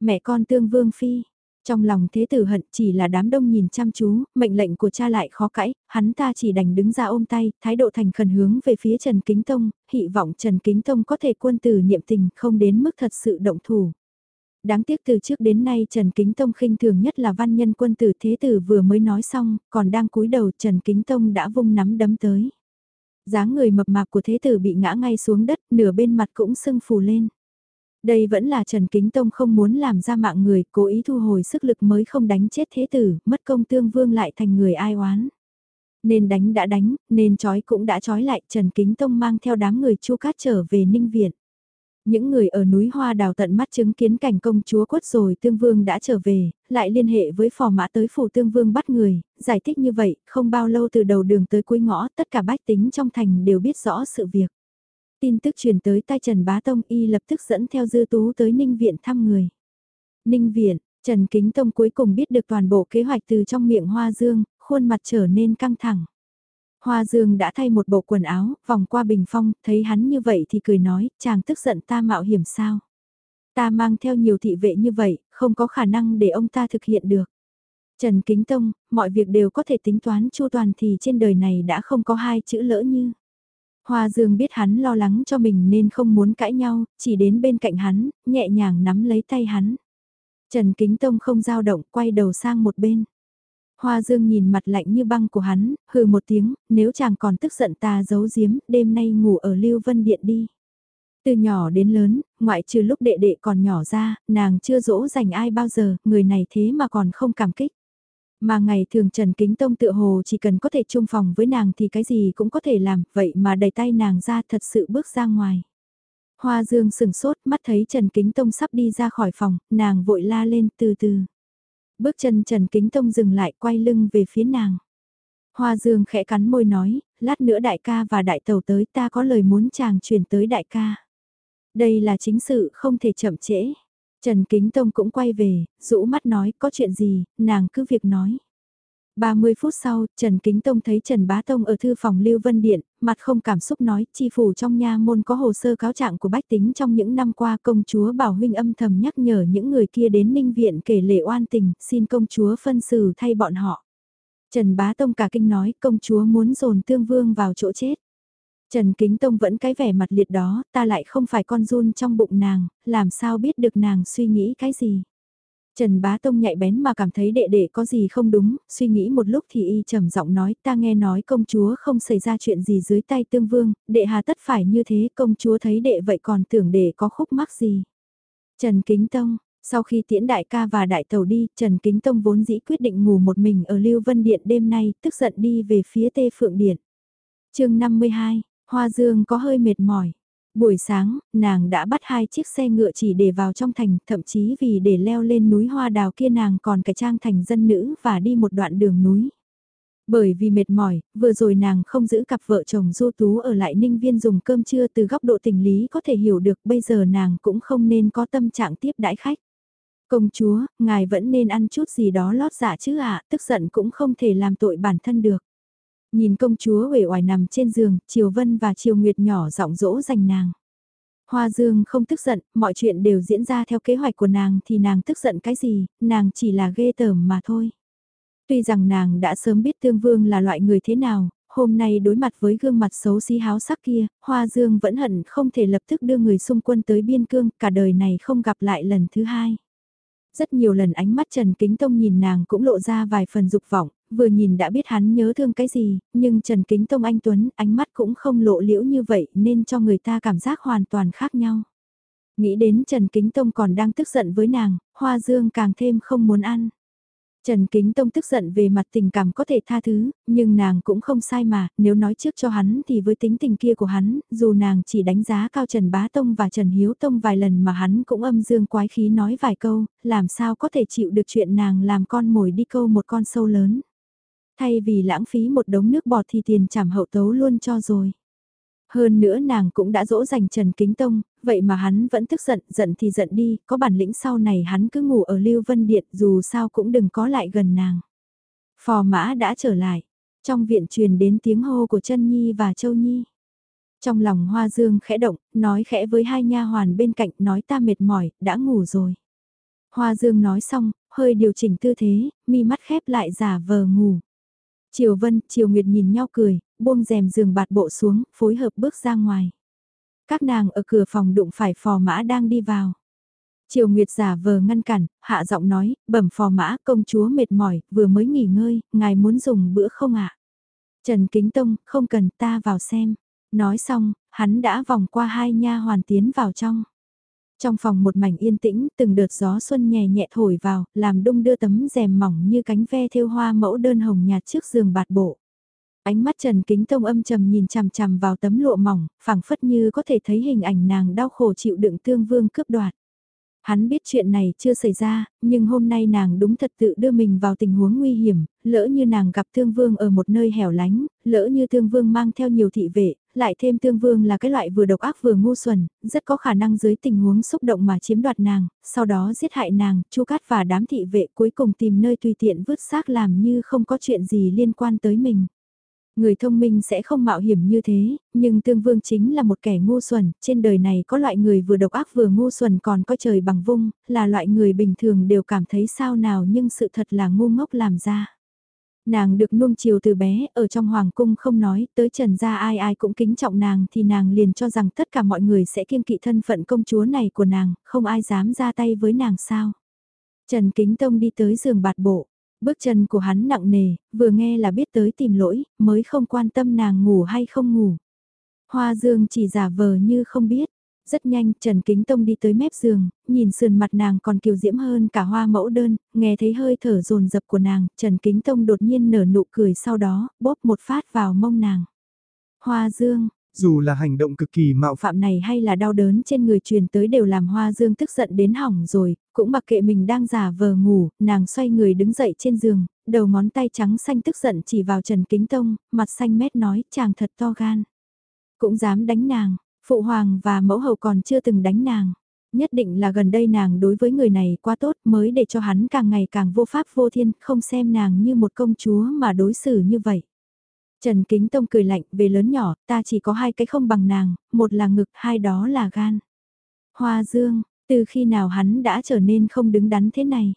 S1: Mẹ con tương vương phi, trong lòng thế tử hận chỉ là đám đông nhìn chăm chú, mệnh lệnh của cha lại khó cãi, hắn ta chỉ đành đứng ra ôm tay, thái độ thành khẩn hướng về phía Trần Kính Tông, hy vọng Trần Kính Tông có thể quân tử niệm tình không đến mức thật sự động thủ đáng tiếc từ trước đến nay Trần Kính Tông khinh thường nhất là văn nhân quân tử thế tử vừa mới nói xong, còn đang cúi đầu Trần Kính Tông đã vung nắm đấm tới. dáng người mập mạp của thế tử bị ngã ngay xuống đất, nửa bên mặt cũng sưng phù lên. Đây vẫn là Trần Kính Tông không muốn làm ra mạng người, cố ý thu hồi sức lực mới không đánh chết thế tử, mất công tương vương lại thành người ai oán. Nên đánh đã đánh, nên trói cũng đã trói lại, Trần Kính Tông mang theo đám người chu cát trở về Ninh Viện. Những người ở núi Hoa đào tận mắt chứng kiến cảnh công chúa quất rồi Tương Vương đã trở về, lại liên hệ với phò mã tới phủ Tương Vương bắt người, giải thích như vậy, không bao lâu từ đầu đường tới cuối ngõ tất cả bách tính trong thành đều biết rõ sự việc. Tin tức truyền tới tay Trần Bá Tông y lập tức dẫn theo dư tú tới Ninh Viện thăm người. Ninh Viện, Trần Kính Tông cuối cùng biết được toàn bộ kế hoạch từ trong miệng Hoa Dương, khuôn mặt trở nên căng thẳng. Hoa Dương đã thay một bộ quần áo, vòng qua bình phong, thấy hắn như vậy thì cười nói, chàng tức giận ta mạo hiểm sao. Ta mang theo nhiều thị vệ như vậy, không có khả năng để ông ta thực hiện được. Trần Kính Tông, mọi việc đều có thể tính toán chu toàn thì trên đời này đã không có hai chữ lỡ như. Hoa Dương biết hắn lo lắng cho mình nên không muốn cãi nhau, chỉ đến bên cạnh hắn, nhẹ nhàng nắm lấy tay hắn. Trần Kính Tông không giao động, quay đầu sang một bên. Hoa Dương nhìn mặt lạnh như băng của hắn, hừ một tiếng, nếu chàng còn tức giận ta giấu giếm, đêm nay ngủ ở Lưu Vân Điện đi. Từ nhỏ đến lớn, ngoại trừ lúc đệ đệ còn nhỏ ra, nàng chưa dỗ dành ai bao giờ, người này thế mà còn không cảm kích. Mà ngày thường Trần Kính Tông tự hồ chỉ cần có thể chung phòng với nàng thì cái gì cũng có thể làm, vậy mà đẩy tay nàng ra thật sự bước ra ngoài. Hoa Dương sừng sốt, mắt thấy Trần Kính Tông sắp đi ra khỏi phòng, nàng vội la lên từ từ. Bước chân Trần Kính Tông dừng lại quay lưng về phía nàng. Hoa Dương khẽ cắn môi nói, lát nữa đại ca và đại tàu tới ta có lời muốn chàng truyền tới đại ca. Đây là chính sự không thể chậm trễ. Trần Kính Tông cũng quay về, rũ mắt nói có chuyện gì, nàng cứ việc nói. 30 phút sau, Trần Kính Tông thấy Trần Bá Tông ở thư phòng Lưu Vân Điện, mặt không cảm xúc nói, chi phủ trong nha môn có hồ sơ cáo trạng của bách tính trong những năm qua công chúa Bảo Huynh âm thầm nhắc nhở những người kia đến Ninh Viện kể lệ oan tình, xin công chúa phân xử thay bọn họ. Trần Bá Tông cả kinh nói công chúa muốn dồn tương vương vào chỗ chết. Trần Kính Tông vẫn cái vẻ mặt liệt đó, ta lại không phải con run trong bụng nàng, làm sao biết được nàng suy nghĩ cái gì. Trần Bá Tông nhạy bén mà cảm thấy đệ đệ có gì không đúng, suy nghĩ một lúc thì y trầm giọng nói ta nghe nói công chúa không xảy ra chuyện gì dưới tay tương vương, đệ hà tất phải như thế công chúa thấy đệ vậy còn tưởng đệ có khúc mắc gì. Trần Kính Tông, sau khi tiễn đại ca và đại tàu đi, Trần Kính Tông vốn dĩ quyết định ngủ một mình ở Lưu Vân Điện đêm nay, tức giận đi về phía Tê Phượng Điện. chương 52, Hoa Dương có hơi mệt mỏi. Buổi sáng, nàng đã bắt hai chiếc xe ngựa chỉ để vào trong thành, thậm chí vì để leo lên núi hoa đào kia nàng còn cải trang thành dân nữ và đi một đoạn đường núi. Bởi vì mệt mỏi, vừa rồi nàng không giữ cặp vợ chồng du tú ở lại ninh viên dùng cơm trưa từ góc độ tình lý có thể hiểu được bây giờ nàng cũng không nên có tâm trạng tiếp đãi khách. Công chúa, ngài vẫn nên ăn chút gì đó lót dạ chứ ạ, tức giận cũng không thể làm tội bản thân được. Nhìn công chúa uể oải nằm trên giường, Triều Vân và Triều Nguyệt nhỏ giọng dỗ dành nàng. Hoa Dương không tức giận, mọi chuyện đều diễn ra theo kế hoạch của nàng thì nàng tức giận cái gì, nàng chỉ là ghê tởm mà thôi. Tuy rằng nàng đã sớm biết Tương Vương là loại người thế nào, hôm nay đối mặt với gương mặt xấu xí háo sắc kia, Hoa Dương vẫn hận không thể lập tức đưa người xung quân tới biên cương, cả đời này không gặp lại lần thứ hai. Rất nhiều lần ánh mắt Trần Kính Tông nhìn nàng cũng lộ ra vài phần dục vọng, vừa nhìn đã biết hắn nhớ thương cái gì, nhưng Trần Kính Tông anh Tuấn ánh mắt cũng không lộ liễu như vậy nên cho người ta cảm giác hoàn toàn khác nhau. Nghĩ đến Trần Kính Tông còn đang tức giận với nàng, Hoa Dương càng thêm không muốn ăn. Trần Kính Tông tức giận về mặt tình cảm có thể tha thứ, nhưng nàng cũng không sai mà, nếu nói trước cho hắn thì với tính tình kia của hắn, dù nàng chỉ đánh giá cao Trần Bá Tông và Trần Hiếu Tông vài lần mà hắn cũng âm dương quái khí nói vài câu, làm sao có thể chịu được chuyện nàng làm con mồi đi câu một con sâu lớn. Thay vì lãng phí một đống nước bọt thì tiền trảm hậu tấu luôn cho rồi. Hơn nữa nàng cũng đã dỗ dành Trần Kính Tông, vậy mà hắn vẫn tức giận, giận thì giận đi, có bản lĩnh sau này hắn cứ ngủ ở Lưu Vân Điện dù sao cũng đừng có lại gần nàng. Phò mã đã trở lại, trong viện truyền đến tiếng hô của chân Nhi và Châu Nhi. Trong lòng Hoa Dương khẽ động, nói khẽ với hai nha hoàn bên cạnh nói ta mệt mỏi, đã ngủ rồi. Hoa Dương nói xong, hơi điều chỉnh tư thế, mi mắt khép lại giả vờ ngủ. Triều Vân, Triều Nguyệt nhìn nhau cười, buông rèm giường bạt bộ xuống, phối hợp bước ra ngoài. Các nàng ở cửa phòng đụng phải phò mã đang đi vào. Triều Nguyệt giả vờ ngăn cản, hạ giọng nói, bẩm phò mã, công chúa mệt mỏi, vừa mới nghỉ ngơi, ngài muốn dùng bữa không ạ? Trần Kính Tông, không cần ta vào xem. Nói xong, hắn đã vòng qua hai nha hoàn tiến vào trong. Trong phòng một mảnh yên tĩnh, từng đợt gió xuân nhẹ nhẹ thổi vào, làm đung đưa tấm rèm mỏng như cánh ve thêu hoa mẫu đơn hồng nhạt trước giường bạt bộ. Ánh mắt Trần Kính Tông âm trầm nhìn chằm chằm vào tấm lụa mỏng, phảng phất như có thể thấy hình ảnh nàng đau khổ chịu đựng tương vương cướp đoạt. Hắn biết chuyện này chưa xảy ra, nhưng hôm nay nàng đúng thật tự đưa mình vào tình huống nguy hiểm, lỡ như nàng gặp thương vương ở một nơi hẻo lánh, lỡ như thương vương mang theo nhiều thị vệ, lại thêm thương vương là cái loại vừa độc ác vừa ngu xuẩn, rất có khả năng dưới tình huống xúc động mà chiếm đoạt nàng, sau đó giết hại nàng, chu cát và đám thị vệ cuối cùng tìm nơi tùy tiện vứt xác làm như không có chuyện gì liên quan tới mình. Người thông minh sẽ không mạo hiểm như thế, nhưng tương vương chính là một kẻ ngu xuẩn, trên đời này có loại người vừa độc ác vừa ngu xuẩn còn có trời bằng vung, là loại người bình thường đều cảm thấy sao nào nhưng sự thật là ngu ngốc làm ra. Nàng được nuông chiều từ bé, ở trong hoàng cung không nói, tới trần gia ai ai cũng kính trọng nàng thì nàng liền cho rằng tất cả mọi người sẽ kiêng kỵ thân phận công chúa này của nàng, không ai dám ra tay với nàng sao. Trần Kính Tông đi tới giường bạt bộ, bước chân của hắn nặng nề, vừa nghe là biết tới tìm lỗi, mới không quan tâm nàng ngủ hay không ngủ. Hoa Dương chỉ giả vờ như không biết, rất nhanh, Trần Kính Tông đi tới mép giường, nhìn sườn mặt nàng còn kiều diễm hơn cả hoa mẫu đơn, nghe thấy hơi thở rồn rập của nàng, Trần Kính Tông đột nhiên nở nụ cười sau đó, bóp một phát vào mông nàng. Hoa Dương,
S2: dù là hành động cực kỳ mạo
S1: phạm này hay là đau đớn trên người truyền tới đều làm Hoa Dương tức giận đến hỏng rồi, cũng mặc kệ mình đang giả vờ ngủ, nàng xoay người đứng dậy trên giường, đầu ngón tay trắng xanh tức giận chỉ vào Trần Kính Tông, mặt xanh mét nói chàng thật to gan. Cũng dám đánh nàng, Phụ hoàng và mẫu hậu còn chưa từng đánh nàng. Nhất định là gần đây nàng đối với người này quá tốt mới để cho hắn càng ngày càng vô pháp vô thiên, không xem nàng như một công chúa mà đối xử như vậy. Trần Kính Tông cười lạnh về lớn nhỏ, ta chỉ có hai cái không bằng nàng, một là ngực, hai đó là gan. Hoa Dương, từ khi nào hắn đã trở nên không đứng đắn thế này?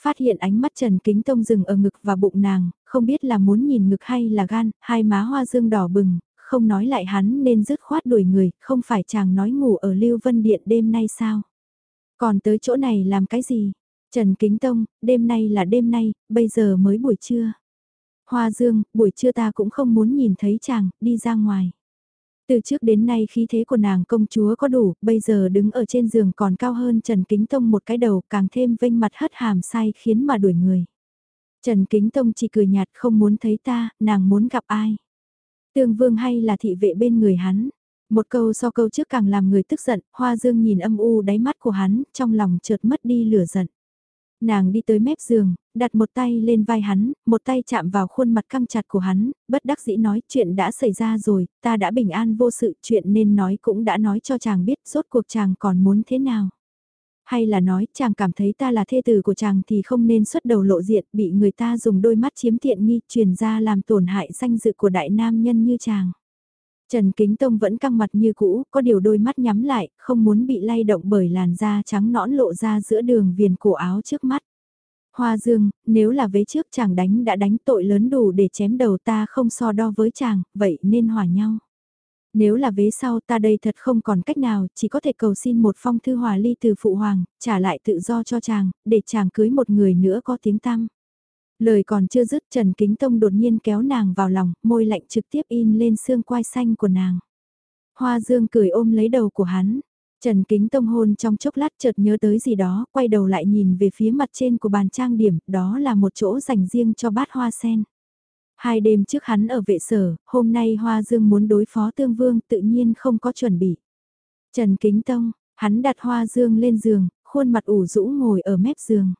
S1: Phát hiện ánh mắt Trần Kính Tông dừng ở ngực và bụng nàng, không biết là muốn nhìn ngực hay là gan, hai má hoa dương đỏ bừng, không nói lại hắn nên dứt khoát đuổi người, không phải chàng nói ngủ ở Lưu Vân Điện đêm nay sao? Còn tới chỗ này làm cái gì? Trần Kính Tông, đêm nay là đêm nay, bây giờ mới buổi trưa. Hoa Dương, buổi trưa ta cũng không muốn nhìn thấy chàng, đi ra ngoài. Từ trước đến nay khí thế của nàng công chúa có đủ, bây giờ đứng ở trên giường còn cao hơn Trần Kính Tông một cái đầu càng thêm vênh mặt hất hàm sai khiến mà đuổi người. Trần Kính Tông chỉ cười nhạt không muốn thấy ta, nàng muốn gặp ai. Tương vương hay là thị vệ bên người hắn. Một câu sau câu trước càng làm người tức giận, hoa dương nhìn âm u đáy mắt của hắn, trong lòng chợt mất đi lửa giận. Nàng đi tới mép giường, đặt một tay lên vai hắn, một tay chạm vào khuôn mặt căng chặt của hắn, bất đắc dĩ nói chuyện đã xảy ra rồi, ta đã bình an vô sự chuyện nên nói cũng đã nói cho chàng biết rốt cuộc chàng còn muốn thế nào. Hay là nói chàng cảm thấy ta là thê tử của chàng thì không nên xuất đầu lộ diện bị người ta dùng đôi mắt chiếm tiện nghi truyền ra làm tổn hại danh dự của đại nam nhân như chàng. Trần Kính Tông vẫn căng mặt như cũ, có điều đôi mắt nhắm lại, không muốn bị lay động bởi làn da trắng nõn lộ ra giữa đường viền cổ áo trước mắt. Hoa Dương, nếu là vế trước chàng đánh đã đánh tội lớn đủ để chém đầu ta không so đo với chàng, vậy nên hòa nhau. Nếu là vế sau ta đây thật không còn cách nào, chỉ có thể cầu xin một phong thư hòa ly từ phụ hoàng, trả lại tự do cho chàng, để chàng cưới một người nữa có tiếng tăm. Lời còn chưa dứt Trần Kính Tông đột nhiên kéo nàng vào lòng, môi lạnh trực tiếp in lên xương quai xanh của nàng. Hoa Dương cười ôm lấy đầu của hắn. Trần Kính Tông hôn trong chốc lát chợt nhớ tới gì đó, quay đầu lại nhìn về phía mặt trên của bàn trang điểm, đó là một chỗ dành riêng cho bát hoa sen. Hai đêm trước hắn ở vệ sở, hôm nay Hoa Dương muốn đối phó Tương Vương tự nhiên không có chuẩn bị. Trần Kính Tông, hắn đặt Hoa Dương lên giường, khuôn mặt ủ rũ ngồi ở mép giường.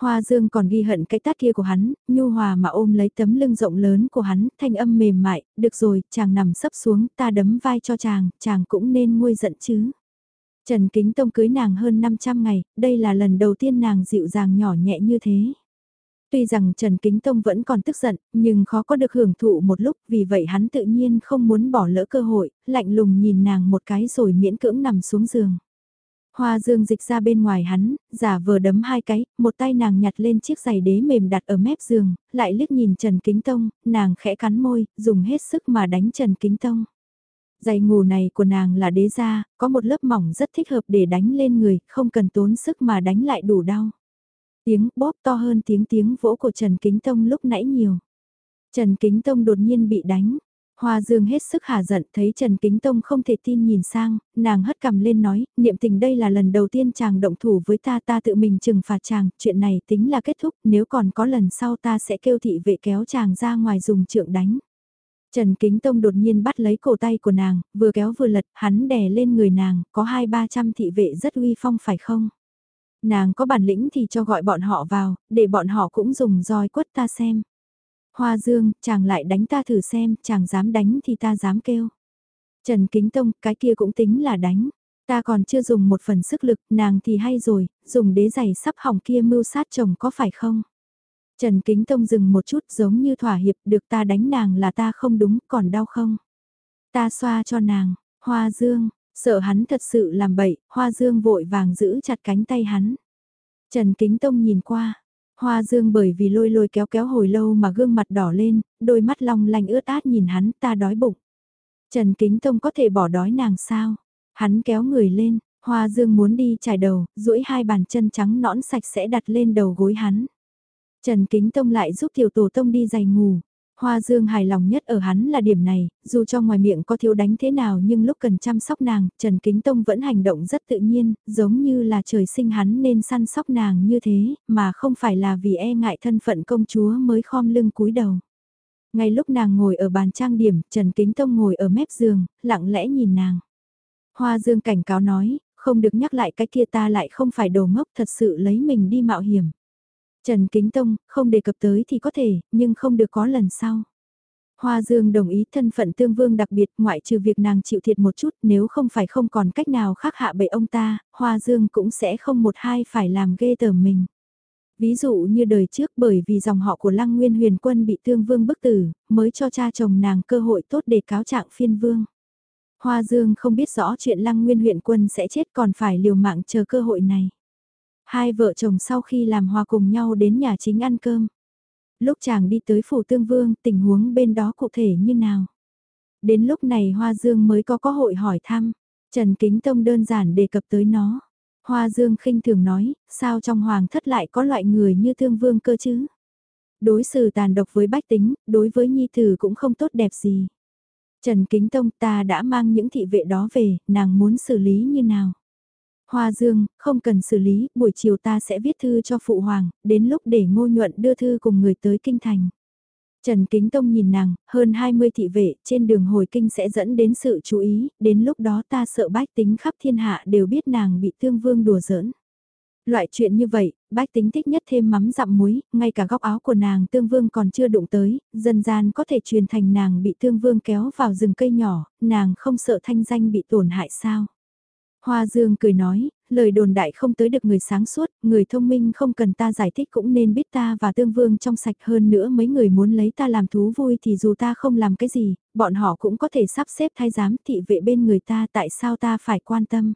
S1: Hoa Dương còn ghi hận cái tát kia của hắn, nhu hòa mà ôm lấy tấm lưng rộng lớn của hắn, thanh âm mềm mại, được rồi, chàng nằm sấp xuống, ta đấm vai cho chàng, chàng cũng nên nguôi giận chứ. Trần Kính Tông cưới nàng hơn 500 ngày, đây là lần đầu tiên nàng dịu dàng nhỏ nhẹ như thế. Tuy rằng Trần Kính Tông vẫn còn tức giận, nhưng khó có được hưởng thụ một lúc, vì vậy hắn tự nhiên không muốn bỏ lỡ cơ hội, lạnh lùng nhìn nàng một cái rồi miễn cưỡng nằm xuống giường. Hoa dương dịch ra bên ngoài hắn, giả vờ đấm hai cái, một tay nàng nhặt lên chiếc giày đế mềm đặt ở mép giường, lại liếc nhìn Trần Kính Tông, nàng khẽ cắn môi, dùng hết sức mà đánh Trần Kính Tông. Giày ngủ này của nàng là đế da, có một lớp mỏng rất thích hợp để đánh lên người, không cần tốn sức mà đánh lại đủ đau. Tiếng bóp to hơn tiếng tiếng vỗ của Trần Kính Tông lúc nãy nhiều. Trần Kính Tông đột nhiên bị đánh. Hoa Dương hết sức hà giận thấy Trần Kính Tông không thể tin nhìn sang, nàng hất cầm lên nói, niệm tình đây là lần đầu tiên chàng động thủ với ta ta tự mình trừng phạt chàng, chuyện này tính là kết thúc, nếu còn có lần sau ta sẽ kêu thị vệ kéo chàng ra ngoài dùng trượng đánh. Trần Kính Tông đột nhiên bắt lấy cổ tay của nàng, vừa kéo vừa lật, hắn đè lên người nàng, có hai ba trăm thị vệ rất uy phong phải không? Nàng có bản lĩnh thì cho gọi bọn họ vào, để bọn họ cũng dùng roi quất ta xem. Hoa Dương, chàng lại đánh ta thử xem, chàng dám đánh thì ta dám kêu. Trần Kính Tông, cái kia cũng tính là đánh. Ta còn chưa dùng một phần sức lực, nàng thì hay rồi, dùng đế giày sắp hỏng kia mưu sát chồng có phải không? Trần Kính Tông dừng một chút giống như thỏa hiệp được ta đánh nàng là ta không đúng còn đau không? Ta xoa cho nàng, Hoa Dương, sợ hắn thật sự làm bậy, Hoa Dương vội vàng giữ chặt cánh tay hắn. Trần Kính Tông nhìn qua, Hoa Dương bởi vì lôi lôi kéo kéo hồi lâu mà gương mặt đỏ lên, đôi mắt long lanh ướt át nhìn hắn ta đói bụng. Trần Kính Tông có thể bỏ đói nàng sao? Hắn kéo người lên, Hoa Dương muốn đi trải đầu, duỗi hai bàn chân trắng nõn sạch sẽ đặt lên đầu gối hắn. Trần Kính Tông lại giúp tiểu tổ tông đi giày ngủ. Hoa Dương hài lòng nhất ở hắn là điểm này, dù cho ngoài miệng có thiếu đánh thế nào nhưng lúc cần chăm sóc nàng, Trần Kính Tông vẫn hành động rất tự nhiên, giống như là trời sinh hắn nên săn sóc nàng như thế, mà không phải là vì e ngại thân phận công chúa mới khom lưng cúi đầu. Ngay lúc nàng ngồi ở bàn trang điểm, Trần Kính Tông ngồi ở mép giường, lặng lẽ nhìn nàng. Hoa Dương cảnh cáo nói, không được nhắc lại cái kia ta lại không phải đồ ngốc thật sự lấy mình đi mạo hiểm. Trần Kính Tông, không đề cập tới thì có thể, nhưng không được có lần sau. Hoa Dương đồng ý thân phận tương vương đặc biệt ngoại trừ việc nàng chịu thiệt một chút nếu không phải không còn cách nào khác hạ bệ ông ta, Hoa Dương cũng sẽ không một hai phải làm ghê tởm mình. Ví dụ như đời trước bởi vì dòng họ của Lăng Nguyên huyền quân bị tương vương bức tử, mới cho cha chồng nàng cơ hội tốt để cáo trạng phiên vương. Hoa Dương không biết rõ chuyện Lăng Nguyên huyện quân sẽ chết còn phải liều mạng chờ cơ hội này. Hai vợ chồng sau khi làm hòa cùng nhau đến nhà chính ăn cơm. Lúc chàng đi tới phủ tương vương, tình huống bên đó cụ thể như nào? Đến lúc này Hoa Dương mới có cơ hội hỏi thăm. Trần Kính Tông đơn giản đề cập tới nó. Hoa Dương khinh thường nói, sao trong hoàng thất lại có loại người như thương vương cơ chứ? Đối xử tàn độc với bách tính, đối với nhi tử cũng không tốt đẹp gì. Trần Kính Tông ta đã mang những thị vệ đó về, nàng muốn xử lý như nào? Hoa Dương, không cần xử lý, buổi chiều ta sẽ viết thư cho Phụ Hoàng, đến lúc để ngô nhuận đưa thư cùng người tới Kinh Thành. Trần Kính Tông nhìn nàng, hơn 20 thị vệ, trên đường hồi kinh sẽ dẫn đến sự chú ý, đến lúc đó ta sợ bách tính khắp thiên hạ đều biết nàng bị thương vương đùa giỡn. Loại chuyện như vậy, bách tính thích nhất thêm mắm dặm muối, ngay cả góc áo của nàng tương vương còn chưa đụng tới, dân gian có thể truyền thành nàng bị tương vương kéo vào rừng cây nhỏ, nàng không sợ thanh danh bị tổn hại sao. Hoa Dương cười nói, lời đồn đại không tới được người sáng suốt, người thông minh không cần ta giải thích cũng nên biết ta và tương vương trong sạch hơn nữa mấy người muốn lấy ta làm thú vui thì dù ta không làm cái gì, bọn họ cũng có thể sắp xếp thay giám thị vệ bên người ta tại sao ta phải quan tâm.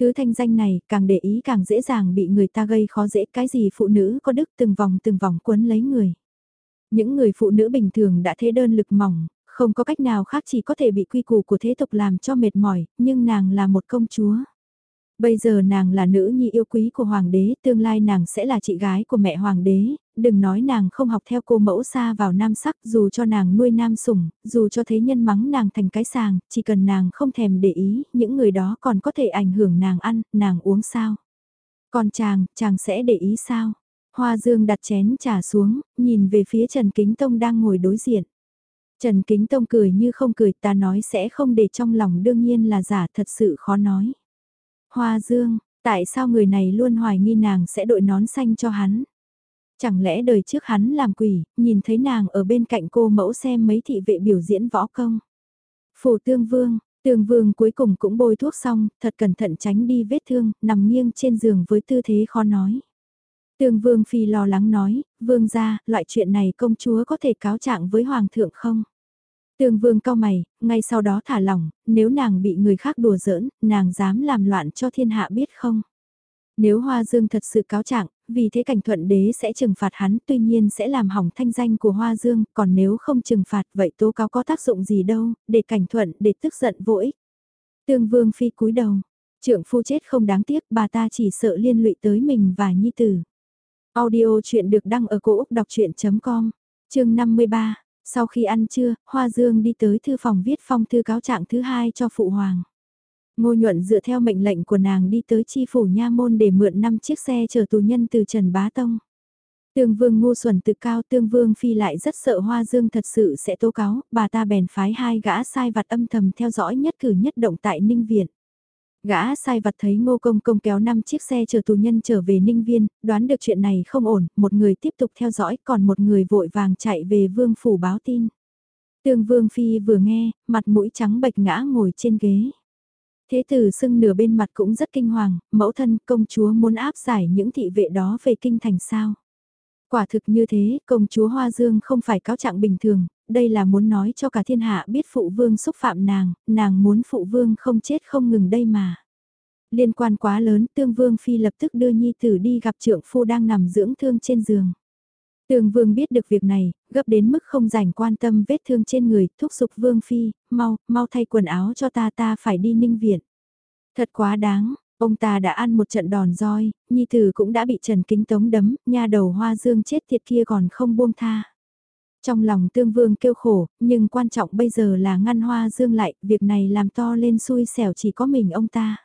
S1: Thứ thanh danh này càng để ý càng dễ dàng bị người ta gây khó dễ cái gì phụ nữ có đức từng vòng từng vòng quấn lấy người. Những người phụ nữ bình thường đã thế đơn lực mỏng, không có cách nào khác chỉ có thể bị quy củ của thế tục làm cho mệt mỏi, nhưng nàng là một công chúa. Bây giờ nàng là nữ nhi yêu quý của hoàng đế, tương lai nàng sẽ là chị gái của mẹ hoàng đế, đừng nói nàng không học theo cô mẫu xa vào nam sắc dù cho nàng nuôi nam sủng, dù cho thế nhân mắng nàng thành cái sàng, chỉ cần nàng không thèm để ý, những người đó còn có thể ảnh hưởng nàng ăn, nàng uống sao. Còn chàng, chàng sẽ để ý sao? Hoa Dương đặt chén trà xuống, nhìn về phía Trần Kính Tông đang ngồi đối diện. Trần Kính Tông cười như không cười ta nói sẽ không để trong lòng đương nhiên là giả thật sự khó nói. Hoa Dương, tại sao người này luôn hoài nghi nàng sẽ đội nón xanh cho hắn? Chẳng lẽ đời trước hắn làm quỷ, nhìn thấy nàng ở bên cạnh cô mẫu xem mấy thị vệ biểu diễn võ công? Phủ tương vương, tương vương cuối cùng cũng bôi thuốc xong, thật cẩn thận tránh đi vết thương, nằm nghiêng trên giường với tư thế khó nói. Tương Vương Phi lo lắng nói, Vương ra, loại chuyện này công chúa có thể cáo trạng với Hoàng thượng không? Tương Vương cao mày, ngay sau đó thả lỏng, nếu nàng bị người khác đùa giỡn, nàng dám làm loạn cho thiên hạ biết không? Nếu Hoa Dương thật sự cáo trạng, vì thế cảnh thuận đế sẽ trừng phạt hắn tuy nhiên sẽ làm hỏng thanh danh của Hoa Dương, còn nếu không trừng phạt vậy tố cáo có tác dụng gì đâu, để cảnh thuận để tức giận vô ích. Tương Vương Phi cúi đầu, trưởng phu chết không đáng tiếc bà ta chỉ sợ liên lụy tới mình và nhi tử. Audio chuyện được đăng ở cổ Úc đọc chuyện.com, chương 53, sau khi ăn trưa, Hoa Dương đi tới thư phòng viết phong thư cáo trạng thứ hai cho Phụ Hoàng. Ngô nhuận dựa theo mệnh lệnh của nàng đi tới chi phủ nha môn để mượn 5 chiếc xe chở tù nhân từ Trần Bá Tông. Tương vương ngu xuẩn tự cao tương vương phi lại rất sợ Hoa Dương thật sự sẽ tố cáo, bà ta bèn phái hai gã sai vặt âm thầm theo dõi nhất cử nhất động tại Ninh Viện. Gã sai vặt thấy ngô công công kéo 5 chiếc xe chở tù nhân trở về Ninh Viên, đoán được chuyện này không ổn, một người tiếp tục theo dõi còn một người vội vàng chạy về vương phủ báo tin. Tương vương phi vừa nghe, mặt mũi trắng bệch ngã ngồi trên ghế. Thế tử sưng nửa bên mặt cũng rất kinh hoàng, mẫu thân công chúa muốn áp giải những thị vệ đó về kinh thành sao. Quả thực như thế, công chúa Hoa Dương không phải cáo trạng bình thường, đây là muốn nói cho cả thiên hạ biết phụ vương xúc phạm nàng, nàng muốn phụ vương không chết không ngừng đây mà. Liên quan quá lớn, tương vương phi lập tức đưa nhi tử đi gặp trượng phu đang nằm dưỡng thương trên giường. Tương vương biết được việc này, gấp đến mức không rảnh quan tâm vết thương trên người, thúc giục vương phi, mau, mau thay quần áo cho ta ta phải đi ninh viện. Thật quá đáng, ông ta đã ăn một trận đòn roi, nhi tử cũng đã bị Trần Kính Tống đấm, nha đầu hoa dương chết thiệt kia còn không buông tha. Trong lòng tương vương kêu khổ, nhưng quan trọng bây giờ là ngăn hoa dương lại, việc này làm to lên xui xẻo chỉ có mình ông ta.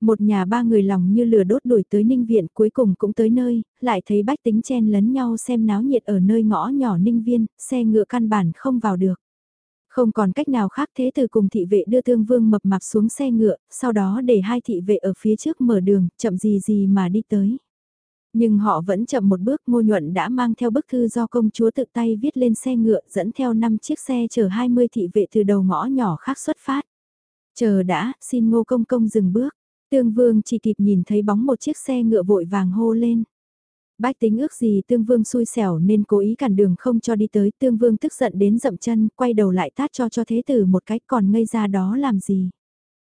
S1: Một nhà ba người lòng như lửa đốt đuổi tới ninh viện cuối cùng cũng tới nơi, lại thấy bách tính chen lấn nhau xem náo nhiệt ở nơi ngõ nhỏ ninh viên, xe ngựa căn bản không vào được. Không còn cách nào khác thế từ cùng thị vệ đưa tương vương mập mạp xuống xe ngựa, sau đó để hai thị vệ ở phía trước mở đường, chậm gì gì mà đi tới. Nhưng họ vẫn chậm một bước ngô nhuận đã mang theo bức thư do công chúa tự tay viết lên xe ngựa dẫn theo 5 chiếc xe chở 20 thị vệ từ đầu ngõ nhỏ khác xuất phát. Chờ đã, xin ngô công công dừng bước. Tương Vương chỉ kịp nhìn thấy bóng một chiếc xe ngựa vội vàng hô lên. Bách tính ước gì Tương Vương xui xẻo nên cố ý cản đường không cho đi tới. Tương Vương tức giận đến dậm chân, quay đầu lại tát cho cho thế tử một cách còn ngây ra đó làm gì.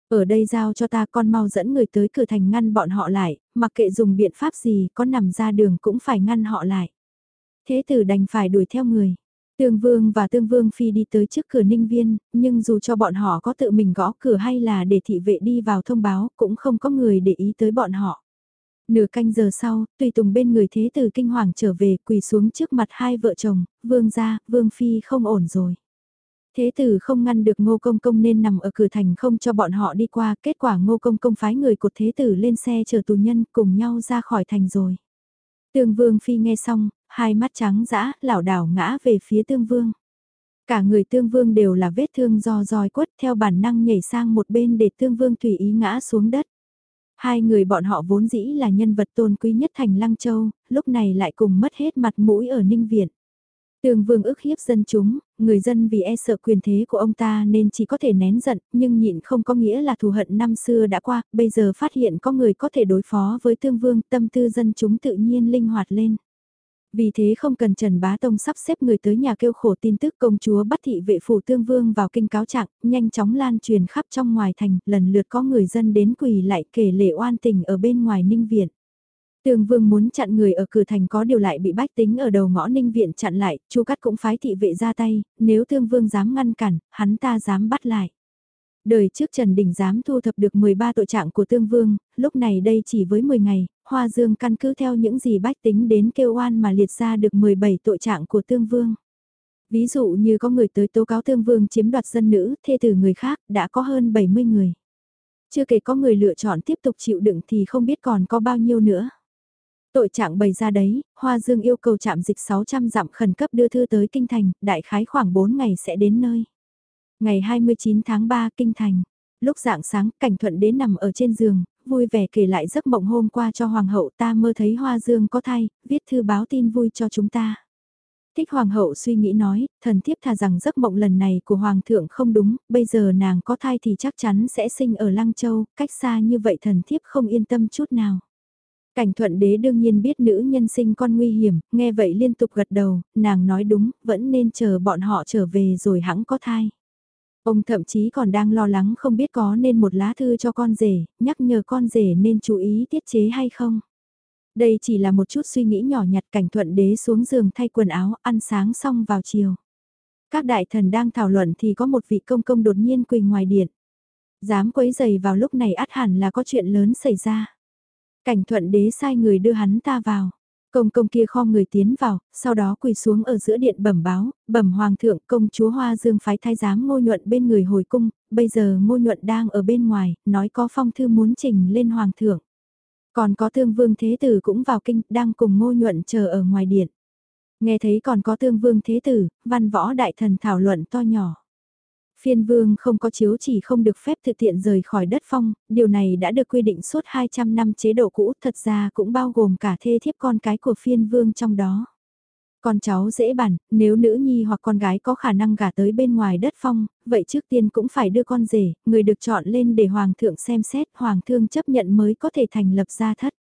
S1: Ở đây giao cho ta con mau dẫn người tới cửa thành ngăn bọn họ lại, mặc kệ dùng biện pháp gì, có nằm ra đường cũng phải ngăn họ lại. Thế tử đành phải đuổi theo người. Tương Vương và Tương Vương Phi đi tới trước cửa ninh viên, nhưng dù cho bọn họ có tự mình gõ cửa hay là để thị vệ đi vào thông báo, cũng không có người để ý tới bọn họ. Nửa canh giờ sau, tùy tùng bên người thế tử kinh hoàng trở về quỳ xuống trước mặt hai vợ chồng, Vương gia, Vương Phi không ổn rồi. Thế tử không ngăn được ngô công công nên nằm ở cửa thành không cho bọn họ đi qua, kết quả ngô công công phái người cột thế tử lên xe chờ tù nhân cùng nhau ra khỏi thành rồi. Tương vương phi nghe xong, hai mắt trắng dã, lảo đảo ngã về phía tương vương. Cả người tương vương đều là vết thương do roi quất theo bản năng nhảy sang một bên để tương vương tùy ý ngã xuống đất. Hai người bọn họ vốn dĩ là nhân vật tôn quý nhất thành Lăng Châu, lúc này lại cùng mất hết mặt mũi ở Ninh Viện. Tường vương ức hiếp dân chúng, người dân vì e sợ quyền thế của ông ta nên chỉ có thể nén giận, nhưng nhịn không có nghĩa là thù hận năm xưa đã qua, bây giờ phát hiện có người có thể đối phó với tương vương, tâm tư dân chúng tự nhiên linh hoạt lên. Vì thế không cần Trần Bá Tông sắp xếp người tới nhà kêu khổ tin tức công chúa bắt thị vệ phủ tương vương vào kinh cáo trạng, nhanh chóng lan truyền khắp trong ngoài thành, lần lượt có người dân đến quỳ lại kể lệ oan tình ở bên ngoài ninh viện. Tường Vương muốn chặn người ở cửa thành có điều lại bị bách tính ở đầu ngõ ninh viện chặn lại, Chu Cắt cũng phái thị vệ ra tay, nếu Tương Vương dám ngăn cản, hắn ta dám bắt lại. Đời trước Trần Đình dám thu thập được 13 tội trạng của Tương Vương, lúc này đây chỉ với 10 ngày, Hoa Dương căn cứ theo những gì bách tính đến kêu oan mà liệt ra được 17 tội trạng của Tương Vương. Ví dụ như có người tới tố cáo Tương Vương chiếm đoạt dân nữ, thê tử người khác, đã có hơn 70 người. Chưa kể có người lựa chọn tiếp tục chịu đựng thì không biết còn có bao nhiêu nữa. Tội trạng bày ra đấy, Hoa Dương yêu cầu trạm dịch 600 dặm khẩn cấp đưa thư tới Kinh Thành, đại khái khoảng 4 ngày sẽ đến nơi. Ngày 29 tháng 3 Kinh Thành, lúc dạng sáng cảnh thuận đến nằm ở trên giường, vui vẻ kể lại giấc mộng hôm qua cho Hoàng hậu ta mơ thấy Hoa Dương có thai, viết thư báo tin vui cho chúng ta. Thích Hoàng hậu suy nghĩ nói, thần thiếp thà rằng giấc mộng lần này của Hoàng thượng không đúng, bây giờ nàng có thai thì chắc chắn sẽ sinh ở Lăng Châu, cách xa như vậy thần thiếp không yên tâm chút nào. Cảnh thuận đế đương nhiên biết nữ nhân sinh con nguy hiểm, nghe vậy liên tục gật đầu, nàng nói đúng, vẫn nên chờ bọn họ trở về rồi hãng có thai. Ông thậm chí còn đang lo lắng không biết có nên một lá thư cho con rể, nhắc nhở con rể nên chú ý tiết chế hay không. Đây chỉ là một chút suy nghĩ nhỏ nhặt cảnh thuận đế xuống giường thay quần áo, ăn sáng xong vào chiều. Các đại thần đang thảo luận thì có một vị công công đột nhiên quỳ ngoài điện. Dám quấy giày vào lúc này át hẳn là có chuyện lớn xảy ra. Cảnh thuận đế sai người đưa hắn ta vào. Công công kia kho người tiến vào, sau đó quỳ xuống ở giữa điện bẩm báo, bẩm hoàng thượng công chúa Hoa Dương phái thái giám ngô nhuận bên người hồi cung, bây giờ ngô nhuận đang ở bên ngoài, nói có phong thư muốn trình lên hoàng thượng. Còn có tương vương thế tử cũng vào kinh, đang cùng ngô nhuận chờ ở ngoài điện. Nghe thấy còn có tương vương thế tử, văn võ đại thần thảo luận to nhỏ. Phiên vương không có chiếu chỉ không được phép thực tiện rời khỏi đất phong, điều này đã được quy định suốt 200 năm chế độ cũ thật ra cũng bao gồm cả thê thiếp con cái của phiên vương trong đó. Con cháu dễ bản, nếu nữ nhi hoặc con gái có khả năng gả tới bên ngoài đất phong, vậy trước tiên cũng phải đưa con rể, người được chọn lên để hoàng thượng xem xét, hoàng thương chấp nhận mới có thể thành lập gia thất.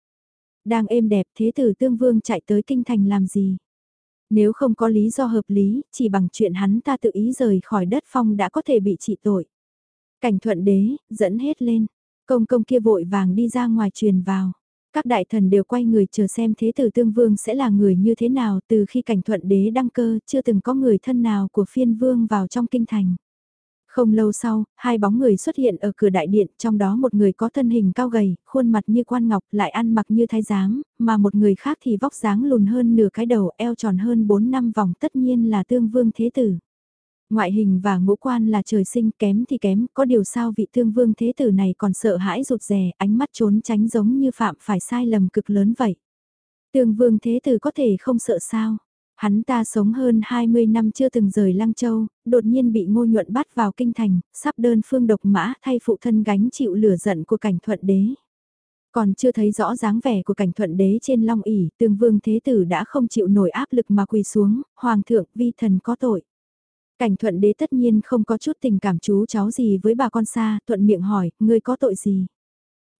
S1: Đang êm đẹp thế tử tương vương chạy tới kinh thành làm gì? Nếu không có lý do hợp lý, chỉ bằng chuyện hắn ta tự ý rời khỏi đất phong đã có thể bị trị tội. Cảnh thuận đế, dẫn hết lên. Công công kia vội vàng đi ra ngoài truyền vào. Các đại thần đều quay người chờ xem thế tử tương vương sẽ là người như thế nào từ khi cảnh thuận đế đăng cơ chưa từng có người thân nào của phiên vương vào trong kinh thành. Không lâu sau, hai bóng người xuất hiện ở cửa đại điện, trong đó một người có thân hình cao gầy, khuôn mặt như quan ngọc, lại ăn mặc như thái giám, mà một người khác thì vóc dáng lùn hơn nửa cái đầu, eo tròn hơn 4 năm vòng, tất nhiên là tương vương thế tử. Ngoại hình và ngũ quan là trời sinh kém thì kém, có điều sao vị tương vương thế tử này còn sợ hãi rụt rè, ánh mắt trốn tránh giống như phạm phải sai lầm cực lớn vậy. Tương vương thế tử có thể không sợ sao? Hắn ta sống hơn 20 năm chưa từng rời Lăng Châu, đột nhiên bị ngô nhuận bắt vào kinh thành, sắp đơn phương độc mã thay phụ thân gánh chịu lửa giận của cảnh thuận đế. Còn chưa thấy rõ dáng vẻ của cảnh thuận đế trên long ỉ, tương vương thế tử đã không chịu nổi áp lực mà quỳ xuống, hoàng thượng vi thần có tội. Cảnh thuận đế tất nhiên không có chút tình cảm chú cháu gì với bà con xa, thuận miệng hỏi, ngươi có tội gì?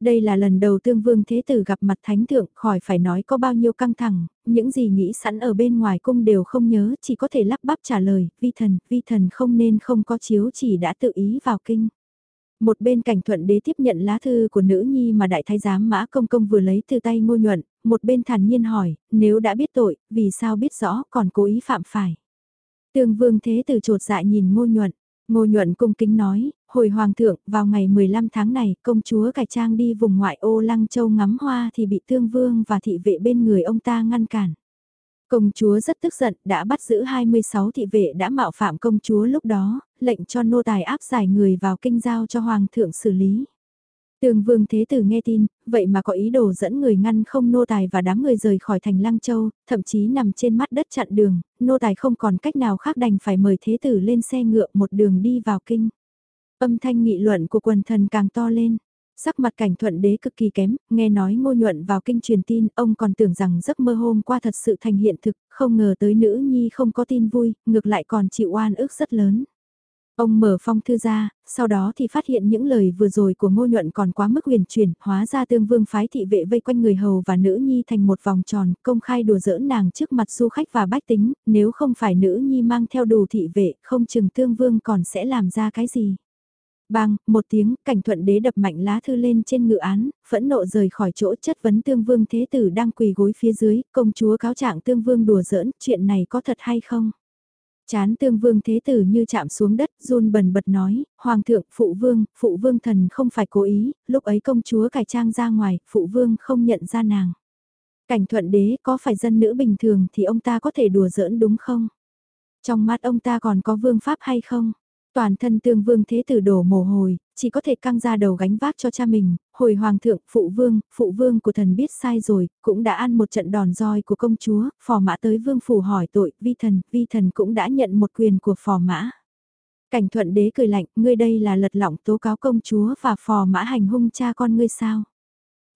S1: Đây là lần đầu tương vương thế tử gặp mặt thánh thượng, khỏi phải nói có bao nhiêu căng thẳng, những gì nghĩ sẵn ở bên ngoài cung đều không nhớ, chỉ có thể lắp bắp trả lời, vi thần, vi thần không nên không có chiếu chỉ đã tự ý vào kinh. Một bên cảnh thuận đế tiếp nhận lá thư của nữ nhi mà đại thái giám mã công công vừa lấy từ tay ngô nhuận, một bên thản nhiên hỏi, nếu đã biết tội, vì sao biết rõ còn cố ý phạm phải. Tương vương thế tử trột dạ nhìn ngô nhuận, ngô nhuận cung kính nói, hồi hoàng thượng, vào ngày 15 tháng này, công chúa cải trang đi vùng ngoại ô lăng châu ngắm hoa thì bị tương vương và thị vệ bên người ông ta ngăn cản. Công chúa rất tức giận, đã bắt giữ 26 thị vệ đã mạo phạm công chúa lúc đó, lệnh cho nô tài áp giải người vào kinh giao cho hoàng thượng xử lý. Tường vương thế tử nghe tin, vậy mà có ý đồ dẫn người ngăn không nô tài và đám người rời khỏi thành Lăng Châu, thậm chí nằm trên mắt đất chặn đường, nô tài không còn cách nào khác đành phải mời thế tử lên xe ngựa một đường đi vào kinh. Âm thanh nghị luận của quần thần càng to lên. Sắc mặt cảnh thuận đế cực kỳ kém, nghe nói ngô nhuận vào kinh truyền tin, ông còn tưởng rằng giấc mơ hôm qua thật sự thành hiện thực, không ngờ tới nữ nhi không có tin vui, ngược lại còn chịu oan ức rất lớn. Ông mở phong thư ra, sau đó thì phát hiện những lời vừa rồi của ngô nhuận còn quá mức huyền chuyển, hóa ra tương vương phái thị vệ vây quanh người hầu và nữ nhi thành một vòng tròn, công khai đùa giỡn nàng trước mặt du khách và bách tính, nếu không phải nữ nhi mang theo đồ thị vệ, không chừng tương vương còn sẽ làm ra cái gì. Bang, một tiếng, cảnh thuận đế đập mạnh lá thư lên trên ngự án, phẫn nộ rời khỏi chỗ chất vấn tương vương thế tử đang quỳ gối phía dưới, công chúa cáo trạng tương vương đùa giỡn, chuyện này có thật hay không? Chán tương vương thế tử như chạm xuống đất, run bần bật nói, Hoàng thượng, phụ vương, phụ vương thần không phải cố ý, lúc ấy công chúa cải trang ra ngoài, phụ vương không nhận ra nàng. Cảnh thuận đế có phải dân nữ bình thường thì ông ta có thể đùa giỡn đúng không? Trong mắt ông ta còn có vương pháp hay không? Toàn thân tương vương thế tử đổ mồ hôi, chỉ có thể căng ra đầu gánh vác cho cha mình, hồi hoàng thượng, phụ vương, phụ vương của thần biết sai rồi, cũng đã ăn một trận đòn roi của công chúa, phò mã tới vương phủ hỏi tội, vi thần, vi thần cũng đã nhận một quyền của phò mã. Cảnh thuận đế cười lạnh, ngươi đây là lật lọng tố cáo công chúa và phò mã hành hung cha con ngươi sao.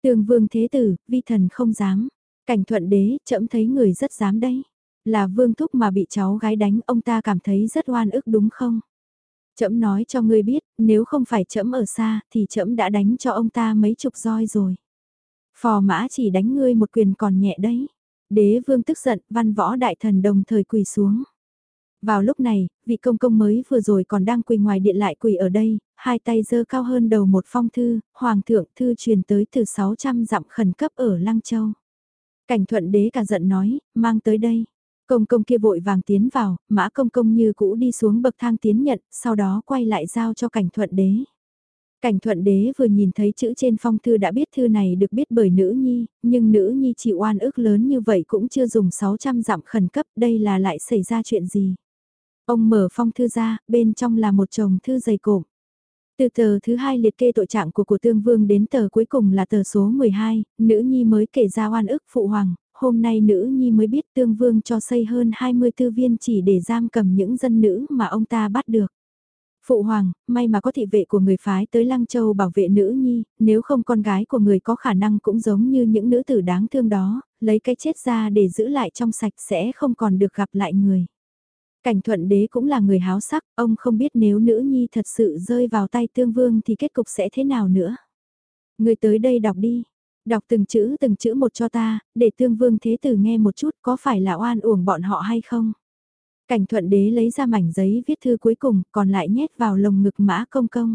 S1: Tương vương thế tử, vi thần không dám. Cảnh thuận đế, chậm thấy người rất dám đấy. Là vương thúc mà bị cháu gái đánh ông ta cảm thấy rất oan ức đúng không? Trẫm nói cho ngươi biết, nếu không phải trẫm ở xa, thì trẫm đã đánh cho ông ta mấy chục roi rồi. Phò mã chỉ đánh ngươi một quyền còn nhẹ đấy. Đế vương tức giận, văn võ đại thần đồng thời quỳ xuống. Vào lúc này, vị công công mới vừa rồi còn đang quỳ ngoài điện lại quỳ ở đây, hai tay giơ cao hơn đầu một phong thư, hoàng thượng thư truyền tới từ 600 dặm khẩn cấp ở Lăng Châu. Cảnh thuận đế cả giận nói, mang tới đây. Công công kia vội vàng tiến vào, mã công công như cũ đi xuống bậc thang tiến nhận, sau đó quay lại giao cho cảnh thuận đế. Cảnh thuận đế vừa nhìn thấy chữ trên phong thư đã biết thư này được biết bởi nữ nhi, nhưng nữ nhi chịu oan ức lớn như vậy cũng chưa dùng 600 dặm khẩn cấp, đây là lại xảy ra chuyện gì. Ông mở phong thư ra, bên trong là một chồng thư dày cộm. Từ tờ thứ hai liệt kê tội trạng của của tương vương đến tờ cuối cùng là tờ số 12, nữ nhi mới kể ra oan ức phụ hoàng, hôm nay nữ nhi mới biết tương vương cho xây hơn 20 tư viên chỉ để giam cầm những dân nữ mà ông ta bắt được. Phụ hoàng, may mà có thị vệ của người phái tới Lăng Châu bảo vệ nữ nhi, nếu không con gái của người có khả năng cũng giống như những nữ tử đáng thương đó, lấy cái chết ra để giữ lại trong sạch sẽ không còn được gặp lại người. Cảnh thuận đế cũng là người háo sắc, ông không biết nếu nữ nhi thật sự rơi vào tay tương vương thì kết cục sẽ thế nào nữa. Người tới đây đọc đi, Đọc từng chữ từng chữ một cho ta, để tương vương thế tử nghe một chút có phải là oan uổng bọn họ hay không? Cảnh thuận đế lấy ra mảnh giấy viết thư cuối cùng, còn lại nhét vào lồng ngực mã công công.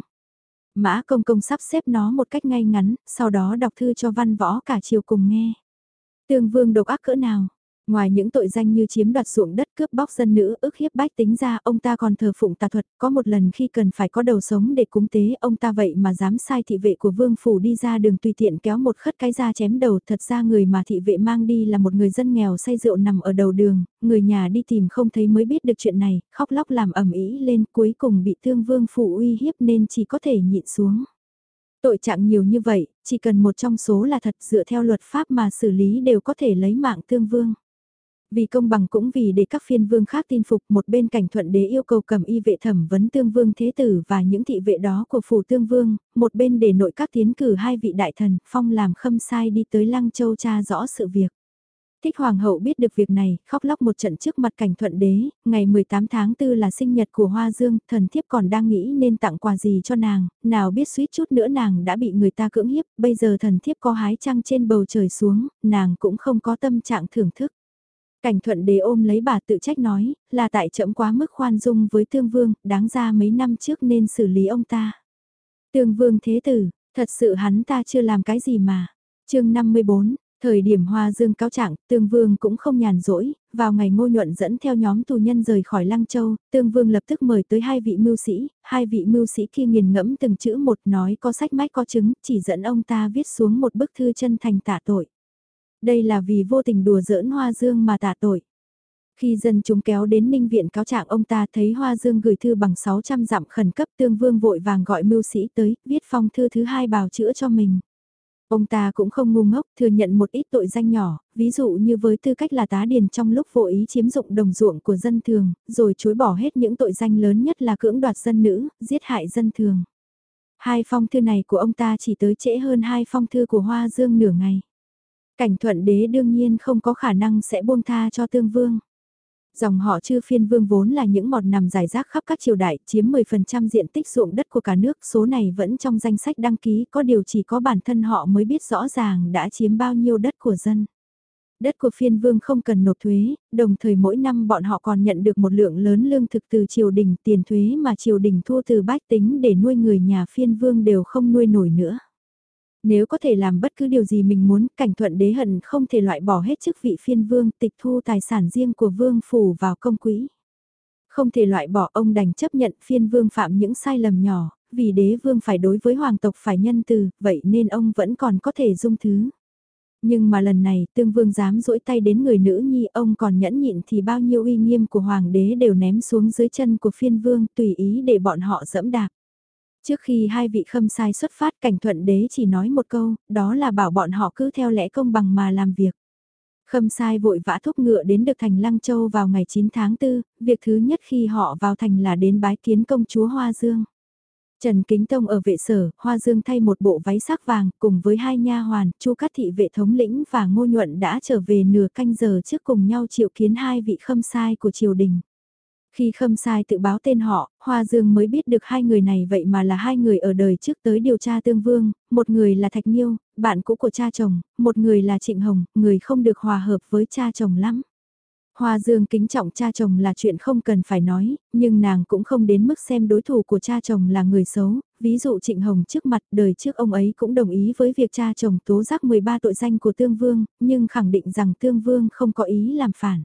S1: Mã công công sắp xếp nó một cách ngay ngắn, sau đó đọc thư cho văn võ cả chiều cùng nghe. Tương vương độc ác cỡ nào? Ngoài những tội danh như chiếm đoạt ruộng đất cướp bóc dân nữ ức hiếp bách tính ra ông ta còn thờ phụng tà thuật, có một lần khi cần phải có đầu sống để cúng tế ông ta vậy mà dám sai thị vệ của vương phủ đi ra đường tùy tiện kéo một khất cái ra chém đầu thật ra người mà thị vệ mang đi là một người dân nghèo say rượu nằm ở đầu đường, người nhà đi tìm không thấy mới biết được chuyện này, khóc lóc làm ẩm ý lên cuối cùng bị thương vương phủ uy hiếp nên chỉ có thể nhịn xuống. Tội trạng nhiều như vậy, chỉ cần một trong số là thật dựa theo luật pháp mà xử lý đều có thể lấy mạng thương vương. Vì công bằng cũng vì để các phiên vương khác tin phục một bên cảnh thuận đế yêu cầu cầm y vệ thẩm vấn tương vương thế tử và những thị vệ đó của phủ tương vương, một bên để nội các tiến cử hai vị đại thần, phong làm khâm sai đi tới lăng châu tra rõ sự việc. Thích Hoàng hậu biết được việc này, khóc lóc một trận trước mặt cảnh thuận đế, ngày 18 tháng 4 là sinh nhật của Hoa Dương, thần thiếp còn đang nghĩ nên tặng quà gì cho nàng, nào biết suýt chút nữa nàng đã bị người ta cưỡng hiếp, bây giờ thần thiếp có hái trăng trên bầu trời xuống, nàng cũng không có tâm trạng thưởng thức. Cảnh thuận đế ôm lấy bà tự trách nói, là tại trẫm quá mức khoan dung với tương vương, đáng ra mấy năm trước nên xử lý ông ta. Tương vương thế tử, thật sự hắn ta chưa làm cái gì mà. chương 54, Thời điểm Hoa Dương cáo trạng, Tương Vương cũng không nhàn rỗi, vào ngày ngô nhuận dẫn theo nhóm tù nhân rời khỏi Lăng Châu, Tương Vương lập tức mời tới hai vị mưu sĩ, hai vị mưu sĩ kia nghiền ngẫm từng chữ một nói có sách mách có chứng, chỉ dẫn ông ta viết xuống một bức thư chân thành tạ tội. Đây là vì vô tình đùa giỡn Hoa Dương mà tạ tội. Khi dân chúng kéo đến ninh viện cáo trạng ông ta thấy Hoa Dương gửi thư bằng 600 dặm khẩn cấp tương vương vội vàng gọi mưu sĩ tới, viết phong thư thứ hai bào chữa cho mình. Ông ta cũng không ngu ngốc, thừa nhận một ít tội danh nhỏ, ví dụ như với tư cách là tá điền trong lúc vô ý chiếm dụng đồng ruộng của dân thường, rồi chối bỏ hết những tội danh lớn nhất là cưỡng đoạt dân nữ, giết hại dân thường. Hai phong thư này của ông ta chỉ tới trễ hơn hai phong thư của Hoa Dương nửa ngày. Cảnh thuận đế đương nhiên không có khả năng sẽ buông tha cho tương vương. Dòng họ chư phiên vương vốn là những mọt nằm giải rác khắp các triều đại, chiếm 10% diện tích ruộng đất của cả nước, số này vẫn trong danh sách đăng ký, có điều chỉ có bản thân họ mới biết rõ ràng đã chiếm bao nhiêu đất của dân. Đất của phiên vương không cần nộp thuế, đồng thời mỗi năm bọn họ còn nhận được một lượng lớn lương thực từ triều đình, tiền thuế mà triều đình thu từ bách tính để nuôi người nhà phiên vương đều không nuôi nổi nữa. Nếu có thể làm bất cứ điều gì mình muốn, cảnh thuận đế hận không thể loại bỏ hết chức vị phiên vương tịch thu tài sản riêng của vương phủ vào công quỹ. Không thể loại bỏ ông đành chấp nhận phiên vương phạm những sai lầm nhỏ, vì đế vương phải đối với hoàng tộc phải nhân từ, vậy nên ông vẫn còn có thể dung thứ. Nhưng mà lần này tương vương dám dỗi tay đến người nữ nhi ông còn nhẫn nhịn thì bao nhiêu uy nghiêm của hoàng đế đều ném xuống dưới chân của phiên vương tùy ý để bọn họ dẫm đạp. Trước khi hai vị khâm sai xuất phát cảnh thuận đế chỉ nói một câu, đó là bảo bọn họ cứ theo lẽ công bằng mà làm việc. Khâm sai vội vã thúc ngựa đến được thành Lăng Châu vào ngày 9 tháng 4, việc thứ nhất khi họ vào thành là đến bái kiến công chúa Hoa Dương. Trần Kính Tông ở vệ sở, Hoa Dương thay một bộ váy sắc vàng cùng với hai nha hoàn, Chu Cát Thị vệ thống lĩnh và Ngô Nhuận đã trở về nửa canh giờ trước cùng nhau triệu kiến hai vị khâm sai của triều đình. Khi khâm sai tự báo tên họ, Hoa Dương mới biết được hai người này vậy mà là hai người ở đời trước tới điều tra tương vương, một người là Thạch Nhiêu, bạn cũ của cha chồng, một người là Trịnh Hồng, người không được hòa hợp với cha chồng lắm. Hoa Dương kính trọng cha chồng là chuyện không cần phải nói, nhưng nàng cũng không đến mức xem đối thủ của cha chồng là người xấu, ví dụ Trịnh Hồng trước mặt đời trước ông ấy cũng đồng ý với việc cha chồng tố giác 13 tội danh của Tương Vương, nhưng khẳng định rằng Tương Vương không có ý làm phản.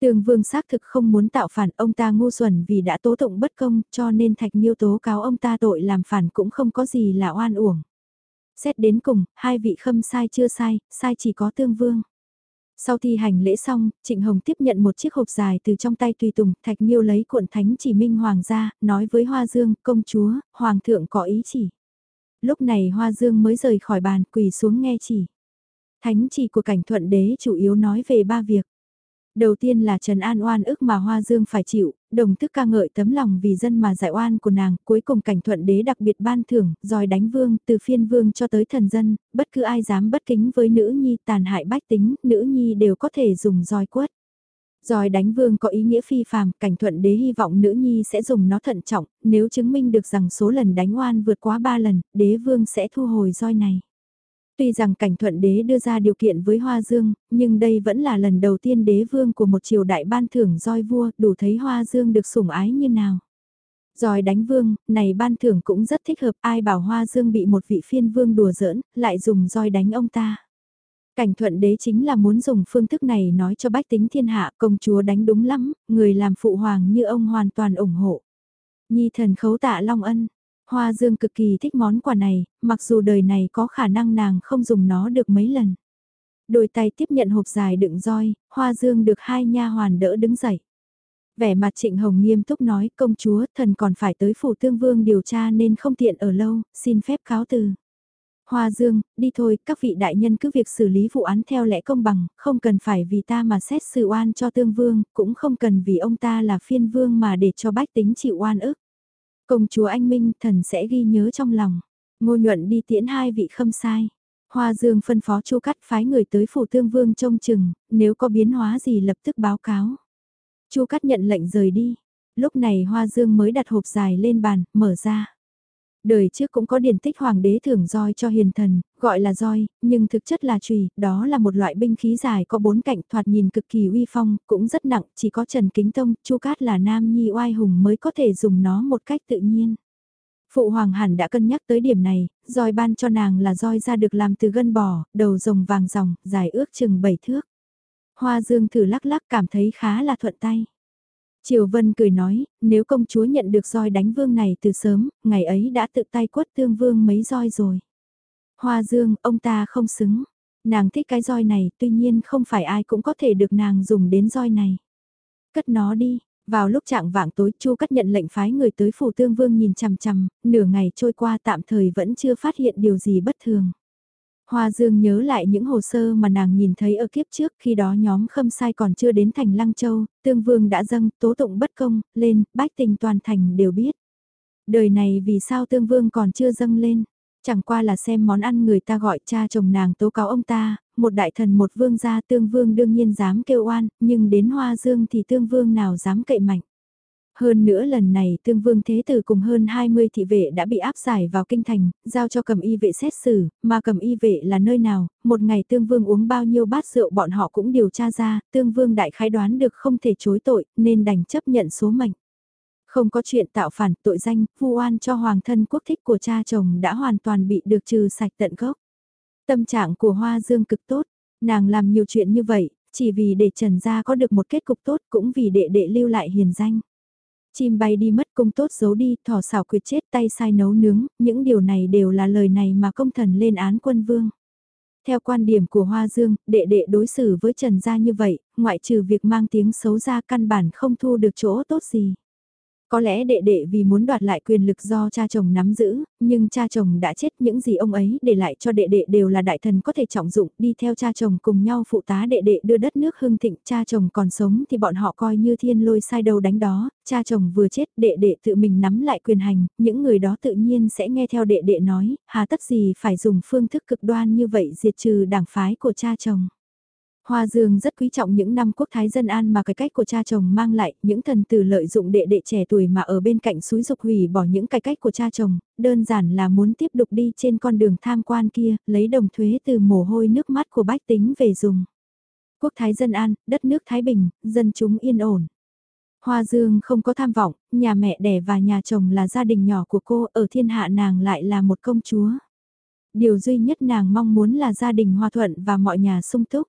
S1: Tường Vương xác thực không muốn tạo phản ông ta ngu xuẩn vì đã tố tụng bất công cho nên Thạch Nhiêu tố cáo ông ta tội làm phản cũng không có gì là oan uổng. Xét đến cùng, hai vị khâm sai chưa sai, sai chỉ có Tương Vương. Sau thi hành lễ xong, Trịnh Hồng tiếp nhận một chiếc hộp dài từ trong tay Tùy Tùng, Thạch Miêu lấy cuộn thánh chỉ minh hoàng ra, nói với Hoa Dương, công chúa, hoàng thượng có ý chỉ. Lúc này Hoa Dương mới rời khỏi bàn quỳ xuống nghe chỉ. Thánh chỉ của cảnh thuận đế chủ yếu nói về ba việc. Đầu tiên là Trần An oan ức mà Hoa Dương phải chịu, đồng thức ca ngợi tấm lòng vì dân mà giải oan của nàng, cuối cùng cảnh thuận đế đặc biệt ban thưởng, dòi đánh vương, từ phiên vương cho tới thần dân, bất cứ ai dám bất kính với nữ nhi tàn hại bách tính, nữ nhi đều có thể dùng roi quất. Roi đánh vương có ý nghĩa phi phàm, cảnh thuận đế hy vọng nữ nhi sẽ dùng nó thận trọng, nếu chứng minh được rằng số lần đánh oan vượt quá 3 lần, đế vương sẽ thu hồi roi này. Tuy rằng cảnh thuận đế đưa ra điều kiện với Hoa Dương, nhưng đây vẫn là lần đầu tiên đế vương của một triều đại ban thưởng roi vua, đủ thấy Hoa Dương được sủng ái như nào. Roi đánh vương, này ban thưởng cũng rất thích hợp, ai bảo Hoa Dương bị một vị phiên vương đùa giỡn, lại dùng roi đánh ông ta. Cảnh thuận đế chính là muốn dùng phương thức này nói cho bách tính thiên hạ công chúa đánh đúng lắm, người làm phụ hoàng như ông hoàn toàn ủng hộ. Nhi thần khấu tạ Long Ân, Hoa Dương cực kỳ thích món quà này, mặc dù đời này có khả năng nàng không dùng nó được mấy lần. Đôi tay tiếp nhận hộp dài đựng roi, Hoa Dương được hai nha hoàn đỡ đứng dậy. Vẻ mặt Trịnh Hồng nghiêm túc nói công chúa thần còn phải tới phủ tương vương điều tra nên không tiện ở lâu, xin phép cáo từ. Hoa Dương, đi thôi, các vị đại nhân cứ việc xử lý vụ án theo lẽ công bằng, không cần phải vì ta mà xét xử oan cho tương vương, cũng không cần vì ông ta là phiên vương mà để cho bách tính chịu oan ức. Công chúa anh Minh thần sẽ ghi nhớ trong lòng. Ngô nhuận đi tiễn hai vị khâm sai. Hoa Dương phân phó chu cắt phái người tới phủ tương vương trông chừng, nếu có biến hóa gì lập tức báo cáo. chu cắt nhận lệnh rời đi. Lúc này Hoa Dương mới đặt hộp dài lên bàn, mở ra. Đời trước cũng có điển tích hoàng đế thưởng roi cho hiền thần, gọi là roi, nhưng thực chất là chùy, đó là một loại binh khí dài có bốn cạnh thoạt nhìn cực kỳ uy phong, cũng rất nặng, chỉ có Trần Kính Tông, Chu Cát là nam nhi oai hùng mới có thể dùng nó một cách tự nhiên. Phụ hoàng hẳn đã cân nhắc tới điểm này, roi ban cho nàng là roi ra được làm từ gân bò, đầu rồng vàng ròng, dài ước chừng 7 thước. Hoa dương thử lắc lắc cảm thấy khá là thuận tay. Triều Vân cười nói, nếu công chúa nhận được roi đánh vương này từ sớm, ngày ấy đã tự tay quất tương vương mấy roi rồi. Hoa Dương, ông ta không xứng. Nàng thích cái roi này, tuy nhiên không phải ai cũng có thể được nàng dùng đến roi này. Cất nó đi, vào lúc trạng vạng tối Chu Cát nhận lệnh phái người tới phủ tương vương nhìn chằm chằm, nửa ngày trôi qua tạm thời vẫn chưa phát hiện điều gì bất thường. Hoa Dương nhớ lại những hồ sơ mà nàng nhìn thấy ở kiếp trước khi đó nhóm khâm sai còn chưa đến thành Lăng Châu, tương vương đã dâng, tố tụng bất công, lên, bách tình toàn thành đều biết. Đời này vì sao tương vương còn chưa dâng lên, chẳng qua là xem món ăn người ta gọi cha chồng nàng tố cáo ông ta, một đại thần một vương gia tương vương đương nhiên dám kêu oan, nhưng đến Hoa Dương thì tương vương nào dám cậy mạnh. Hơn nữa lần này tương vương thế tử cùng hơn 20 thị vệ đã bị áp giải vào kinh thành, giao cho cầm y vệ xét xử, mà cầm y vệ là nơi nào, một ngày tương vương uống bao nhiêu bát rượu bọn họ cũng điều tra ra, tương vương đại khái đoán được không thể chối tội, nên đành chấp nhận số mệnh. Không có chuyện tạo phản tội danh, vu oan cho hoàng thân quốc thích của cha chồng đã hoàn toàn bị được trừ sạch tận gốc. Tâm trạng của Hoa Dương cực tốt, nàng làm nhiều chuyện như vậy, chỉ vì để Trần Gia có được một kết cục tốt cũng vì đệ đệ lưu lại hiền danh. Chim bay đi mất cung tốt giấu đi, thỏ xảo quyệt chết tay sai nấu nướng, những điều này đều là lời này mà công thần lên án quân vương. Theo quan điểm của Hoa Dương, đệ đệ đối xử với Trần Gia như vậy, ngoại trừ việc mang tiếng xấu ra căn bản không thu được chỗ tốt gì. Có lẽ đệ đệ vì muốn đoạt lại quyền lực do cha chồng nắm giữ, nhưng cha chồng đã chết những gì ông ấy để lại cho đệ đệ đều là đại thần có thể trọng dụng đi theo cha chồng cùng nhau phụ tá đệ đệ đưa đất nước hưng thịnh cha chồng còn sống thì bọn họ coi như thiên lôi sai đầu đánh đó, cha chồng vừa chết đệ đệ tự mình nắm lại quyền hành, những người đó tự nhiên sẽ nghe theo đệ đệ nói, hà tất gì phải dùng phương thức cực đoan như vậy diệt trừ đảng phái của cha chồng. Hoa Dương rất quý trọng những năm quốc thái dân an mà cái cách của cha chồng mang lại, những thần tử lợi dụng đệ đệ trẻ tuổi mà ở bên cạnh suối dục hủy bỏ những cái cách của cha chồng, đơn giản là muốn tiếp tục đi trên con đường tham quan kia, lấy đồng thuế từ mồ hôi nước mắt của bách tính về dùng. Quốc thái dân an, đất nước Thái Bình, dân chúng yên ổn. Hoa Dương không có tham vọng, nhà mẹ đẻ và nhà chồng là gia đình nhỏ của cô, ở thiên hạ nàng lại là một công chúa. Điều duy nhất nàng mong muốn là gia đình hòa thuận và mọi nhà sung túc.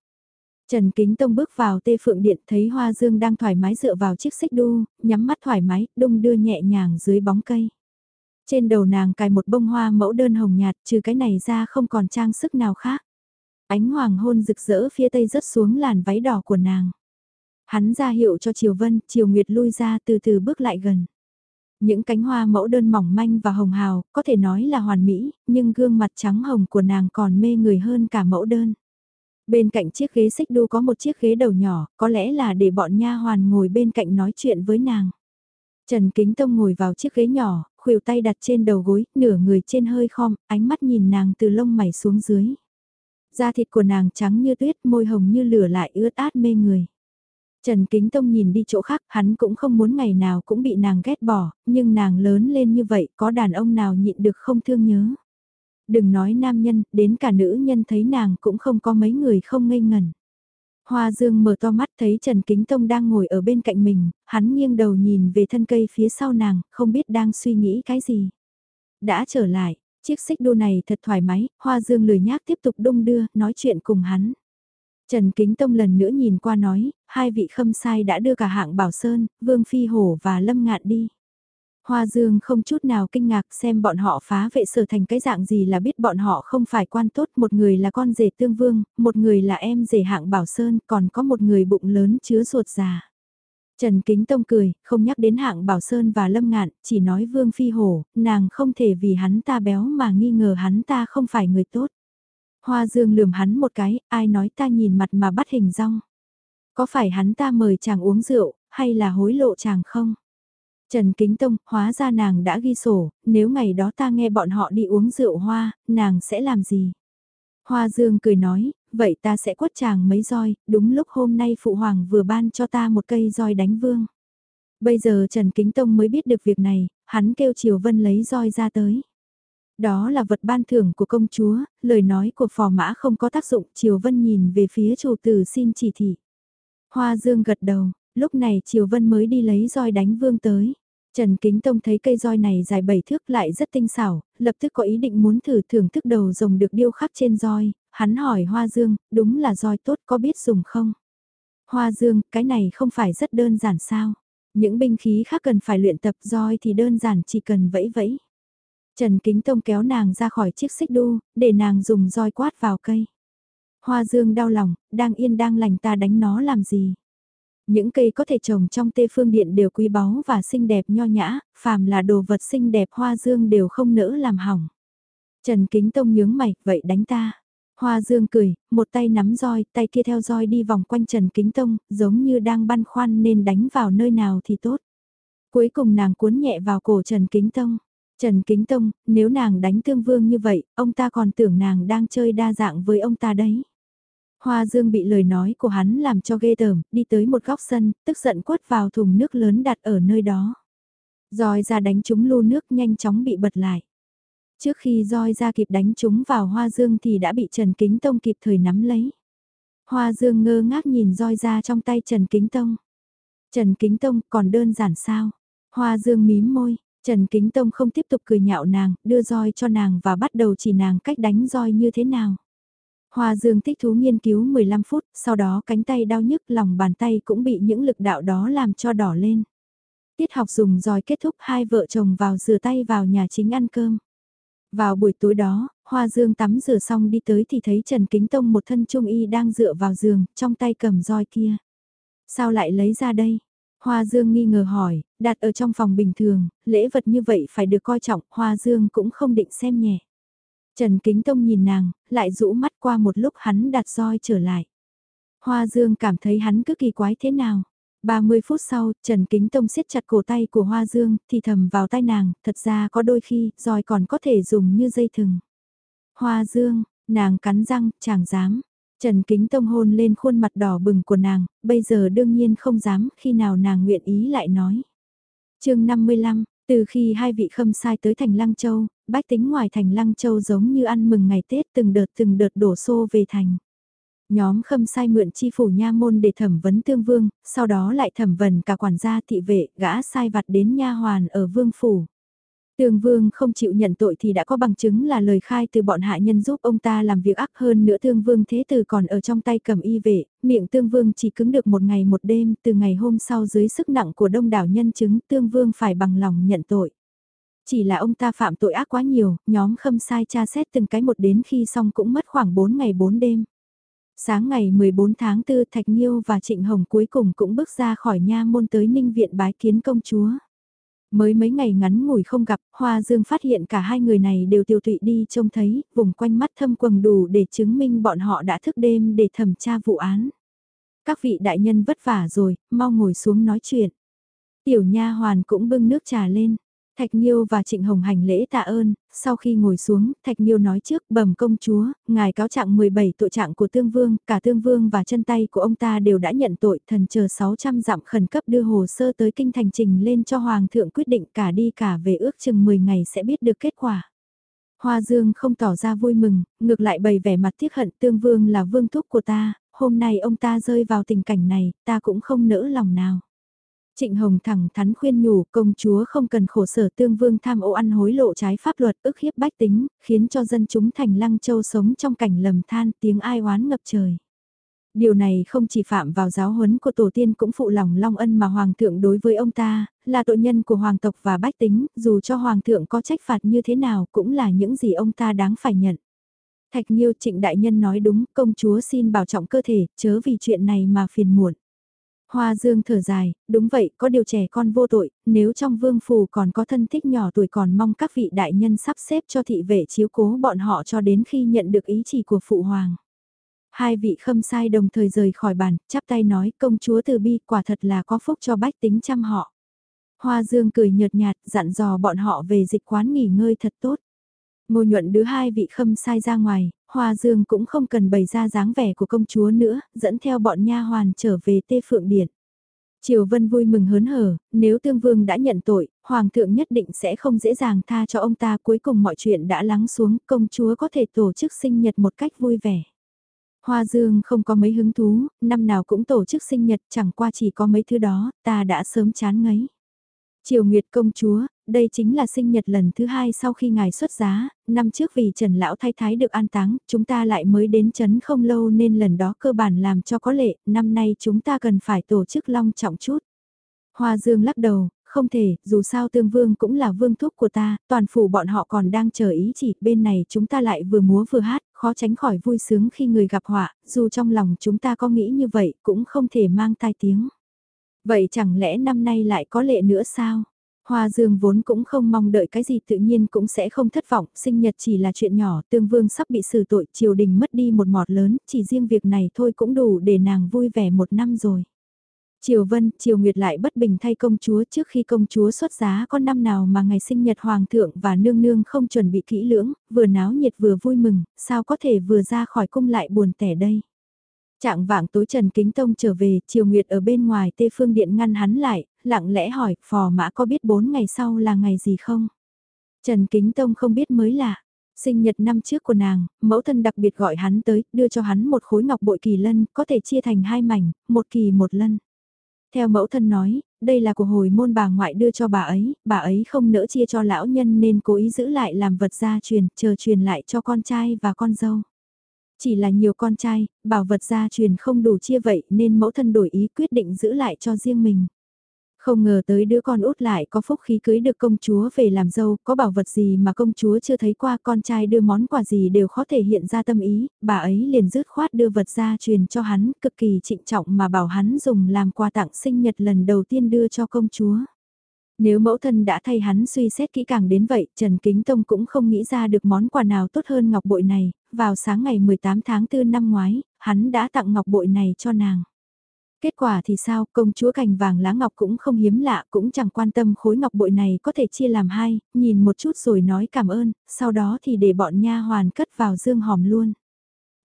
S1: Trần Kính Tông bước vào tê phượng điện thấy Hoa Dương đang thoải mái dựa vào chiếc xích đu, nhắm mắt thoải mái, đung đưa nhẹ nhàng dưới bóng cây. Trên đầu nàng cài một bông hoa mẫu đơn hồng nhạt, trừ cái này ra không còn trang sức nào khác. Ánh hoàng hôn rực rỡ phía tây rớt xuống làn váy đỏ của nàng. Hắn ra hiệu cho Triều Vân, Triều Nguyệt lui ra từ từ bước lại gần. Những cánh hoa mẫu đơn mỏng manh và hồng hào, có thể nói là hoàn mỹ, nhưng gương mặt trắng hồng của nàng còn mê người hơn cả mẫu đơn. Bên cạnh chiếc ghế xích đu có một chiếc ghế đầu nhỏ, có lẽ là để bọn nha hoàn ngồi bên cạnh nói chuyện với nàng. Trần Kính Tông ngồi vào chiếc ghế nhỏ, khuỷu tay đặt trên đầu gối, nửa người trên hơi khom, ánh mắt nhìn nàng từ lông mày xuống dưới. Da thịt của nàng trắng như tuyết, môi hồng như lửa lại ướt át mê người. Trần Kính Tông nhìn đi chỗ khác, hắn cũng không muốn ngày nào cũng bị nàng ghét bỏ, nhưng nàng lớn lên như vậy, có đàn ông nào nhịn được không thương nhớ. Đừng nói nam nhân, đến cả nữ nhân thấy nàng cũng không có mấy người không ngây ngần. Hoa Dương mở to mắt thấy Trần Kính Tông đang ngồi ở bên cạnh mình, hắn nghiêng đầu nhìn về thân cây phía sau nàng, không biết đang suy nghĩ cái gì. Đã trở lại, chiếc xích đu này thật thoải mái, Hoa Dương lười nhác tiếp tục đung đưa, nói chuyện cùng hắn. Trần Kính Tông lần nữa nhìn qua nói, hai vị khâm sai đã đưa cả hạng Bảo Sơn, Vương Phi Hổ và Lâm Ngạn đi. Hoa Dương không chút nào kinh ngạc xem bọn họ phá vệ sở thành cái dạng gì là biết bọn họ không phải quan tốt, một người là con rể tương vương, một người là em rể hạng Bảo Sơn, còn có một người bụng lớn chứa ruột già. Trần Kính Tông cười, không nhắc đến hạng Bảo Sơn và Lâm Ngạn, chỉ nói Vương Phi Hổ, nàng không thể vì hắn ta béo mà nghi ngờ hắn ta không phải người tốt. Hoa Dương lườm hắn một cái, ai nói ta nhìn mặt mà bắt hình rong. Có phải hắn ta mời chàng uống rượu, hay là hối lộ chàng không? Trần Kính Tông, hóa ra nàng đã ghi sổ, nếu ngày đó ta nghe bọn họ đi uống rượu hoa, nàng sẽ làm gì? Hoa Dương cười nói, vậy ta sẽ quất chàng mấy roi, đúng lúc hôm nay Phụ Hoàng vừa ban cho ta một cây roi đánh vương. Bây giờ Trần Kính Tông mới biết được việc này, hắn kêu Triều Vân lấy roi ra tới. Đó là vật ban thưởng của công chúa, lời nói của phò mã không có tác dụng, Triều Vân nhìn về phía chủ tử xin chỉ thị. Hoa Dương gật đầu, lúc này Triều Vân mới đi lấy roi đánh vương tới. Trần Kính Tông thấy cây roi này dài 7 thước lại rất tinh xảo, lập tức có ý định muốn thử thưởng thức đầu rồng được điêu khắc trên roi, hắn hỏi Hoa Dương, đúng là roi tốt có biết dùng không? Hoa Dương, cái này không phải rất đơn giản sao? Những binh khí khác cần phải luyện tập roi thì đơn giản chỉ cần vẫy vẫy. Trần Kính Tông kéo nàng ra khỏi chiếc xích đu, để nàng dùng roi quát vào cây. Hoa Dương đau lòng, đang yên đang lành ta đánh nó làm gì? Những cây có thể trồng trong tê phương điện đều quý báu và xinh đẹp nho nhã, phàm là đồ vật xinh đẹp Hoa Dương đều không nỡ làm hỏng. Trần Kính Tông nhướng mày, vậy đánh ta. Hoa Dương cười, một tay nắm roi, tay kia theo roi đi vòng quanh Trần Kính Tông, giống như đang băn khoăn nên đánh vào nơi nào thì tốt. Cuối cùng nàng cuốn nhẹ vào cổ Trần Kính Tông. Trần Kính Tông, nếu nàng đánh tương vương như vậy, ông ta còn tưởng nàng đang chơi đa dạng với ông ta đấy. Hoa Dương bị lời nói của hắn làm cho ghê tởm, đi tới một góc sân, tức giận quất vào thùng nước lớn đặt ở nơi đó. Roi ra đánh chúng lu nước nhanh chóng bị bật lại. Trước khi roi ra kịp đánh chúng vào Hoa Dương thì đã bị Trần Kính Tông kịp thời nắm lấy. Hoa Dương ngơ ngác nhìn roi ra trong tay Trần Kính Tông. Trần Kính Tông còn đơn giản sao? Hoa Dương mím môi, Trần Kính Tông không tiếp tục cười nhạo nàng, đưa roi cho nàng và bắt đầu chỉ nàng cách đánh roi như thế nào. Hoa Dương thích thú nghiên cứu 15 phút, sau đó cánh tay đau nhức lòng bàn tay cũng bị những lực đạo đó làm cho đỏ lên. Tiết học dùng roi kết thúc hai vợ chồng vào rửa tay vào nhà chính ăn cơm. Vào buổi tối đó, Hoa Dương tắm rửa xong đi tới thì thấy Trần Kính Tông một thân trung y đang dựa vào giường, trong tay cầm roi kia. Sao lại lấy ra đây? Hoa Dương nghi ngờ hỏi, đặt ở trong phòng bình thường, lễ vật như vậy phải được coi trọng, Hoa Dương cũng không định xem nhẹ. Trần Kính Tông nhìn nàng, lại rũ mắt qua một lúc hắn đặt roi trở lại. Hoa Dương cảm thấy hắn cứ kỳ quái thế nào. 30 phút sau, Trần Kính Tông siết chặt cổ tay của Hoa Dương, thì thầm vào tay nàng, thật ra có đôi khi, roi còn có thể dùng như dây thừng. Hoa Dương, nàng cắn răng, chẳng dám. Trần Kính Tông hôn lên khuôn mặt đỏ bừng của nàng, bây giờ đương nhiên không dám, khi nào nàng nguyện ý lại nói. chương 55, từ khi hai vị khâm sai tới thành Lăng Châu, bách tính ngoài thành Lăng Châu giống như ăn mừng ngày Tết từng đợt từng đợt đổ xô về thành. Nhóm khâm sai mượn chi phủ nha môn để thẩm vấn tương vương, sau đó lại thẩm vấn cả quản gia thị vệ, gã sai vặt đến nha hoàn ở vương phủ. Tương Vương không chịu nhận tội thì đã có bằng chứng là lời khai từ bọn hạ nhân giúp ông ta làm việc ác hơn nữa Tương Vương thế từ còn ở trong tay cầm y vệ, miệng Tương Vương chỉ cứng được một ngày một đêm, từ ngày hôm sau dưới sức nặng của đông đảo nhân chứng Tương Vương phải bằng lòng nhận tội. Chỉ là ông ta phạm tội ác quá nhiều, nhóm khâm sai tra xét từng cái một đến khi xong cũng mất khoảng 4 ngày 4 đêm. Sáng ngày 14 tháng 4 Thạch Nhiêu và Trịnh Hồng cuối cùng cũng bước ra khỏi nha môn tới Ninh Viện bái kiến công chúa. Mới mấy ngày ngắn ngủi không gặp, Hoa Dương phát hiện cả hai người này đều tiêu tụy đi trông thấy, vùng quanh mắt thâm quầng đủ để chứng minh bọn họ đã thức đêm để thẩm tra vụ án. Các vị đại nhân vất vả rồi, mau ngồi xuống nói chuyện. Tiểu nha hoàn cũng bưng nước trà lên, Thạch Nhiêu và Trịnh Hồng hành lễ tạ ơn, sau khi ngồi xuống, Thạch Nhiêu nói trước bẩm công chúa, ngài cáo trạng 17 tội trạng của Tương Vương, cả Tương Vương và chân tay của ông ta đều đã nhận tội, thần chờ 600 dặm khẩn cấp đưa hồ sơ tới kinh thành trình lên cho Hoàng thượng quyết định cả đi cả về ước chừng 10 ngày sẽ biết được kết quả. Hoa Dương không tỏ ra vui mừng, ngược lại bày vẻ mặt tiếc hận tương vương là vương thúc của ta, hôm nay ông ta rơi vào tình cảnh này, ta cũng không nỡ lòng nào. Trịnh Hồng thẳng thắn khuyên nhủ công chúa không cần khổ sở tương vương tham ô ăn hối lộ trái pháp luật ức hiếp bách tính, khiến cho dân chúng thành lăng châu sống trong cảnh lầm than tiếng ai oán ngập trời. Điều này không chỉ phạm vào giáo huấn của tổ tiên cũng phụ lòng long ân mà hoàng thượng đối với ông ta, là tội nhân của hoàng tộc và bách tính, dù cho hoàng thượng có trách phạt như thế nào cũng là những gì ông ta đáng phải nhận. Thạch Nhiêu trịnh đại nhân nói đúng, công chúa xin bảo trọng cơ thể, chớ vì chuyện này mà phiền muộn. Hoa Dương thở dài, đúng vậy, có điều trẻ con vô tội, nếu trong vương phủ còn có thân thích nhỏ tuổi còn mong các vị đại nhân sắp xếp cho thị vệ chiếu cố bọn họ cho đến khi nhận được ý chỉ của phụ hoàng. Hai vị khâm sai đồng thời rời khỏi bàn, chắp tay nói công chúa từ bi quả thật là có phúc cho bách tính chăm họ. Hoa Dương cười nhợt nhạt, dặn dò bọn họ về dịch quán nghỉ ngơi thật tốt. Ngô nhuận đứa hai vị khâm sai ra ngoài, Hoa Dương cũng không cần bày ra dáng vẻ của công chúa nữa, dẫn theo bọn nha hoàn trở về Tê Phượng Điện. Triều Vân vui mừng hớn hở, nếu Tương Vương đã nhận tội, Hoàng thượng nhất định sẽ không dễ dàng tha cho ông ta cuối cùng mọi chuyện đã lắng xuống, công chúa có thể tổ chức sinh nhật một cách vui vẻ. Hoa Dương không có mấy hứng thú, năm nào cũng tổ chức sinh nhật chẳng qua chỉ có mấy thứ đó, ta đã sớm chán ngấy. Triều Nguyệt công chúa, đây chính là sinh nhật lần thứ hai sau khi ngài xuất giá, năm trước vì Trần Lão Thái Thái được an táng, chúng ta lại mới đến chấn không lâu nên lần đó cơ bản làm cho có lệ, năm nay chúng ta cần phải tổ chức long trọng chút. Hoa Dương lắc đầu, không thể, dù sao tương vương cũng là vương thúc của ta, toàn phủ bọn họ còn đang chờ ý chỉ, bên này chúng ta lại vừa múa vừa hát, khó tránh khỏi vui sướng khi người gặp họa, dù trong lòng chúng ta có nghĩ như vậy cũng không thể mang tai tiếng. Vậy chẳng lẽ năm nay lại có lệ nữa sao? Hoa Dương vốn cũng không mong đợi cái gì tự nhiên cũng sẽ không thất vọng, sinh nhật chỉ là chuyện nhỏ, tương vương sắp bị xử tội, triều đình mất đi một mọt lớn, chỉ riêng việc này thôi cũng đủ để nàng vui vẻ một năm rồi. Triều Vân, Triều Nguyệt lại bất bình thay công chúa trước khi công chúa xuất giá có năm nào mà ngày sinh nhật hoàng thượng và nương nương không chuẩn bị kỹ lưỡng, vừa náo nhiệt vừa vui mừng, sao có thể vừa ra khỏi cung lại buồn tẻ đây. Trạng vạng tối Trần Kính Tông trở về, Triều Nguyệt ở bên ngoài Tê Phương Điện ngăn hắn lại, lặng lẽ hỏi, phò mã có biết bốn ngày sau là ngày gì không? Trần Kính Tông không biết mới lạ. Sinh nhật năm trước của nàng, mẫu thân đặc biệt gọi hắn tới, đưa cho hắn một khối ngọc bội kỳ lân, có thể chia thành hai mảnh, một kỳ một lân. Theo mẫu thân nói, đây là của hồi môn bà ngoại đưa cho bà ấy, bà ấy không nỡ chia cho lão nhân nên cố ý giữ lại làm vật gia truyền, chờ truyền lại cho con trai và con dâu. Chỉ là nhiều con trai, bảo vật gia truyền không đủ chia vậy nên mẫu thân đổi ý quyết định giữ lại cho riêng mình. Không ngờ tới đứa con út lại có phúc khí cưới được công chúa về làm dâu, có bảo vật gì mà công chúa chưa thấy qua con trai đưa món quà gì đều khó thể hiện ra tâm ý, bà ấy liền dứt khoát đưa vật ra truyền cho hắn, cực kỳ trịnh trọng mà bảo hắn dùng làm quà tặng sinh nhật lần đầu tiên đưa cho công chúa. Nếu mẫu thân đã thay hắn suy xét kỹ càng đến vậy, Trần Kính Tông cũng không nghĩ ra được món quà nào tốt hơn ngọc bội này, vào sáng ngày 18 tháng 4 năm ngoái, hắn đã tặng ngọc bội này cho nàng. Kết quả thì sao, công chúa cành vàng lá ngọc cũng không hiếm lạ, cũng chẳng quan tâm khối ngọc bội này có thể chia làm hai, nhìn một chút rồi nói cảm ơn, sau đó thì để bọn nha hoàn cất vào dương hòm luôn.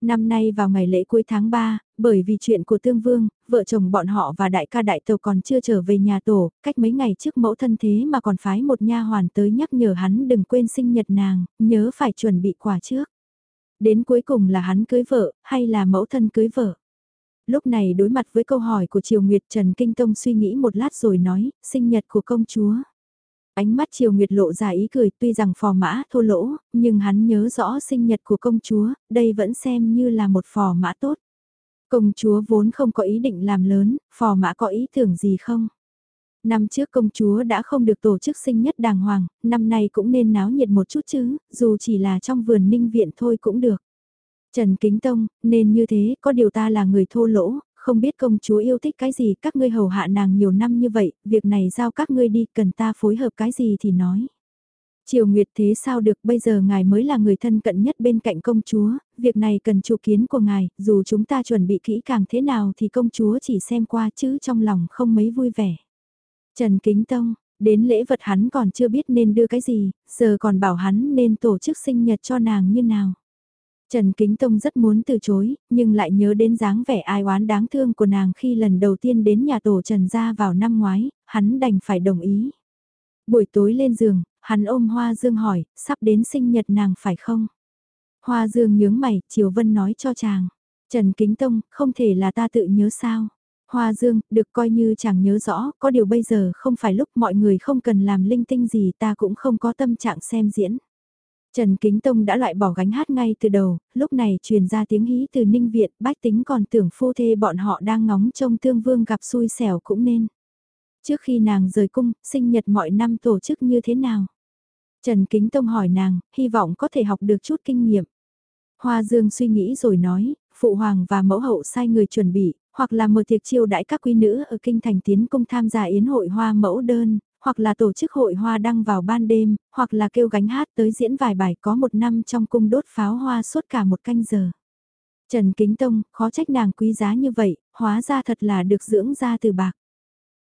S1: Năm nay vào ngày lễ cuối tháng 3, bởi vì chuyện của Tương Vương, vợ chồng bọn họ và đại ca đại tàu còn chưa trở về nhà tổ, cách mấy ngày trước mẫu thân thế mà còn phái một nha hoàn tới nhắc nhở hắn đừng quên sinh nhật nàng, nhớ phải chuẩn bị quà trước. Đến cuối cùng là hắn cưới vợ, hay là mẫu thân cưới vợ? lúc này đối mặt với câu hỏi của Triều Nguyệt Trần Kinh Tông suy nghĩ một lát rồi nói, sinh nhật của công chúa. Ánh mắt Triều Nguyệt lộ ra ý cười tuy rằng phò mã thô lỗ, nhưng hắn nhớ rõ sinh nhật của công chúa, đây vẫn xem như là một phò mã tốt. Công chúa vốn không có ý định làm lớn, phò mã có ý tưởng gì không? Năm trước công chúa đã không được tổ chức sinh nhất đàng hoàng, năm nay cũng nên náo nhiệt một chút chứ, dù chỉ là trong vườn ninh viện thôi cũng được. Trần Kính Tông, nên như thế, có điều ta là người thô lỗ, không biết công chúa yêu thích cái gì, các ngươi hầu hạ nàng nhiều năm như vậy, việc này giao các ngươi đi, cần ta phối hợp cái gì thì nói. Triều Nguyệt thế sao được bây giờ ngài mới là người thân cận nhất bên cạnh công chúa, việc này cần chủ kiến của ngài, dù chúng ta chuẩn bị kỹ càng thế nào thì công chúa chỉ xem qua chứ trong lòng không mấy vui vẻ. Trần Kính Tông, đến lễ vật hắn còn chưa biết nên đưa cái gì, giờ còn bảo hắn nên tổ chức sinh nhật cho nàng như nào. Trần Kính Tông rất muốn từ chối, nhưng lại nhớ đến dáng vẻ ai oán đáng thương của nàng khi lần đầu tiên đến nhà tổ Trần gia vào năm ngoái, hắn đành phải đồng ý. Buổi tối lên giường, hắn ôm Hoa Dương hỏi, sắp đến sinh nhật nàng phải không? Hoa Dương nhướng mày, Triều Vân nói cho chàng. Trần Kính Tông, không thể là ta tự nhớ sao? Hoa Dương, được coi như chàng nhớ rõ, có điều bây giờ không phải lúc mọi người không cần làm linh tinh gì ta cũng không có tâm trạng xem diễn. Trần Kính Tông đã loại bỏ gánh hát ngay từ đầu, lúc này truyền ra tiếng hí từ Ninh Viện, bách tính còn tưởng phu thê bọn họ đang ngóng trông tương vương gặp xui xẻo cũng nên. Trước khi nàng rời cung, sinh nhật mọi năm tổ chức như thế nào? Trần Kính Tông hỏi nàng, hy vọng có thể học được chút kinh nghiệm. Hoa Dương suy nghĩ rồi nói, Phụ Hoàng và Mẫu Hậu sai người chuẩn bị, hoặc là mở tiệc chiêu đãi các quý nữ ở kinh thành tiến cung tham gia yến hội hoa mẫu đơn, hoặc là tổ chức hội hoa đăng vào ban đêm, hoặc là kêu gánh hát tới diễn vài bài có một năm trong cung đốt pháo hoa suốt cả một canh giờ. Trần Kính Tông, khó trách nàng quý giá như vậy, hóa ra thật là được dưỡng ra từ bạc.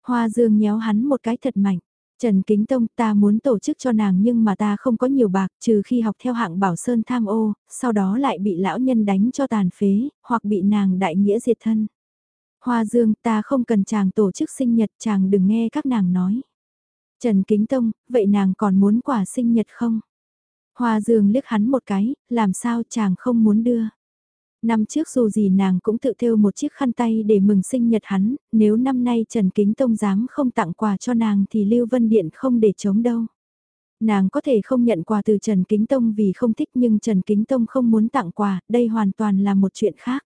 S1: Hoa Dương nhéo hắn một cái thật mạnh. Trần Kính Tông ta muốn tổ chức cho nàng nhưng mà ta không có nhiều bạc trừ khi học theo hạng bảo sơn tham ô, sau đó lại bị lão nhân đánh cho tàn phế, hoặc bị nàng đại nghĩa diệt thân. Hoa Dương ta không cần chàng tổ chức sinh nhật chàng đừng nghe các nàng nói. Trần Kính Tông, vậy nàng còn muốn quả sinh nhật không? Hoa Dương liếc hắn một cái, làm sao chàng không muốn đưa. Năm trước dù gì nàng cũng tự thêu một chiếc khăn tay để mừng sinh nhật hắn, nếu năm nay Trần Kính Tông dám không tặng quà cho nàng thì Lưu Vân Điện không để chống đâu. Nàng có thể không nhận quà từ Trần Kính Tông vì không thích nhưng Trần Kính Tông không muốn tặng quà, đây hoàn toàn là một chuyện khác.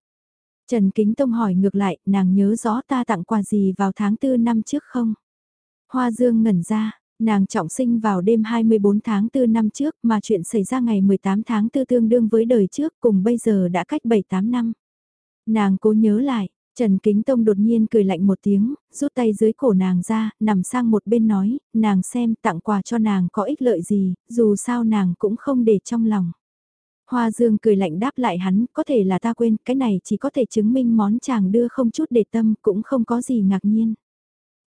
S1: Trần Kính Tông hỏi ngược lại, nàng nhớ rõ ta tặng quà gì vào tháng 4 năm trước không? Hoa Dương ngẩn ra, nàng trọng sinh vào đêm 24 tháng 4 năm trước mà chuyện xảy ra ngày 18 tháng 4 tương đương với đời trước cùng bây giờ đã cách 7-8 năm. Nàng cố nhớ lại, Trần Kính Tông đột nhiên cười lạnh một tiếng, rút tay dưới cổ nàng ra, nằm sang một bên nói, nàng xem tặng quà cho nàng có ích lợi gì, dù sao nàng cũng không để trong lòng. Hoa Dương cười lạnh đáp lại hắn, có thể là ta quên, cái này chỉ có thể chứng minh món chàng đưa không chút để tâm, cũng không có gì ngạc nhiên.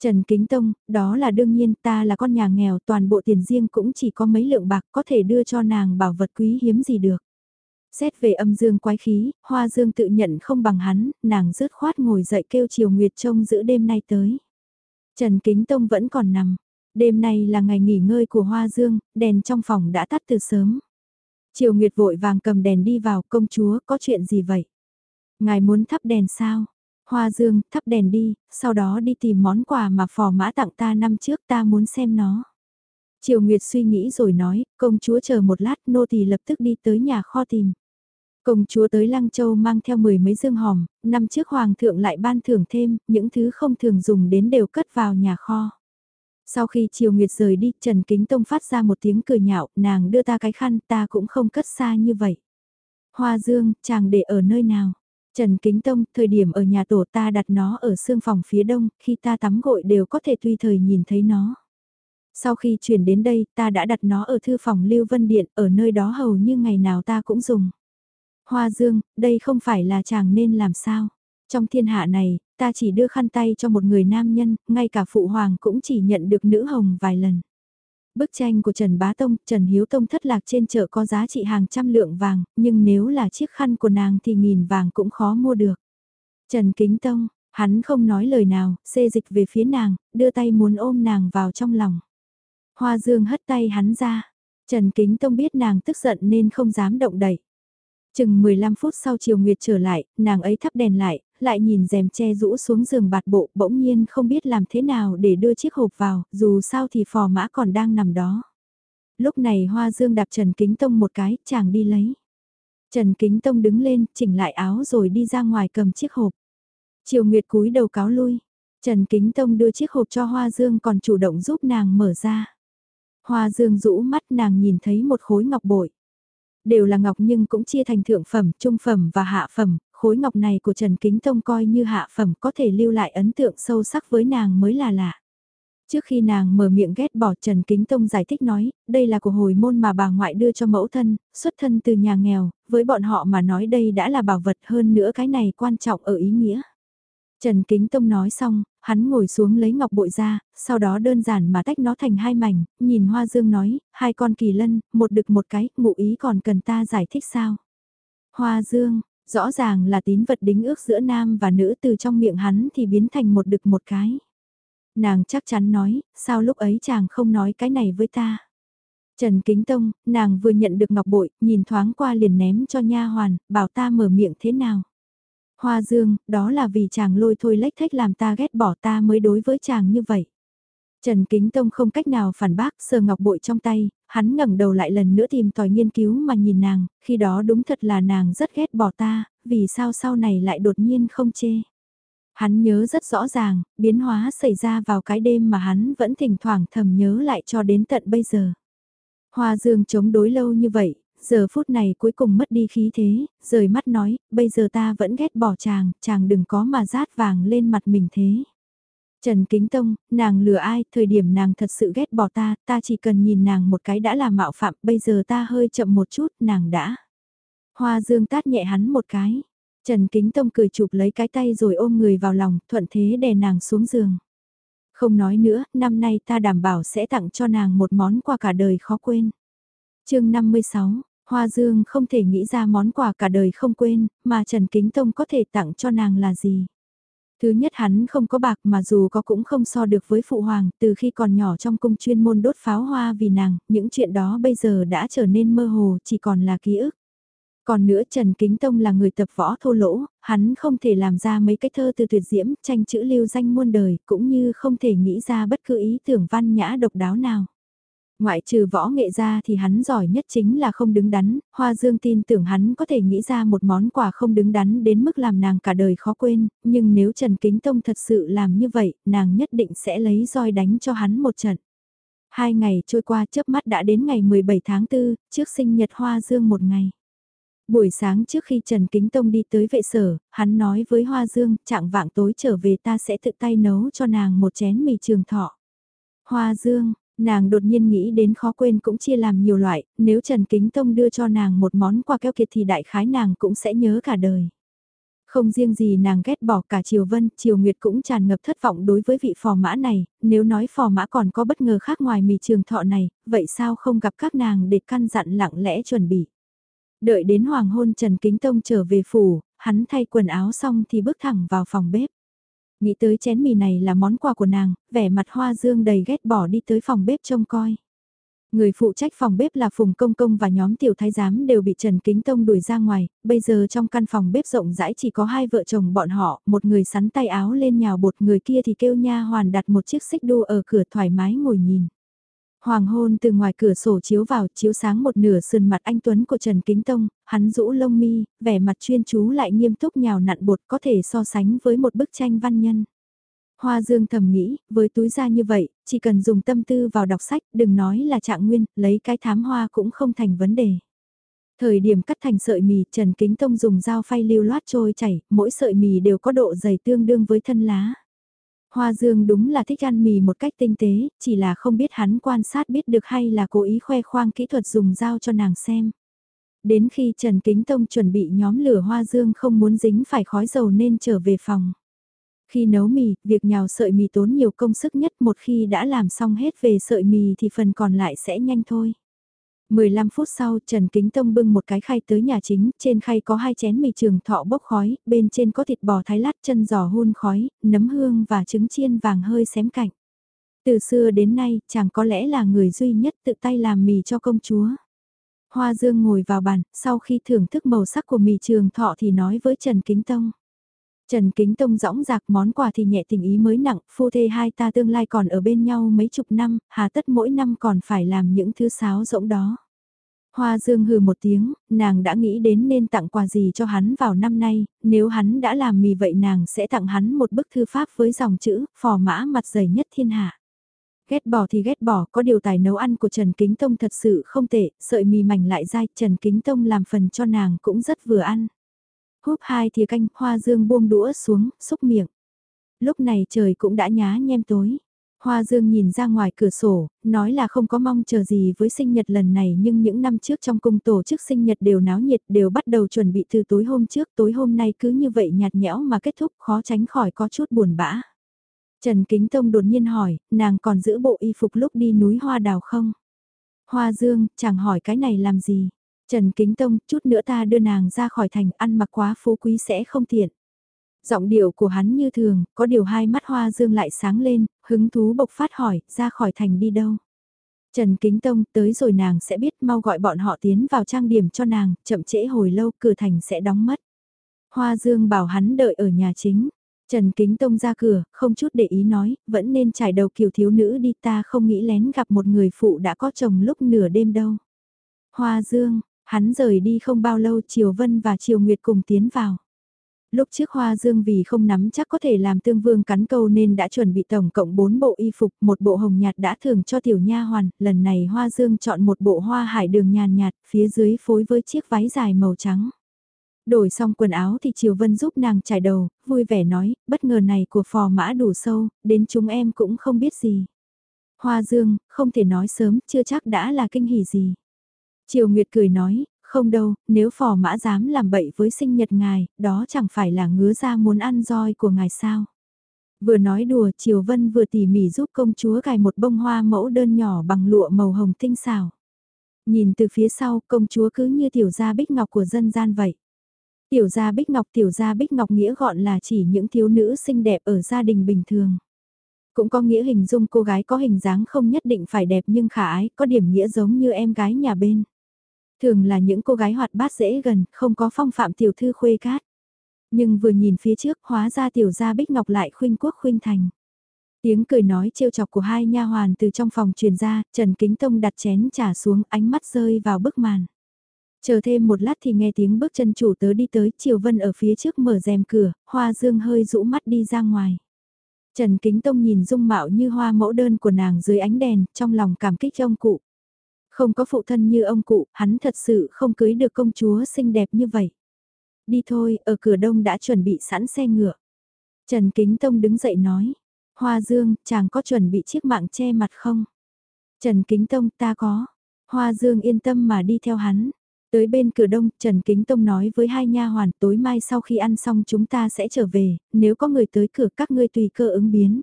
S1: Trần Kính Tông, đó là đương nhiên ta là con nhà nghèo toàn bộ tiền riêng cũng chỉ có mấy lượng bạc có thể đưa cho nàng bảo vật quý hiếm gì được. Xét về âm dương quái khí, Hoa Dương tự nhận không bằng hắn, nàng rứt khoát ngồi dậy kêu Triều Nguyệt trông giữ đêm nay tới. Trần Kính Tông vẫn còn nằm. Đêm nay là ngày nghỉ ngơi của Hoa Dương, đèn trong phòng đã tắt từ sớm. Triều Nguyệt vội vàng cầm đèn đi vào, công chúa, có chuyện gì vậy? Ngài muốn thắp đèn sao? Hoa Dương, thắp đèn đi, sau đó đi tìm món quà mà phò mã tặng ta năm trước ta muốn xem nó. Triều Nguyệt suy nghĩ rồi nói, công chúa chờ một lát nô tỳ lập tức đi tới nhà kho tìm. Công chúa tới Lăng Châu mang theo mười mấy dương hòm, năm trước hoàng thượng lại ban thưởng thêm, những thứ không thường dùng đến đều cất vào nhà kho. Sau khi Triều Nguyệt rời đi, Trần Kính Tông phát ra một tiếng cười nhạo, nàng đưa ta cái khăn, ta cũng không cất xa như vậy. Hoa Dương, chàng để ở nơi nào? Trần Kính Tông, thời điểm ở nhà tổ ta đặt nó ở xương phòng phía đông, khi ta tắm gội đều có thể tùy thời nhìn thấy nó. Sau khi chuyển đến đây, ta đã đặt nó ở thư phòng Lưu Vân Điện, ở nơi đó hầu như ngày nào ta cũng dùng. Hoa Dương, đây không phải là chàng nên làm sao? Trong thiên hạ này, ta chỉ đưa khăn tay cho một người nam nhân, ngay cả phụ hoàng cũng chỉ nhận được nữ hồng vài lần. Bức tranh của Trần Bá Tông, Trần Hiếu Tông thất lạc trên chợ có giá trị hàng trăm lượng vàng, nhưng nếu là chiếc khăn của nàng thì nghìn vàng cũng khó mua được. Trần Kính Tông, hắn không nói lời nào, xê dịch về phía nàng, đưa tay muốn ôm nàng vào trong lòng. Hoa Dương hất tay hắn ra. Trần Kính Tông biết nàng tức giận nên không dám động đậy. Chừng 15 phút sau chiều nguyệt trở lại, nàng ấy thắp đèn lại, lại nhìn rèm che rũ xuống giường bạt bộ, bỗng nhiên không biết làm thế nào để đưa chiếc hộp vào, dù sao thì phò mã còn đang nằm đó. Lúc này Hoa Dương đạp Trần Kính Tông một cái, chàng đi lấy. Trần Kính Tông đứng lên, chỉnh lại áo rồi đi ra ngoài cầm chiếc hộp. Triều Nguyệt cúi đầu cáo lui. Trần Kính Tông đưa chiếc hộp cho Hoa Dương còn chủ động giúp nàng mở ra. Hoa Dương rũ mắt nàng nhìn thấy một khối ngọc bội. Đều là ngọc nhưng cũng chia thành thượng phẩm, trung phẩm và hạ phẩm, khối ngọc này của Trần Kính Tông coi như hạ phẩm có thể lưu lại ấn tượng sâu sắc với nàng mới là lạ. Trước khi nàng mở miệng ghét bỏ Trần Kính Tông giải thích nói, đây là của hồi môn mà bà ngoại đưa cho mẫu thân, xuất thân từ nhà nghèo, với bọn họ mà nói đây đã là bảo vật hơn nữa cái này quan trọng ở ý nghĩa. Trần Kính Tông nói xong, hắn ngồi xuống lấy ngọc bội ra, sau đó đơn giản mà tách nó thành hai mảnh, nhìn Hoa Dương nói, hai con kỳ lân, một đực một cái, ngụ ý còn cần ta giải thích sao. Hoa Dương, rõ ràng là tín vật đính ước giữa nam và nữ từ trong miệng hắn thì biến thành một đực một cái. Nàng chắc chắn nói, sao lúc ấy chàng không nói cái này với ta. Trần Kính Tông, nàng vừa nhận được ngọc bội, nhìn thoáng qua liền ném cho nha hoàn, bảo ta mở miệng thế nào. Hoa Dương, đó là vì chàng lôi thôi lách thách làm ta ghét bỏ ta mới đối với chàng như vậy. Trần Kính Tông không cách nào phản bác sờ ngọc bội trong tay, hắn ngẩng đầu lại lần nữa tìm tòi nghiên cứu mà nhìn nàng, khi đó đúng thật là nàng rất ghét bỏ ta, vì sao sau này lại đột nhiên không chê. Hắn nhớ rất rõ ràng, biến hóa xảy ra vào cái đêm mà hắn vẫn thỉnh thoảng thầm nhớ lại cho đến tận bây giờ. Hoa dương chống đối lâu như vậy, giờ phút này cuối cùng mất đi khí thế, rời mắt nói, bây giờ ta vẫn ghét bỏ chàng, chàng đừng có mà rát vàng lên mặt mình thế. Trần Kính Tông, nàng lừa ai, thời điểm nàng thật sự ghét bỏ ta, ta chỉ cần nhìn nàng một cái đã là mạo phạm, bây giờ ta hơi chậm một chút, nàng đã. Hoa dương tát nhẹ hắn một cái. Trần Kính Tông cười chụp lấy cái tay rồi ôm người vào lòng, thuận thế đè nàng xuống giường. Không nói nữa, năm nay ta đảm bảo sẽ tặng cho nàng một món quà cả đời khó quên. chương 56, Hoa Dương không thể nghĩ ra món quà cả đời không quên, mà Trần Kính Tông có thể tặng cho nàng là gì. Thứ nhất hắn không có bạc mà dù có cũng không so được với phụ hoàng, từ khi còn nhỏ trong cung chuyên môn đốt pháo hoa vì nàng, những chuyện đó bây giờ đã trở nên mơ hồ, chỉ còn là ký ức. Còn nữa Trần Kính Tông là người tập võ thô lỗ, hắn không thể làm ra mấy cái thơ từ tuyệt diễm, tranh chữ lưu danh muôn đời, cũng như không thể nghĩ ra bất cứ ý tưởng văn nhã độc đáo nào. Ngoại trừ võ nghệ ra thì hắn giỏi nhất chính là không đứng đắn, Hoa Dương tin tưởng hắn có thể nghĩ ra một món quà không đứng đắn đến mức làm nàng cả đời khó quên, nhưng nếu Trần Kính Tông thật sự làm như vậy, nàng nhất định sẽ lấy roi đánh cho hắn một trận. Hai ngày trôi qua chớp mắt đã đến ngày 17 tháng 4, trước sinh nhật Hoa Dương một ngày. Buổi sáng trước khi Trần Kính Tông đi tới vệ sở, hắn nói với Hoa Dương, trạng vạng tối trở về ta sẽ tự tay nấu cho nàng một chén mì trường thọ. Hoa Dương, nàng đột nhiên nghĩ đến khó quên cũng chia làm nhiều loại, nếu Trần Kính Tông đưa cho nàng một món quà keo kiệt thì đại khái nàng cũng sẽ nhớ cả đời. Không riêng gì nàng ghét bỏ cả Triều Vân, Triều Nguyệt cũng tràn ngập thất vọng đối với vị phò mã này, nếu nói phò mã còn có bất ngờ khác ngoài mì trường thọ này, vậy sao không gặp các nàng để căn dặn lặng lẽ chuẩn bị. Đợi đến hoàng hôn Trần Kính Tông trở về phủ, hắn thay quần áo xong thì bước thẳng vào phòng bếp. Nghĩ tới chén mì này là món quà của nàng, vẻ mặt hoa dương đầy ghét bỏ đi tới phòng bếp trông coi. Người phụ trách phòng bếp là Phùng Công Công và nhóm tiểu thái giám đều bị Trần Kính Tông đuổi ra ngoài, bây giờ trong căn phòng bếp rộng rãi chỉ có hai vợ chồng bọn họ, một người sắn tay áo lên nhào bột người kia thì kêu nha hoàn đặt một chiếc xích đu ở cửa thoải mái ngồi nhìn. Hoàng hôn từ ngoài cửa sổ chiếu vào, chiếu sáng một nửa sườn mặt anh Tuấn của Trần Kính Tông, hắn rũ lông mi, vẻ mặt chuyên chú lại nghiêm túc nhào nặn bột có thể so sánh với một bức tranh văn nhân. Hoa Dương thầm nghĩ, với túi da như vậy, chỉ cần dùng tâm tư vào đọc sách, đừng nói là trạng nguyên, lấy cái thám hoa cũng không thành vấn đề. Thời điểm cắt thành sợi mì, Trần Kính Tông dùng dao phay lưu loát trôi chảy, mỗi sợi mì đều có độ dày tương đương với thân lá. Hoa Dương đúng là thích ăn mì một cách tinh tế, chỉ là không biết hắn quan sát biết được hay là cố ý khoe khoang kỹ thuật dùng dao cho nàng xem. Đến khi Trần Kính Tông chuẩn bị nhóm lửa Hoa Dương không muốn dính phải khói dầu nên trở về phòng. Khi nấu mì, việc nhào sợi mì tốn nhiều công sức nhất một khi đã làm xong hết về sợi mì thì phần còn lại sẽ nhanh thôi. 15 phút sau Trần Kính Tông bưng một cái khay tới nhà chính, trên khay có hai chén mì trường thọ bốc khói, bên trên có thịt bò thái lát chân giò hun khói, nấm hương và trứng chiên vàng hơi xém cạnh. Từ xưa đến nay, chàng có lẽ là người duy nhất tự tay làm mì cho công chúa. Hoa Dương ngồi vào bàn, sau khi thưởng thức màu sắc của mì trường thọ thì nói với Trần Kính Tông. Trần Kính Tông rõng rạc món quà thì nhẹ tình ý mới nặng, phu thê hai ta tương lai còn ở bên nhau mấy chục năm, hà tất mỗi năm còn phải làm những thứ sáo rỗng đó. Hoa Dương hừ một tiếng, nàng đã nghĩ đến nên tặng quà gì cho hắn vào năm nay, nếu hắn đã làm mì vậy nàng sẽ tặng hắn một bức thư pháp với dòng chữ, phò mã mặt dày nhất thiên hạ. Ghét bỏ thì ghét bỏ, có điều tài nấu ăn của Trần Kính Tông thật sự không tệ, sợi mì mảnh lại dai, Trần Kính Tông làm phần cho nàng cũng rất vừa ăn. Húp hai thìa canh, hoa dương buông đũa xuống, xúc miệng. Lúc này trời cũng đã nhá nhem tối. Hoa Dương nhìn ra ngoài cửa sổ, nói là không có mong chờ gì với sinh nhật lần này nhưng những năm trước trong cung tổ chức sinh nhật đều náo nhiệt đều bắt đầu chuẩn bị từ tối hôm trước tối hôm nay cứ như vậy nhạt nhẽo mà kết thúc khó tránh khỏi có chút buồn bã. Trần Kính Tông đột nhiên hỏi, nàng còn giữ bộ y phục lúc đi núi hoa đào không? Hoa Dương, chẳng hỏi cái này làm gì? Trần Kính Tông, chút nữa ta đưa nàng ra khỏi thành, ăn mặc quá phú quý sẽ không tiện. Giọng điệu của hắn như thường, có điều hai mắt hoa dương lại sáng lên, hứng thú bộc phát hỏi, ra khỏi thành đi đâu. Trần Kính Tông tới rồi nàng sẽ biết mau gọi bọn họ tiến vào trang điểm cho nàng, chậm trễ hồi lâu cửa thành sẽ đóng mất. Hoa Dương bảo hắn đợi ở nhà chính. Trần Kính Tông ra cửa, không chút để ý nói, vẫn nên trải đầu kiều thiếu nữ đi ta không nghĩ lén gặp một người phụ đã có chồng lúc nửa đêm đâu. Hoa Dương, hắn rời đi không bao lâu Triều Vân và Triều Nguyệt cùng tiến vào. Lúc trước Hoa Dương vì không nắm chắc có thể làm tương vương cắn câu nên đã chuẩn bị tổng cộng 4 bộ y phục, một bộ hồng nhạt đã thường cho tiểu nha hoàn, lần này Hoa Dương chọn một bộ hoa hải đường nhàn nhạt, phía dưới phối với chiếc váy dài màu trắng. Đổi xong quần áo thì Triều Vân giúp nàng trải đầu, vui vẻ nói, bất ngờ này của phò mã đủ sâu, đến chúng em cũng không biết gì. Hoa Dương, không thể nói sớm, chưa chắc đã là kinh hỉ gì. Triều Nguyệt cười nói, không đâu, nếu phò mã dám làm bậy với sinh nhật ngài, đó chẳng phải là ngứa ra muốn ăn roi của ngài sao. Vừa nói đùa Triều Vân vừa tỉ mỉ giúp công chúa cài một bông hoa mẫu đơn nhỏ bằng lụa màu hồng tinh xảo. Nhìn từ phía sau công chúa cứ như tiểu gia bích ngọc của dân gian vậy. Tiểu gia bích ngọc tiểu gia bích ngọc nghĩa gọn là chỉ những thiếu nữ xinh đẹp ở gia đình bình thường. Cũng có nghĩa hình dung cô gái có hình dáng không nhất định phải đẹp nhưng khả ái, có điểm nghĩa giống như em gái nhà bên. Thường là những cô gái hoạt bát dễ gần, không có phong phạm tiểu thư khuê cát. Nhưng vừa nhìn phía trước hóa ra tiểu gia bích ngọc lại khuynh quốc khuynh thành. Tiếng cười nói trêu chọc của hai nha hoàn từ trong phòng truyền ra, Trần Kính Tông đặt chén trà xuống ánh mắt rơi vào bức màn. Chờ thêm một lát thì nghe tiếng bước chân chủ tớ đi tới, Triều Vân ở phía trước mở rèm cửa, Hoa Dương hơi rũ mắt đi ra ngoài. Trần Kính Tông nhìn dung mạo như hoa mẫu đơn của nàng dưới ánh đèn, trong lòng cảm kích ông cụ. Không có phụ thân như ông cụ, hắn thật sự không cưới được công chúa xinh đẹp như vậy. Đi thôi, ở cửa đông đã chuẩn bị sẵn xe ngựa. Trần Kính Tông đứng dậy nói. Hoa Dương, chàng có chuẩn bị chiếc mạng che mặt không? Trần Kính Tông, ta có. Hoa Dương yên tâm mà đi theo hắn. Tới bên cửa đông, Trần Kính Tông nói với hai nha hoàn tối mai sau khi ăn xong chúng ta sẽ trở về, nếu có người tới cửa các ngươi tùy cơ ứng biến.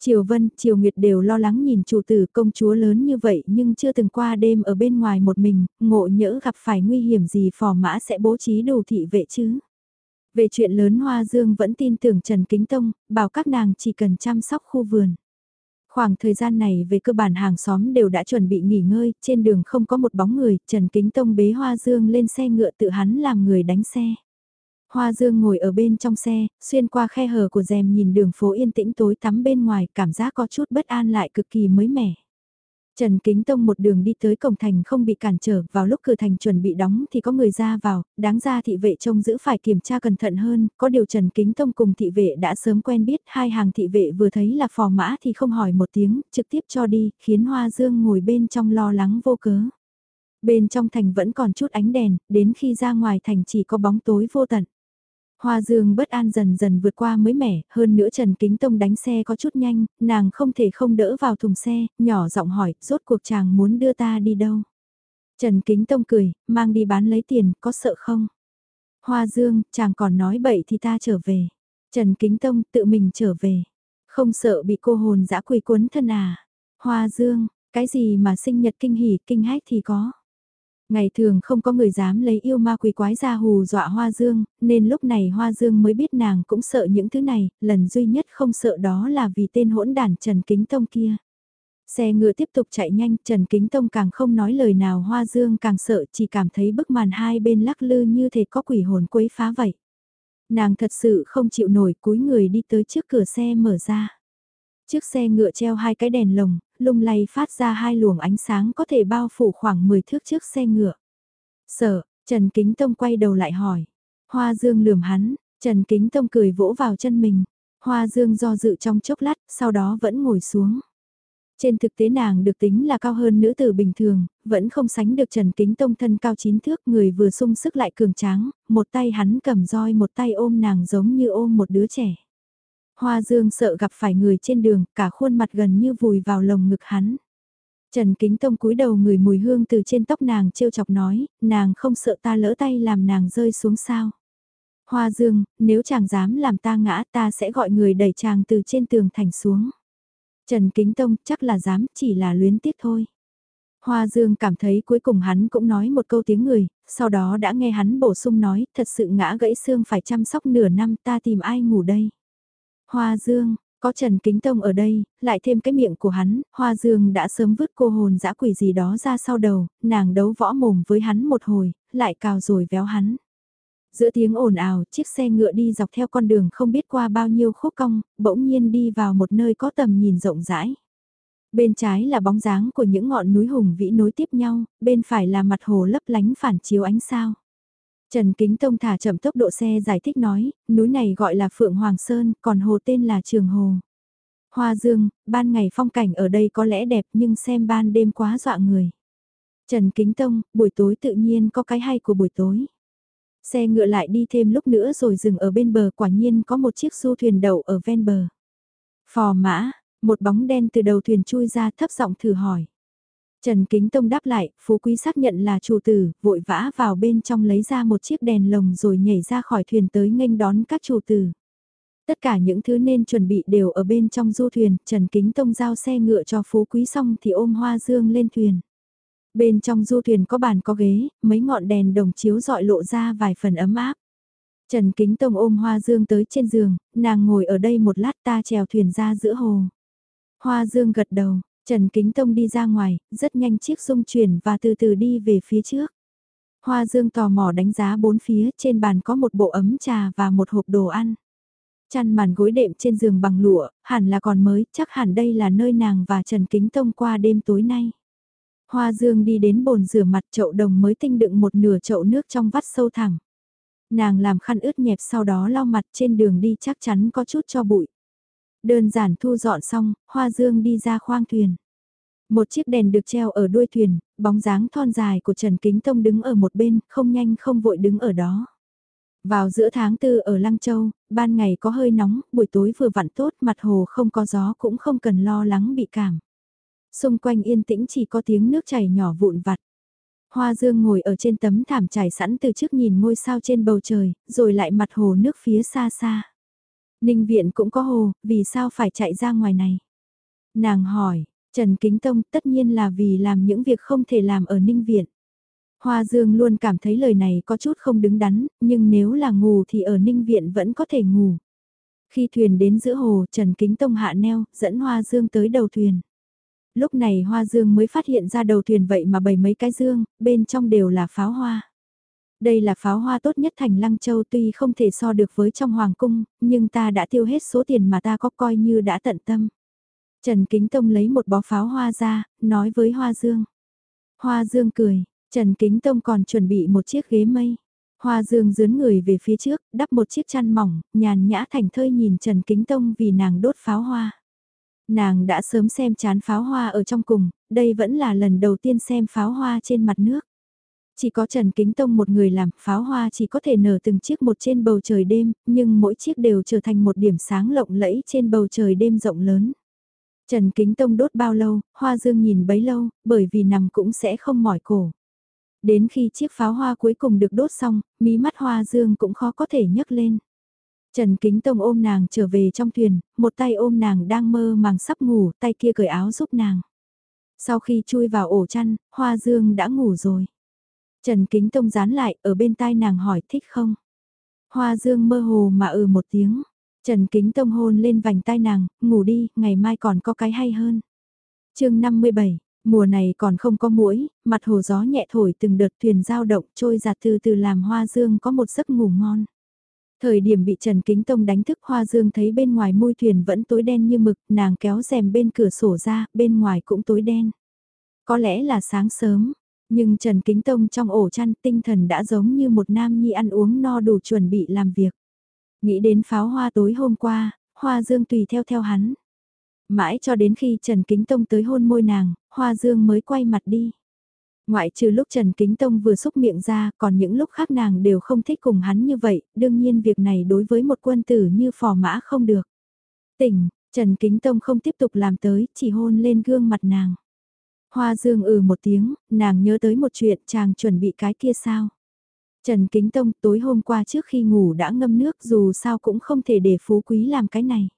S1: Triều Vân, Triều Nguyệt đều lo lắng nhìn chủ tử công chúa lớn như vậy nhưng chưa từng qua đêm ở bên ngoài một mình, ngộ nhỡ gặp phải nguy hiểm gì phò mã sẽ bố trí đồ thị vệ chứ. Về chuyện lớn Hoa Dương vẫn tin tưởng Trần Kính Tông, bảo các nàng chỉ cần chăm sóc khu vườn. Khoảng thời gian này về cơ bản hàng xóm đều đã chuẩn bị nghỉ ngơi, trên đường không có một bóng người, Trần Kính Tông bế Hoa Dương lên xe ngựa tự hắn làm người đánh xe. Hoa Dương ngồi ở bên trong xe, xuyên qua khe hở của rèm nhìn đường phố yên tĩnh tối tắm bên ngoài, cảm giác có chút bất an lại cực kỳ mới mẻ. Trần Kính Tông một đường đi tới cổng thành không bị cản trở, vào lúc cửa thành chuẩn bị đóng thì có người ra vào, đáng ra thị vệ trông giữ phải kiểm tra cẩn thận hơn, có điều Trần Kính Tông cùng thị vệ đã sớm quen biết, hai hàng thị vệ vừa thấy là phò mã thì không hỏi một tiếng, trực tiếp cho đi, khiến Hoa Dương ngồi bên trong lo lắng vô cớ. Bên trong thành vẫn còn chút ánh đèn, đến khi ra ngoài thành chỉ có bóng tối vô tận. Hoa Dương bất an dần dần vượt qua mới mẻ, hơn nữa Trần Kính Tông đánh xe có chút nhanh, nàng không thể không đỡ vào thùng xe, nhỏ giọng hỏi, rốt cuộc chàng muốn đưa ta đi đâu? Trần Kính Tông cười, mang đi bán lấy tiền, có sợ không? Hoa Dương, chàng còn nói bậy thì ta trở về. Trần Kính Tông tự mình trở về. Không sợ bị cô hồn dã quỳ cuốn thân à? Hoa Dương, cái gì mà sinh nhật kinh hỉ, kinh hách thì có. Ngày thường không có người dám lấy yêu ma quỷ quái ra hù dọa Hoa Dương, nên lúc này Hoa Dương mới biết nàng cũng sợ những thứ này, lần duy nhất không sợ đó là vì tên hỗn đản Trần Kính Tông kia. Xe ngựa tiếp tục chạy nhanh, Trần Kính Tông càng không nói lời nào Hoa Dương càng sợ chỉ cảm thấy bức màn hai bên lắc lư như thể có quỷ hồn quấy phá vậy. Nàng thật sự không chịu nổi cúi người đi tới trước cửa xe mở ra chiếc xe ngựa treo hai cái đèn lồng, lung lay phát ra hai luồng ánh sáng có thể bao phủ khoảng 10 thước trước xe ngựa. Sợ, Trần Kính Tông quay đầu lại hỏi. Hoa Dương lườm hắn, Trần Kính Tông cười vỗ vào chân mình. Hoa Dương do dự trong chốc lát, sau đó vẫn ngồi xuống. Trên thực tế nàng được tính là cao hơn nữ tử bình thường, vẫn không sánh được Trần Kính Tông thân cao chín thước, người vừa sung sức lại cường tráng, một tay hắn cầm roi một tay ôm nàng giống như ôm một đứa trẻ. Hoa Dương sợ gặp phải người trên đường, cả khuôn mặt gần như vùi vào lồng ngực hắn. Trần Kính Tông cúi đầu người mùi hương từ trên tóc nàng trêu chọc nói, nàng không sợ ta lỡ tay làm nàng rơi xuống sao. Hoa Dương, nếu chàng dám làm ta ngã ta sẽ gọi người đẩy chàng từ trên tường thành xuống. Trần Kính Tông chắc là dám chỉ là luyến tiếc thôi. Hoa Dương cảm thấy cuối cùng hắn cũng nói một câu tiếng người, sau đó đã nghe hắn bổ sung nói thật sự ngã gãy xương phải chăm sóc nửa năm ta tìm ai ngủ đây. Hoa Dương, Có Trần Kính Tông ở đây, lại thêm cái miệng của hắn, Hoa Dương đã sớm vứt cô hồn dã quỷ gì đó ra sau đầu, nàng đấu võ mồm với hắn một hồi, lại cào rồi véo hắn. Giữa tiếng ồn ào, chiếc xe ngựa đi dọc theo con đường không biết qua bao nhiêu khúc cong, bỗng nhiên đi vào một nơi có tầm nhìn rộng rãi. Bên trái là bóng dáng của những ngọn núi hùng vĩ nối tiếp nhau, bên phải là mặt hồ lấp lánh phản chiếu ánh sao. Trần Kính Tông thả chậm tốc độ xe giải thích nói, núi này gọi là Phượng Hoàng Sơn, còn hồ tên là Trường Hồ. Hoa Dương, ban ngày phong cảnh ở đây có lẽ đẹp nhưng xem ban đêm quá dọa người. Trần Kính Tông, buổi tối tự nhiên có cái hay của buổi tối. Xe ngựa lại đi thêm lúc nữa rồi dừng ở bên bờ quả nhiên có một chiếc du thuyền đậu ở ven bờ. Phò mã, một bóng đen từ đầu thuyền chui ra thấp giọng thử hỏi. Trần Kính Tông đáp lại, Phú Quý xác nhận là chủ tử, vội vã vào bên trong lấy ra một chiếc đèn lồng rồi nhảy ra khỏi thuyền tới nghênh đón các chủ tử. Tất cả những thứ nên chuẩn bị đều ở bên trong du thuyền, Trần Kính Tông giao xe ngựa cho Phú Quý xong thì ôm hoa dương lên thuyền. Bên trong du thuyền có bàn có ghế, mấy ngọn đèn đồng chiếu dọi lộ ra vài phần ấm áp. Trần Kính Tông ôm Hoa Dương tới trên giường, nàng ngồi ở đây một lát ta chèo thuyền ra giữa hồ. Hoa Dương gật đầu, Trần Kính Tông đi ra ngoài, rất nhanh chiếc dung chuyển và từ từ đi về phía trước. Hoa Dương tò mò đánh giá bốn phía, trên bàn có một bộ ấm trà và một hộp đồ ăn. Chăn màn gối đệm trên giường bằng lụa, hẳn là còn mới, chắc hẳn đây là nơi nàng và Trần Kính Tông qua đêm tối nay. Hoa Dương đi đến bồn rửa mặt chậu đồng mới tinh đựng một nửa chậu nước trong vắt sâu thẳng. Nàng làm khăn ướt nhẹp sau đó lau mặt trên đường đi chắc chắn có chút cho bụi. Đơn giản thu dọn xong, Hoa Dương đi ra khoang thuyền. Một chiếc đèn được treo ở đuôi thuyền, bóng dáng thon dài của Trần Kính Tông đứng ở một bên, không nhanh không vội đứng ở đó. Vào giữa tháng tư ở Lăng Châu, ban ngày có hơi nóng, buổi tối vừa vặn tốt, mặt hồ không có gió cũng không cần lo lắng bị cảm. Xung quanh yên tĩnh chỉ có tiếng nước chảy nhỏ vụn vặt. Hoa Dương ngồi ở trên tấm thảm trải sẵn từ trước nhìn ngôi sao trên bầu trời, rồi lại mặt hồ nước phía xa xa. Ninh viện cũng có hồ, vì sao phải chạy ra ngoài này? Nàng hỏi, Trần Kính Tông tất nhiên là vì làm những việc không thể làm ở Ninh viện. Hoa Dương luôn cảm thấy lời này có chút không đứng đắn, nhưng nếu là ngủ thì ở Ninh viện vẫn có thể ngủ. Khi thuyền đến giữa hồ, Trần Kính Tông hạ neo, dẫn Hoa Dương tới đầu thuyền. Lúc này Hoa Dương mới phát hiện ra đầu thuyền vậy mà bảy mấy cái dương, bên trong đều là pháo hoa. Đây là pháo hoa tốt nhất thành Lăng Châu tuy không thể so được với trong Hoàng Cung, nhưng ta đã tiêu hết số tiền mà ta có coi như đã tận tâm. Trần Kính Tông lấy một bó pháo hoa ra, nói với Hoa Dương. Hoa Dương cười, Trần Kính Tông còn chuẩn bị một chiếc ghế mây. Hoa Dương dướn người về phía trước, đắp một chiếc chăn mỏng, nhàn nhã thành thơi nhìn Trần Kính Tông vì nàng đốt pháo hoa. Nàng đã sớm xem chán pháo hoa ở trong cùng, đây vẫn là lần đầu tiên xem pháo hoa trên mặt nước. Chỉ có Trần Kính Tông một người làm, pháo hoa chỉ có thể nở từng chiếc một trên bầu trời đêm, nhưng mỗi chiếc đều trở thành một điểm sáng lộng lẫy trên bầu trời đêm rộng lớn. Trần Kính Tông đốt bao lâu, Hoa Dương nhìn bấy lâu, bởi vì nằm cũng sẽ không mỏi cổ. Đến khi chiếc pháo hoa cuối cùng được đốt xong, mí mắt Hoa Dương cũng khó có thể nhấc lên. Trần Kính Tông ôm nàng trở về trong thuyền, một tay ôm nàng đang mơ màng sắp ngủ, tay kia cởi áo giúp nàng. Sau khi chui vào ổ chăn, Hoa Dương đã ngủ rồi. Trần Kính Tông dán lại, ở bên tai nàng hỏi thích không? Hoa Dương mơ hồ mà ừ một tiếng. Trần Kính Tông hôn lên vành tai nàng, ngủ đi, ngày mai còn có cái hay hơn. chương 57, mùa này còn không có mũi, mặt hồ gió nhẹ thổi từng đợt thuyền giao động trôi giặt từ từ làm Hoa Dương có một giấc ngủ ngon. Thời điểm bị Trần Kính Tông đánh thức Hoa Dương thấy bên ngoài môi thuyền vẫn tối đen như mực, nàng kéo rèm bên cửa sổ ra, bên ngoài cũng tối đen. Có lẽ là sáng sớm, nhưng Trần Kính Tông trong ổ chăn tinh thần đã giống như một nam nhi ăn uống no đủ chuẩn bị làm việc. Nghĩ đến pháo hoa tối hôm qua, Hoa Dương tùy theo theo hắn. Mãi cho đến khi Trần Kính Tông tới hôn môi nàng, Hoa Dương mới quay mặt đi. Ngoại trừ lúc Trần Kính Tông vừa xúc miệng ra, còn những lúc khác nàng đều không thích cùng hắn như vậy, đương nhiên việc này đối với một quân tử như phò mã không được. Tỉnh, Trần Kính Tông không tiếp tục làm tới, chỉ hôn lên gương mặt nàng. Hoa Dương ừ một tiếng, nàng nhớ tới một chuyện chàng chuẩn bị cái kia sao. Trần Kính Tông tối hôm qua trước khi ngủ đã ngâm nước dù sao cũng không thể để phú quý làm cái này.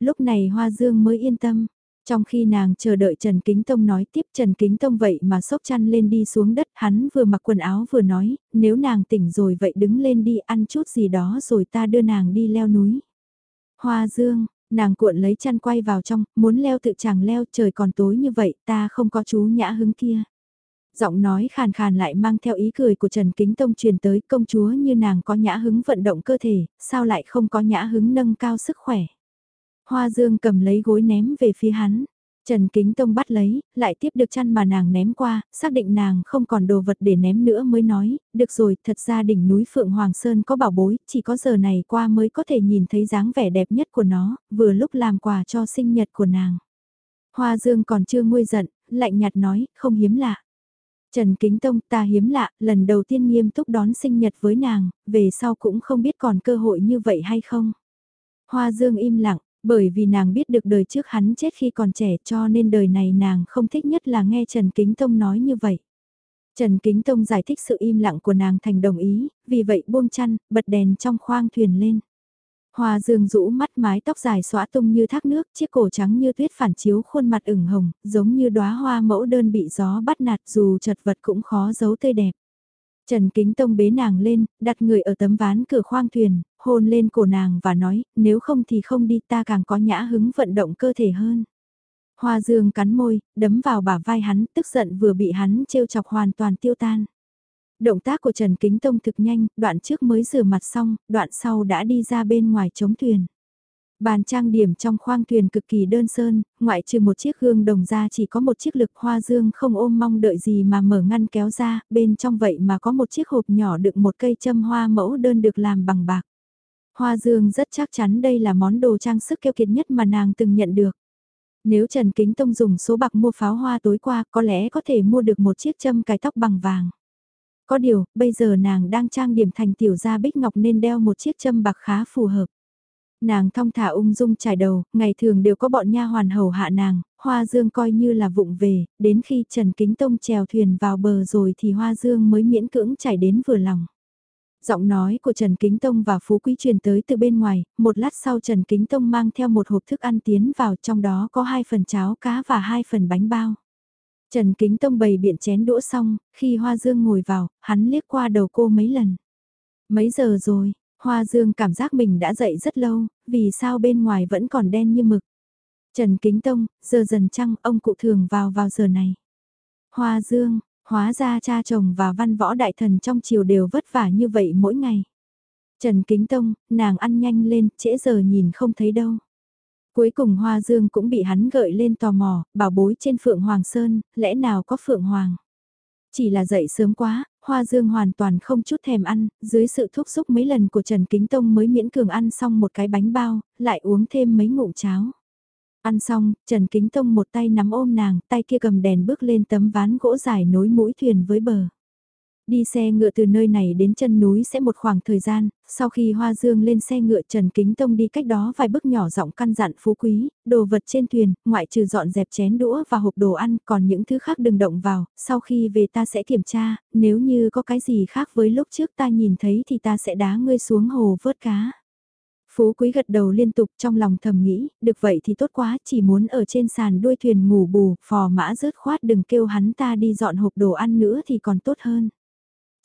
S1: Lúc này Hoa Dương mới yên tâm, trong khi nàng chờ đợi Trần Kính Tông nói tiếp Trần Kính Tông vậy mà sốc chăn lên đi xuống đất hắn vừa mặc quần áo vừa nói, nếu nàng tỉnh rồi vậy đứng lên đi ăn chút gì đó rồi ta đưa nàng đi leo núi. Hoa Dương, Nàng cuộn lấy chăn quay vào trong, muốn leo tự chàng leo trời còn tối như vậy, ta không có chú nhã hứng kia. Giọng nói khàn khàn lại mang theo ý cười của Trần Kính Tông truyền tới công chúa như nàng có nhã hứng vận động cơ thể, sao lại không có nhã hứng nâng cao sức khỏe. Hoa Dương cầm lấy gối ném về phía hắn. Trần Kính Tông bắt lấy, lại tiếp được chăn mà nàng ném qua, xác định nàng không còn đồ vật để ném nữa mới nói, được rồi, thật ra đỉnh núi Phượng Hoàng Sơn có bảo bối, chỉ có giờ này qua mới có thể nhìn thấy dáng vẻ đẹp nhất của nó, vừa lúc làm quà cho sinh nhật của nàng. Hoa Dương còn chưa nguôi giận, lạnh nhạt nói, không hiếm lạ. Trần Kính Tông ta hiếm lạ, lần đầu tiên nghiêm túc đón sinh nhật với nàng, về sau cũng không biết còn cơ hội như vậy hay không. Hoa Dương im lặng, bởi vì nàng biết được đời trước hắn chết khi còn trẻ cho nên đời này nàng không thích nhất là nghe Trần Kính Tông nói như vậy. Trần Kính Tông giải thích sự im lặng của nàng thành đồng ý, vì vậy buông chăn, bật đèn trong khoang thuyền lên. Hoa dương rũ mắt mái tóc dài xóa tung như thác nước, chiếc cổ trắng như tuyết phản chiếu khuôn mặt ửng hồng, giống như đóa hoa mẫu đơn bị gió bắt nạt dù chật vật cũng khó giấu tươi đẹp. Trần Kính Tông bế nàng lên, đặt người ở tấm ván cửa khoang thuyền, hôn lên cổ nàng và nói, nếu không thì không đi ta càng có nhã hứng vận động cơ thể hơn. Hoa dương cắn môi, đấm vào bả vai hắn, tức giận vừa bị hắn trêu chọc hoàn toàn tiêu tan. Động tác của Trần Kính Tông thực nhanh, đoạn trước mới rửa mặt xong, đoạn sau đã đi ra bên ngoài chống thuyền. Bàn trang điểm trong khoang thuyền cực kỳ đơn sơn, ngoại trừ một chiếc gương đồng ra chỉ có một chiếc lực hoa dương không ôm mong đợi gì mà mở ngăn kéo ra, bên trong vậy mà có một chiếc hộp nhỏ đựng một cây châm hoa mẫu đơn được làm bằng bạc. Hoa dương rất chắc chắn đây là món đồ trang sức keo kiệt nhất mà nàng từng nhận được. Nếu Trần Kính Tông dùng số bạc mua pháo hoa tối qua có lẽ có thể mua được một chiếc châm cài tóc bằng vàng. Có điều, bây giờ nàng đang trang điểm thành tiểu gia bích ngọc nên đeo một chiếc châm bạc khá phù hợp. Nàng thong thả ung dung trải đầu, ngày thường đều có bọn nha hoàn hầu hạ nàng, Hoa Dương coi như là vụng về, đến khi Trần Kính Tông chèo thuyền vào bờ rồi thì Hoa Dương mới miễn cưỡng chảy đến vừa lòng. Giọng nói của Trần Kính Tông và Phú Quý truyền tới từ bên ngoài, một lát sau Trần Kính Tông mang theo một hộp thức ăn tiến vào trong đó có hai phần cháo cá và hai phần bánh bao. Trần Kính Tông bày biện chén đũa xong, khi Hoa Dương ngồi vào, hắn liếc qua đầu cô mấy lần. Mấy giờ rồi, Hoa Dương cảm giác mình đã dậy rất lâu, vì sao bên ngoài vẫn còn đen như mực. Trần Kính Tông, giờ dần trăng, ông cụ thường vào vào giờ này. Hoa Dương, hóa ra cha chồng và văn võ đại thần trong triều đều vất vả như vậy mỗi ngày. Trần Kính Tông, nàng ăn nhanh lên, trễ giờ nhìn không thấy đâu. Cuối cùng Hoa Dương cũng bị hắn gợi lên tò mò, bảo bối trên Phượng Hoàng Sơn, lẽ nào có Phượng Hoàng. Chỉ là dậy sớm quá, Hoa Dương hoàn toàn không chút thèm ăn, dưới sự thúc giục mấy lần của Trần Kính Tông mới miễn cường ăn xong một cái bánh bao, lại uống thêm mấy ngụm cháo. Ăn xong, Trần Kính Tông một tay nắm ôm nàng, tay kia cầm đèn bước lên tấm ván gỗ dài nối mũi thuyền với bờ. Đi xe ngựa từ nơi này đến chân núi sẽ một khoảng thời gian, sau khi Hoa Dương lên xe ngựa Trần Kính Tông đi cách đó vài bước nhỏ giọng căn dặn phú quý, đồ vật trên thuyền, ngoại trừ dọn dẹp chén đũa và hộp đồ ăn, còn những thứ khác đừng động vào, sau khi về ta sẽ kiểm tra, nếu như có cái gì khác với lúc trước ta nhìn thấy thì ta sẽ đá ngươi xuống hồ vớt cá. Phú Quý gật đầu liên tục trong lòng thầm nghĩ, được vậy thì tốt quá, chỉ muốn ở trên sàn đuôi thuyền ngủ bù, phò mã rớt khoát đừng kêu hắn ta đi dọn hộp đồ ăn nữa thì còn tốt hơn.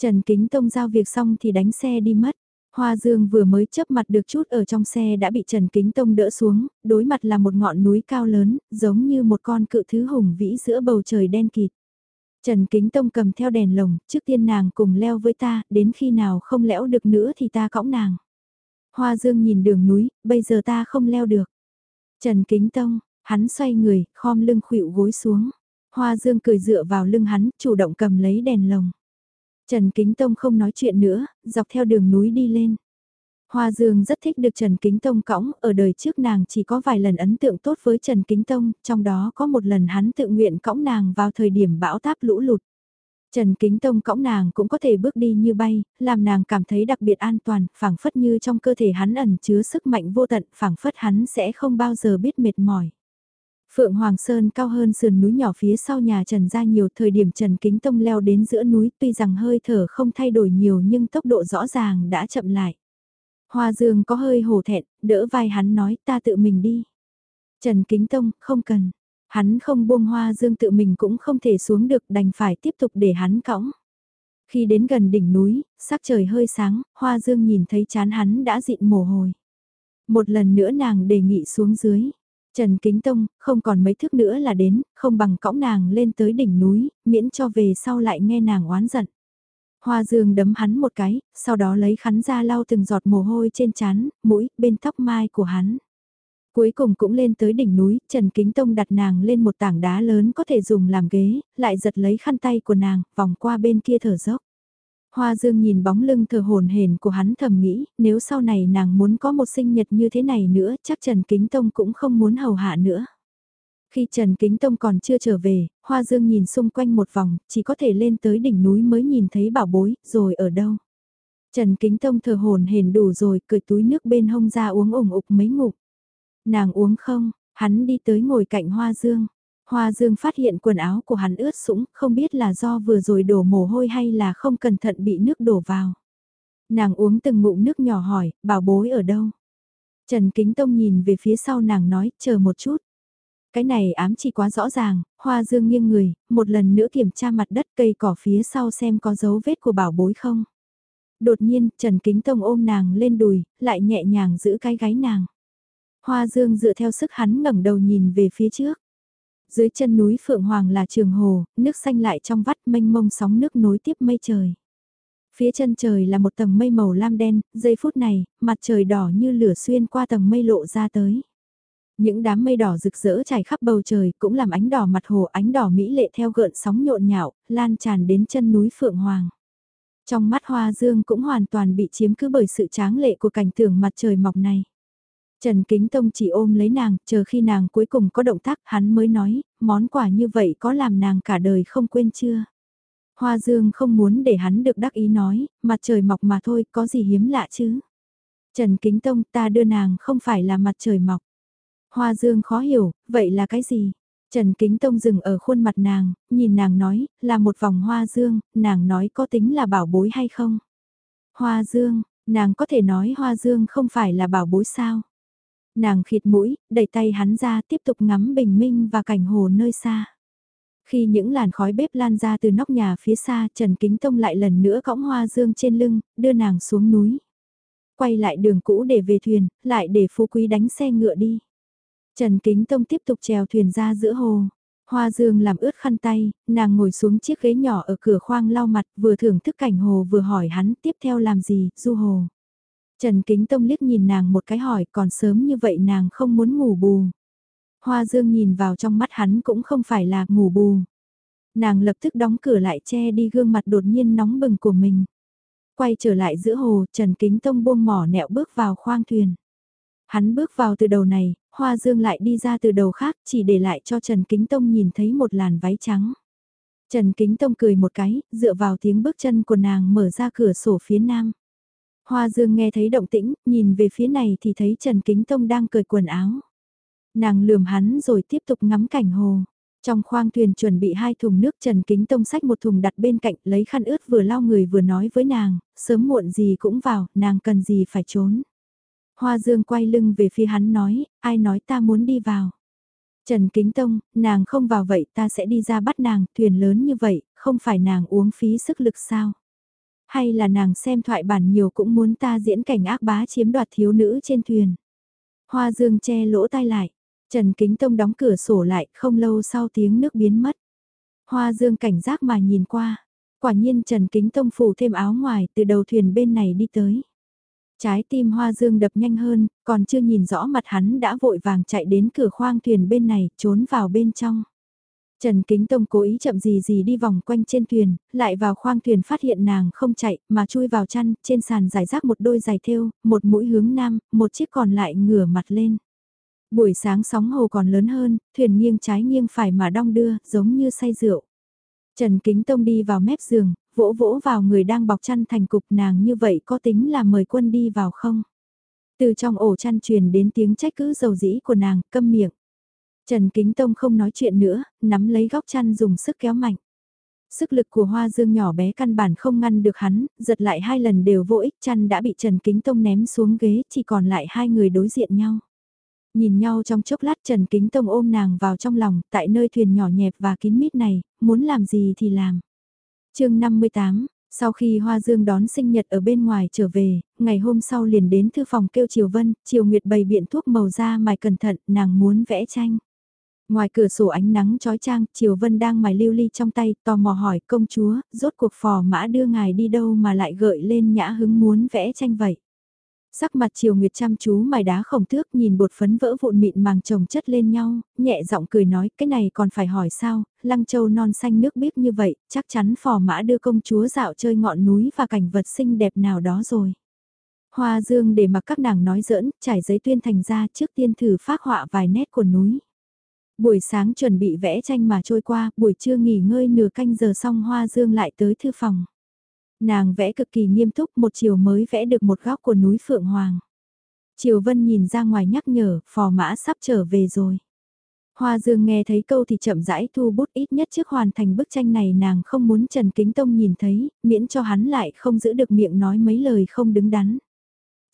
S1: Trần Kính Tông giao việc xong thì đánh xe đi mất. Hoa Dương vừa mới chớp mặt được chút ở trong xe đã bị Trần Kính Tông đỡ xuống, đối mặt là một ngọn núi cao lớn, giống như một con cự thứ hùng vĩ giữa bầu trời đen kịt. Trần Kính Tông cầm theo đèn lồng, trước tiên nàng cùng leo với ta, đến khi nào không lẽo được nữa thì ta cõng nàng. Hoa Dương nhìn đường núi, bây giờ ta không leo được. Trần Kính Tông, hắn xoay người, khom lưng khuỵu gối xuống. Hoa Dương cười dựa vào lưng hắn, chủ động cầm lấy đèn lồng. Trần Kính Tông không nói chuyện nữa, dọc theo đường núi đi lên. Hoa Dương rất thích được Trần Kính Tông cõng, ở đời trước nàng chỉ có vài lần ấn tượng tốt với Trần Kính Tông, trong đó có một lần hắn tự nguyện cõng nàng vào thời điểm bão táp lũ lụt. Trần Kính Tông cõng nàng cũng có thể bước đi như bay, làm nàng cảm thấy đặc biệt an toàn, phảng phất như trong cơ thể hắn ẩn chứa sức mạnh vô tận, phảng phất hắn sẽ không bao giờ biết mệt mỏi. Phượng Hoàng Sơn cao hơn sườn núi nhỏ phía sau nhà Trần ra nhiều thời điểm Trần Kính Tông leo đến giữa núi tuy rằng hơi thở không thay đổi nhiều nhưng tốc độ rõ ràng đã chậm lại. Hoa Dương có hơi hổ thẹn, đỡ vai hắn nói ta tự mình đi. Trần Kính Tông, không cần. Hắn không buông Hoa Dương tự mình cũng không thể xuống được đành phải tiếp tục để hắn cõng. Khi đến gần đỉnh núi, sắc trời hơi sáng, Hoa Dương nhìn thấy chán hắn đã dịn mồ hôi. Một lần nữa nàng đề nghị xuống dưới. Trần Kính Tông, không còn mấy thước nữa là đến, không bằng cõng nàng lên tới đỉnh núi, miễn cho về sau lại nghe nàng oán giận. Hoa Dương đấm hắn một cái, sau đó lấy khắn ra lau từng giọt mồ hôi trên trán, mũi, bên tóc mai của hắn. Cuối cùng cũng lên tới đỉnh núi, Trần Kính Tông đặt nàng lên một tảng đá lớn có thể dùng làm ghế, lại giật lấy khăn tay của nàng, vòng qua bên kia thở dốc. Hoa Dương nhìn bóng lưng thờ hồn hển của hắn thầm nghĩ, nếu sau này nàng muốn có một sinh nhật như thế này nữa, chắc Trần Kính Tông cũng không muốn hầu hạ nữa. Khi Trần Kính Tông còn chưa trở về, Hoa Dương nhìn xung quanh một vòng, chỉ có thể lên tới đỉnh núi mới nhìn thấy bảo bối, rồi ở đâu. Trần Kính Tông thờ hồn hển đủ rồi, cười túi nước bên hông ra uống ủng ục mấy ngụm. Nàng uống không, hắn đi tới ngồi cạnh Hoa Dương. Hoa Dương phát hiện quần áo của hắn ướt sũng, không biết là do vừa rồi đổ mồ hôi hay là không cẩn thận bị nước đổ vào. Nàng uống từng ngụm nước nhỏ hỏi, bảo bối ở đâu? Trần Kính Tông nhìn về phía sau nàng nói, chờ một chút. Cái này ám chỉ quá rõ ràng, Hoa Dương nghiêng người, một lần nữa kiểm tra mặt đất cây cỏ phía sau xem có dấu vết của bảo bối không. Đột nhiên, Trần Kính Tông ôm nàng lên đùi, lại nhẹ nhàng giữ cái gáy nàng. Hoa Dương dựa theo sức hắn ngẩng đầu nhìn về phía trước. Dưới chân núi Phượng Hoàng là trường hồ, nước xanh lại trong vắt mênh mông sóng nước nối tiếp mây trời. Phía chân trời là một tầng mây màu lam đen, giây phút này, mặt trời đỏ như lửa xuyên qua tầng mây lộ ra tới. Những đám mây đỏ rực rỡ trải khắp bầu trời cũng làm ánh đỏ mặt hồ ánh đỏ mỹ lệ theo gợn sóng nhộn nhạo, lan tràn đến chân núi Phượng Hoàng. Trong mắt Hoa Dương cũng hoàn toàn bị chiếm cứ bởi sự tráng lệ của cảnh tượng mặt trời mọc này. Trần Kính Tông chỉ ôm lấy nàng, chờ khi nàng cuối cùng có động tác hắn mới nói, món quà như vậy có làm nàng cả đời không quên chưa? Hoa Dương không muốn để hắn được đắc ý nói, mặt trời mọc mà thôi, có gì hiếm lạ chứ? Trần Kính Tông ta đưa nàng không phải là mặt trời mọc. Hoa Dương khó hiểu, vậy là cái gì? Trần Kính Tông dừng ở khuôn mặt nàng, nhìn nàng nói, là một vòng hoa dương, nàng nói có tính là bảo bối hay không? Hoa dương, nàng có thể nói hoa dương không phải là bảo bối sao? Nàng khịt mũi, đẩy tay hắn ra tiếp tục ngắm bình minh và cảnh hồ nơi xa. Khi những làn khói bếp lan ra từ nóc nhà phía xa, Trần Kính Tông lại lần nữa cõng hoa dương trên lưng, đưa nàng xuống núi. Quay lại đường cũ để về thuyền, lại để phú quý đánh xe ngựa đi. Trần Kính Tông tiếp tục chèo thuyền ra giữa hồ. Hoa Dương làm ướt khăn tay, nàng ngồi xuống chiếc ghế nhỏ ở cửa khoang lau mặt vừa thưởng thức cảnh hồ vừa hỏi hắn tiếp theo làm gì, du hồ. Trần Kính Tông liếc nhìn nàng một cái hỏi còn sớm như vậy nàng không muốn ngủ bù. Hoa Dương nhìn vào trong mắt hắn cũng không phải là ngủ bù. Nàng lập tức đóng cửa lại che đi gương mặt đột nhiên nóng bừng của mình. Quay trở lại giữa hồ, Trần Kính Tông buông mỏ nẹo bước vào khoang thuyền. Hắn bước vào từ đầu này, Hoa Dương lại đi ra từ đầu khác chỉ để lại cho Trần Kính Tông nhìn thấy một làn váy trắng. Trần Kính Tông cười một cái, dựa vào tiếng bước chân của nàng mở ra cửa sổ phía nam. Hoa Dương nghe thấy động tĩnh, nhìn về phía này thì thấy Trần Kính Tông đang cởi quần áo. Nàng lườm hắn rồi tiếp tục ngắm cảnh hồ. Trong khoang thuyền chuẩn bị hai thùng nước Trần Kính Tông sách một thùng đặt bên cạnh lấy khăn ướt vừa lau người vừa nói với nàng, sớm muộn gì cũng vào, nàng cần gì phải trốn. Hoa Dương quay lưng về phía hắn nói, ai nói ta muốn đi vào. Trần Kính Tông, nàng không vào vậy ta sẽ đi ra bắt nàng, thuyền lớn như vậy, không phải nàng uống phí sức lực sao. Hay là nàng xem thoại bản nhiều cũng muốn ta diễn cảnh ác bá chiếm đoạt thiếu nữ trên thuyền. Hoa Dương che lỗ tai lại, Trần Kính Tông đóng cửa sổ lại, không lâu sau tiếng nước biến mất. Hoa Dương cảnh giác mà nhìn qua, quả nhiên Trần Kính Tông phủ thêm áo ngoài từ đầu thuyền bên này đi tới. Trái tim Hoa Dương đập nhanh hơn, còn chưa nhìn rõ mặt hắn đã vội vàng chạy đến cửa khoang thuyền bên này, trốn vào bên trong. Trần Kính Tông cố ý chậm gì gì đi vòng quanh trên thuyền, lại vào khoang thuyền phát hiện nàng không chạy, mà chui vào chăn, trên sàn giải rác một đôi giày thêu, một mũi hướng nam, một chiếc còn lại ngửa mặt lên. Buổi sáng sóng hồ còn lớn hơn, thuyền nghiêng trái nghiêng phải mà đong đưa, giống như say rượu. Trần Kính Tông đi vào mép giường, vỗ vỗ vào người đang bọc chăn thành cục nàng như vậy có tính là mời quân đi vào không? Từ trong ổ chăn truyền đến tiếng trách cứ dầu dĩ của nàng, câm miệng. Trần Kính Tông không nói chuyện nữa, nắm lấy góc chăn dùng sức kéo mạnh. Sức lực của hoa dương nhỏ bé căn bản không ngăn được hắn, giật lại hai lần đều vô ích chăn đã bị Trần Kính Tông ném xuống ghế, chỉ còn lại hai người đối diện nhau. Nhìn nhau trong chốc lát Trần Kính Tông ôm nàng vào trong lòng, tại nơi thuyền nhỏ nhẹp và kín mít này, muốn làm gì thì làm. chương 58, Sau khi Hoa Dương đón sinh nhật ở bên ngoài trở về, ngày hôm sau liền đến thư phòng kêu Triều Vân, Triều Nguyệt bày biện thuốc màu da mài cẩn thận, nàng muốn vẽ tranh. Ngoài cửa sổ ánh nắng trói trang, Triều Vân đang mài lưu ly trong tay, tò mò hỏi công chúa, rốt cuộc phò mã đưa ngài đi đâu mà lại gợi lên nhã hứng muốn vẽ tranh vậy. Sắc mặt Triều Nguyệt chăm chú mài đá khổng thước nhìn bột phấn vỡ vụn mịn màng chồng chất lên nhau, nhẹ giọng cười nói cái này còn phải hỏi sao, lăng châu non xanh nước biếc như vậy, chắc chắn phò mã đưa công chúa dạo chơi ngọn núi và cảnh vật xinh đẹp nào đó rồi. Hoa dương để mặc các nàng nói giỡn, trải giấy tuyên thành ra trước tiên thử phát họa vài nét của núi. Buổi sáng chuẩn bị vẽ tranh mà trôi qua, buổi trưa nghỉ ngơi nửa canh giờ xong Hoa Dương lại tới thư phòng. Nàng vẽ cực kỳ nghiêm túc một chiều mới vẽ được một góc của núi Phượng Hoàng. Triều Vân nhìn ra ngoài nhắc nhở, phò mã sắp trở về rồi. Hoa Dương nghe thấy câu thì chậm rãi thu bút ít nhất trước hoàn thành bức tranh này nàng không muốn Trần Kính Tông nhìn thấy, miễn cho hắn lại không giữ được miệng nói mấy lời không đứng đắn.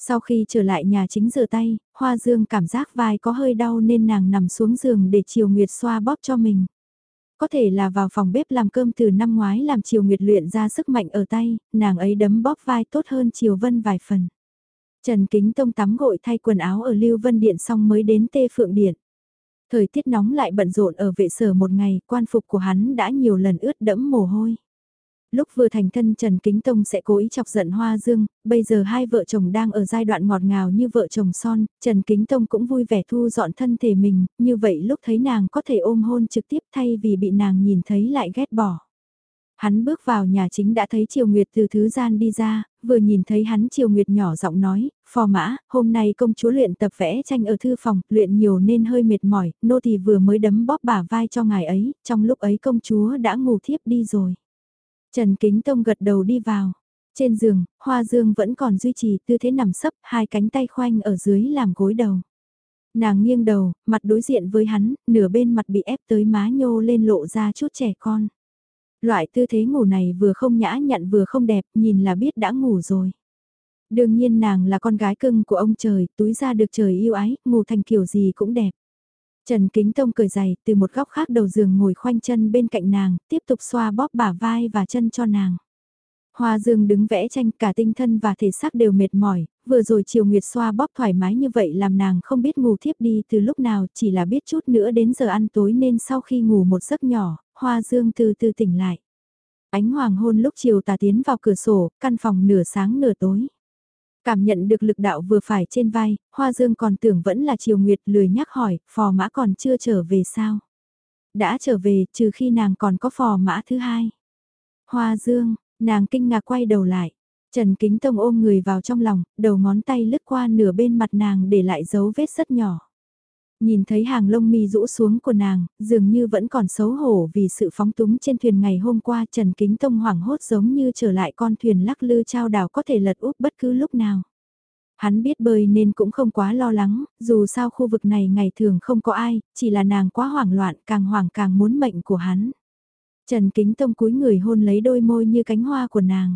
S1: Sau khi trở lại nhà chính rửa tay, Hoa Dương cảm giác vai có hơi đau nên nàng nằm xuống giường để Triều Nguyệt xoa bóp cho mình. Có thể là vào phòng bếp làm cơm từ năm ngoái làm Triều Nguyệt luyện ra sức mạnh ở tay, nàng ấy đấm bóp vai tốt hơn Triều Vân vài phần. Trần Kính Tông tắm gội thay quần áo ở Lưu Vân Điện xong mới đến Tê Phượng Điện. Thời tiết nóng lại bận rộn ở vệ sở một ngày, quan phục của hắn đã nhiều lần ướt đẫm mồ hôi. Lúc vừa thành thân Trần Kính Tông sẽ cố ý chọc giận Hoa Dương, bây giờ hai vợ chồng đang ở giai đoạn ngọt ngào như vợ chồng son, Trần Kính Tông cũng vui vẻ thu dọn thân thể mình, như vậy lúc thấy nàng có thể ôm hôn trực tiếp thay vì bị nàng nhìn thấy lại ghét bỏ. Hắn bước vào nhà chính đã thấy Triều Nguyệt từ thứ gian đi ra, vừa nhìn thấy hắn Triều Nguyệt nhỏ giọng nói, phò mã, hôm nay công chúa luyện tập vẽ tranh ở thư phòng, luyện nhiều nên hơi mệt mỏi, nô thì vừa mới đấm bóp bả vai cho ngài ấy, trong lúc ấy công chúa đã ngủ thiếp đi rồi. Trần Kính Tông gật đầu đi vào. Trên giường, Hoa Dương vẫn còn duy trì tư thế nằm sấp, hai cánh tay khoanh ở dưới làm gối đầu. Nàng nghiêng đầu, mặt đối diện với hắn, nửa bên mặt bị ép tới má nhô lên lộ ra chút trẻ con. Loại tư thế ngủ này vừa không nhã nhặn vừa không đẹp, nhìn là biết đã ngủ rồi. Đương nhiên nàng là con gái cưng của ông trời, túi ra được trời yêu ái, ngủ thành kiểu gì cũng đẹp. Trần Kính Tông cười dày, từ một góc khác đầu giường ngồi khoanh chân bên cạnh nàng, tiếp tục xoa bóp bả vai và chân cho nàng. Hoa Dương đứng vẽ tranh cả tinh thân và thể xác đều mệt mỏi, vừa rồi chiều nguyệt xoa bóp thoải mái như vậy làm nàng không biết ngủ thiếp đi từ lúc nào chỉ là biết chút nữa đến giờ ăn tối nên sau khi ngủ một giấc nhỏ, Hoa Dương từ từ tỉnh lại. Ánh hoàng hôn lúc chiều tà tiến vào cửa sổ, căn phòng nửa sáng nửa tối. Cảm nhận được lực đạo vừa phải trên vai, Hoa Dương còn tưởng vẫn là Triều Nguyệt lười nhắc hỏi, phò mã còn chưa trở về sao? Đã trở về, trừ khi nàng còn có phò mã thứ hai. Hoa Dương, nàng kinh ngạc quay đầu lại. Trần Kính Tông ôm người vào trong lòng, đầu ngón tay lướt qua nửa bên mặt nàng để lại dấu vết rất nhỏ. Nhìn thấy hàng lông mi rũ xuống của nàng, dường như vẫn còn xấu hổ vì sự phóng túng trên thuyền ngày hôm qua Trần Kính Tông hoảng hốt giống như trở lại con thuyền lắc lư trao đảo có thể lật úp bất cứ lúc nào. Hắn biết bơi nên cũng không quá lo lắng, dù sao khu vực này ngày thường không có ai, chỉ là nàng quá hoảng loạn càng hoảng càng muốn mệnh của hắn. Trần Kính Tông cúi người hôn lấy đôi môi như cánh hoa của nàng.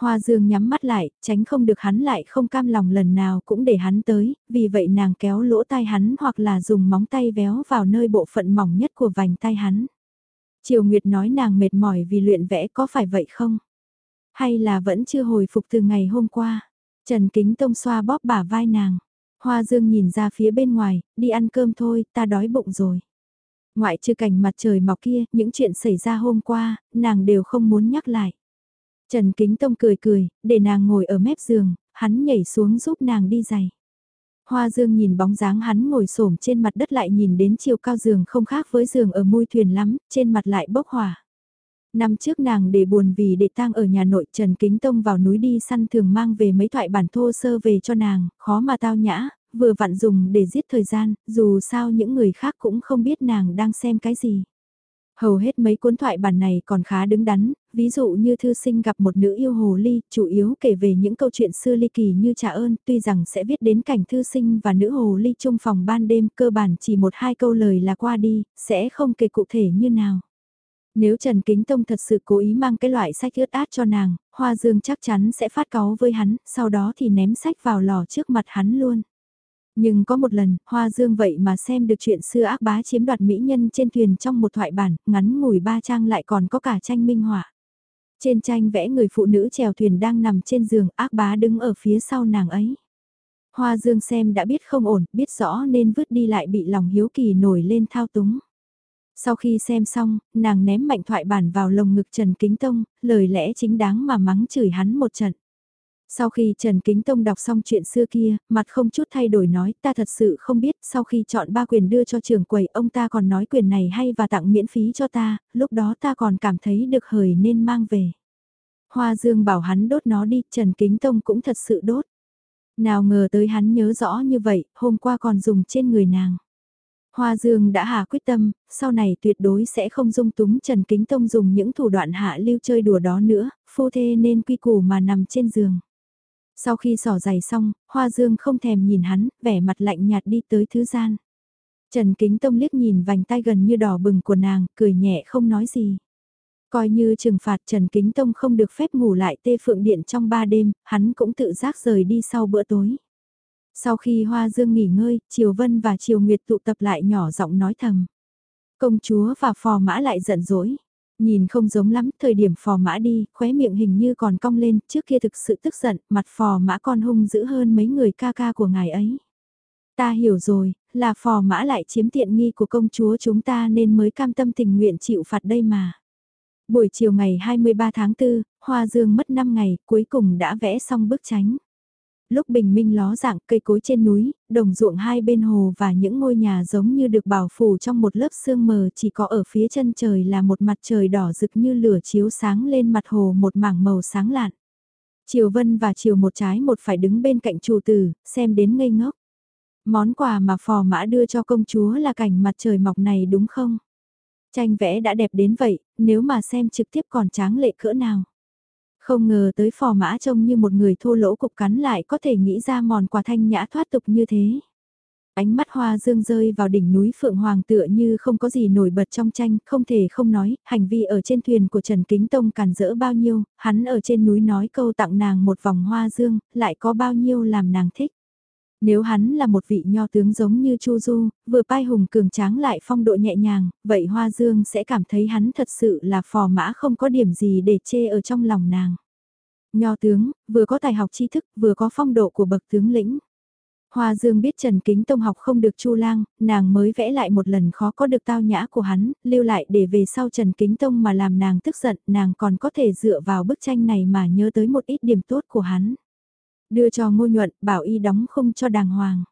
S1: Hoa Dương nhắm mắt lại, tránh không được hắn lại không cam lòng lần nào cũng để hắn tới, vì vậy nàng kéo lỗ tai hắn hoặc là dùng móng tay véo vào nơi bộ phận mỏng nhất của vành tay hắn. Triều Nguyệt nói nàng mệt mỏi vì luyện vẽ có phải vậy không? Hay là vẫn chưa hồi phục từ ngày hôm qua? Trần Kính Tông xoa bóp bả vai nàng. Hoa Dương nhìn ra phía bên ngoài, đi ăn cơm thôi, ta đói bụng rồi. Ngoại trừ cảnh mặt trời mọc kia, những chuyện xảy ra hôm qua, nàng đều không muốn nhắc lại. Trần Kính Tông cười cười, để nàng ngồi ở mép giường, hắn nhảy xuống giúp nàng đi giày. Hoa Dương nhìn bóng dáng hắn ngồi xổm trên mặt đất lại nhìn đến chiều cao giường không khác với giường ở môi thuyền lắm, trên mặt lại bốc hỏa. Năm trước nàng để buồn vì để tang ở nhà nội Trần Kính Tông vào núi đi săn thường mang về mấy thoại bản thô sơ về cho nàng, khó mà tao nhã, vừa vặn dùng để giết thời gian, dù sao những người khác cũng không biết nàng đang xem cái gì. Hầu hết mấy cuốn thoại bản này còn khá đứng đắn, ví dụ như thư sinh gặp một nữ yêu hồ ly, chủ yếu kể về những câu chuyện xưa ly kỳ như trả ơn, tuy rằng sẽ viết đến cảnh thư sinh và nữ hồ ly chung phòng ban đêm cơ bản chỉ một hai câu lời là qua đi, sẽ không kể cụ thể như nào. Nếu Trần Kính Tông thật sự cố ý mang cái loại sách ướt át cho nàng, Hoa Dương chắc chắn sẽ phát cáu với hắn, sau đó thì ném sách vào lò trước mặt hắn luôn. Nhưng có một lần, Hoa Dương vậy mà xem được chuyện xưa ác bá chiếm đoạt mỹ nhân trên thuyền trong một thoại bản, ngắn ngủi ba trang lại còn có cả tranh minh họa. Trên tranh vẽ người phụ nữ chèo thuyền đang nằm trên giường ác bá đứng ở phía sau nàng ấy. Hoa dương xem đã biết không ổn, biết rõ nên vứt đi lại bị lòng hiếu kỳ nổi lên thao túng. Sau khi xem xong, nàng ném mạnh thoại bản vào lồng ngực Trần Kính Tông, lời lẽ chính đáng mà mắng chửi hắn một trận. Sau khi Trần Kính Tông đọc xong chuyện xưa kia, mặt không chút thay đổi nói ta thật sự không biết sau khi chọn ba quyền đưa cho trường quầy ông ta còn nói quyền này hay và tặng miễn phí cho ta, lúc đó ta còn cảm thấy được hời nên mang về. Hoa Dương bảo hắn đốt nó đi, Trần Kính Tông cũng thật sự đốt. Nào ngờ tới hắn nhớ rõ như vậy, hôm qua còn dùng trên người nàng. Hoa Dương đã hạ quyết tâm, sau này tuyệt đối sẽ không dung túng Trần Kính Tông dùng những thủ đoạn hạ lưu chơi đùa đó nữa, phu thê nên quy củ mà nằm trên giường. Sau khi sỏ giày xong, Hoa Dương không thèm nhìn hắn, vẻ mặt lạnh nhạt đi tới thứ gian. Trần Kính Tông liếc nhìn vành tay gần như đỏ bừng của nàng, cười nhẹ không nói gì. Coi như trừng phạt Trần Kính Tông không được phép ngủ lại tê phượng điện trong ba đêm, hắn cũng tự giác rời đi sau bữa tối. Sau khi Hoa Dương nghỉ ngơi, Triều Vân và Triều Nguyệt tụ tập lại nhỏ giọng nói thầm. Công chúa và phò mã lại giận dỗi. Nhìn không giống lắm, thời điểm phò mã đi, khóe miệng hình như còn cong lên, trước kia thực sự tức giận, mặt phò mã còn hung dữ hơn mấy người ca ca của ngài ấy. Ta hiểu rồi, là phò mã lại chiếm tiện nghi của công chúa chúng ta nên mới cam tâm tình nguyện chịu phạt đây mà. Buổi chiều ngày 23 tháng 4, Hoa Dương mất 5 ngày, cuối cùng đã vẽ xong bức tránh lúc bình minh ló dạng cây cối trên núi, đồng ruộng hai bên hồ và những ngôi nhà giống như được bảo phủ trong một lớp sương mờ chỉ có ở phía chân trời là một mặt trời đỏ rực như lửa chiếu sáng lên mặt hồ một mảng màu sáng lạn. Triều Vân và Triều một trái một phải đứng bên cạnh chủ tử, xem đến ngây ngốc. Món quà mà phò mã đưa cho công chúa là cảnh mặt trời mọc này đúng không? Tranh vẽ đã đẹp đến vậy, nếu mà xem trực tiếp còn tráng lệ cỡ nào? Không ngờ tới phò mã trông như một người thô lỗ cục cắn lại có thể nghĩ ra mòn quà thanh nhã thoát tục như thế. Ánh mắt hoa dương rơi vào đỉnh núi Phượng Hoàng tựa như không có gì nổi bật trong tranh, không thể không nói, hành vi ở trên thuyền của Trần Kính Tông càn rỡ bao nhiêu, hắn ở trên núi nói câu tặng nàng một vòng hoa dương, lại có bao nhiêu làm nàng thích. Nếu hắn là một vị nho tướng giống như Chu Du, vừa pai hùng cường tráng lại phong độ nhẹ nhàng, vậy Hoa Dương sẽ cảm thấy hắn thật sự là phò mã không có điểm gì để chê ở trong lòng nàng. Nho tướng, vừa có tài học tri thức, vừa có phong độ của bậc tướng lĩnh. Hoa Dương biết Trần Kính Tông học không được Chu Lang, nàng mới vẽ lại một lần khó có được tao nhã của hắn, lưu lại để về sau Trần Kính Tông mà làm nàng tức giận, nàng còn có thể dựa vào bức tranh này mà nhớ tới một ít điểm tốt của hắn. Đưa cho ngô nhuận, bảo y đóng khung cho đàng hoàng.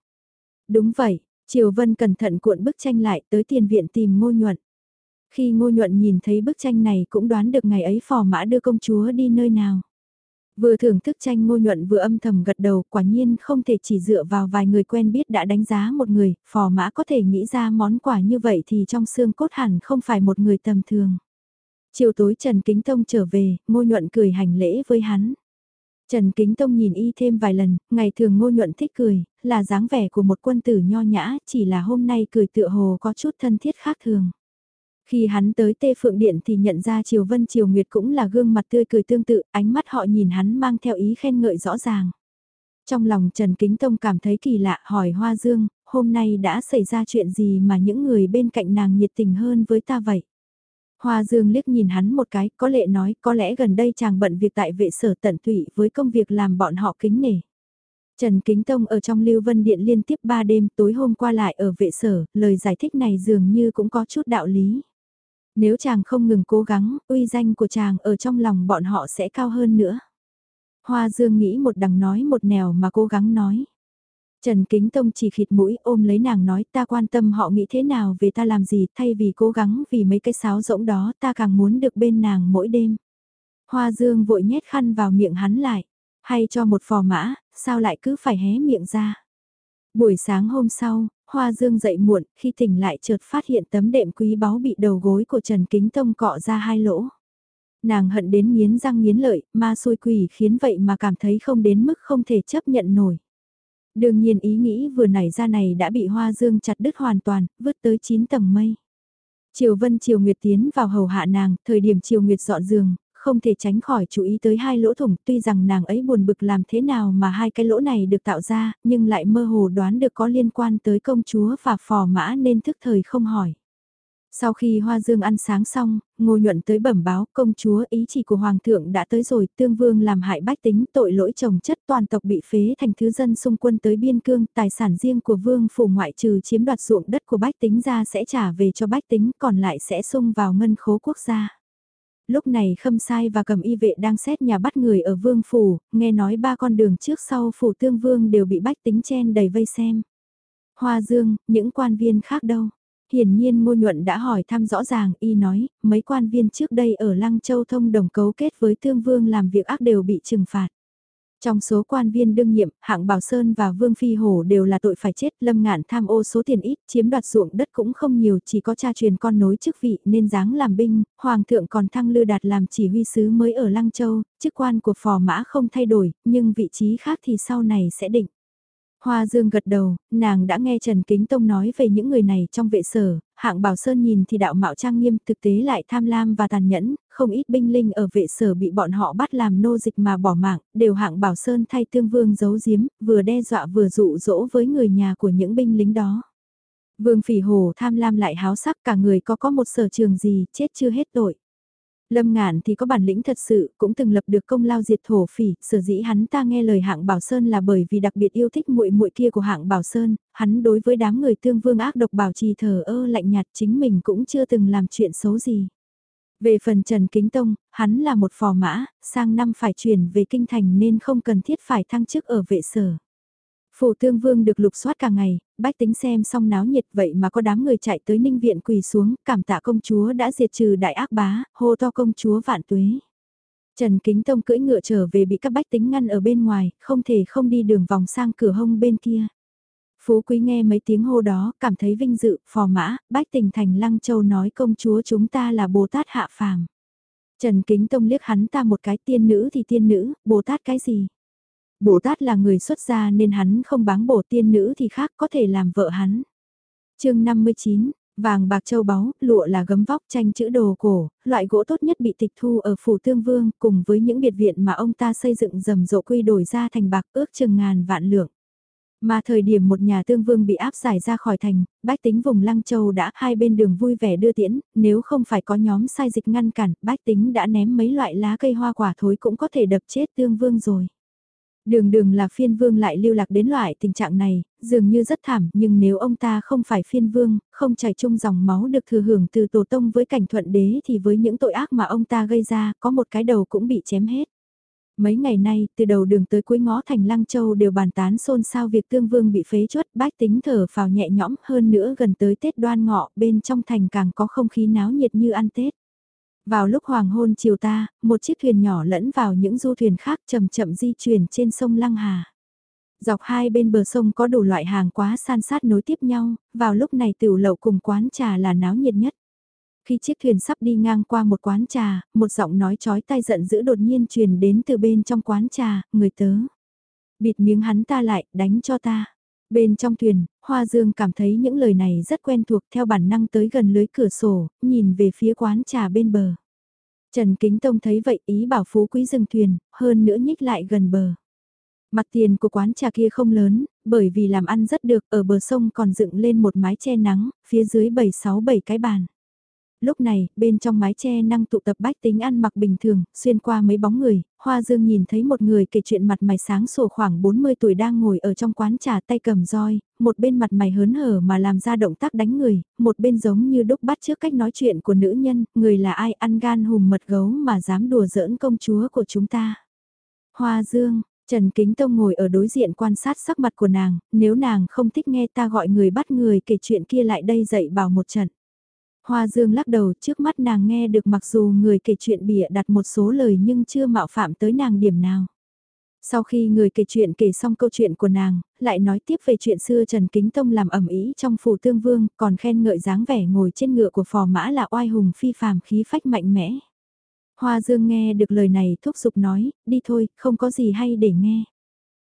S1: Đúng vậy, Triều Vân cẩn thận cuộn bức tranh lại tới tiền viện tìm ngô nhuận. Khi ngô nhuận nhìn thấy bức tranh này cũng đoán được ngày ấy phò mã đưa công chúa đi nơi nào. Vừa thưởng thức tranh ngô nhuận vừa âm thầm gật đầu, quả nhiên không thể chỉ dựa vào vài người quen biết đã đánh giá một người, phò mã có thể nghĩ ra món quà như vậy thì trong xương cốt hẳn không phải một người tầm thường. Chiều tối Trần Kính Tông trở về, ngô nhuận cười hành lễ với hắn. Trần Kính Tông nhìn y thêm vài lần, ngày thường ngô nhuận thích cười, là dáng vẻ của một quân tử nho nhã, chỉ là hôm nay cười tựa hồ có chút thân thiết khác thường. Khi hắn tới Tê Phượng Điện thì nhận ra Triều Vân Triều Nguyệt cũng là gương mặt tươi cười tương tự, ánh mắt họ nhìn hắn mang theo ý khen ngợi rõ ràng. Trong lòng Trần Kính Tông cảm thấy kỳ lạ hỏi Hoa Dương, hôm nay đã xảy ra chuyện gì mà những người bên cạnh nàng nhiệt tình hơn với ta vậy? Hoa Dương liếc nhìn hắn một cái, có lệ nói có lẽ gần đây chàng bận việc tại vệ sở tận tụy với công việc làm bọn họ kính nể. Trần Kính Tông ở trong Lưu Vân Điện liên tiếp 3 đêm tối hôm qua lại ở vệ sở, lời giải thích này dường như cũng có chút đạo lý. Nếu chàng không ngừng cố gắng, uy danh của chàng ở trong lòng bọn họ sẽ cao hơn nữa. Hoa Dương nghĩ một đằng nói một nẻo mà cố gắng nói. Trần Kính Tông chỉ khịt mũi ôm lấy nàng nói ta quan tâm họ nghĩ thế nào về ta làm gì thay vì cố gắng vì mấy cái sáo rỗng đó ta càng muốn được bên nàng mỗi đêm. Hoa Dương vội nhét khăn vào miệng hắn lại, hay cho một phò mã, sao lại cứ phải hé miệng ra. Buổi sáng hôm sau, Hoa Dương dậy muộn, khi tỉnh lại chợt phát hiện tấm đệm quý báu bị đầu gối của Trần Kính Tông cọ ra hai lỗ. Nàng hận đến nghiến răng nghiến lợi, ma xôi quỷ khiến vậy mà cảm thấy không đến mức không thể chấp nhận nổi. Đương nhiên ý nghĩ vừa nảy ra này đã bị Hoa Dương chặt đứt hoàn toàn, vứt tới 9 tầng mây. Triều Vân Triều Nguyệt tiến vào hầu hạ nàng, thời điểm Triều Nguyệt dọn giường, không thể tránh khỏi chú ý tới hai lỗ thủng, tuy rằng nàng ấy buồn bực làm thế nào mà hai cái lỗ này được tạo ra, nhưng lại mơ hồ đoán được có liên quan tới công chúa và phò mã nên thức thời không hỏi. Sau khi Hoa Dương ăn sáng xong, Ngô Nhuận tới bẩm báo công chúa ý chỉ của Hoàng thượng đã tới rồi, tương vương làm hại bách tính tội lỗi chồng chất toàn tộc bị phế thành thứ dân xung quân tới biên cương, tài sản riêng của vương phủ ngoại trừ chiếm đoạt ruộng đất của bách tính ra sẽ trả về cho bách tính, còn lại sẽ sung vào ngân khố quốc gia. Lúc này khâm sai và cầm y vệ đang xét nhà bắt người ở vương phủ, nghe nói ba con đường trước sau phủ tương vương đều bị bách tính chen đầy vây xem. Hoa Dương, những quan viên khác đâu? Hiển nhiên Ngô Nhuận đã hỏi thăm rõ ràng, y nói, mấy quan viên trước đây ở Lăng Châu thông đồng cấu kết với Tương Vương làm việc ác đều bị trừng phạt. Trong số quan viên đương nhiệm, hạng Bảo Sơn và Vương Phi Hổ đều là tội phải chết, lâm ngạn tham ô số tiền ít, chiếm đoạt ruộng đất cũng không nhiều, chỉ có cha truyền con nối chức vị nên dáng làm binh, Hoàng thượng còn thăng lư đạt làm chỉ huy sứ mới ở Lăng Châu, chức quan của phò mã không thay đổi, nhưng vị trí khác thì sau này sẽ định. Hoa Dương gật đầu, nàng đã nghe Trần Kính Tông nói về những người này trong vệ sở, hạng Bảo Sơn nhìn thì đạo mạo trang nghiêm thực tế lại tham lam và tàn nhẫn, không ít binh linh ở vệ sở bị bọn họ bắt làm nô dịch mà bỏ mạng, đều hạng Bảo Sơn thay tương vương giấu giếm, vừa đe dọa vừa dụ dỗ với người nhà của những binh lính đó. Vương Phỉ Hồ tham lam lại háo sắc cả người có có một sở trường gì, chết chưa hết tội. Lâm ngạn thì có bản lĩnh thật sự, cũng từng lập được công lao diệt thổ phỉ, sở dĩ hắn ta nghe lời hạng Bảo Sơn là bởi vì đặc biệt yêu thích muội muội kia của hạng Bảo Sơn, hắn đối với đám người tương vương ác độc bảo trì thờ ơ lạnh nhạt chính mình cũng chưa từng làm chuyện xấu gì. Về phần Trần Kính Tông, hắn là một phò mã, sang năm phải chuyển về kinh thành nên không cần thiết phải thăng chức ở vệ sở. Phủ tương vương được lục soát cả ngày, bách tính xem xong náo nhiệt vậy mà có đám người chạy tới ninh viện quỳ xuống, cảm tạ công chúa đã diệt trừ đại ác bá, hô to công chúa vạn tuế. Trần Kính Tông cưỡi ngựa trở về bị các bách tính ngăn ở bên ngoài, không thể không đi đường vòng sang cửa hông bên kia. Phú Quý nghe mấy tiếng hô đó, cảm thấy vinh dự, phò mã, bách tình thành Lăng Châu nói công chúa chúng ta là Bồ Tát hạ phàm. Trần Kính Tông liếc hắn ta một cái tiên nữ thì tiên nữ, Bồ Tát cái gì? Bồ Tát là người xuất gia nên hắn không báng bổ tiên nữ thì khác có thể làm vợ hắn. chương 59, vàng bạc châu báu, lụa là gấm vóc tranh chữ đồ cổ, loại gỗ tốt nhất bị tịch thu ở phủ tương vương cùng với những biệt viện mà ông ta xây dựng rầm rộ quy đổi ra thành bạc ước chừng ngàn vạn lượng. Mà thời điểm một nhà tương vương bị áp giải ra khỏi thành, bách tính vùng Lăng Châu đã hai bên đường vui vẻ đưa tiễn, nếu không phải có nhóm sai dịch ngăn cản, bách tính đã ném mấy loại lá cây hoa quả thối cũng có thể đập chết tương vương rồi. Đường đường là phiên vương lại lưu lạc đến loại tình trạng này, dường như rất thảm, nhưng nếu ông ta không phải phiên vương, không chảy chung dòng máu được thừa hưởng từ tổ tông với cảnh thuận đế thì với những tội ác mà ông ta gây ra, có một cái đầu cũng bị chém hết. Mấy ngày nay, từ đầu đường tới cuối ngõ thành Lăng Châu đều bàn tán xôn xao việc tương vương bị phế chuất, bách tính thở phào nhẹ nhõm hơn nữa gần tới Tết đoan ngọ, bên trong thành càng có không khí náo nhiệt như ăn Tết. Vào lúc hoàng hôn chiều ta, một chiếc thuyền nhỏ lẫn vào những du thuyền khác chậm chậm di chuyển trên sông Lăng Hà. Dọc hai bên bờ sông có đủ loại hàng quá san sát nối tiếp nhau, vào lúc này tiểu lậu cùng quán trà là náo nhiệt nhất. Khi chiếc thuyền sắp đi ngang qua một quán trà, một giọng nói chói tai giận dữ đột nhiên truyền đến từ bên trong quán trà, người tớ. Bịt miếng hắn ta lại, đánh cho ta. Bên trong thuyền, Hoa Dương cảm thấy những lời này rất quen thuộc theo bản năng tới gần lưới cửa sổ, nhìn về phía quán trà bên bờ. Trần Kính Tông thấy vậy ý bảo phú quý dừng thuyền, hơn nữa nhích lại gần bờ. Mặt tiền của quán trà kia không lớn, bởi vì làm ăn rất được, ở bờ sông còn dựng lên một mái che nắng, phía dưới 7-6-7 cái bàn lúc này, bên trong mái che năng tụ tập bách tính ăn mặc bình thường, xuyên qua mấy bóng người, Hoa Dương nhìn thấy một người kể chuyện mặt mày sáng sủa khoảng 40 tuổi đang ngồi ở trong quán trà tay cầm roi, một bên mặt mày hớn hở mà làm ra động tác đánh người, một bên giống như đúc bắt trước cách nói chuyện của nữ nhân, người là ai ăn gan hùm mật gấu mà dám đùa giỡn công chúa của chúng ta. Hoa Dương, Trần Kính Tông ngồi ở đối diện quan sát sắc mặt của nàng, nếu nàng không thích nghe ta gọi người bắt người kể chuyện kia lại đây dạy bảo một trận. Hoa Dương lắc đầu trước mắt nàng nghe được mặc dù người kể chuyện bịa đặt một số lời nhưng chưa mạo phạm tới nàng điểm nào. Sau khi người kể chuyện kể xong câu chuyện của nàng, lại nói tiếp về chuyện xưa Trần Kính Tông làm ẩm ý trong phủ tương vương, còn khen ngợi dáng vẻ ngồi trên ngựa của phò mã là oai hùng phi phàm khí phách mạnh mẽ. Hoa Dương nghe được lời này thúc giục nói, đi thôi, không có gì hay để nghe.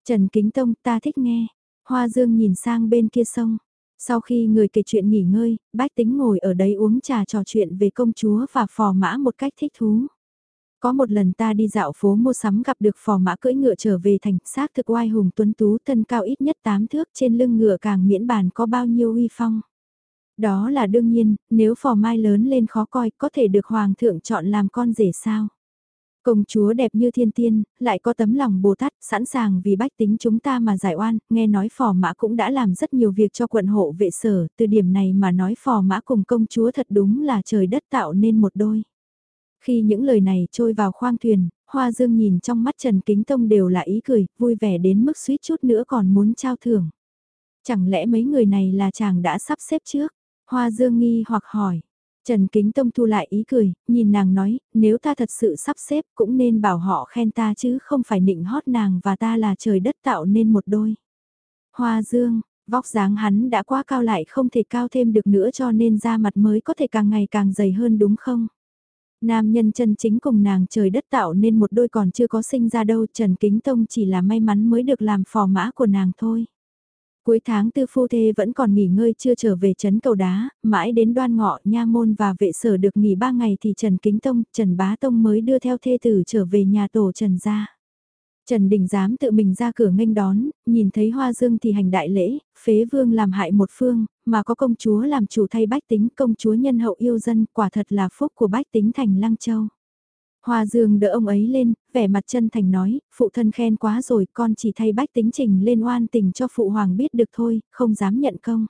S1: Trần Kính Tông ta thích nghe. Hoa Dương nhìn sang bên kia sông. Sau khi người kể chuyện nghỉ ngơi, bách tính ngồi ở đấy uống trà trò chuyện về công chúa và phò mã một cách thích thú. Có một lần ta đi dạo phố mua sắm gặp được phò mã cưỡi ngựa trở về thành xác thực oai hùng tuấn tú thân cao ít nhất 8 thước trên lưng ngựa càng miễn bàn có bao nhiêu uy phong. Đó là đương nhiên, nếu phò mai lớn lên khó coi có thể được hoàng thượng chọn làm con rể sao. Công chúa đẹp như thiên tiên, lại có tấm lòng Bồ Tát, sẵn sàng vì bách tính chúng ta mà giải oan, nghe nói phò mã cũng đã làm rất nhiều việc cho quận hộ vệ sở, từ điểm này mà nói phò mã cùng công chúa thật đúng là trời đất tạo nên một đôi. Khi những lời này trôi vào khoang thuyền, Hoa Dương nhìn trong mắt Trần Kính Tông đều là ý cười, vui vẻ đến mức suýt chút nữa còn muốn trao thưởng. Chẳng lẽ mấy người này là chàng đã sắp xếp trước? Hoa Dương nghi hoặc hỏi. Trần Kính Tông thu lại ý cười, nhìn nàng nói, nếu ta thật sự sắp xếp cũng nên bảo họ khen ta chứ không phải nịnh hót nàng và ta là trời đất tạo nên một đôi. Hoa Dương, vóc dáng hắn đã quá cao lại không thể cao thêm được nữa cho nên da mặt mới có thể càng ngày càng dày hơn đúng không? Nam nhân chân chính cùng nàng trời đất tạo nên một đôi còn chưa có sinh ra đâu Trần Kính Tông chỉ là may mắn mới được làm phò mã của nàng thôi. Cuối tháng tư phu thê vẫn còn nghỉ ngơi chưa trở về trấn cầu đá, mãi đến đoan ngọ nha môn và vệ sở được nghỉ ba ngày thì Trần Kính Tông, Trần Bá Tông mới đưa theo thê tử trở về nhà tổ Trần gia. Trần Đình dám tự mình ra cửa nghênh đón, nhìn thấy hoa dương thì hành đại lễ, phế vương làm hại một phương, mà có công chúa làm chủ thay bách tính công chúa nhân hậu yêu dân, quả thật là phúc của bách tính thành Lăng Châu. Hoa Dương đỡ ông ấy lên, vẻ mặt chân thành nói, phụ thân khen quá rồi, con chỉ thay bách tính trình lên oan tình cho phụ hoàng biết được thôi, không dám nhận công.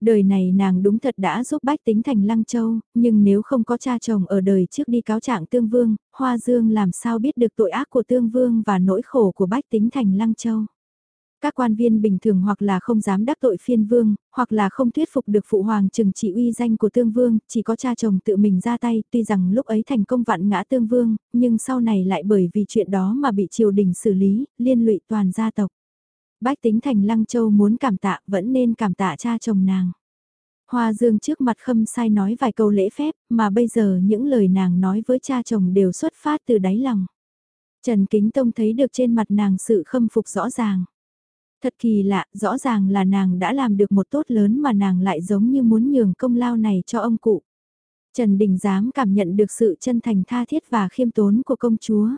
S1: Đời này nàng đúng thật đã giúp bách tính thành Lăng Châu, nhưng nếu không có cha chồng ở đời trước đi cáo trạng Tương Vương, Hoa Dương làm sao biết được tội ác của Tương Vương và nỗi khổ của bách tính thành Lăng Châu. Các quan viên bình thường hoặc là không dám đắc tội phiên vương, hoặc là không thuyết phục được phụ hoàng trừng trị uy danh của tương vương, chỉ có cha chồng tự mình ra tay, tuy rằng lúc ấy thành công vạn ngã tương vương, nhưng sau này lại bởi vì chuyện đó mà bị triều đình xử lý, liên lụy toàn gia tộc. Bách tính thành Lăng Châu muốn cảm tạ vẫn nên cảm tạ cha chồng nàng. Hoa Dương trước mặt khâm sai nói vài câu lễ phép, mà bây giờ những lời nàng nói với cha chồng đều xuất phát từ đáy lòng. Trần Kính Tông thấy được trên mặt nàng sự khâm phục rõ ràng. Thật kỳ lạ, rõ ràng là nàng đã làm được một tốt lớn mà nàng lại giống như muốn nhường công lao này cho ông cụ. Trần Đình dám cảm nhận được sự chân thành tha thiết và khiêm tốn của công chúa.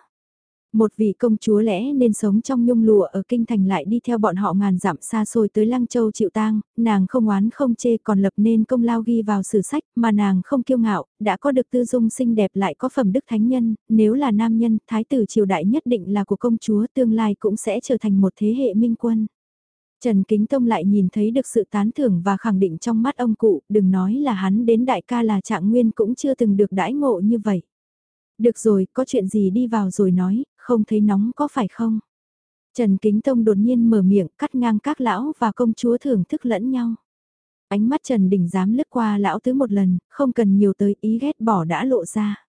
S1: Một vị công chúa lẽ nên sống trong nhung lụa ở kinh thành lại đi theo bọn họ ngàn dặm xa xôi tới Lăng Châu chịu tang, nàng không oán không chê còn lập nên công lao ghi vào sử sách mà nàng không kiêu ngạo, đã có được tư dung xinh đẹp lại có phẩm đức thánh nhân, nếu là nam nhân, thái tử triều đại nhất định là của công chúa tương lai cũng sẽ trở thành một thế hệ minh quân. Trần Kính Tông lại nhìn thấy được sự tán thưởng và khẳng định trong mắt ông cụ, đừng nói là hắn đến đại ca là trạng nguyên cũng chưa từng được đãi ngộ như vậy. Được rồi, có chuyện gì đi vào rồi nói, không thấy nóng có phải không? Trần Kính Tông đột nhiên mở miệng cắt ngang các lão và công chúa thưởng thức lẫn nhau. Ánh mắt Trần Đình dám lướt qua lão tứ một lần, không cần nhiều tới ý ghét bỏ đã lộ ra.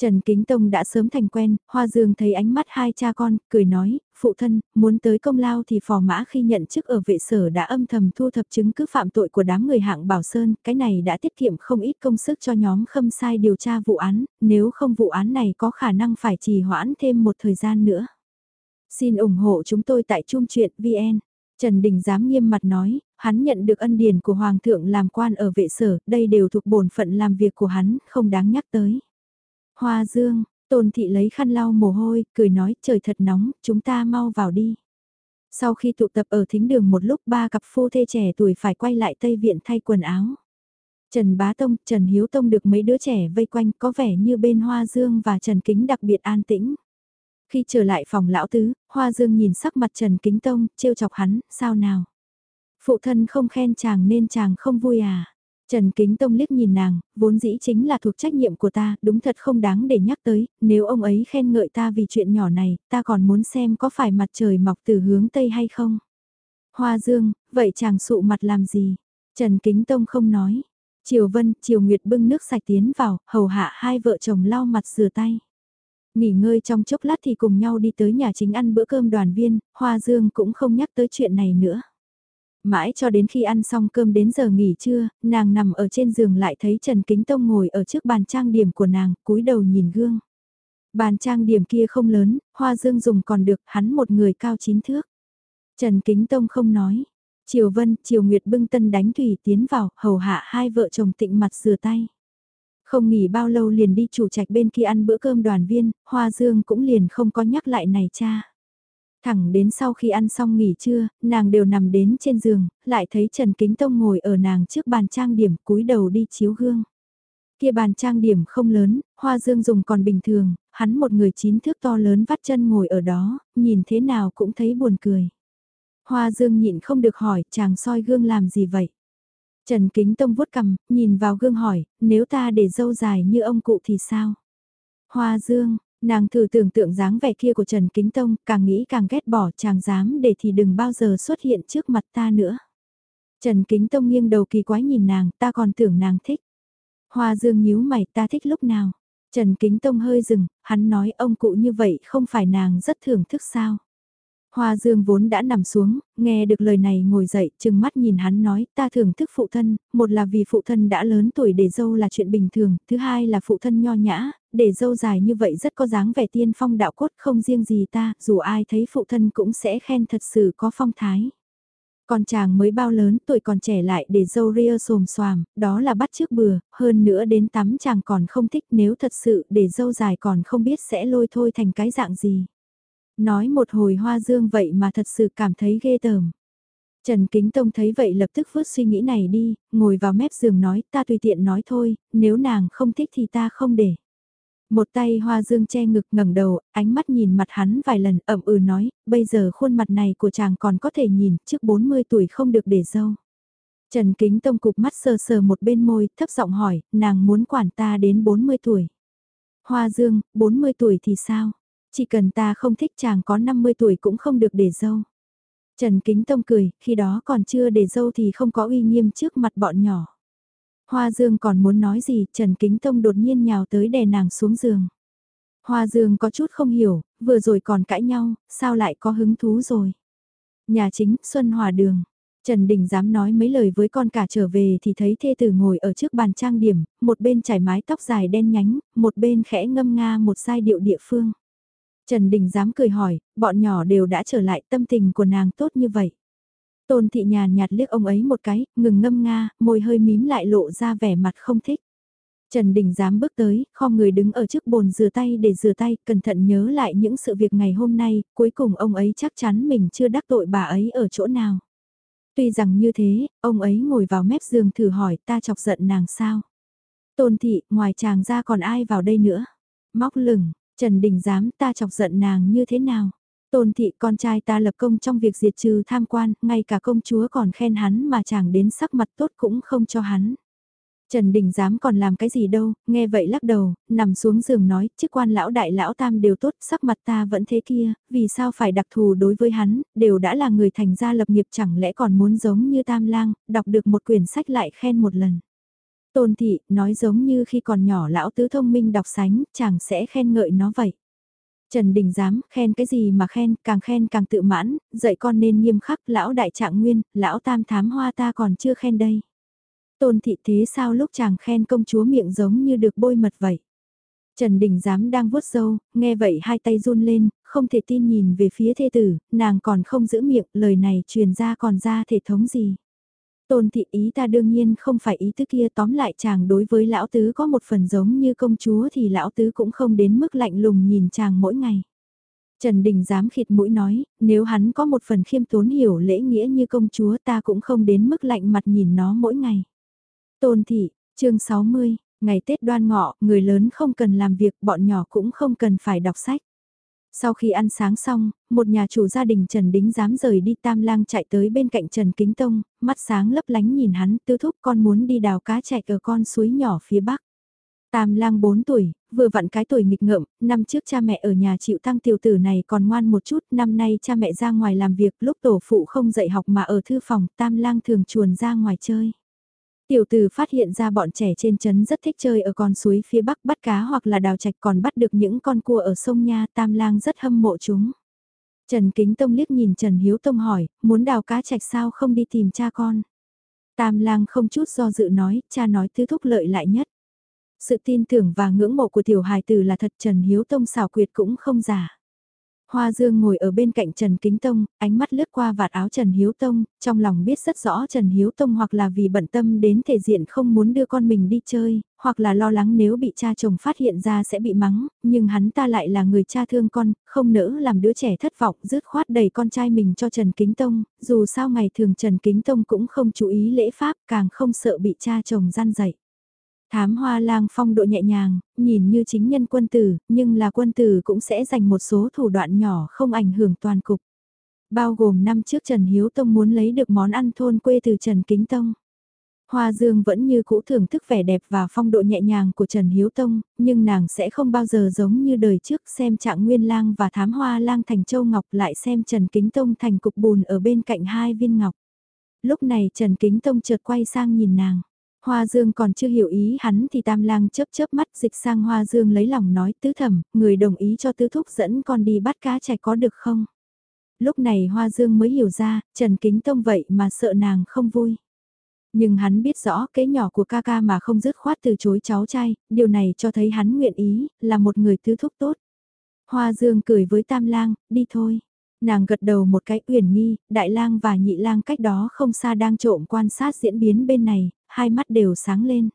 S1: Trần Kính Tông đã sớm thành quen, Hoa Dương thấy ánh mắt hai cha con, cười nói, phụ thân, muốn tới công lao thì phò mã khi nhận chức ở vệ sở đã âm thầm thu thập chứng cứ phạm tội của đám người hạng Bảo Sơn, cái này đã tiết kiệm không ít công sức cho nhóm khâm sai điều tra vụ án, nếu không vụ án này có khả năng phải trì hoãn thêm một thời gian nữa. Xin ủng hộ chúng tôi tại Trung Chuyện VN. Trần Đình dám nghiêm mặt nói, hắn nhận được ân điển của Hoàng thượng làm quan ở vệ sở, đây đều thuộc bổn phận làm việc của hắn, không đáng nhắc tới. Hoa dương, tôn thị lấy khăn lau mồ hôi, cười nói trời thật nóng, chúng ta mau vào đi. Sau khi tụ tập ở thính đường một lúc ba cặp phu thê trẻ tuổi phải quay lại Tây Viện thay quần áo. Trần Bá Tông, Trần Hiếu Tông được mấy đứa trẻ vây quanh có vẻ như bên Hoa Dương và Trần Kính đặc biệt an tĩnh. Khi trở lại phòng lão tứ, Hoa Dương nhìn sắc mặt Trần Kính Tông, trêu chọc hắn, sao nào? Phụ thân không khen chàng nên chàng không vui à? Trần Kính Tông liếc nhìn nàng, vốn dĩ chính là thuộc trách nhiệm của ta, đúng thật không đáng để nhắc tới, nếu ông ấy khen ngợi ta vì chuyện nhỏ này, ta còn muốn xem có phải mặt trời mọc từ hướng Tây hay không. Hoa Dương, vậy chàng sụ mặt làm gì? Trần Kính Tông không nói. Triều Vân, Triều Nguyệt bưng nước sạch tiến vào, hầu hạ hai vợ chồng lau mặt rửa tay. Nghỉ ngơi trong chốc lát thì cùng nhau đi tới nhà chính ăn bữa cơm đoàn viên, Hoa Dương cũng không nhắc tới chuyện này nữa. Mãi cho đến khi ăn xong cơm đến giờ nghỉ trưa, nàng nằm ở trên giường lại thấy Trần Kính Tông ngồi ở trước bàn trang điểm của nàng, cúi đầu nhìn gương. Bàn trang điểm kia không lớn, hoa dương dùng còn được hắn một người cao chín thước. Trần Kính Tông không nói. Triều Vân, Triều Nguyệt bưng tân đánh thủy tiến vào, hầu hạ hai vợ chồng tịnh mặt rửa tay. Không nghỉ bao lâu liền đi chủ trạch bên kia ăn bữa cơm đoàn viên, Hoa Dương cũng liền không có nhắc lại này cha. Thẳng đến sau khi ăn xong nghỉ trưa, nàng đều nằm đến trên giường, lại thấy Trần Kính Tông ngồi ở nàng trước bàn trang điểm cúi đầu đi chiếu gương. Kia bàn trang điểm không lớn, hoa dương dùng còn bình thường, hắn một người chín thước to lớn vắt chân ngồi ở đó, nhìn thế nào cũng thấy buồn cười. Hoa dương nhịn không được hỏi, chàng soi gương làm gì vậy? Trần Kính Tông vuốt cầm, nhìn vào gương hỏi, nếu ta để dâu dài như ông cụ thì sao? Hoa dương, nàng thử tưởng tượng dáng vẻ kia của Trần Kính Tông, càng nghĩ càng ghét bỏ chàng dám để thì đừng bao giờ xuất hiện trước mặt ta nữa. Trần Kính Tông nghiêng đầu kỳ quái nhìn nàng, ta còn tưởng nàng thích. Hoa dương nhíu mày ta thích lúc nào? Trần Kính Tông hơi dừng, hắn nói ông cụ như vậy không phải nàng rất thưởng thức sao? Hoa Dương vốn đã nằm xuống, nghe được lời này ngồi dậy, chừng mắt nhìn hắn nói, ta thưởng thức phụ thân, một là vì phụ thân đã lớn tuổi để dâu là chuyện bình thường, thứ hai là phụ thân nho nhã, để dâu dài như vậy rất có dáng vẻ tiên phong đạo cốt không riêng gì ta, dù ai thấy phụ thân cũng sẽ khen thật sự có phong thái. Còn chàng mới bao lớn tuổi còn trẻ lại để dâu ria xồm xoàm, đó là bắt trước bừa, hơn nữa đến tắm chàng còn không thích nếu thật sự để dâu dài còn không biết sẽ lôi thôi thành cái dạng gì. Nói một hồi hoa dương vậy mà thật sự cảm thấy ghê tởm. Trần Kính Tông thấy vậy lập tức vứt suy nghĩ này đi, ngồi vào mép giường nói ta tùy tiện nói thôi, nếu nàng không thích thì ta không để. Một tay hoa dương che ngực ngẩng đầu, ánh mắt nhìn mặt hắn vài lần ẩm ừ nói, bây giờ khuôn mặt này của chàng còn có thể nhìn, trước 40 tuổi không được để dâu. Trần Kính Tông cục mắt sờ sờ một bên môi, thấp giọng hỏi, nàng muốn quản ta đến 40 tuổi. Hoa dương, 40 tuổi thì sao? Chỉ cần ta không thích chàng có 50 tuổi cũng không được để dâu. Trần Kính Tông cười, khi đó còn chưa để dâu thì không có uy nghiêm trước mặt bọn nhỏ. Hoa Dương còn muốn nói gì, Trần Kính Tông đột nhiên nhào tới đè nàng xuống giường. Hoa Dương có chút không hiểu, vừa rồi còn cãi nhau, sao lại có hứng thú rồi. Nhà chính, Xuân Hòa Đường. Trần Đình dám nói mấy lời với con cả trở về thì thấy thê tử ngồi ở trước bàn trang điểm, một bên trải mái tóc dài đen nhánh, một bên khẽ ngâm nga một giai điệu địa phương. Trần Đình dám cười hỏi, bọn nhỏ đều đã trở lại tâm tình của nàng tốt như vậy. Tôn thị nhàn nhạt liếc ông ấy một cái, ngừng ngâm nga, môi hơi mím lại lộ ra vẻ mặt không thích. Trần Đình dám bước tới, kho người đứng ở trước bồn rửa tay để rửa tay, cẩn thận nhớ lại những sự việc ngày hôm nay, cuối cùng ông ấy chắc chắn mình chưa đắc tội bà ấy ở chỗ nào. Tuy rằng như thế, ông ấy ngồi vào mép giường thử hỏi ta chọc giận nàng sao. Tôn thị, ngoài chàng ra còn ai vào đây nữa? Móc lửng, Trần Đình dám ta chọc giận nàng như thế nào? Tôn thị con trai ta lập công trong việc diệt trừ tham quan, ngay cả công chúa còn khen hắn mà chàng đến sắc mặt tốt cũng không cho hắn. Trần Đình dám còn làm cái gì đâu, nghe vậy lắc đầu, nằm xuống giường nói, chức quan lão đại lão tam đều tốt, sắc mặt ta vẫn thế kia, vì sao phải đặc thù đối với hắn, đều đã là người thành gia lập nghiệp chẳng lẽ còn muốn giống như tam lang, đọc được một quyển sách lại khen một lần. Tôn thị, nói giống như khi còn nhỏ lão tứ thông minh đọc sánh, chàng sẽ khen ngợi nó vậy. Trần Đình dám khen cái gì mà khen, càng khen càng tự mãn, dạy con nên nghiêm khắc, lão đại trạng nguyên, lão tam thám hoa ta còn chưa khen đây. Tôn thị thế sao lúc chàng khen công chúa miệng giống như được bôi mật vậy. Trần Đình dám đang vuốt râu, nghe vậy hai tay run lên, không thể tin nhìn về phía thê tử, nàng còn không giữ miệng, lời này truyền ra còn ra thể thống gì. Tôn thị ý ta đương nhiên không phải ý tứ kia tóm lại chàng đối với lão tứ có một phần giống như công chúa thì lão tứ cũng không đến mức lạnh lùng nhìn chàng mỗi ngày. Trần Đình dám khịt mũi nói, nếu hắn có một phần khiêm tốn hiểu lễ nghĩa như công chúa ta cũng không đến mức lạnh mặt nhìn nó mỗi ngày. Tôn thị, chương 60, ngày Tết đoan ngọ, người lớn không cần làm việc, bọn nhỏ cũng không cần phải đọc sách. Sau khi ăn sáng xong, một nhà chủ gia đình Trần Đính dám rời đi tam lang chạy tới bên cạnh Trần Kính Tông, mắt sáng lấp lánh nhìn hắn tư thúc con muốn đi đào cá chạy ở con suối nhỏ phía bắc. Tam lang 4 tuổi, vừa vặn cái tuổi nghịch ngợm, năm trước cha mẹ ở nhà chịu tăng tiểu tử này còn ngoan một chút, năm nay cha mẹ ra ngoài làm việc lúc tổ phụ không dạy học mà ở thư phòng, tam lang thường chuồn ra ngoài chơi. Tiểu tử phát hiện ra bọn trẻ trên chấn rất thích chơi ở con suối phía bắc bắt cá hoặc là đào trạch còn bắt được những con cua ở sông Nha Tam Lang rất hâm mộ chúng. Trần Kính Tông liếc nhìn Trần Hiếu Tông hỏi, muốn đào cá trạch sao không đi tìm cha con. Tam Lang không chút do dự nói, cha nói thứ thúc lợi lại nhất. Sự tin tưởng và ngưỡng mộ của tiểu hài tử là thật Trần Hiếu Tông xảo quyệt cũng không giả. Hoa Dương ngồi ở bên cạnh Trần Kính Tông, ánh mắt lướt qua vạt áo Trần Hiếu Tông, trong lòng biết rất rõ Trần Hiếu Tông hoặc là vì bận tâm đến thể diện không muốn đưa con mình đi chơi, hoặc là lo lắng nếu bị cha chồng phát hiện ra sẽ bị mắng, nhưng hắn ta lại là người cha thương con, không nỡ làm đứa trẻ thất vọng, dứt khoát đầy con trai mình cho Trần Kính Tông, dù sao ngày thường Trần Kính Tông cũng không chú ý lễ pháp, càng không sợ bị cha chồng gian dạy. Thám hoa lang phong độ nhẹ nhàng, nhìn như chính nhân quân tử, nhưng là quân tử cũng sẽ dành một số thủ đoạn nhỏ không ảnh hưởng toàn cục. Bao gồm năm trước Trần Hiếu Tông muốn lấy được món ăn thôn quê từ Trần Kính Tông. Hoa Dương vẫn như cũ thưởng thức vẻ đẹp và phong độ nhẹ nhàng của Trần Hiếu Tông, nhưng nàng sẽ không bao giờ giống như đời trước xem trạng Nguyên Lang và Thám Hoa Lang thành Châu Ngọc lại xem Trần Kính Tông thành cục bùn ở bên cạnh hai viên ngọc. Lúc này Trần Kính Tông chợt quay sang nhìn nàng. Hoa Dương còn chưa hiểu ý hắn thì Tam Lang chớp chớp mắt dịch sang Hoa Dương lấy lòng nói tứ thẩm, người đồng ý cho tứ thúc dẫn con đi bắt cá chạch có được không? Lúc này Hoa Dương mới hiểu ra, Trần Kính Tông vậy mà sợ nàng không vui. Nhưng hắn biết rõ kế nhỏ của ca ca mà không dứt khoát từ chối cháu trai, điều này cho thấy hắn nguyện ý, là một người tứ thúc tốt. Hoa Dương cười với Tam Lang, đi thôi. Nàng gật đầu một cái uyển nghi, đại lang và nhị lang cách đó không xa đang trộm quan sát diễn biến bên này, hai mắt đều sáng lên.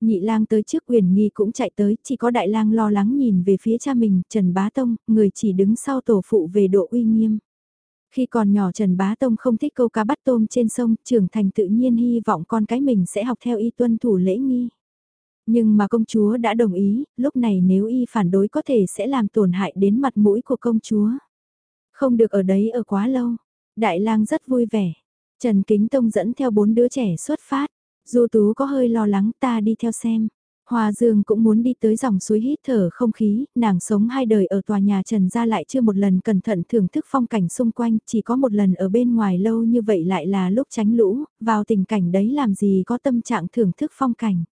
S1: Nhị lang tới trước uyển nghi cũng chạy tới, chỉ có đại lang lo lắng nhìn về phía cha mình, Trần Bá Tông, người chỉ đứng sau tổ phụ về độ uy nghiêm. Khi còn nhỏ Trần Bá Tông không thích câu cá bắt tôm trên sông, trưởng thành tự nhiên hy vọng con cái mình sẽ học theo y tuân thủ lễ nghi. Nhưng mà công chúa đã đồng ý, lúc này nếu y phản đối có thể sẽ làm tổn hại đến mặt mũi của công chúa. Không được ở đấy ở quá lâu. Đại lang rất vui vẻ. Trần Kính Tông dẫn theo bốn đứa trẻ xuất phát. Du Tú có hơi lo lắng ta đi theo xem. Hoa Dương cũng muốn đi tới dòng suối hít thở không khí, nàng sống hai đời ở tòa nhà Trần gia lại chưa một lần cẩn thận thưởng thức phong cảnh xung quanh, chỉ có một lần ở bên ngoài lâu như vậy lại là lúc tránh lũ, vào tình cảnh đấy làm gì có tâm trạng thưởng thức phong cảnh.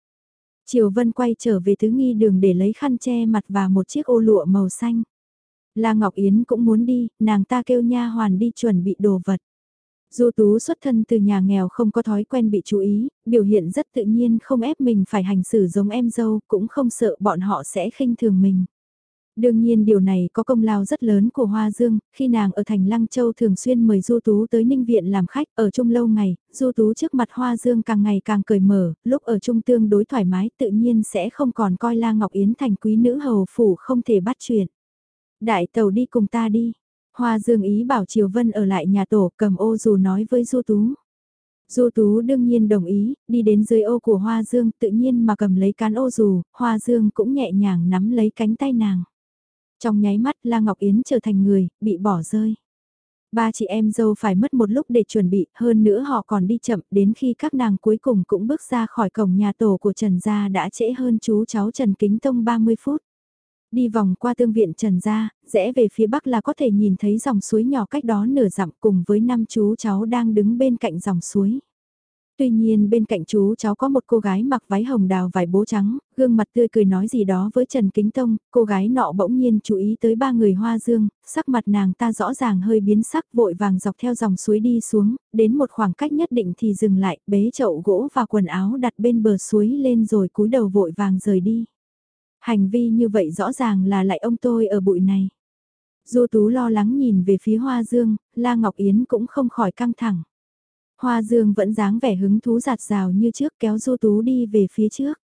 S1: Triều Vân quay trở về tứ nghi đường để lấy khăn che mặt và một chiếc ô lụa màu xanh. La Ngọc Yến cũng muốn đi, nàng ta kêu nha hoàn đi chuẩn bị đồ vật. Du Tú xuất thân từ nhà nghèo không có thói quen bị chú ý, biểu hiện rất tự nhiên không ép mình phải hành xử giống em dâu, cũng không sợ bọn họ sẽ khinh thường mình. Đương nhiên điều này có công lao rất lớn của Hoa Dương, khi nàng ở thành Lăng Châu thường xuyên mời Du Tú tới Ninh Viện làm khách, ở chung lâu ngày, Du Tú trước mặt Hoa Dương càng ngày càng cởi mở, lúc ở chung tương đối thoải mái tự nhiên sẽ không còn coi La Ngọc Yến thành quý nữ hầu phủ không thể bắt chuyện. Đại tàu đi cùng ta đi. Hoa Dương ý bảo Triều Vân ở lại nhà tổ cầm ô dù nói với Du Tú. Du Tú đương nhiên đồng ý, đi đến dưới ô của Hoa Dương tự nhiên mà cầm lấy cán ô dù, Hoa Dương cũng nhẹ nhàng nắm lấy cánh tay nàng. Trong nháy mắt La Ngọc Yến trở thành người, bị bỏ rơi. Ba chị em dâu phải mất một lúc để chuẩn bị, hơn nữa họ còn đi chậm, đến khi các nàng cuối cùng cũng bước ra khỏi cổng nhà tổ của Trần Gia đã trễ hơn chú cháu Trần Kính Tông 30 phút. Đi vòng qua tương viện Trần Gia, rẽ về phía bắc là có thể nhìn thấy dòng suối nhỏ cách đó nửa dặm cùng với năm chú cháu đang đứng bên cạnh dòng suối. Tuy nhiên bên cạnh chú cháu có một cô gái mặc váy hồng đào vải bố trắng, gương mặt tươi cười nói gì đó với Trần Kính Tông, cô gái nọ bỗng nhiên chú ý tới ba người hoa dương, sắc mặt nàng ta rõ ràng hơi biến sắc vội vàng dọc theo dòng suối đi xuống, đến một khoảng cách nhất định thì dừng lại, bế chậu gỗ và quần áo đặt bên bờ suối lên rồi cúi đầu vội vàng rời đi. Hành vi như vậy rõ ràng là lại ông tôi ở bụi này. Du Tú lo lắng nhìn về phía Hoa Dương, La Ngọc Yến cũng không khỏi căng thẳng. Hoa Dương vẫn dáng vẻ hứng thú giạt rào như trước kéo Du Tú đi về phía trước.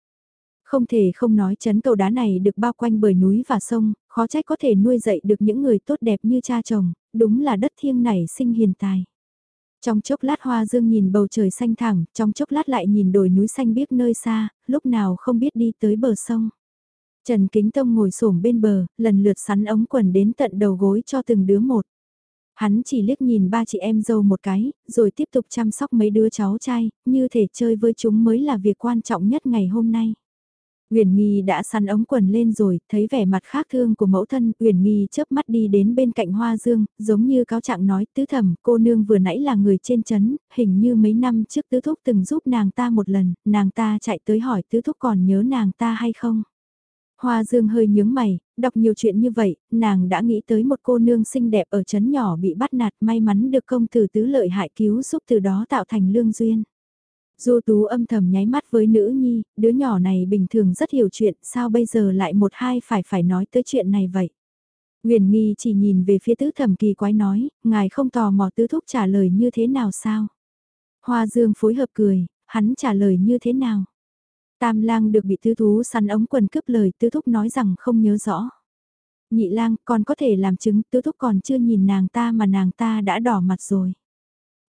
S1: Không thể không nói chấn cầu đá này được bao quanh bởi núi và sông, khó trách có thể nuôi dạy được những người tốt đẹp như cha chồng, đúng là đất thiêng này sinh hiền tài. Trong chốc lát Hoa Dương nhìn bầu trời xanh thẳng, trong chốc lát lại nhìn đồi núi xanh biếc nơi xa, lúc nào không biết đi tới bờ sông. Trần Kính Tông ngồi xổm bên bờ, lần lượt sắn ống quần đến tận đầu gối cho từng đứa một. Hắn chỉ liếc nhìn ba chị em dâu một cái, rồi tiếp tục chăm sóc mấy đứa cháu trai, như thể chơi với chúng mới là việc quan trọng nhất ngày hôm nay. Uyển Nghi đã săn ống quần lên rồi, thấy vẻ mặt khác thương của mẫu thân, Uyển Nghi chớp mắt đi đến bên cạnh Hoa Dương, giống như cáo trạng nói, tứ thẩm, cô nương vừa nãy là người trên chấn, hình như mấy năm trước tứ thúc từng giúp nàng ta một lần, nàng ta chạy tới hỏi tứ thúc còn nhớ nàng ta hay không. Hoa Dương hơi nhướng mày, đọc nhiều chuyện như vậy, nàng đã nghĩ tới một cô nương xinh đẹp ở chấn nhỏ bị bắt nạt may mắn được công tử tứ lợi hại cứu giúp từ đó tạo thành lương duyên. Du Tú âm thầm nháy mắt với nữ nhi, đứa nhỏ này bình thường rất hiểu chuyện, sao bây giờ lại một hai phải phải nói tới chuyện này vậy? Huyền nghi chỉ nhìn về phía tứ thẩm kỳ quái nói, ngài không tò mò tứ thúc trả lời như thế nào sao? Hoa dương phối hợp cười, hắn trả lời như thế nào? Tam lang được bị tứ thú săn ống quần cướp lời tứ thúc nói rằng không nhớ rõ. Nhị lang còn có thể làm chứng tứ thúc còn chưa nhìn nàng ta mà nàng ta đã đỏ mặt rồi.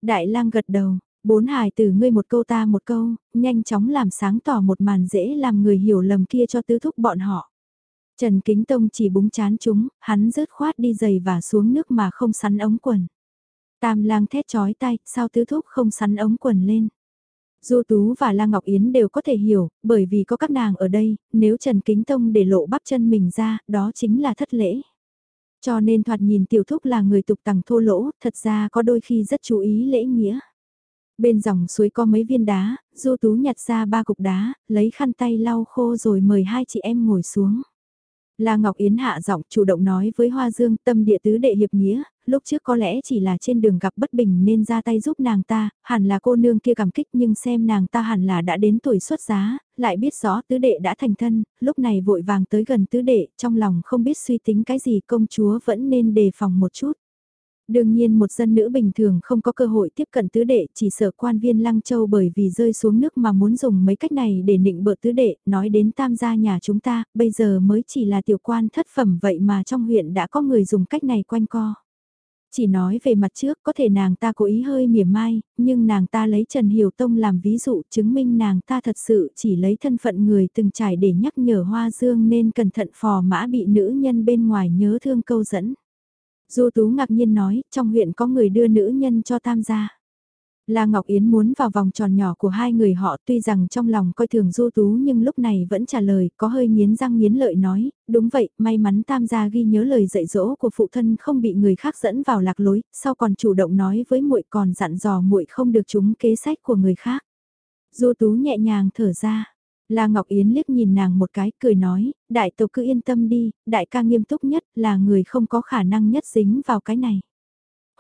S1: Đại lang gật đầu, bốn hài từ ngươi một câu ta một câu, nhanh chóng làm sáng tỏ một màn dễ làm người hiểu lầm kia cho tứ thúc bọn họ. Trần Kính Tông chỉ búng chán chúng, hắn rớt khoát đi giày và xuống nước mà không sắn ống quần. Tam lang thét chói tay, sao tứ thúc không sắn ống quần lên. Du Tú và La Ngọc Yến đều có thể hiểu, bởi vì có các nàng ở đây, nếu Trần Kính Tông để lộ bắp chân mình ra, đó chính là thất lễ. Cho nên thoạt nhìn tiểu thúc là người tục tằng thô lỗ, thật ra có đôi khi rất chú ý lễ nghĩa. Bên dòng suối có mấy viên đá, Du Tú nhặt ra ba cục đá, lấy khăn tay lau khô rồi mời hai chị em ngồi xuống. La Ngọc Yến hạ giọng chủ động nói với Hoa Dương tâm địa tứ đệ hiệp nghĩa, lúc trước có lẽ chỉ là trên đường gặp bất bình nên ra tay giúp nàng ta, hẳn là cô nương kia cảm kích nhưng xem nàng ta hẳn là đã đến tuổi xuất giá, lại biết rõ tứ đệ đã thành thân, lúc này vội vàng tới gần tứ đệ, trong lòng không biết suy tính cái gì công chúa vẫn nên đề phòng một chút. Đương nhiên một dân nữ bình thường không có cơ hội tiếp cận tứ đệ, chỉ sợ quan viên Lăng Châu bởi vì rơi xuống nước mà muốn dùng mấy cách này để nịnh bợ tứ đệ, nói đến tam gia nhà chúng ta, bây giờ mới chỉ là tiểu quan thất phẩm vậy mà trong huyện đã có người dùng cách này quanh co. Chỉ nói về mặt trước có thể nàng ta cố ý hơi mỉa mai, nhưng nàng ta lấy Trần Hiểu Tông làm ví dụ chứng minh nàng ta thật sự chỉ lấy thân phận người từng trải để nhắc nhở Hoa Dương nên cẩn thận phò mã bị nữ nhân bên ngoài nhớ thương câu dẫn. Du Tú ngạc nhiên nói, trong huyện có người đưa nữ nhân cho tam gia. La Ngọc Yến muốn vào vòng tròn nhỏ của hai người họ tuy rằng trong lòng coi thường Du Tú nhưng lúc này vẫn trả lời có hơi nghiến răng nghiến lợi nói, đúng vậy, may mắn tam gia ghi nhớ lời dạy dỗ của phụ thân không bị người khác dẫn vào lạc lối, sau còn chủ động nói với muội còn dặn dò muội không được trúng kế sách của người khác. Du Tú nhẹ nhàng thở ra, La Ngọc Yến liếc nhìn nàng một cái, cười nói, đại tộc cứ yên tâm đi, đại ca nghiêm túc nhất là người không có khả năng nhất dính vào cái này.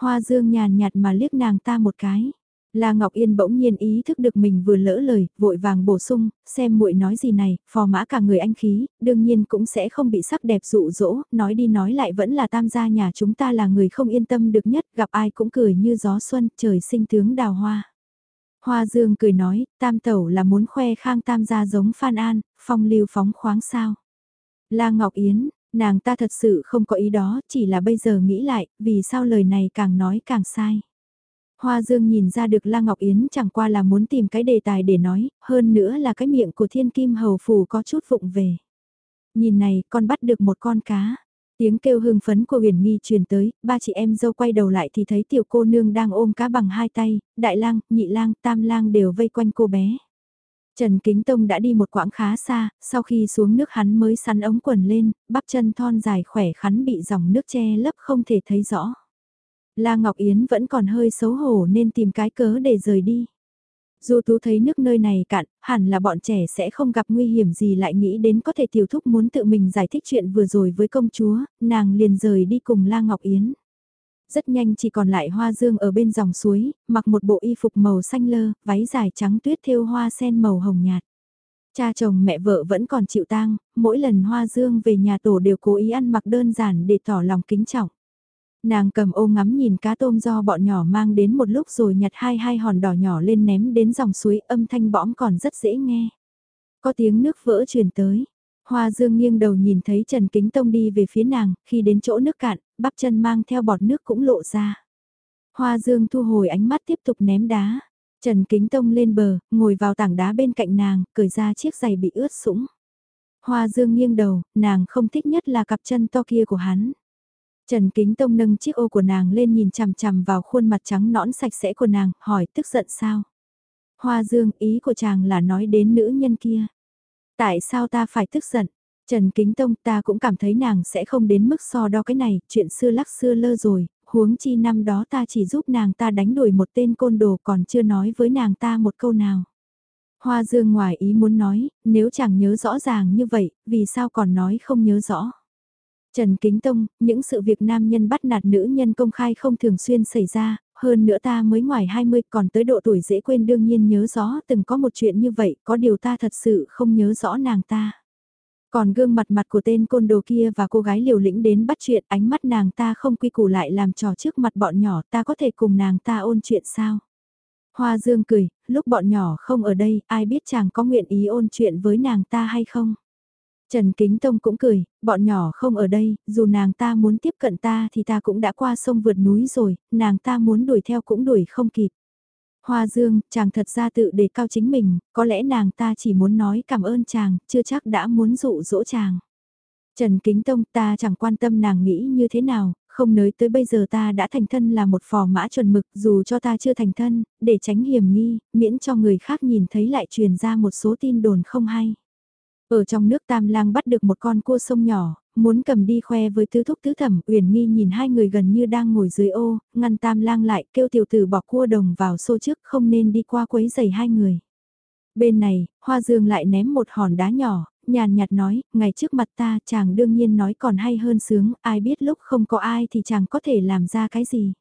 S1: Hoa Dương nhàn nhạt mà liếc nàng ta một cái. La Ngọc Yên bỗng nhiên ý thức được mình vừa lỡ lời, vội vàng bổ sung, xem muội nói gì này, phò mã cả người anh khí, đương nhiên cũng sẽ không bị sắc đẹp dụ dỗ, nói đi nói lại vẫn là tam gia nhà chúng ta là người không yên tâm được nhất, gặp ai cũng cười như gió xuân, trời sinh tướng đào hoa. Hoa Dương cười nói, tam tẩu là muốn khoe khang tam gia giống Phan An, phong lưu phóng khoáng sao. La Ngọc Yến, nàng ta thật sự không có ý đó, chỉ là bây giờ nghĩ lại, vì sao lời này càng nói càng sai. Hoa Dương nhìn ra được La Ngọc Yến chẳng qua là muốn tìm cái đề tài để nói, hơn nữa là cái miệng của thiên kim hầu phù có chút vụng về. Nhìn này, con bắt được một con cá. Tiếng kêu hưng phấn của huyền nghi truyền tới, ba chị em dâu quay đầu lại thì thấy tiểu cô nương đang ôm cá bằng hai tay, đại lang, nhị lang, tam lang đều vây quanh cô bé. Trần Kính Tông đã đi một quãng khá xa, sau khi xuống nước hắn mới sắn ống quần lên, bắp chân thon dài khỏe khắn bị dòng nước che lấp không thể thấy rõ. La Ngọc Yến vẫn còn hơi xấu hổ nên tìm cái cớ để rời đi. Du Tú thấy nước nơi này cạn, hẳn là bọn trẻ sẽ không gặp nguy hiểm gì lại nghĩ đến có thể tiểu thúc muốn tự mình giải thích chuyện vừa rồi với công chúa, nàng liền rời đi cùng La Ngọc Yến. Rất nhanh chỉ còn lại hoa dương ở bên dòng suối, mặc một bộ y phục màu xanh lơ, váy dài trắng tuyết thêu hoa sen màu hồng nhạt. Cha chồng mẹ vợ vẫn còn chịu tang, mỗi lần hoa dương về nhà tổ đều cố ý ăn mặc đơn giản để tỏ lòng kính trọng. Nàng cầm ô ngắm nhìn cá tôm do bọn nhỏ mang đến một lúc rồi nhặt hai hai hòn đỏ nhỏ lên ném đến dòng suối âm thanh bõm còn rất dễ nghe. Có tiếng nước vỡ truyền tới. Hoa Dương nghiêng đầu nhìn thấy Trần Kính Tông đi về phía nàng, khi đến chỗ nước cạn, bắp chân mang theo bọt nước cũng lộ ra. Hoa Dương thu hồi ánh mắt tiếp tục ném đá. Trần Kính Tông lên bờ, ngồi vào tảng đá bên cạnh nàng, cởi ra chiếc giày bị ướt sũng. Hoa Dương nghiêng đầu, nàng không thích nhất là cặp chân to kia của hắn. Trần Kính Tông nâng chiếc ô của nàng lên nhìn chằm chằm vào khuôn mặt trắng nõn sạch sẽ của nàng, hỏi tức giận sao? Hoa Dương, ý của chàng là nói đến nữ nhân kia. Tại sao ta phải tức giận? Trần Kính Tông ta cũng cảm thấy nàng sẽ không đến mức so đo cái này, chuyện xưa lắc xưa lơ rồi, huống chi năm đó ta chỉ giúp nàng ta đánh đuổi một tên côn đồ còn chưa nói với nàng ta một câu nào. Hoa Dương ngoài ý muốn nói, nếu chàng nhớ rõ ràng như vậy, vì sao còn nói không nhớ rõ? Trần Kính Tông, những sự việc nam nhân bắt nạt nữ nhân công khai không thường xuyên xảy ra, hơn nữa ta mới ngoài 20 còn tới độ tuổi dễ quên đương nhiên nhớ rõ từng có một chuyện như vậy, có điều ta thật sự không nhớ rõ nàng ta. Còn gương mặt mặt của tên côn đồ kia và cô gái liều lĩnh đến bắt chuyện ánh mắt nàng ta không quy củ lại làm trò trước mặt bọn nhỏ ta có thể cùng nàng ta ôn chuyện sao? Hoa Dương cười, lúc bọn nhỏ không ở đây, ai biết chàng có nguyện ý ôn chuyện với nàng ta hay không? Trần Kính Tông cũng cười, bọn nhỏ không ở đây, dù nàng ta muốn tiếp cận ta thì ta cũng đã qua sông vượt núi rồi, nàng ta muốn đuổi theo cũng đuổi không kịp. Hoa Dương, chàng thật ra tự đề cao chính mình, có lẽ nàng ta chỉ muốn nói cảm ơn chàng, chưa chắc đã muốn dụ dỗ chàng. Trần Kính Tông ta chẳng quan tâm nàng nghĩ như thế nào, không nới tới bây giờ ta đã thành thân là một phò mã chuẩn mực dù cho ta chưa thành thân, để tránh hiểm nghi, miễn cho người khác nhìn thấy lại truyền ra một số tin đồn không hay. Ở trong nước Tam Lang bắt được một con cua sông nhỏ, muốn cầm đi khoe với tứ thúc tứ thẩm, Uyển Nghi nhìn hai người gần như đang ngồi dưới ô, ngăn Tam Lang lại, kêu tiểu tử bỏ cua đồng vào xô trước, không nên đi qua quấy giày hai người. Bên này, Hoa Dương lại ném một hòn đá nhỏ, nhàn nhạt nói, ngày trước mặt ta chàng đương nhiên nói còn hay hơn sướng, ai biết lúc không có ai thì chàng có thể làm ra cái gì.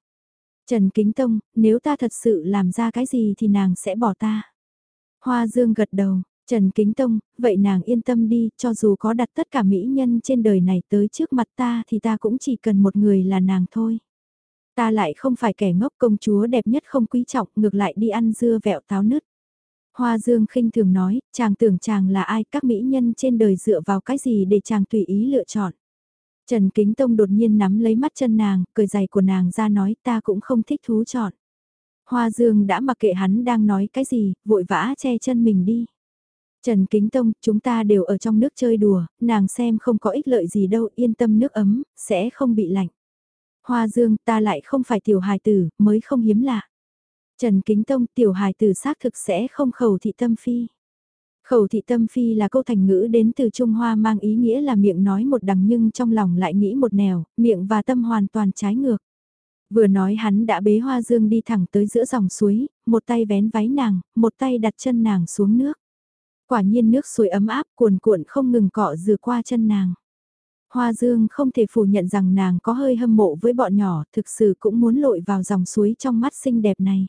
S1: Trần Kính Tông, nếu ta thật sự làm ra cái gì thì nàng sẽ bỏ ta. Hoa Dương gật đầu, Trần Kính Tông, vậy nàng yên tâm đi, cho dù có đặt tất cả mỹ nhân trên đời này tới trước mặt ta thì ta cũng chỉ cần một người là nàng thôi. Ta lại không phải kẻ ngốc công chúa đẹp nhất không quý trọng, ngược lại đi ăn dưa vẹo táo nứt. Hoa Dương khinh thường nói, chàng tưởng chàng là ai, các mỹ nhân trên đời dựa vào cái gì để chàng tùy ý lựa chọn. Trần Kính Tông đột nhiên nắm lấy mắt chân nàng, cười giày của nàng ra nói ta cũng không thích thú chọn. Hoa Dương đã mặc kệ hắn đang nói cái gì, vội vã che chân mình đi. Trần Kính Tông, chúng ta đều ở trong nước chơi đùa, nàng xem không có ích lợi gì đâu, yên tâm nước ấm, sẽ không bị lạnh. Hoa Dương, ta lại không phải tiểu hài tử, mới không hiếm lạ. Trần Kính Tông, tiểu hài tử xác thực sẽ không khẩu thị tâm phi. Khẩu thị tâm phi là câu thành ngữ đến từ Trung Hoa mang ý nghĩa là miệng nói một đằng nhưng trong lòng lại nghĩ một nẻo, miệng và tâm hoàn toàn trái ngược. Vừa nói hắn đã bế Hoa Dương đi thẳng tới giữa dòng suối, một tay vén váy nàng, một tay đặt chân nàng xuống nước. Quả nhiên nước suối ấm áp cuồn cuộn không ngừng cọ dừa qua chân nàng. Hoa Dương không thể phủ nhận rằng nàng có hơi hâm mộ với bọn nhỏ, thực sự cũng muốn lội vào dòng suối trong mắt xinh đẹp này.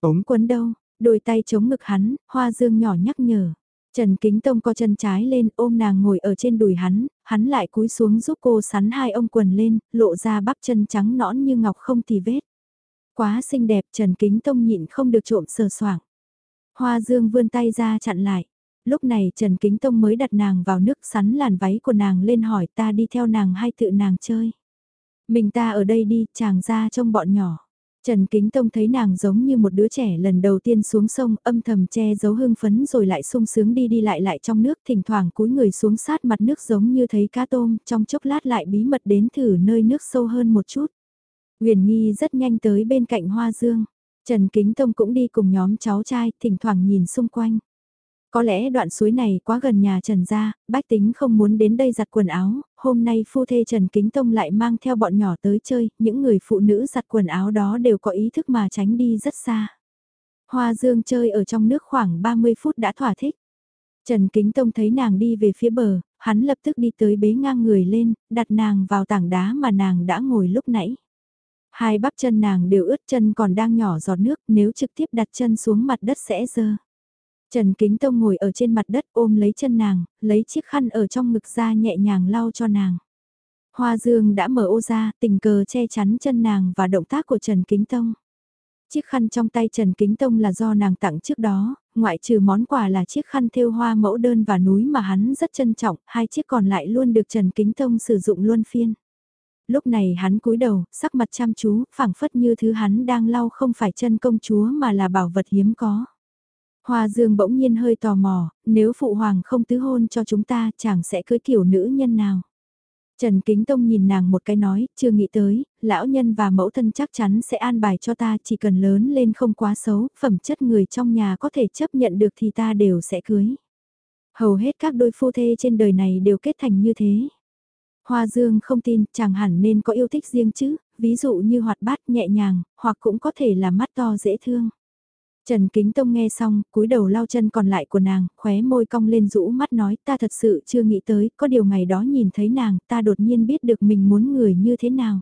S1: Ống quấn đâu, đôi tay chống ngực hắn, Hoa Dương nhỏ nhắc nhở. Trần Kính Tông có chân trái lên ôm nàng ngồi ở trên đùi hắn, hắn lại cúi xuống giúp cô sắn hai ông quần lên, lộ ra bắp chân trắng nõn như ngọc không tì vết. Quá xinh đẹp Trần Kính Tông nhịn không được trộm sờ soảng. Hoa Dương vươn tay ra chặn lại lúc này Trần Kính Tông mới đặt nàng vào nước sắn làn váy của nàng lên hỏi ta đi theo nàng hay tự nàng chơi. Mình ta ở đây đi, chàng ra trông bọn nhỏ. Trần Kính Tông thấy nàng giống như một đứa trẻ lần đầu tiên xuống sông âm thầm che giấu hưng phấn rồi lại sung sướng đi đi lại lại trong nước thỉnh thoảng cúi người xuống sát mặt nước giống như thấy cá tôm trong chốc lát lại bí mật đến thử nơi nước sâu hơn một chút. Huyền Nghi rất nhanh tới bên cạnh Hoa Dương. Trần Kính Tông cũng đi cùng nhóm cháu trai thỉnh thoảng nhìn xung quanh. Có lẽ đoạn suối này quá gần nhà Trần gia, bách tính không muốn đến đây giặt quần áo, hôm nay phu thê Trần Kính Tông lại mang theo bọn nhỏ tới chơi, những người phụ nữ giặt quần áo đó đều có ý thức mà tránh đi rất xa. Hoa Dương chơi ở trong nước khoảng 30 phút đã thỏa thích. Trần Kính Tông thấy nàng đi về phía bờ, hắn lập tức đi tới bế ngang người lên, đặt nàng vào tảng đá mà nàng đã ngồi lúc nãy. Hai bắp chân nàng đều ướt chân còn đang nhỏ giọt nước nếu trực tiếp đặt chân xuống mặt đất sẽ dơ. Trần Kính Tông ngồi ở trên mặt đất ôm lấy chân nàng, lấy chiếc khăn ở trong ngực ra nhẹ nhàng lau cho nàng. Hoa Dương đã mở ô ra, tình cờ che chắn chân nàng và động tác của Trần Kính Tông. Chiếc khăn trong tay Trần Kính Tông là do nàng tặng trước đó, ngoại trừ món quà là chiếc khăn thêu hoa mẫu đơn và núi mà hắn rất trân trọng, hai chiếc còn lại luôn được Trần Kính Tông sử dụng luôn phiên. Lúc này hắn cúi đầu, sắc mặt chăm chú, phảng phất như thứ hắn đang lau không phải chân công chúa mà là bảo vật hiếm có. Hoa Dương bỗng nhiên hơi tò mò, nếu phụ hoàng không tứ hôn cho chúng ta chẳng sẽ cưới kiểu nữ nhân nào. Trần Kính Tông nhìn nàng một cái nói, chưa nghĩ tới, lão nhân và mẫu thân chắc chắn sẽ an bài cho ta chỉ cần lớn lên không quá xấu, phẩm chất người trong nhà có thể chấp nhận được thì ta đều sẽ cưới. Hầu hết các đôi phu thê trên đời này đều kết thành như thế. Hoa Dương không tin chàng hẳn nên có yêu thích riêng chứ, ví dụ như hoạt bát nhẹ nhàng, hoặc cũng có thể là mắt to dễ thương. Trần Kính Tông nghe xong, cúi đầu lau chân còn lại của nàng, khóe môi cong lên rũ mắt nói ta thật sự chưa nghĩ tới, có điều ngày đó nhìn thấy nàng, ta đột nhiên biết được mình muốn người như thế nào.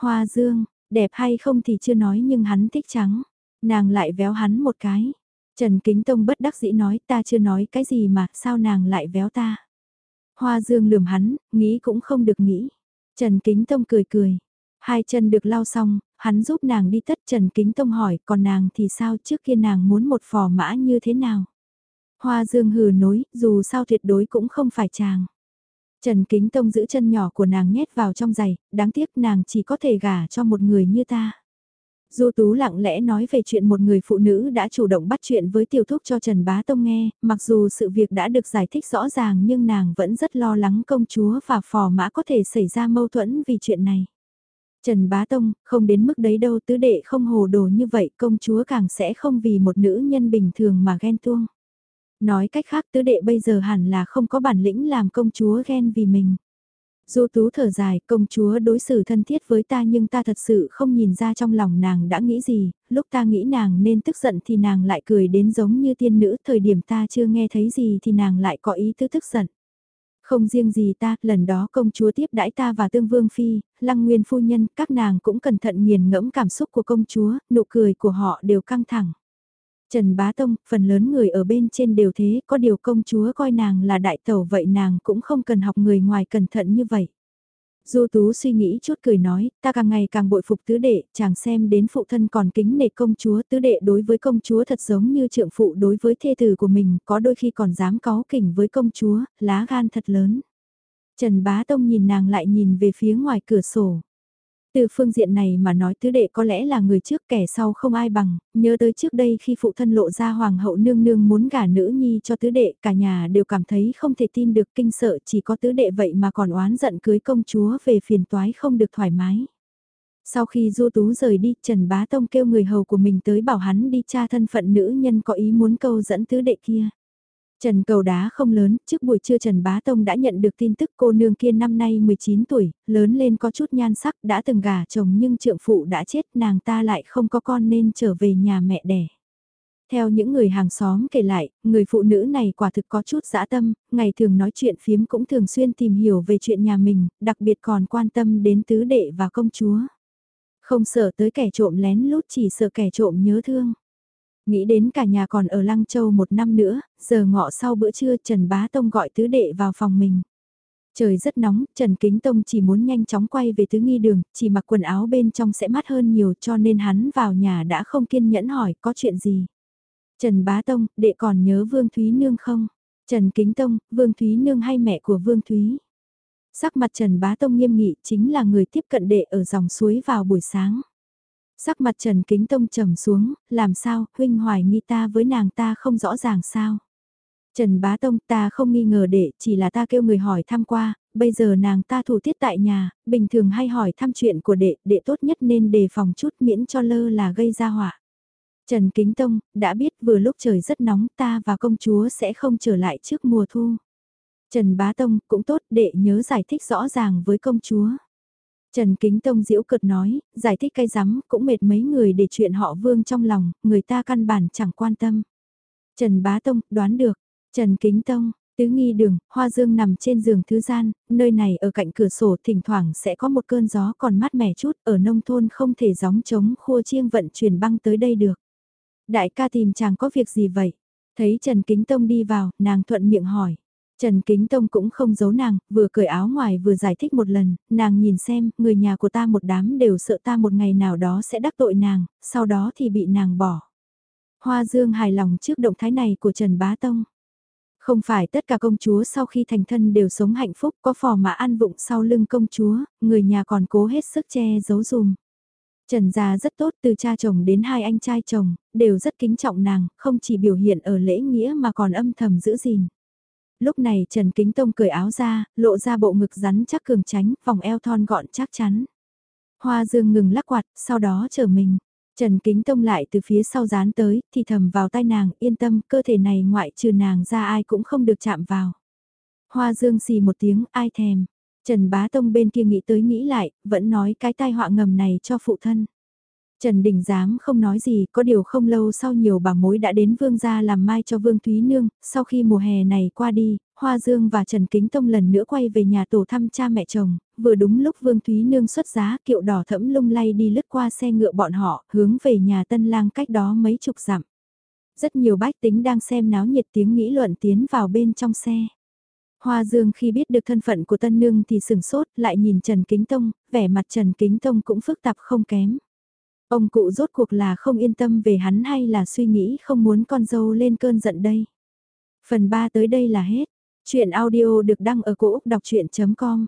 S1: Hoa Dương, đẹp hay không thì chưa nói nhưng hắn thích trắng. Nàng lại véo hắn một cái. Trần Kính Tông bất đắc dĩ nói ta chưa nói cái gì mà sao nàng lại véo ta. Hoa Dương lườm hắn, nghĩ cũng không được nghĩ. Trần Kính Tông cười cười. Hai chân được lau xong, hắn giúp nàng đi tất Trần Kính Tông hỏi còn nàng thì sao trước kia nàng muốn một phò mã như thế nào. Hoa Dương hừ nối, dù sao tuyệt đối cũng không phải chàng. Trần Kính Tông giữ chân nhỏ của nàng nhét vào trong giày, đáng tiếc nàng chỉ có thể gả cho một người như ta. Du Tú lặng lẽ nói về chuyện một người phụ nữ đã chủ động bắt chuyện với tiểu thúc cho Trần Bá Tông nghe, mặc dù sự việc đã được giải thích rõ ràng nhưng nàng vẫn rất lo lắng công chúa và phò mã có thể xảy ra mâu thuẫn vì chuyện này. Trần Bá Tông, không đến mức đấy đâu tứ đệ không hồ đồ như vậy công chúa càng sẽ không vì một nữ nhân bình thường mà ghen tuông. Nói cách khác tứ đệ bây giờ hẳn là không có bản lĩnh làm công chúa ghen vì mình. Du tú thở dài, công chúa đối xử thân thiết với ta nhưng ta thật sự không nhìn ra trong lòng nàng đã nghĩ gì, lúc ta nghĩ nàng nên tức giận thì nàng lại cười đến giống như tiên nữ, thời điểm ta chưa nghe thấy gì thì nàng lại có ý tứ tức giận. Không riêng gì ta, lần đó công chúa tiếp đãi ta và tương vương phi, lăng nguyên phu nhân, các nàng cũng cẩn thận nghiền ngẫm cảm xúc của công chúa, nụ cười của họ đều căng thẳng. Trần Bá Tông, phần lớn người ở bên trên đều thế, có điều công chúa coi nàng là đại tẩu vậy nàng cũng không cần học người ngoài cẩn thận như vậy. Du Tú suy nghĩ chút cười nói, ta càng ngày càng bội phục tứ đệ, chàng xem đến phụ thân còn kính nể công chúa, tứ đệ đối với công chúa thật giống như trượng phụ đối với thê tử của mình, có đôi khi còn dám có kỉnh với công chúa, lá gan thật lớn. Trần Bá Tông nhìn nàng lại nhìn về phía ngoài cửa sổ. Từ phương diện này mà nói tứ đệ có lẽ là người trước kẻ sau không ai bằng, nhớ tới trước đây khi phụ thân lộ ra hoàng hậu nương nương muốn gả nữ nhi cho tứ đệ cả nhà đều cảm thấy không thể tin được kinh sợ chỉ có tứ đệ vậy mà còn oán giận cưới công chúa về phiền toái không được thoải mái. Sau khi Du Tú rời đi, Trần Bá Tông kêu người hầu của mình tới bảo hắn đi tra thân phận nữ nhân có ý muốn câu dẫn tứ đệ kia. Trần cầu đá không lớn, trước buổi trưa Trần Bá Tông đã nhận được tin tức cô nương kia năm nay 19 tuổi, lớn lên có chút nhan sắc, đã từng gả chồng nhưng trượng phụ đã chết, nàng ta lại không có con nên trở về nhà mẹ đẻ. Theo những người hàng xóm kể lại, người phụ nữ này quả thực có chút dã tâm, ngày thường nói chuyện phiếm cũng thường xuyên tìm hiểu về chuyện nhà mình, đặc biệt còn quan tâm đến tứ đệ và công chúa. Không sợ tới kẻ trộm lén lút chỉ sợ kẻ trộm nhớ thương. Nghĩ đến cả nhà còn ở Lăng Châu một năm nữa, giờ ngọ sau bữa trưa Trần Bá Tông gọi tứ đệ vào phòng mình. Trời rất nóng, Trần Kính Tông chỉ muốn nhanh chóng quay về tứ nghi đường, chỉ mặc quần áo bên trong sẽ mát hơn nhiều cho nên hắn vào nhà đã không kiên nhẫn hỏi có chuyện gì. Trần Bá Tông, đệ còn nhớ Vương Thúy Nương không? Trần Kính Tông, Vương Thúy Nương hay mẹ của Vương Thúy? Sắc mặt Trần Bá Tông nghiêm nghị chính là người tiếp cận đệ ở dòng suối vào buổi sáng. Sắc mặt Trần Kính Tông trầm xuống, làm sao, huynh hoài nghi ta với nàng ta không rõ ràng sao. Trần Bá Tông ta không nghi ngờ đệ, chỉ là ta kêu người hỏi thăm qua, bây giờ nàng ta thủ tiết tại nhà, bình thường hay hỏi thăm chuyện của đệ, đệ tốt nhất nên đề phòng chút miễn cho lơ là gây ra họa. Trần Kính Tông, đã biết vừa lúc trời rất nóng ta và công chúa sẽ không trở lại trước mùa thu. Trần Bá Tông, cũng tốt đệ nhớ giải thích rõ ràng với công chúa. Trần Kính Tông diễu cợt nói, giải thích cay rắm cũng mệt mấy người để chuyện họ vương trong lòng, người ta căn bản chẳng quan tâm. Trần Bá Tông, đoán được. Trần Kính Tông, tứ nghi đường, hoa dương nằm trên giường thứ gian, nơi này ở cạnh cửa sổ thỉnh thoảng sẽ có một cơn gió còn mát mẻ chút, ở nông thôn không thể gióng trống khua chiêng vận chuyển băng tới đây được. Đại ca tìm chàng có việc gì vậy? Thấy Trần Kính Tông đi vào, nàng thuận miệng hỏi. Trần Kính Tông cũng không giấu nàng, vừa cởi áo ngoài vừa giải thích một lần, nàng nhìn xem, người nhà của ta một đám đều sợ ta một ngày nào đó sẽ đắc tội nàng, sau đó thì bị nàng bỏ. Hoa Dương hài lòng trước động thái này của Trần Bá Tông. Không phải tất cả công chúa sau khi thành thân đều sống hạnh phúc, có phò mã an vụng sau lưng công chúa, người nhà còn cố hết sức che giấu dùm. Trần gia rất tốt từ cha chồng đến hai anh trai chồng, đều rất kính trọng nàng, không chỉ biểu hiện ở lễ nghĩa mà còn âm thầm giữ gìn. Lúc này Trần Kính Tông cởi áo ra, lộ ra bộ ngực rắn chắc cường tránh, vòng eo thon gọn chắc chắn. Hoa Dương ngừng lắc quạt, sau đó chờ mình. Trần Kính Tông lại từ phía sau dán tới, thì thầm vào tai nàng, yên tâm, cơ thể này ngoại trừ nàng ra ai cũng không được chạm vào. Hoa Dương xì một tiếng, ai thèm. Trần Bá Tông bên kia nghĩ tới nghĩ lại, vẫn nói cái tai họa ngầm này cho phụ thân. Trần Đình dám không nói gì, có điều không lâu sau nhiều bà mối đã đến Vương gia làm mai cho Vương Thúy Nương, sau khi mùa hè này qua đi, Hoa Dương và Trần Kính Tông lần nữa quay về nhà tổ thăm cha mẹ chồng, vừa đúng lúc Vương Thúy Nương xuất giá kiệu đỏ thẫm lung lay đi lướt qua xe ngựa bọn họ, hướng về nhà tân lang cách đó mấy chục dặm. Rất nhiều bách tính đang xem náo nhiệt tiếng nghĩ luận tiến vào bên trong xe. Hoa Dương khi biết được thân phận của tân nương thì sừng sốt, lại nhìn Trần Kính Tông, vẻ mặt Trần Kính Tông cũng phức tạp không kém. Ông cụ rốt cuộc là không yên tâm về hắn hay là suy nghĩ không muốn con dâu lên cơn giận đây. Phần 3 tới đây là hết. Chuyện audio được đăng ở cổ Úc đọc chuyện.com